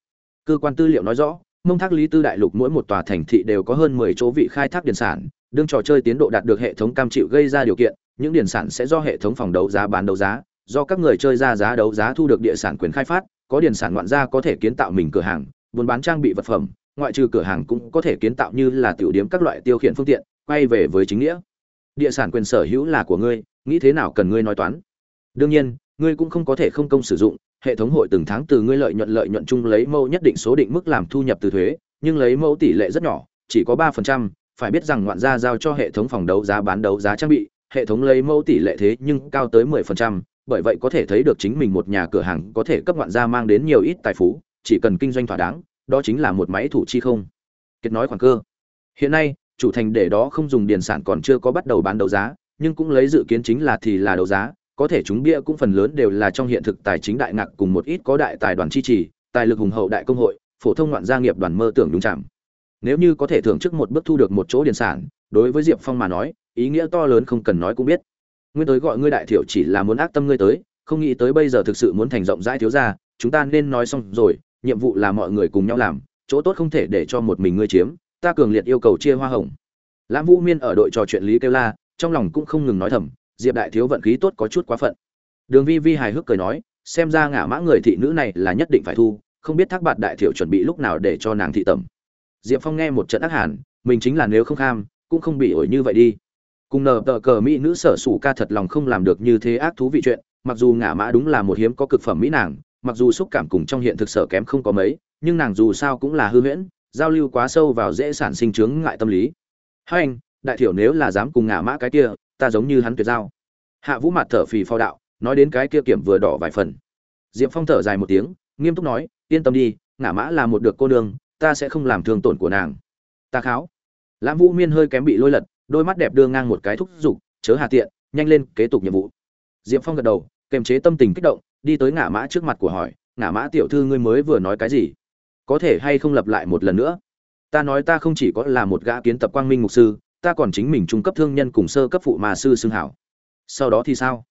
Cơ quan tư liệu nói rõ, mông thác lý tư đại lục mỗi một tòa thành thị đều có hơn mười chỗ vị khai thác điền sản, đương trò chơi tiến độ đạt được hệ thống cam chịu gây ra điều kiện, những điền sản sẽ do hệ thống phòng đấu giá bán đấu giá, do các người chơi ra giá đấu giá thu được địa sản quyền khai phát, có điền sản ngoạn gia có thể kiến tạo mình cửa hàng, buôn bán trang bị vật phẩm, ngoại trừ cửa hàng cũng có thể kiến tạo như là tiểu điếm các loại tiêu khiển phương tiện, quay về với chính nghĩa địa sản quyền sở hữu là của ngươi, nghĩ thế nào cần ngươi nói toán? Đương nhiên, ngươi cũng không có thể không công sử dụng, hệ thống hội từng tháng từ ngươi lợi nhuận lợi nhuận chung lấy mẫu nhất định số định mức làm thu nhập từ thuế, nhưng lấy mẫu tỷ lệ rất nhỏ, chỉ có ba phần trăm, phải biết rằng ngoạn gia giao cho hệ thống phòng đấu giá bán đấu giá trang bị, hệ thống lấy mẫu tỷ lệ thế nhưng cao tới mười phần trăm, bởi vậy có thể thấy được chính mình một nhà cửa hàng có thể cấp ngoạn gia mang đến nhiều ít tài phú, chỉ cần kinh doanh thỏa đáng, đó chính là một máy thủ chi không. Kết nói khoảng cơ. Hiện nay chủ thành để đó không dùng điền sản còn chưa có bắt đầu bán đấu giá, nhưng cũng lấy dự kiến chính là thì là đấu giá, có thể chúng bia cũng phần lớn đều là trong hiện thực tài chính đại ngạc cùng một ít có đại tài đoàn chi trì, tài lực hùng hậu đại công hội, phổ thông ngoạn gia nghiệp đoàn mơ tưởng đúng chạm. Nếu như có thể thưởng trước một bước thu được một chỗ điền sản, đối với diệp phong mà nói, ý nghĩa to lớn không cần nói cũng biết. Nguyên tới gọi ngươi đại thiểu chỉ là muốn ác tâm ngươi tới, không nghĩ tới bây giờ thực sự muốn thành rộng rãi thiếu ra chúng ta nên nói xong rồi, nhiệm vụ là mọi người cùng nhau làm, chỗ tốt không thể để cho một mình ngươi chiếm ta cường liệt yêu cầu chia hoa hồng. Lãm vũ miên ở đội trò chuyện lý kêu la, trong lòng cũng không ngừng nói thầm, diệp đại thiếu vận khí tốt có chút quá phận. Đường vi vi hài hước cười nói, xem ra ngả mã người thị nữ này là nhất định phải thu, không biết thác bạt đại thiểu chuẩn bị lúc nào để cho nàng thị tẩm. Diệp phong nghe một trận ác hàn, mình chính là nếu không kham, cũng không bị ổi như vậy đi. Cùng nờ tờ cờ mỹ nữ sở sủ ca thật lòng không làm được như thế ác thú vị chuyện, mặc dù ngả mã đúng là một hiếm có cực phẩm mỹ nàng, mặc dù xúc cảm cùng trong hiện thực sở kém không có mấy, nhưng nàng dù sao cũng là hư huyễn giao lưu quá sâu vào dễ sản sinh chướng ngại tâm lý. Hai anh đại thiểu nếu là dám cùng ngả mã cái kia ta giống như hắn tuyệt giao. Hạ vũ mặt thở phì phao đạo nói đến cái kia kiểm vừa đỏ vài phần. Diệp phong thở dài một tiếng nghiêm túc nói yên tâm đi ngả mã là một được cô đường, ta sẽ không làm thương tổn của nàng. Ta kháo. Lãm vũ miên hơi kém bị lôi lật đôi mắt đẹp đưa ngang một cái thúc giục chớ hà tiện nhanh lên kế tục nhiệm vụ. Diệp phong gật đầu kềm chế tâm tình kích động đi tới ngả mã trước mặt của hỏi ngả mã tiểu thư ngươi mới vừa nói cái gì? Có thể hay không lặp lại một lần nữa? Ta nói ta không chỉ có là một gã kiến tập quang minh mục sư, ta còn chính mình trung cấp thương nhân cùng sơ cấp phụ mà sư xưng hảo. Sau đó thì sao?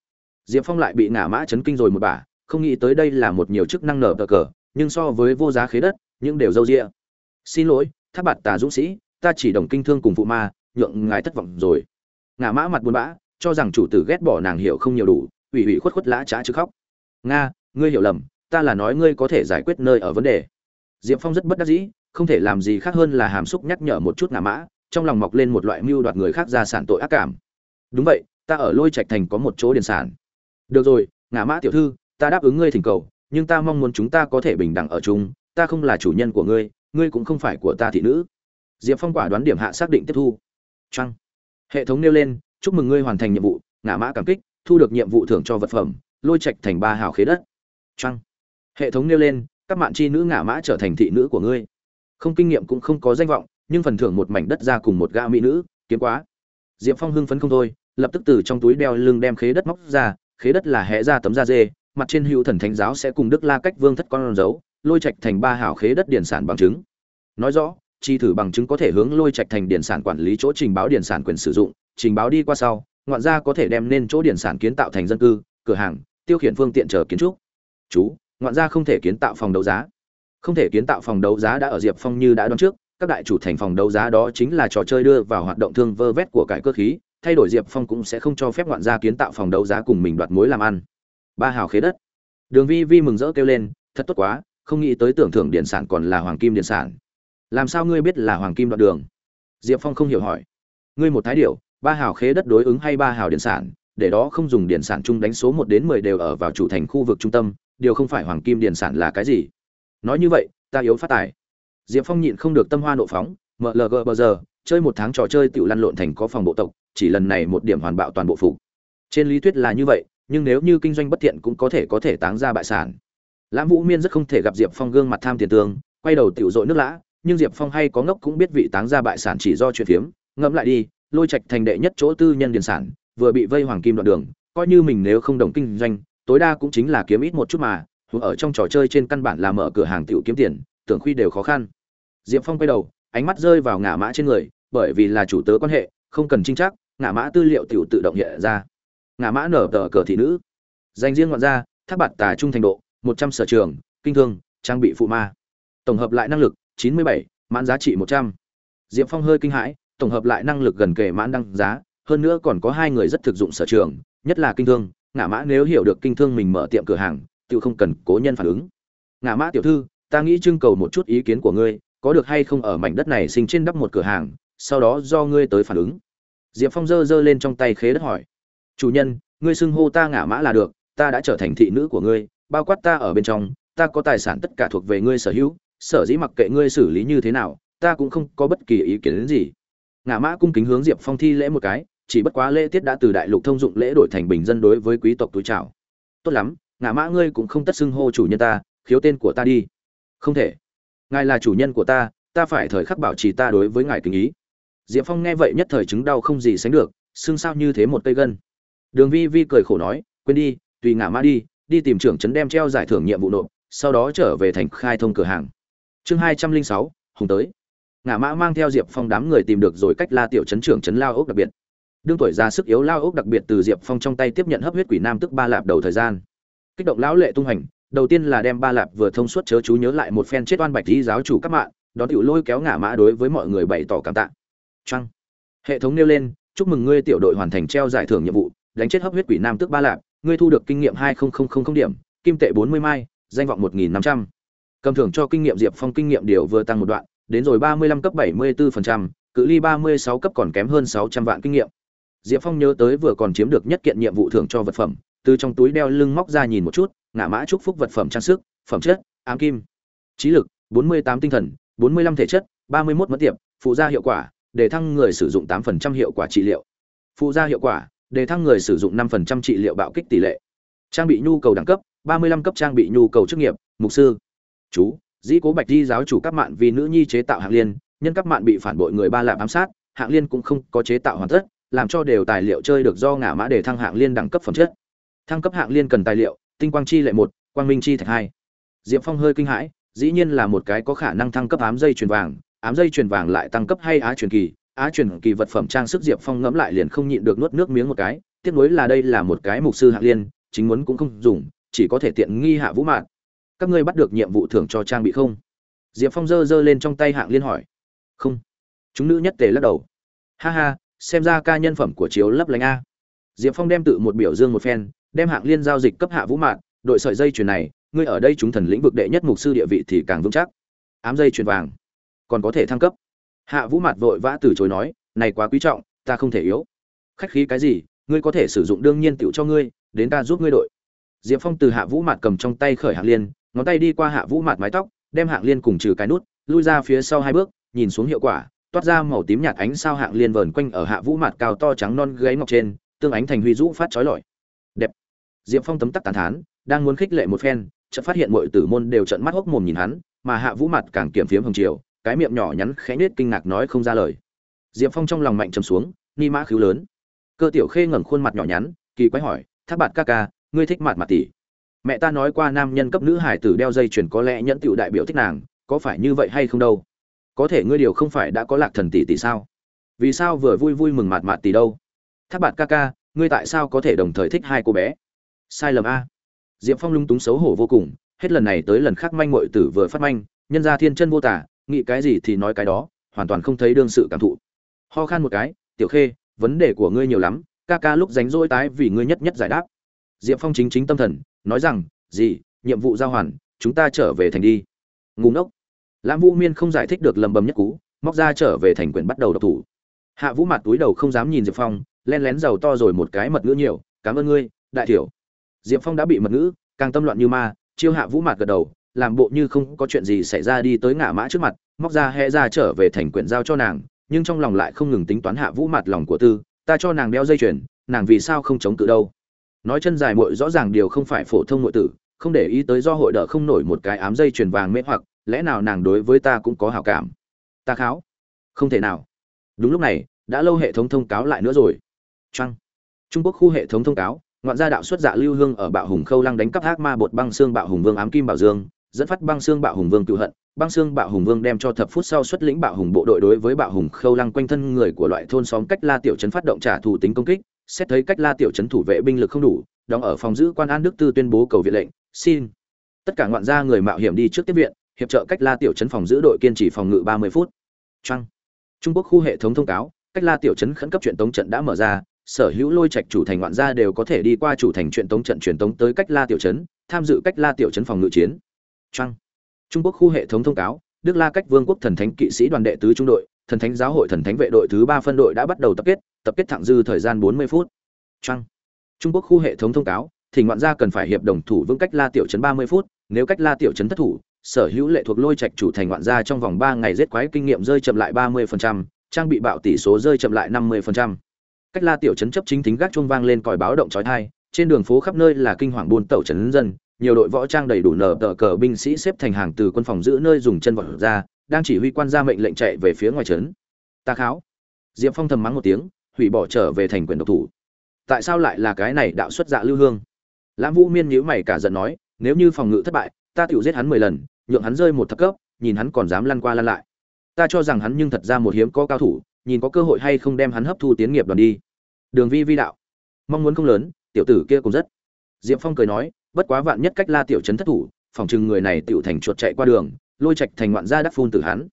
Diệp phong lại bị ngả mã chấn kinh rồi một bà, không nghĩ tới đây là một nhiều chức năng nở cờ cờ, nhưng so với vô giá khế đất, những đều dâu rĩa xin lỗi, tháp bạt tà dũng sĩ, ta chỉ đồng kinh thương cùng phụ ma, nhượng ngài thất vọng rồi. Ngả mã mặt buồn bã, cho rằng chủ tử ghét bỏ nàng hiểu không nhiều đủ, ủy ủy khuất khuất lã trá chứ khóc. Nga, ngươi hiểu lầm, ta là nói ngươi có thể giải quyết nơi ở vấn đề diệp phong rất bất đắc dĩ, không thể làm gì khác hơn là hàm xúc nhắc nhở một chút ngã mã, trong lòng mọc lên một loại mưu đoạt người khác ra sản tội ác cảm. Đúng vậy, ta ở lôi trạch thành có một chỗ điền sản. Được rồi, ngã mã tiểu thư, ta đáp ứng ngươi thỉnh cầu, nhưng ta mong muốn chúng ta có thể bình đẳng ở chung, ta không là chủ nhân của ngươi ngươi cũng không phải của ta thị nữ. Diệp phong quả đoán điểm hạ xác định tiếp thu. Trăng hệ thống nêu lên, chúc mừng ngươi hoàn thành nhiệm vụ, ngã mã cảm kích, thu được nhiệm vụ thưởng cho vật phẩm, lôi trạch thành ba hào khế đất. Trăng hệ thống nêu lên các mạn chi nữ ngả mã trở thành thị nữ của ngươi. Không kinh nghiệm cũng không có danh vọng, nhưng phần thưởng một mảnh đất ra cùng một gã mỹ nữ, kiếm quá. Diệp phong hưng phấn không thôi, lập tức từ trong túi đeo lưng đem khế đất móc ra, khế đất là hẽ ra tấm da dê, mặt trên hữu thần thánh giáo sẽ cùng đức la cách vương thất con dấu lôi trạch thành ba hảo khế đất điển sản bằng chứng. Nói rõ, chi thử bằng chứng có thể hướng lôi trạch thành điển sản quản lý chỗ trình báo điển sản quyền sử dụng, trình báo đi qua sau, ngoạn gia có thể đem nên chỗ điển sản kiến tạo thành dân cư, cửa hàng, tiêu khiển phương tiện chờ kiến trúc. Chú ngoạn gia không thể kiến tạo phòng đấu giá. Không thể kiến tạo phòng đấu giá đã ở diệp phong như đã đoán trước, các đại chủ thành phòng đấu giá đó chính là trò chơi đưa vào hoạt động thương vơ vét của cải cơ khí, thay đổi diệp phong cũng sẽ không cho phép ngoạn gia kiến tạo phòng đấu giá cùng mình đoạt mối làm ăn. Ba hào khế đất. Đường vi vi mừng rỡ kêu lên, thật tốt quá, không nghĩ tới tưởng thưởng điện sản còn là hoàng kim điện sản. Làm sao ngươi biết là hoàng kim đoạt đường? Diệp phong không hiểu hỏi. Ngươi một thái điệu ba hào khế đất đối ứng hay ba hào điện sản, để đó không dùng điện sản chung đánh số một đến mười đều ở vào chủ thành khu vực trung tâm điều không phải hoàng kim điện sản là cái gì? Nói như vậy, ta yếu phát tài. Diệp phong nhịn không được tâm hoa nộ phóng mlg bờ giờ, chơi một tháng trò chơi tự lăn lộn thành có phòng bộ tộc, chỉ lần này một điểm hoàn bạo toàn bộ phục. Trên lý thuyết là như vậy, nhưng nếu như kinh doanh bất thiện cũng có thể có thể táng ra bại sản. Lãm vũ miên rất không thể gặp diệp phong gương mặt tham tiền tương quay đầu tiểu dội nước lã, nhưng diệp phong hay có ngốc cũng biết vị táng ra bại sản chỉ do chuyện phiếm. Ngẫm lại đi, lôi trạch thành đệ nhất chỗ tư nhân điền sản, vừa bị vây hoàng kim đoạn đường, coi như mình nếu không đồng kinh doanh tối đa cũng chính là kiếm ít một chút mà ở trong trò chơi trên căn bản là mở cửa hàng tiểu kiếm tiền, tưởng khuy đều khó khăn. Diệp phong quay đầu, ánh mắt rơi vào ngã mã trên người, bởi vì là chủ tớ quan hệ, không cần trinh chắc, ngã mã tư liệu tiểu tự động hiện ra. Ngã mã nở tờ cờ thị nữ. Dành riêng ngoạn ra tháp bạt tà trung thành độ, một trăm sở trường, kinh thương, trang bị phụ ma. Tổng hợp lại năng lực, chín mươi bảy, mãn giá trị một trăm. Diệp phong hơi kinh hãi, tổng hợp lại năng lực gần kề mãn đăng giá, hơn nữa còn có hai người rất thực dụng sở trường, nhất là kinh thương ngã mã nếu hiểu được kinh thương mình mở tiệm cửa hàng tự không cần cố nhân phản ứng. Ngã mã tiểu thư, ta nghĩ trưng cầu một chút ý kiến của ngươi, có được hay không ở mảnh đất này sinh trên đắp một cửa hàng, sau đó do ngươi tới phản ứng. Diệp phong giơ giơ lên trong tay khế đất hỏi. Chủ nhân, ngươi xưng hô ta ngã mã là được, ta đã trở thành thị nữ của ngươi, bao quát ta ở bên trong, ta có tài sản tất cả thuộc về ngươi sở hữu, sở dĩ mặc kệ ngươi xử lý như thế nào, ta cũng không có bất kỳ ý kiến đến gì. Ngã mã cung kính hướng diệp phong thi lễ một cái chỉ bất quá lễ tiết đã từ đại lục thông dụng lễ đổi thành bình dân đối với quý tộc túi trào tốt lắm, ngã mã ngươi cũng không tất xưng hô chủ nhân ta, khiếu tên của ta đi. Không thể. Ngài là chủ nhân của ta ta phải thời khắc bảo trì ta đối với ngài kính ý. Diệp phong nghe vậy nhất thời chứng đau không gì sánh được, xưng sao như thế một cây gân. Đường vi vi cười khổ nói, quên đi, tùy ngã mã đi đi tìm trưởng trấn đem treo giải thưởng nhiệm vụ nộp, sau đó trở về thành khai thông cửa hàng. Chương hai trăm linh sáu, hùng tới. Ngã mã mang theo diệp phong đám người tìm được rồi cách la tiểu trấn trưởng trấn lao ốc đặc biệt đương tuổi ra sức yếu lao ốc đặc biệt từ diệp phong trong tay tiếp nhận hấp huyết quỷ nam tức ba lạp đầu thời gian kích động lão lệ tung hành đầu tiên là đem ba lạp vừa thông suốt chớ chú nhớ lại một phen chết oan bạch lý giáo chủ các mạng đón tiểu lôi kéo ngả mã đối với mọi người bày tỏ cảm tạ trăng hệ thống nêu lên chúc mừng ngươi tiểu đội hoàn thành treo giải thưởng nhiệm vụ đánh chết hấp huyết quỷ nam tước ba lạp ngươi thu được kinh nghiệm hai điểm kim tệ bốn mươi mai danh vọng một nghìn năm trăm cầm thưởng cho kinh nghiệm diệp phong kinh nghiệm điều vừa tăng một đoạn đến rồi ba mươi lăm cấp bảy mươi bốn cự ly ba mươi sáu cấp còn kém hơn sáu trăm vạn kinh nghiệm diệp phong nhớ tới vừa còn chiếm được nhất kiện nhiệm vụ thưởng cho vật phẩm, từ trong túi đeo lưng móc ra nhìn một chút ngã mã chúc phúc vật phẩm trang sức, phẩm chất, ám kim, trí lực, bốn mươi tám tinh thần, bốn mươi lăm thể chất, ba mươi mốt mất tiệp, phụ gia hiệu quả, để thăng người sử dụng tám phần trăm hiệu quả trị liệu. Phụ gia hiệu quả, để thăng người sử dụng năm phần trăm trị liệu bạo kích tỷ lệ. Trang bị nhu cầu đẳng cấp, ba mươi lăm cấp trang bị nhu cầu chức nghiệp, mục sư. Chú, dĩ cố bạch di giáo chủ các mạn vì nữ nhi chế tạo hạng liên, nhân các mạn bị phản bội người ba lạm ám sát, hạng liên cũng không có chế tạo hoàn tất làm cho đều tài liệu chơi được do ngã mã để thăng hạng liên đẳng cấp phẩm chất. Thăng cấp hạng liên cần tài liệu, tinh quang chi lệ một, quang minh chi thạch hai. Diệp phong hơi kinh hãi, dĩ nhiên là một cái có khả năng thăng cấp ám dây chuyền vàng, ám dây chuyền vàng lại tăng cấp hay á truyền kỳ, á truyền kỳ vật phẩm trang sức diệp phong ngẫm lại liền không nhịn được nuốt nước miếng một cái, tiếc nuối là đây là một cái mục sư hạng liên, chính muốn cũng không dùng, chỉ có thể tiện nghi hạ vũ mạn các ngươi bắt được nhiệm vụ thưởng cho trang bị không? Diệp phong giơ giơ lên trong tay hạng liên hỏi. Không. Chúng nữ nhất tề lắc đầu. Ha ha xem ra ca nhân phẩm của chiếu lấp lánh a. Diệp phong đem tự một biểu dương một phen, đem hạng liên giao dịch cấp hạ vũ mạn, đội sợi dây chuyền này, ngươi ở đây chúng thần lĩnh vực đệ nhất mục sư địa vị thì càng vững chắc. Ám dây chuyền vàng, còn có thể thăng cấp. Hạ vũ mạt vội vã từ chối nói, này quá quý trọng, ta không thể yếu. Khách khí cái gì, ngươi có thể sử dụng đương nhiên tựu cho ngươi, đến ta giúp ngươi đội. Diệp phong từ hạ vũ mạt cầm trong tay khởi hạng liên, ngón tay đi qua hạ vũ mạt mái tóc, đem hạng liên cùng trừ cái nút, lui ra phía sau hai bước, nhìn xuống hiệu quả toát ra màu tím nhạt ánh sao hạng liên vờn quanh ở hạ vũ mặt cao to trắng non gáy ngọc trên, tương ánh thành huy rũ phát chói lọi. Đẹp. Diệp phong tấm tắc tán thán, đang muốn khích lệ một phen, chợt phát hiện mọi tử môn đều trợn mắt hốc mồm nhìn hắn, mà hạ vũ mặt càng kiểm phiếm hồng chiều cái miệng nhỏ nhắn khẽ nết kinh ngạc nói không ra lời. Diệp phong trong lòng mạnh trầm xuống, ni mã khíu lớn. Cơ tiểu khê ngẩng khuôn mặt nhỏ nhắn, kỳ quái hỏi, thác bạt ca ca, ngươi thích mặt mặt tỷ? Mẹ ta nói qua nam nhân cấp nữ hải tử đeo dây chuyền có lẽ nhẫn tựu đại biểu thích nàng, có phải như vậy hay không đâu? Có thể ngươi điều không phải đã có lạc thần tỷ tỷ sao? Vì sao vừa vui vui mừng mạt mạt tỷ đâu? Thác bạt ca ca, ngươi tại sao có thể đồng thời thích hai cô bé? Sai lầm a. Diệp phong lung túng xấu hổ vô cùng, hết lần này tới lần khác manh mội tử vừa phát manh, nhân ra thiên chân vô tả, nghĩ cái gì thì nói cái đó, hoàn toàn không thấy đương sự cảm thụ. Ho khan một cái, tiểu khê, vấn đề của ngươi nhiều lắm, ca ca lúc rảnh rỗi tái vì ngươi nhất nhất giải đáp. Diệp phong chính chính tâm thần, nói rằng gì nhiệm vụ giao hoàn, chúng ta trở về thành đi. Ngủ ngốc lãm vũ miên không giải thích được lầm bầm nhất cú, móc ra trở về thành quyển bắt đầu độc thủ. Hạ vũ mặt túi đầu không dám nhìn diệp phong len lén giàu to rồi một cái mật ngữ nhiều, cảm ơn ngươi, đại thiểu diệp phong đã bị mật ngữ, càng tâm loạn như ma, chiêu hạ vũ mặt gật đầu, làm bộ như không có chuyện gì xảy ra đi tới ngã mã trước mặt, móc ra hẹ ra trở về thành quyển giao cho nàng, nhưng trong lòng lại không ngừng tính toán hạ vũ mặt lòng của tư, ta cho nàng đeo dây chuyền, nàng vì sao không chống cự đâu? Nói chân dài muội rõ ràng điều không phải phổ thông muội tử, không để ý tới do hội đỡ không nổi một cái ám dây chuyền vàng mễ hoặc lẽ nào nàng đối với ta cũng có hảo cảm? Ta kháo. Không thể nào. Đúng lúc này, đã lâu hệ thống thông cáo lại nữa rồi. Trăng. Trung quốc khu hệ thống thông cáo, ngoạn gia đạo xuất dạ lưu hương ở bạo hùng khâu lăng đánh cắp ác ma bột băng xương bạo hùng vương ám kim bảo dương, dẫn phát băng xương bạo hùng vương cựu hận. Băng xương bạo hùng vương đem cho thập phút sau xuất lĩnh bạo hùng bộ đội đối với bạo hùng khâu lăng quanh thân người của loại thôn xóm cách la tiểu trấn phát động trả thù tính công kích. Xét thấy cách la tiểu trấn thủ vệ binh lực không đủ, đóng ở phòng giữ quan an đức tư tuyên bố cầu viện lệnh. Xin. Tất cả ngoạn gia người mạo hiểm đi trước tiếp viện hiệp trợ cách la tiểu trấn phòng giữ đội kiên trì phòng ngự ba mươi phút. Trăng trung quốc khu hệ thống thông cáo, cách la tiểu trấn khẩn cấp chuyện tống trận đã mở ra, sở hữu lôi trạch chủ thành ngoạn gia đều có thể đi qua chủ thành chuyện tống trận truyền tống tới cách la tiểu trấn, tham dự cách la tiểu trấn phòng ngự chiến. Trăng trung quốc khu hệ thống thông cáo, đức la cách vương quốc thần thánh kỵ sĩ đoàn đệ tứ trung đội, thần thánh giáo hội thần thánh vệ đội thứ ba phân đội đã bắt đầu tập kết tập kết thẳng dư thời gian bốn mươi phút. Trăng trung quốc khu hệ thống thông cáo, thì ngoạn gia cần phải hiệp đồng thủ vững cách la tiểu trấn ba mươi phút, nếu cách la tiểu trấn thất thủ sở hữu lệ thuộc lôi trạch chủ thành ngoạn gia trong vòng ba ngày giết quái kinh nghiệm rơi chậm lại ba mươi phần trăm, trang bị bạo tỷ số rơi chậm lại năm mươi phần trăm. cách la tiểu trấn chấp chính tính gác chuông vang lên còi báo động chói tai trên đường phố khắp nơi là kinh hoàng buôn tẩu trấn dân nhiều đội võ trang đầy đủ nở tờ cờ binh sĩ xếp thành hàng từ quân phòng giữ nơi dùng chân vọt ra đang chỉ huy quan ra mệnh lệnh chạy về phía ngoài trấn. Ta kháo. Diệp phong thầm mắng một tiếng hủy bỏ trở về thành quyền độc thủ. Tại sao lại là cái này đạo xuất dạ lưu hương? Lãm vũ miên nhíu mày cả giận nói nếu như phòng ngự thất bại ta tiểu giết hắn mười lần nhượng hắn rơi một thập cấp, nhìn hắn còn dám lăn qua lăn lại. Ta cho rằng hắn nhưng thật ra một hiếm có cao thủ, nhìn có cơ hội hay không đem hắn hấp thu tiến nghiệp đoàn đi. Đường vi vi đạo. Mong muốn không lớn, tiểu tử kia cũng rất. Diệp phong cười nói, bất quá vạn nhất cách la tiểu trấn thất thủ, phòng trừng người này tiểu thành chuột chạy qua đường, lôi trạch thành ngoạn gia đắc phun tử hắn.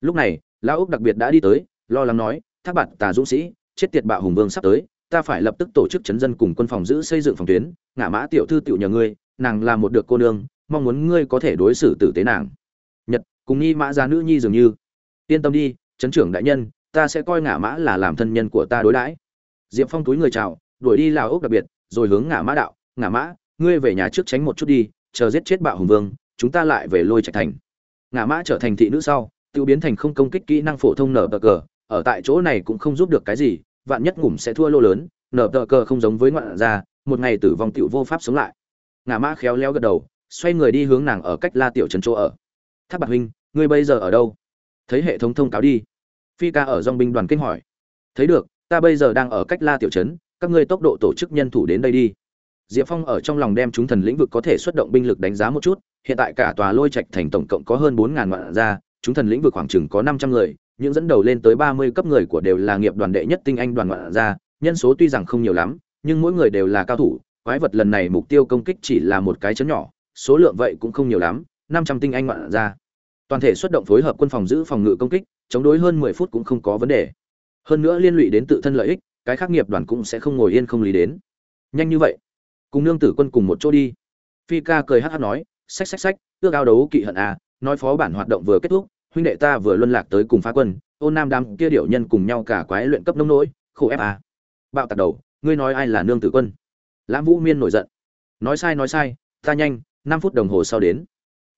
Lúc này, lão úc đặc biệt đã đi tới, lo lắng nói, thác bạn tà dũng sĩ, chết tiệt bạo hùng vương sắp tới, ta phải lập tức tổ chức chấn dân cùng quân phòng giữ xây dựng phòng tuyến ngã mã tiểu thư tiểu nhờ ngươi, nàng là một được cô nương mong muốn ngươi có thể đối xử tử tế nàng. Nhật, cùng nhi mã gia nữ nhi dường như. Yên tâm đi, chấn trưởng đại nhân, ta sẽ coi ngã mã là làm thân nhân của ta đối đãi. Diệp phong túi người chào, đuổi đi lào ốc đặc biệt, rồi hướng ngã mã đạo, ngã mã, ngươi về nhà trước tránh một chút đi, chờ giết chết bạo hùng vương, chúng ta lại về lôi trạch thành. Ngã mã trở thành thị nữ sau tự biến thành không công kích kỹ năng phổ thông nở bờ cờ, ở tại chỗ này cũng không giúp được cái gì, vạn nhất ngủm sẽ thua lô lớn, nở tờ cờ không giống với ngoạn gia, một ngày tử vong tiểu vô pháp sống lại. Ngã mã khéo léo gật đầu xoay người đi hướng nàng ở cách la tiểu trấn chỗ ở. Tháp bạc huynh ngươi bây giờ ở đâu? Thấy hệ thống thông cáo đi. Phi ca ở dong binh đoàn kinh hỏi. Thấy được ta bây giờ đang ở cách la tiểu trấn các ngươi tốc độ tổ chức nhân thủ đến đây đi. Diệp phong ở trong lòng đem chúng thần lĩnh vực có thể xuất động binh lực đánh giá một chút hiện tại cả tòa lôi trạch thành tổng cộng có hơn bốn ngàn vạn gia chúng thần lĩnh vực khoảng chừng có năm trăm người những dẫn đầu lên tới ba mươi cấp người của đều là nghiệp đoàn đệ nhất tinh anh đoàn ngoạn gia, nhân số tuy rằng không nhiều lắm, nhưng mỗi người đều là cao thủ, quái vật lần này mục tiêu công kích chỉ là một cái chấn nhỏ, số lượng vậy cũng không nhiều lắm, năm trăm tinh anh ngoạn ra, Toàn thể xuất động phối hợp quân phòng giữ phòng ngự công kích, chống đối hơn mười phút cũng không có vấn đề. Hơn nữa liên lụy đến tự thân lợi ích, cái khác nghiệp đoàn cũng sẽ không ngồi yên không lý đến. Nhanh như vậy, cùng nương tử quân cùng một chỗ đi. Phi ca cười hắc hắc nói, xách xách xách, ước ao đấu kỵ hận à, nói phó bản hoạt động vừa kết thúc, huynh đệ ta vừa luân lạc tới cùng phá quân ôn nam đam kia điệu nhân cùng nhau cả quái luyện cấp nông nỗi khổ ép à. bạo tạc đầu ngươi nói ai là nương tử quân lãm vũ miên nổi giận nói sai nói sai ta nhanh năm phút đồng hồ sau đến.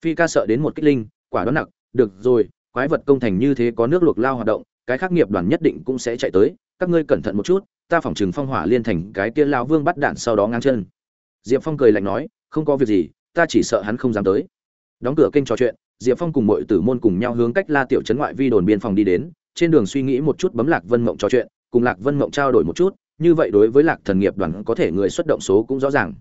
Phi ca sợ đến một kích linh, quả đoán nặng, được rồi, quái vật công thành như thế có nước luộc lao hoạt động, cái khác nghiệp đoàn nhất định cũng sẽ chạy tới, các ngươi cẩn thận một chút, ta phỏng chừng phong hỏa liên thành cái kia lao vương bắt đạn sau đó ngang chân. Diệp phong cười lạnh nói, không có việc gì, ta chỉ sợ hắn không dám tới. Đóng cửa kênh trò chuyện, diệp phong cùng mọi tử môn cùng nhau hướng cách la tiểu trấn ngoại vi đồn biên phòng đi đến, trên đường suy nghĩ một chút bấm lạc vân mộng trò chuyện, cùng lạc vân mộng trao đổi một chút, như vậy đối với lạc thần nghiệp đoàn có thể người xuất động số cũng rõ ràng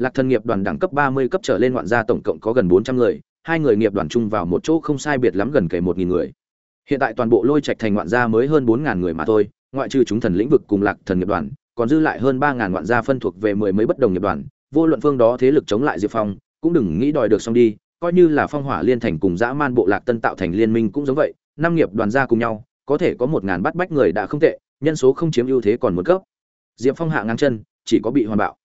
lạc thần nghiệp đoàn đẳng cấp ba mươi cấp trở lên ngoạn gia tổng cộng có gần bốn trăm người, hai người nghiệp đoàn chung vào một chỗ không sai biệt lắm gần kể một nghìn người. Hiện tại toàn bộ lôi trạch thành ngoạn gia mới hơn bốn ngàn người mà thôi, ngoại trừ chúng thần lĩnh vực cùng lạc thần nghiệp đoàn, còn dư lại hơn ba ngàn ngoạn gia phân thuộc về mười mấy bất đồng nghiệp đoàn, vô luận phương đó thế lực chống lại diệp phong, cũng đừng nghĩ đòi được xong đi, coi như là phong hỏa liên thành cùng dã man bộ lạc tân tạo thành liên minh cũng giống vậy, năm nghiệp đoàn gia cùng nhau, có thể có một ngàn bắt bách người đã không tệ, nhân số không chiếm ưu thế còn một cấp. Diệp phong hạ ngang chân, chỉ có bị hoàn bạo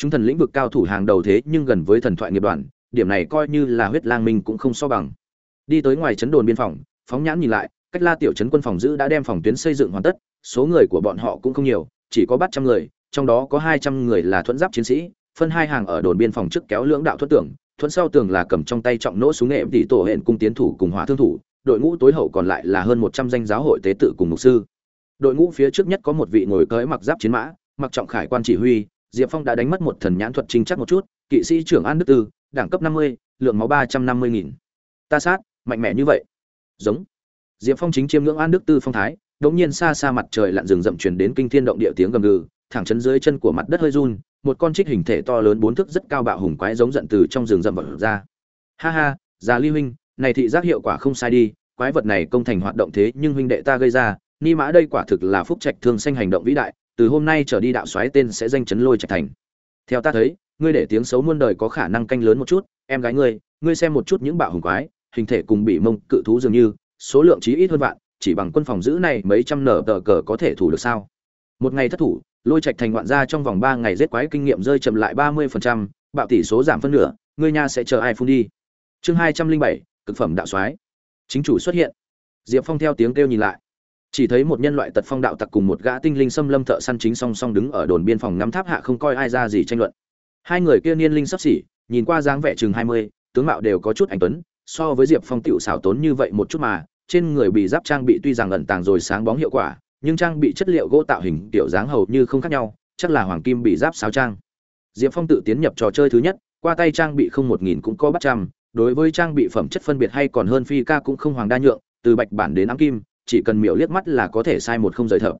chúng thần lĩnh vực cao thủ hàng đầu thế nhưng gần với thần thoại nghiệp đoàn, điểm này coi như là huyết lang minh cũng không so bằng. Đi tới ngoài trấn đồn biên phòng, phóng nhãn nhìn lại, cách la tiểu trấn quân phòng giữ đã đem phòng tuyến xây dựng hoàn tất, số người của bọn họ cũng không nhiều, chỉ có bắt trăm người, trong đó có hai trăm người là thuẫn giáp chiến sĩ, phân hai hàng ở đồn biên phòng trước kéo lưỡng đạo thuẫn tưởng thuẫn sau tường là cầm trong tay trọng nỗ xuống nghệ tỷ tổ hẹn cung tiến thủ cùng hỏa thương thủ, đội ngũ tối hậu còn lại là hơn một trăm danh giáo hội tế tự cùng mục sư. Đội ngũ phía trước nhất có một vị ngồi cưỡi mặc giáp chiến mã, mặc trọng khải quan chỉ huy diệp phong đã đánh mất một thần nhãn thuật trinh chắc một chút, kỵ sĩ trưởng an đức tư, đẳng cấp năm mươi, lượng máu ba trăm năm mươi nghìn. Ta sát, mạnh mẽ như vậy. Giống. Diệp phong chính chiêm ngưỡng an đức tư phong thái đột nhiên xa xa mặt trời lặn rừng rậm truyền đến kinh thiên động địa tiếng gầm gừ, thẳng chấn dưới chân của mặt đất hơi run, một con trích hình thể to lớn bốn thước rất cao bạo hùng quái giống giận từ trong rừng rậm bật ra. Ha ha, già ly huynh, này thị giác hiệu quả không sai đi, quái vật này công thành hoạt động thế nhưng huynh đệ ta gây ra, ni mã đây quả thực là phúc trạch thương xanh hành động vĩ đại từ hôm nay trở đi đạo xoáy tên sẽ danh chấn lôi trạch thành. Theo ta thấy, ngươi để tiếng xấu muôn đời có khả năng canh lớn một chút, em gái ngươi ngươi xem một chút những bạo hùng quái, hình thể cùng bị mông cự thú dường như, số lượng chí ít hơn vạn, chỉ bằng quân phòng giữ này mấy trăm nở tờ cờ có thể thủ được sao? Một ngày thất thủ, lôi trạch thành ngoạn ra trong vòng ba ngày giết quái kinh nghiệm rơi chậm lại ba mươi phần trăm, bạo tỷ số giảm phân nửa, ngươi nha sẽ chờ ai phun đi? Chương hai trăm linh bảy, cực phẩm đạo soái. Chính chủ xuất hiện. Diệp phong theo tiếng kêu nhìn lại chỉ thấy một nhân loại tật phong đạo tặc cùng một gã tinh linh xâm lâm thợ săn chính song song đứng ở đồn biên phòng ngắm tháp hạ không coi ai ra gì tranh luận. Hai người kia niên linh sắp xỉ, nhìn qua dáng vẻ chừng hai mươi, tướng mạo đều có chút anh tuấn, so với diệp phong tựu xảo tốn như vậy một chút mà, trên người bị giáp trang bị tuy rằng ẩn tàng rồi sáng bóng hiệu quả, nhưng trang bị chất liệu gỗ tạo hình kiểu dáng hầu như không khác nhau, chắc là hoàng kim bị giáp sáo trang. Diệp phong tự tiến nhập trò chơi thứ nhất, qua tay trang bị không một nghìn cũng có bắt trăm, đối với trang bị phẩm chất phân biệt hay còn hơn phi ca cũng không hoàng đa nhượng, từ bạch bản đến ám kim chỉ cần miểu liếc mắt là có thể sai một không rời thở.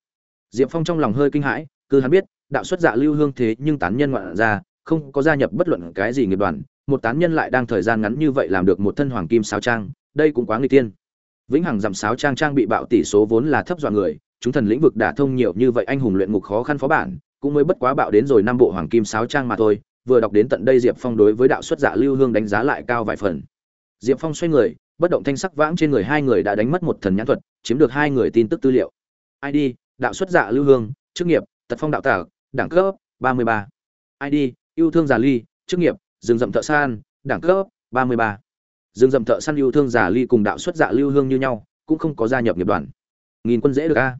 diệp phong trong lòng hơi kinh hãi, cứ hắn biết, đạo xuất dạ lưu hương thế nhưng tán nhân ngoạn ra, không có gia nhập bất luận cái gì nghiệp đoàn, một tán nhân lại đang thời gian ngắn như vậy làm được một thân hoàng kim sáo trang, đây cũng quá nguy tiên vĩnh hằng giảm sáo trang trang bị bạo tỷ số vốn là thấp dọa người, chúng thần lĩnh vực đả thông nhiều như vậy anh hùng luyện ngục khó khăn phó bản, cũng mới bất quá bạo đến rồi năm bộ hoàng kim sáo trang mà thôi, vừa đọc đến tận đây diệp phong đối với đạo xuất dạ lưu hương đánh giá lại cao vài phần diệp phong xoay người bất động thanh sắc vãng trên người hai người đã đánh mất một thần nhãn thuật, chiếm được hai người tin tức tư liệu. Id đạo xuất dạ lưu hương, chức nghiệp, tật phong đạo tả đẳng cấp, ba mươi ba. Id yêu thương già ly, chức nghiệp, rừng rậm thợ san, đẳng cấp, ba mươi ba. Rừng rậm thợ săn yêu thương già ly cùng đạo xuất dạ lưu hương như nhau, cũng không có gia nhập nghiệp đoàn. Nghìn quân dễ được a.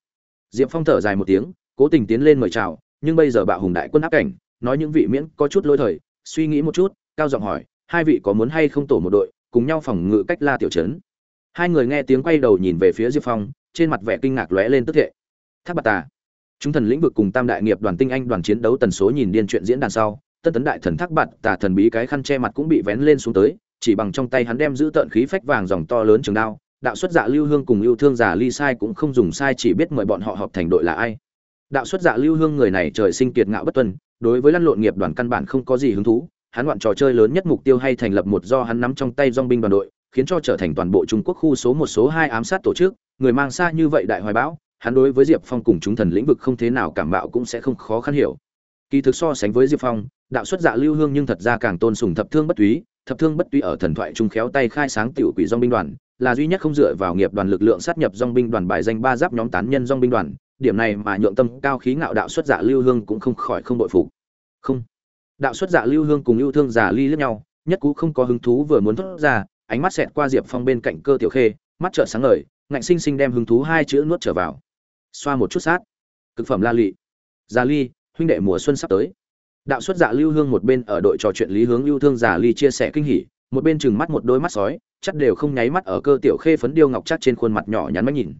Diệp phong thở dài một tiếng, cố tình tiến lên mời chào, nhưng bây giờ bạo hùng đại quân áp cảnh, nói những vị miễn có chút lỗi thời, suy nghĩ một chút, cao giọng hỏi, hai vị có muốn hay không tổ một đội cùng nhau phòng ngự cách la tiểu trấn hai người nghe tiếng quay đầu nhìn về phía diệp phong, trên mặt vẻ kinh ngạc lóe lên tức hệ. tháp bạc tà, chúng thần lĩnh vực cùng tam đại nghiệp đoàn tinh anh đoàn chiến đấu tần số nhìn điên chuyện diễn đàn sau, tân tấn đại thần thác bạt tà thần bí cái khăn che mặt cũng bị vén lên xuống tới, chỉ bằng trong tay hắn đem giữ tợn khí phách vàng dòng to lớn trường đao, đạo xuất dạ lưu hương cùng yêu thương giả ly sai cũng không dùng sai chỉ biết mời bọn họ họp thành đội là ai đạo xuất dạ lưu hương người này trời sinh kiệt ngạo bất tuân, đối với lăn lộn nghiệp đoàn căn bản không có gì hứng thú hắn loạn trò chơi lớn nhất mục tiêu hay thành lập một do hắn nắm trong tay dong binh đoàn đội, khiến cho trở thành toàn bộ trung quốc khu số một, số hai ám sát tổ chức. Người mang xa như vậy đại hoài bão, hắn đối với diệp phong cùng chúng thần lĩnh vực không thế nào cảm bạo cũng sẽ không khó khăn hiểu. Kỳ thực so sánh với diệp phong, đạo xuất dạ lưu hương nhưng thật ra càng tôn sùng thập thương bất túy. Thập thương bất túy ở thần thoại trung khéo tay khai sáng tiểu quỷ dòng binh đoàn, là duy nhất không dựa vào nghiệp đoàn lực lượng sát nhập dòng binh đoàn bài danh ba giáp nhóm tán nhân dòng binh đoàn. Điểm này mà nhượng tâm cao khí ngạo đạo xuất dạ lưu hương cũng không khỏi không bội phục. Không đạo xuất dạ lưu hương cùng yêu thương giả ly lướt nhau, nhất cú không có hứng thú vừa muốn thốt ra, ánh mắt xẹt qua diệp phong bên cạnh cơ tiểu khê, mắt trợ sáng ngời, ngạnh sinh sinh đem hứng thú hai chữ nuốt trở vào. Xoa một chút sát. Cực phẩm la lị. Giả ly, huynh đệ mùa xuân sắp tới. Đạo xuất dạ lưu hương một bên ở đội trò chuyện lý hướng yêu thương giả ly chia sẻ kinh hỉ, một bên chừng mắt một đôi mắt sói, chắc đều không nháy mắt ở cơ tiểu khê phấn điêu ngọc chắc trên khuôn mặt nhỏ nhắn mắt nhìn.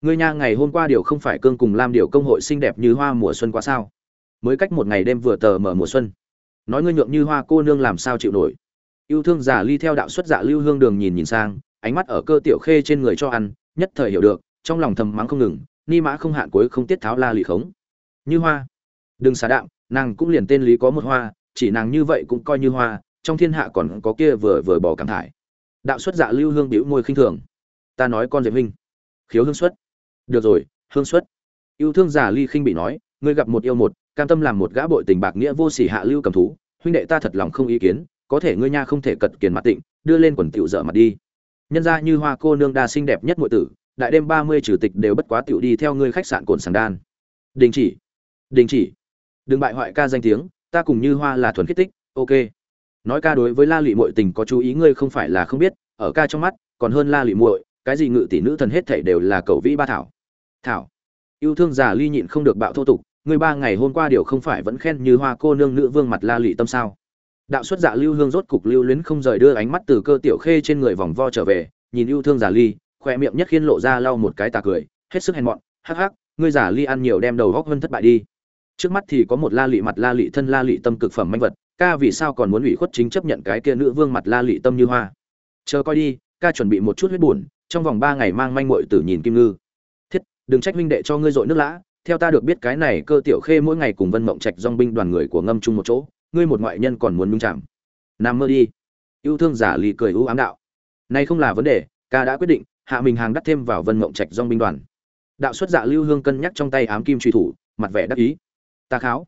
Người nhà ngày hôm qua điều không phải cương cùng lam điều công hội xinh đẹp như hoa mùa xuân quá sao? Mới cách một ngày đêm vừa tờ mở mùa xuân nói ngươi nhượng như hoa cô nương làm sao chịu nổi. Yêu thương giả ly theo đạo xuất dạ lưu hương đường nhìn nhìn sang, ánh mắt ở cơ tiểu khê trên người cho ăn, nhất thời hiểu được, trong lòng thầm mắng không ngừng, ni mã không hạn cuối không tiết tháo la lì khống. Như hoa. Đừng xả đạm, nàng cũng liền tên lý có một hoa, chỉ nàng như vậy cũng coi như hoa, trong thiên hạ còn có kia vừa vừa bỏ cảm thải. Đạo xuất dạ lưu hương bĩu môi khinh thường. Ta nói con diệp huynh khiếu hương xuất. Được rồi, hương xuất. Yêu thương giả ly khinh bị nói, ngươi gặp một yêu một cam tâm làm một gã bội tình bạc nghĩa vô sỉ hạ lưu cầm thú, huynh đệ ta thật lòng không ý kiến, có thể ngươi nha không thể cật kiền mặt tịnh, đưa lên quần tiểu dở mặt đi. Nhân ra như hoa cô nương đa xinh đẹp nhất muội tử, đại đêm ba mươi trừ tịch đều bất quá tiểu đi theo ngươi khách sạn cồn sàng đan. Đình chỉ đình chỉ. Đừng bại hoại ca danh tiếng, ta cùng như hoa là thuần khiết tích, ok. Nói ca đối với la lụy muội tình có chú ý ngươi không phải là không biết, ở ca trong mắt, còn hơn la lụy muội, cái gì ngự tỷ nữ thần hết thảy đều là cầu vĩ ba thảo. Thảo. Yêu thương già ly nhịn không được bạo thô tục ngươi ba ngày hôm qua điều không phải vẫn khen như hoa cô nương nữ vương mặt la lị tâm sao? Đạo xuất dạ lưu hương rốt cục lưu luyến không rời đưa ánh mắt từ cơ tiểu khê trên người vòng vo trở về, nhìn yêu thương giả ly khoe miệng nhất khiên lộ ra lau một cái tà cười, hết sức hèn mọn, hắc hắc, ngươi giả ly ăn nhiều đem đầu góc hơn thất bại đi. Trước mắt thì có một la lị mặt la lị thân la lị tâm cực phẩm manh vật, ca vì sao còn muốn ủy khuất chính chấp nhận cái kia nữ vương mặt la lị tâm như hoa? Chờ coi đi, ca chuẩn bị một chút huyết buồn, trong vòng ba ngày mang manh muội tử nhìn kim ngư. Thiết, đừng trách huynh đệ cho ngươi dội nước lã theo ta được biết cái này cơ tiểu khê mỗi ngày cùng vân mộng trạch dong binh đoàn người của ngâm chung một chỗ, ngươi một ngoại nhân còn muốn nhung chạm nằm mơ đi. Yêu thương giả lì cười ưu ám đạo. Nay không là vấn đề, ca đã quyết định, hạ mình hàng đắt thêm vào vân mộng trạch dong binh đoàn. Đạo xuất dạ lưu hương cân nhắc trong tay ám kim truy thủ, mặt vẻ đắc ý. Ta kháo.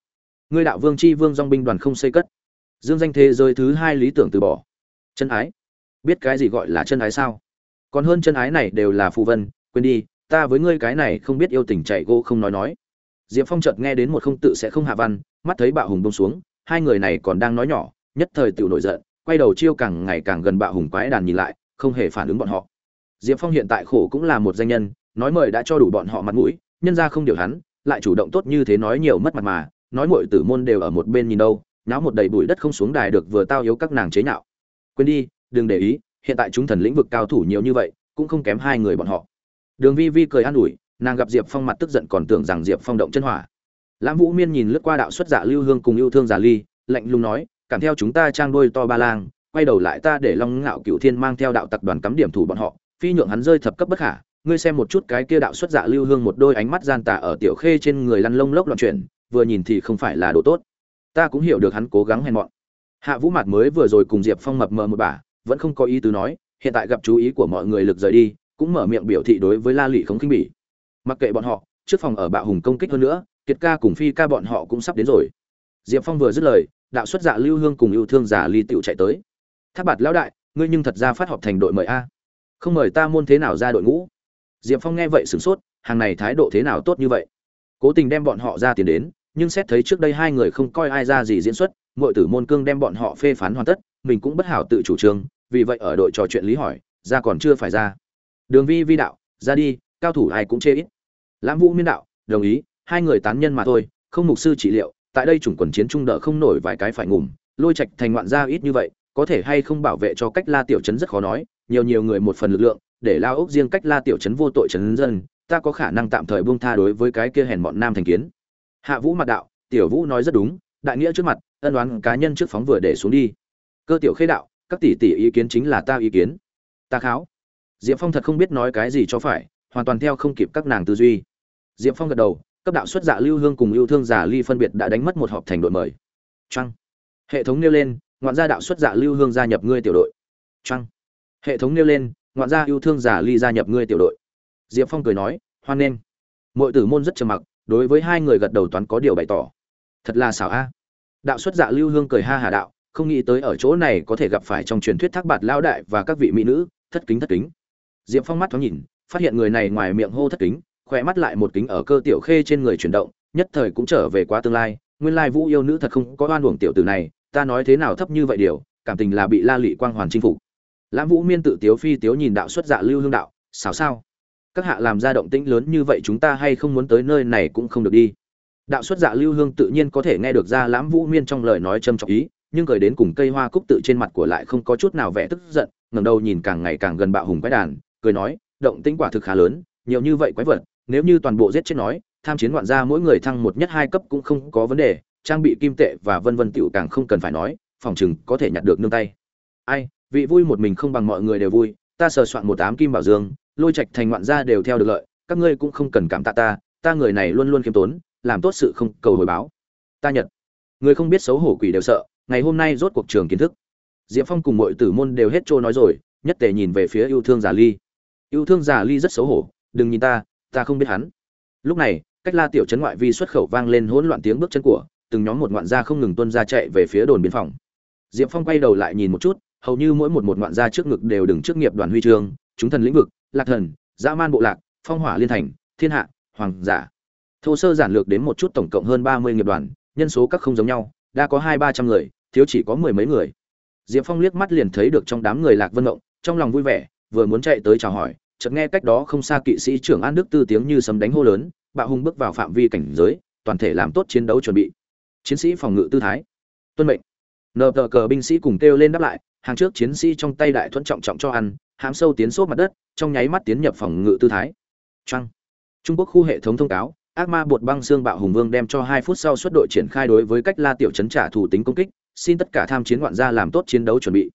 Ngươi đạo vương chi vương dong binh đoàn không xây cất. Dương danh thế giới thứ hai lý tưởng từ bỏ. Chân ái. Biết cái gì gọi là chân ái sao? Còn hơn chân ái này đều là phù vân, quên đi ta với ngươi cái này không biết yêu tình chạy gỗ không nói nói. Diệp phong chợt nghe đến một không tự sẽ không hạ văn, mắt thấy bạo hùng bông xuống, hai người này còn đang nói nhỏ, nhất thời tự nổi giận, quay đầu chiêu càng ngày càng gần bạo hùng quái đàn nhìn lại, không hề phản ứng bọn họ. Diệp phong hiện tại khổ cũng là một danh nhân, nói mời đã cho đủ bọn họ mặt mũi, nhân ra không điều hắn, lại chủ động tốt như thế nói nhiều mất mặt mà, nói mọi tử môn đều ở một bên nhìn đâu, náo một đầy bụi đất không xuống đài được vừa tao yếu các nàng chế nhạo. Quên đi, đừng để ý, hiện tại chúng thần lĩnh vực cao thủ nhiều như vậy, cũng không kém hai người bọn họ đường vi vi cười an ủi nàng gặp diệp phong mặt tức giận còn tưởng rằng diệp phong động chân hỏa. Lãm vũ miên nhìn lướt qua đạo xuất dạ lưu hương cùng yêu thương giả ly lạnh lùng nói cảm theo chúng ta trang đôi to ba lang quay đầu lại ta để long ngạo cựu thiên mang theo đạo tặc đoàn cắm điểm thủ bọn họ phi nhượng hắn rơi thập cấp bất khả ngươi xem một chút cái kia đạo xuất dạ lưu hương một đôi ánh mắt gian tà ở tiểu khê trên người lăn lông lốc loạn chuyển vừa nhìn thì không phải là đồ tốt. Ta cũng hiểu được hắn cố gắng hèn mọn. Hạ vũ mặt mới vừa rồi cùng diệp phong mập mờ một bà, vẫn không có ý tứ nói hiện tại gặp chú ý của mọi người lực rời đi cũng mở miệng biểu thị đối với la lị không khinh bỉ. Mặc kệ bọn họ, trước phòng ở bạo hùng công kích hơn nữa, kiệt ca cùng phi ca bọn họ cũng sắp đến rồi. Diệp phong vừa dứt lời, đạo xuất dạ lưu hương cùng yêu thương giả ly tựu chạy tới. Tháp bạt lão đại, ngươi nhưng thật ra phát họp thành đội mời a. Không mời ta môn thế nào ra đội ngũ? Diệp phong nghe vậy sửng sốt, hàng này thái độ thế nào tốt như vậy? Cố tình đem bọn họ ra tiền đến, nhưng xét thấy trước đây hai người không coi ai ra gì diễn xuất mọi tử môn cương đem bọn họ phê phán hoàn tất, mình cũng bất hảo tự chủ trương, vì vậy ở đội trò chuyện lý hỏi, ra còn chưa phải ra đường vi vi đạo, ra đi, cao thủ ai cũng chê ít. Lãm vũ miên đạo, đồng ý, hai người tán nhân mà thôi, không mục sư trị liệu, tại đây chủng quần chiến trung đỡ không nổi vài cái phải ngủm, lôi trạch thành ngoạn gia ít như vậy, có thể hay không bảo vệ cho cách la tiểu trấn rất khó nói, nhiều nhiều người một phần lực lượng, để lao ốc riêng cách la tiểu trấn vô tội trấn dân, ta có khả năng tạm thời buông tha đối với cái kia hèn bọn nam thành kiến. Hạ vũ mặt đạo, tiểu vũ nói rất đúng, đại nghĩa trước mặt, ân đoán cá nhân trước phóng vừa để xuống đi. Cơ tiểu khê đạo, các tỷ tỷ ý kiến chính là ta ý kiến. Ta kháo diệp phong thật không biết nói cái gì cho phải, hoàn toàn theo không kịp các nàng tư duy. Diệp phong gật đầu, cấp đạo xuất dạ lưu hương cùng lưu thương giả ly phân biệt đã đánh mất một họp thành đội mời. Trăng hệ thống nêu lên, ngoạn gia đạo xuất dạ lưu hương gia nhập ngươi tiểu đội. Trăng hệ thống nêu lên, ngoạn gia yêu thương giả ly gia nhập ngươi tiểu đội. Diệp phong cười nói, hoan nghênh. Mọi tử môn rất trầm mặc, đối với hai người gật đầu toán có điều bày tỏ. Thật là xảo a. Đạo xuất dạ lưu hương cười ha hà đạo, không nghĩ tới ở chỗ này có thể gặp phải trong truyền thuyết thác bạt lao đại và các vị mỹ nữ, thất kính thất kính diệp phong mắt thoáng nhìn, phát hiện người này ngoài miệng hô thất kính, khỏe mắt lại một kính ở cơ tiểu khê trên người chuyển động, nhất thời cũng trở về quá tương lai. Nguyên lai vũ yêu nữ thật không có oan uổng tiểu tử này, ta nói thế nào thấp như vậy điều, cảm tình là bị la lị quang hoàn chinh phục. Lãm vũ miên tự tiếu phi tiếu nhìn đạo xuất dạ lưu hương đạo, xảo sao? Các hạ làm ra động tĩnh lớn như vậy chúng ta hay không muốn tới nơi này cũng không được đi. Đạo xuất dạ lưu hương tự nhiên có thể nghe được ra lãm vũ miên trong lời nói châm trọng ý, nhưng cười đến cùng cây hoa cúc tự trên mặt của lại không có chút nào vẻ tức giận, ngẩng đầu nhìn càng ngày càng gần bạo hùng quái đàn cười nói, động tĩnh quả thực khá lớn, nhiều như vậy quái vật, nếu như toàn bộ giết chết nói, tham chiến ngoạn gia mỗi người thăng một nhất hai cấp cũng không có vấn đề, trang bị kim tệ và vân vân tiểu càng không cần phải nói, phòng chừng có thể nhặt được nương tay. Ai, vị vui một mình không bằng mọi người đều vui, ta sờ soạn một tám kim bảo dương, lôi trạch thành ngoạn gia đều theo được lợi, các ngươi cũng không cần cảm tạ ta ta người này luôn luôn khiêm tốn, làm tốt sự không cầu hồi báo. Ta nhật. Người không biết xấu hổ quỷ đều sợ, ngày hôm nay rốt cuộc trường kiến thức. Diệp phong cùng mọi tử môn đều hết trôi nói rồi, nhất tề nhìn về phía yêu thương giả ly yêu thương giả ly rất xấu hổ đừng nhìn ta ta không biết hắn. Lúc này cách la tiểu trấn ngoại vi xuất khẩu vang lên hỗn loạn tiếng bước chân của từng nhóm một ngoạn gia không ngừng tuân ra chạy về phía đồn biên phòng. Diệp phong quay đầu lại nhìn một chút hầu như mỗi một một ngoạn gia trước ngực đều đứng trước nghiệp đoàn huy chương chúng thần lĩnh vực lạc thần dã man bộ lạc phong hỏa liên thành thiên hạ hoàng giả. Thô sơ giản lược đến một chút tổng cộng hơn ba mươi nghiệp đoàn nhân số các không giống nhau đã có hai ba trăm người thiếu chỉ có mười mấy người. Diệp phong liếc mắt liền thấy được trong đám người lạc vân động, trong lòng vui vẻ vừa muốn chạy tới chào hỏi chợt nghe cách đó không xa kỵ sĩ trưởng an đức tư tiếng như sấm đánh hô lớn, bạo hùng bước vào phạm vi cảnh giới, toàn thể làm tốt chiến đấu chuẩn bị. Chiến sĩ phòng ngự tư thái. Tuân mệnh. Nờ tờ cờ binh sĩ cùng kêu lên đáp lại, hàng trước chiến sĩ trong tay đại thuận trọng trọng cho ăn, hãm sâu tiến sốt mặt đất, trong nháy mắt tiến nhập phòng ngự tư thái. Trăng trung quốc khu hệ thống thông cáo, ác ma bột băng xương bạo hùng vương đem cho hai phút sau xuất đội triển khai đối với cách la tiểu chấn trả thủ tính công kích, xin tất cả tham chiến ngoạn gia làm tốt chiến đấu chuẩn bị.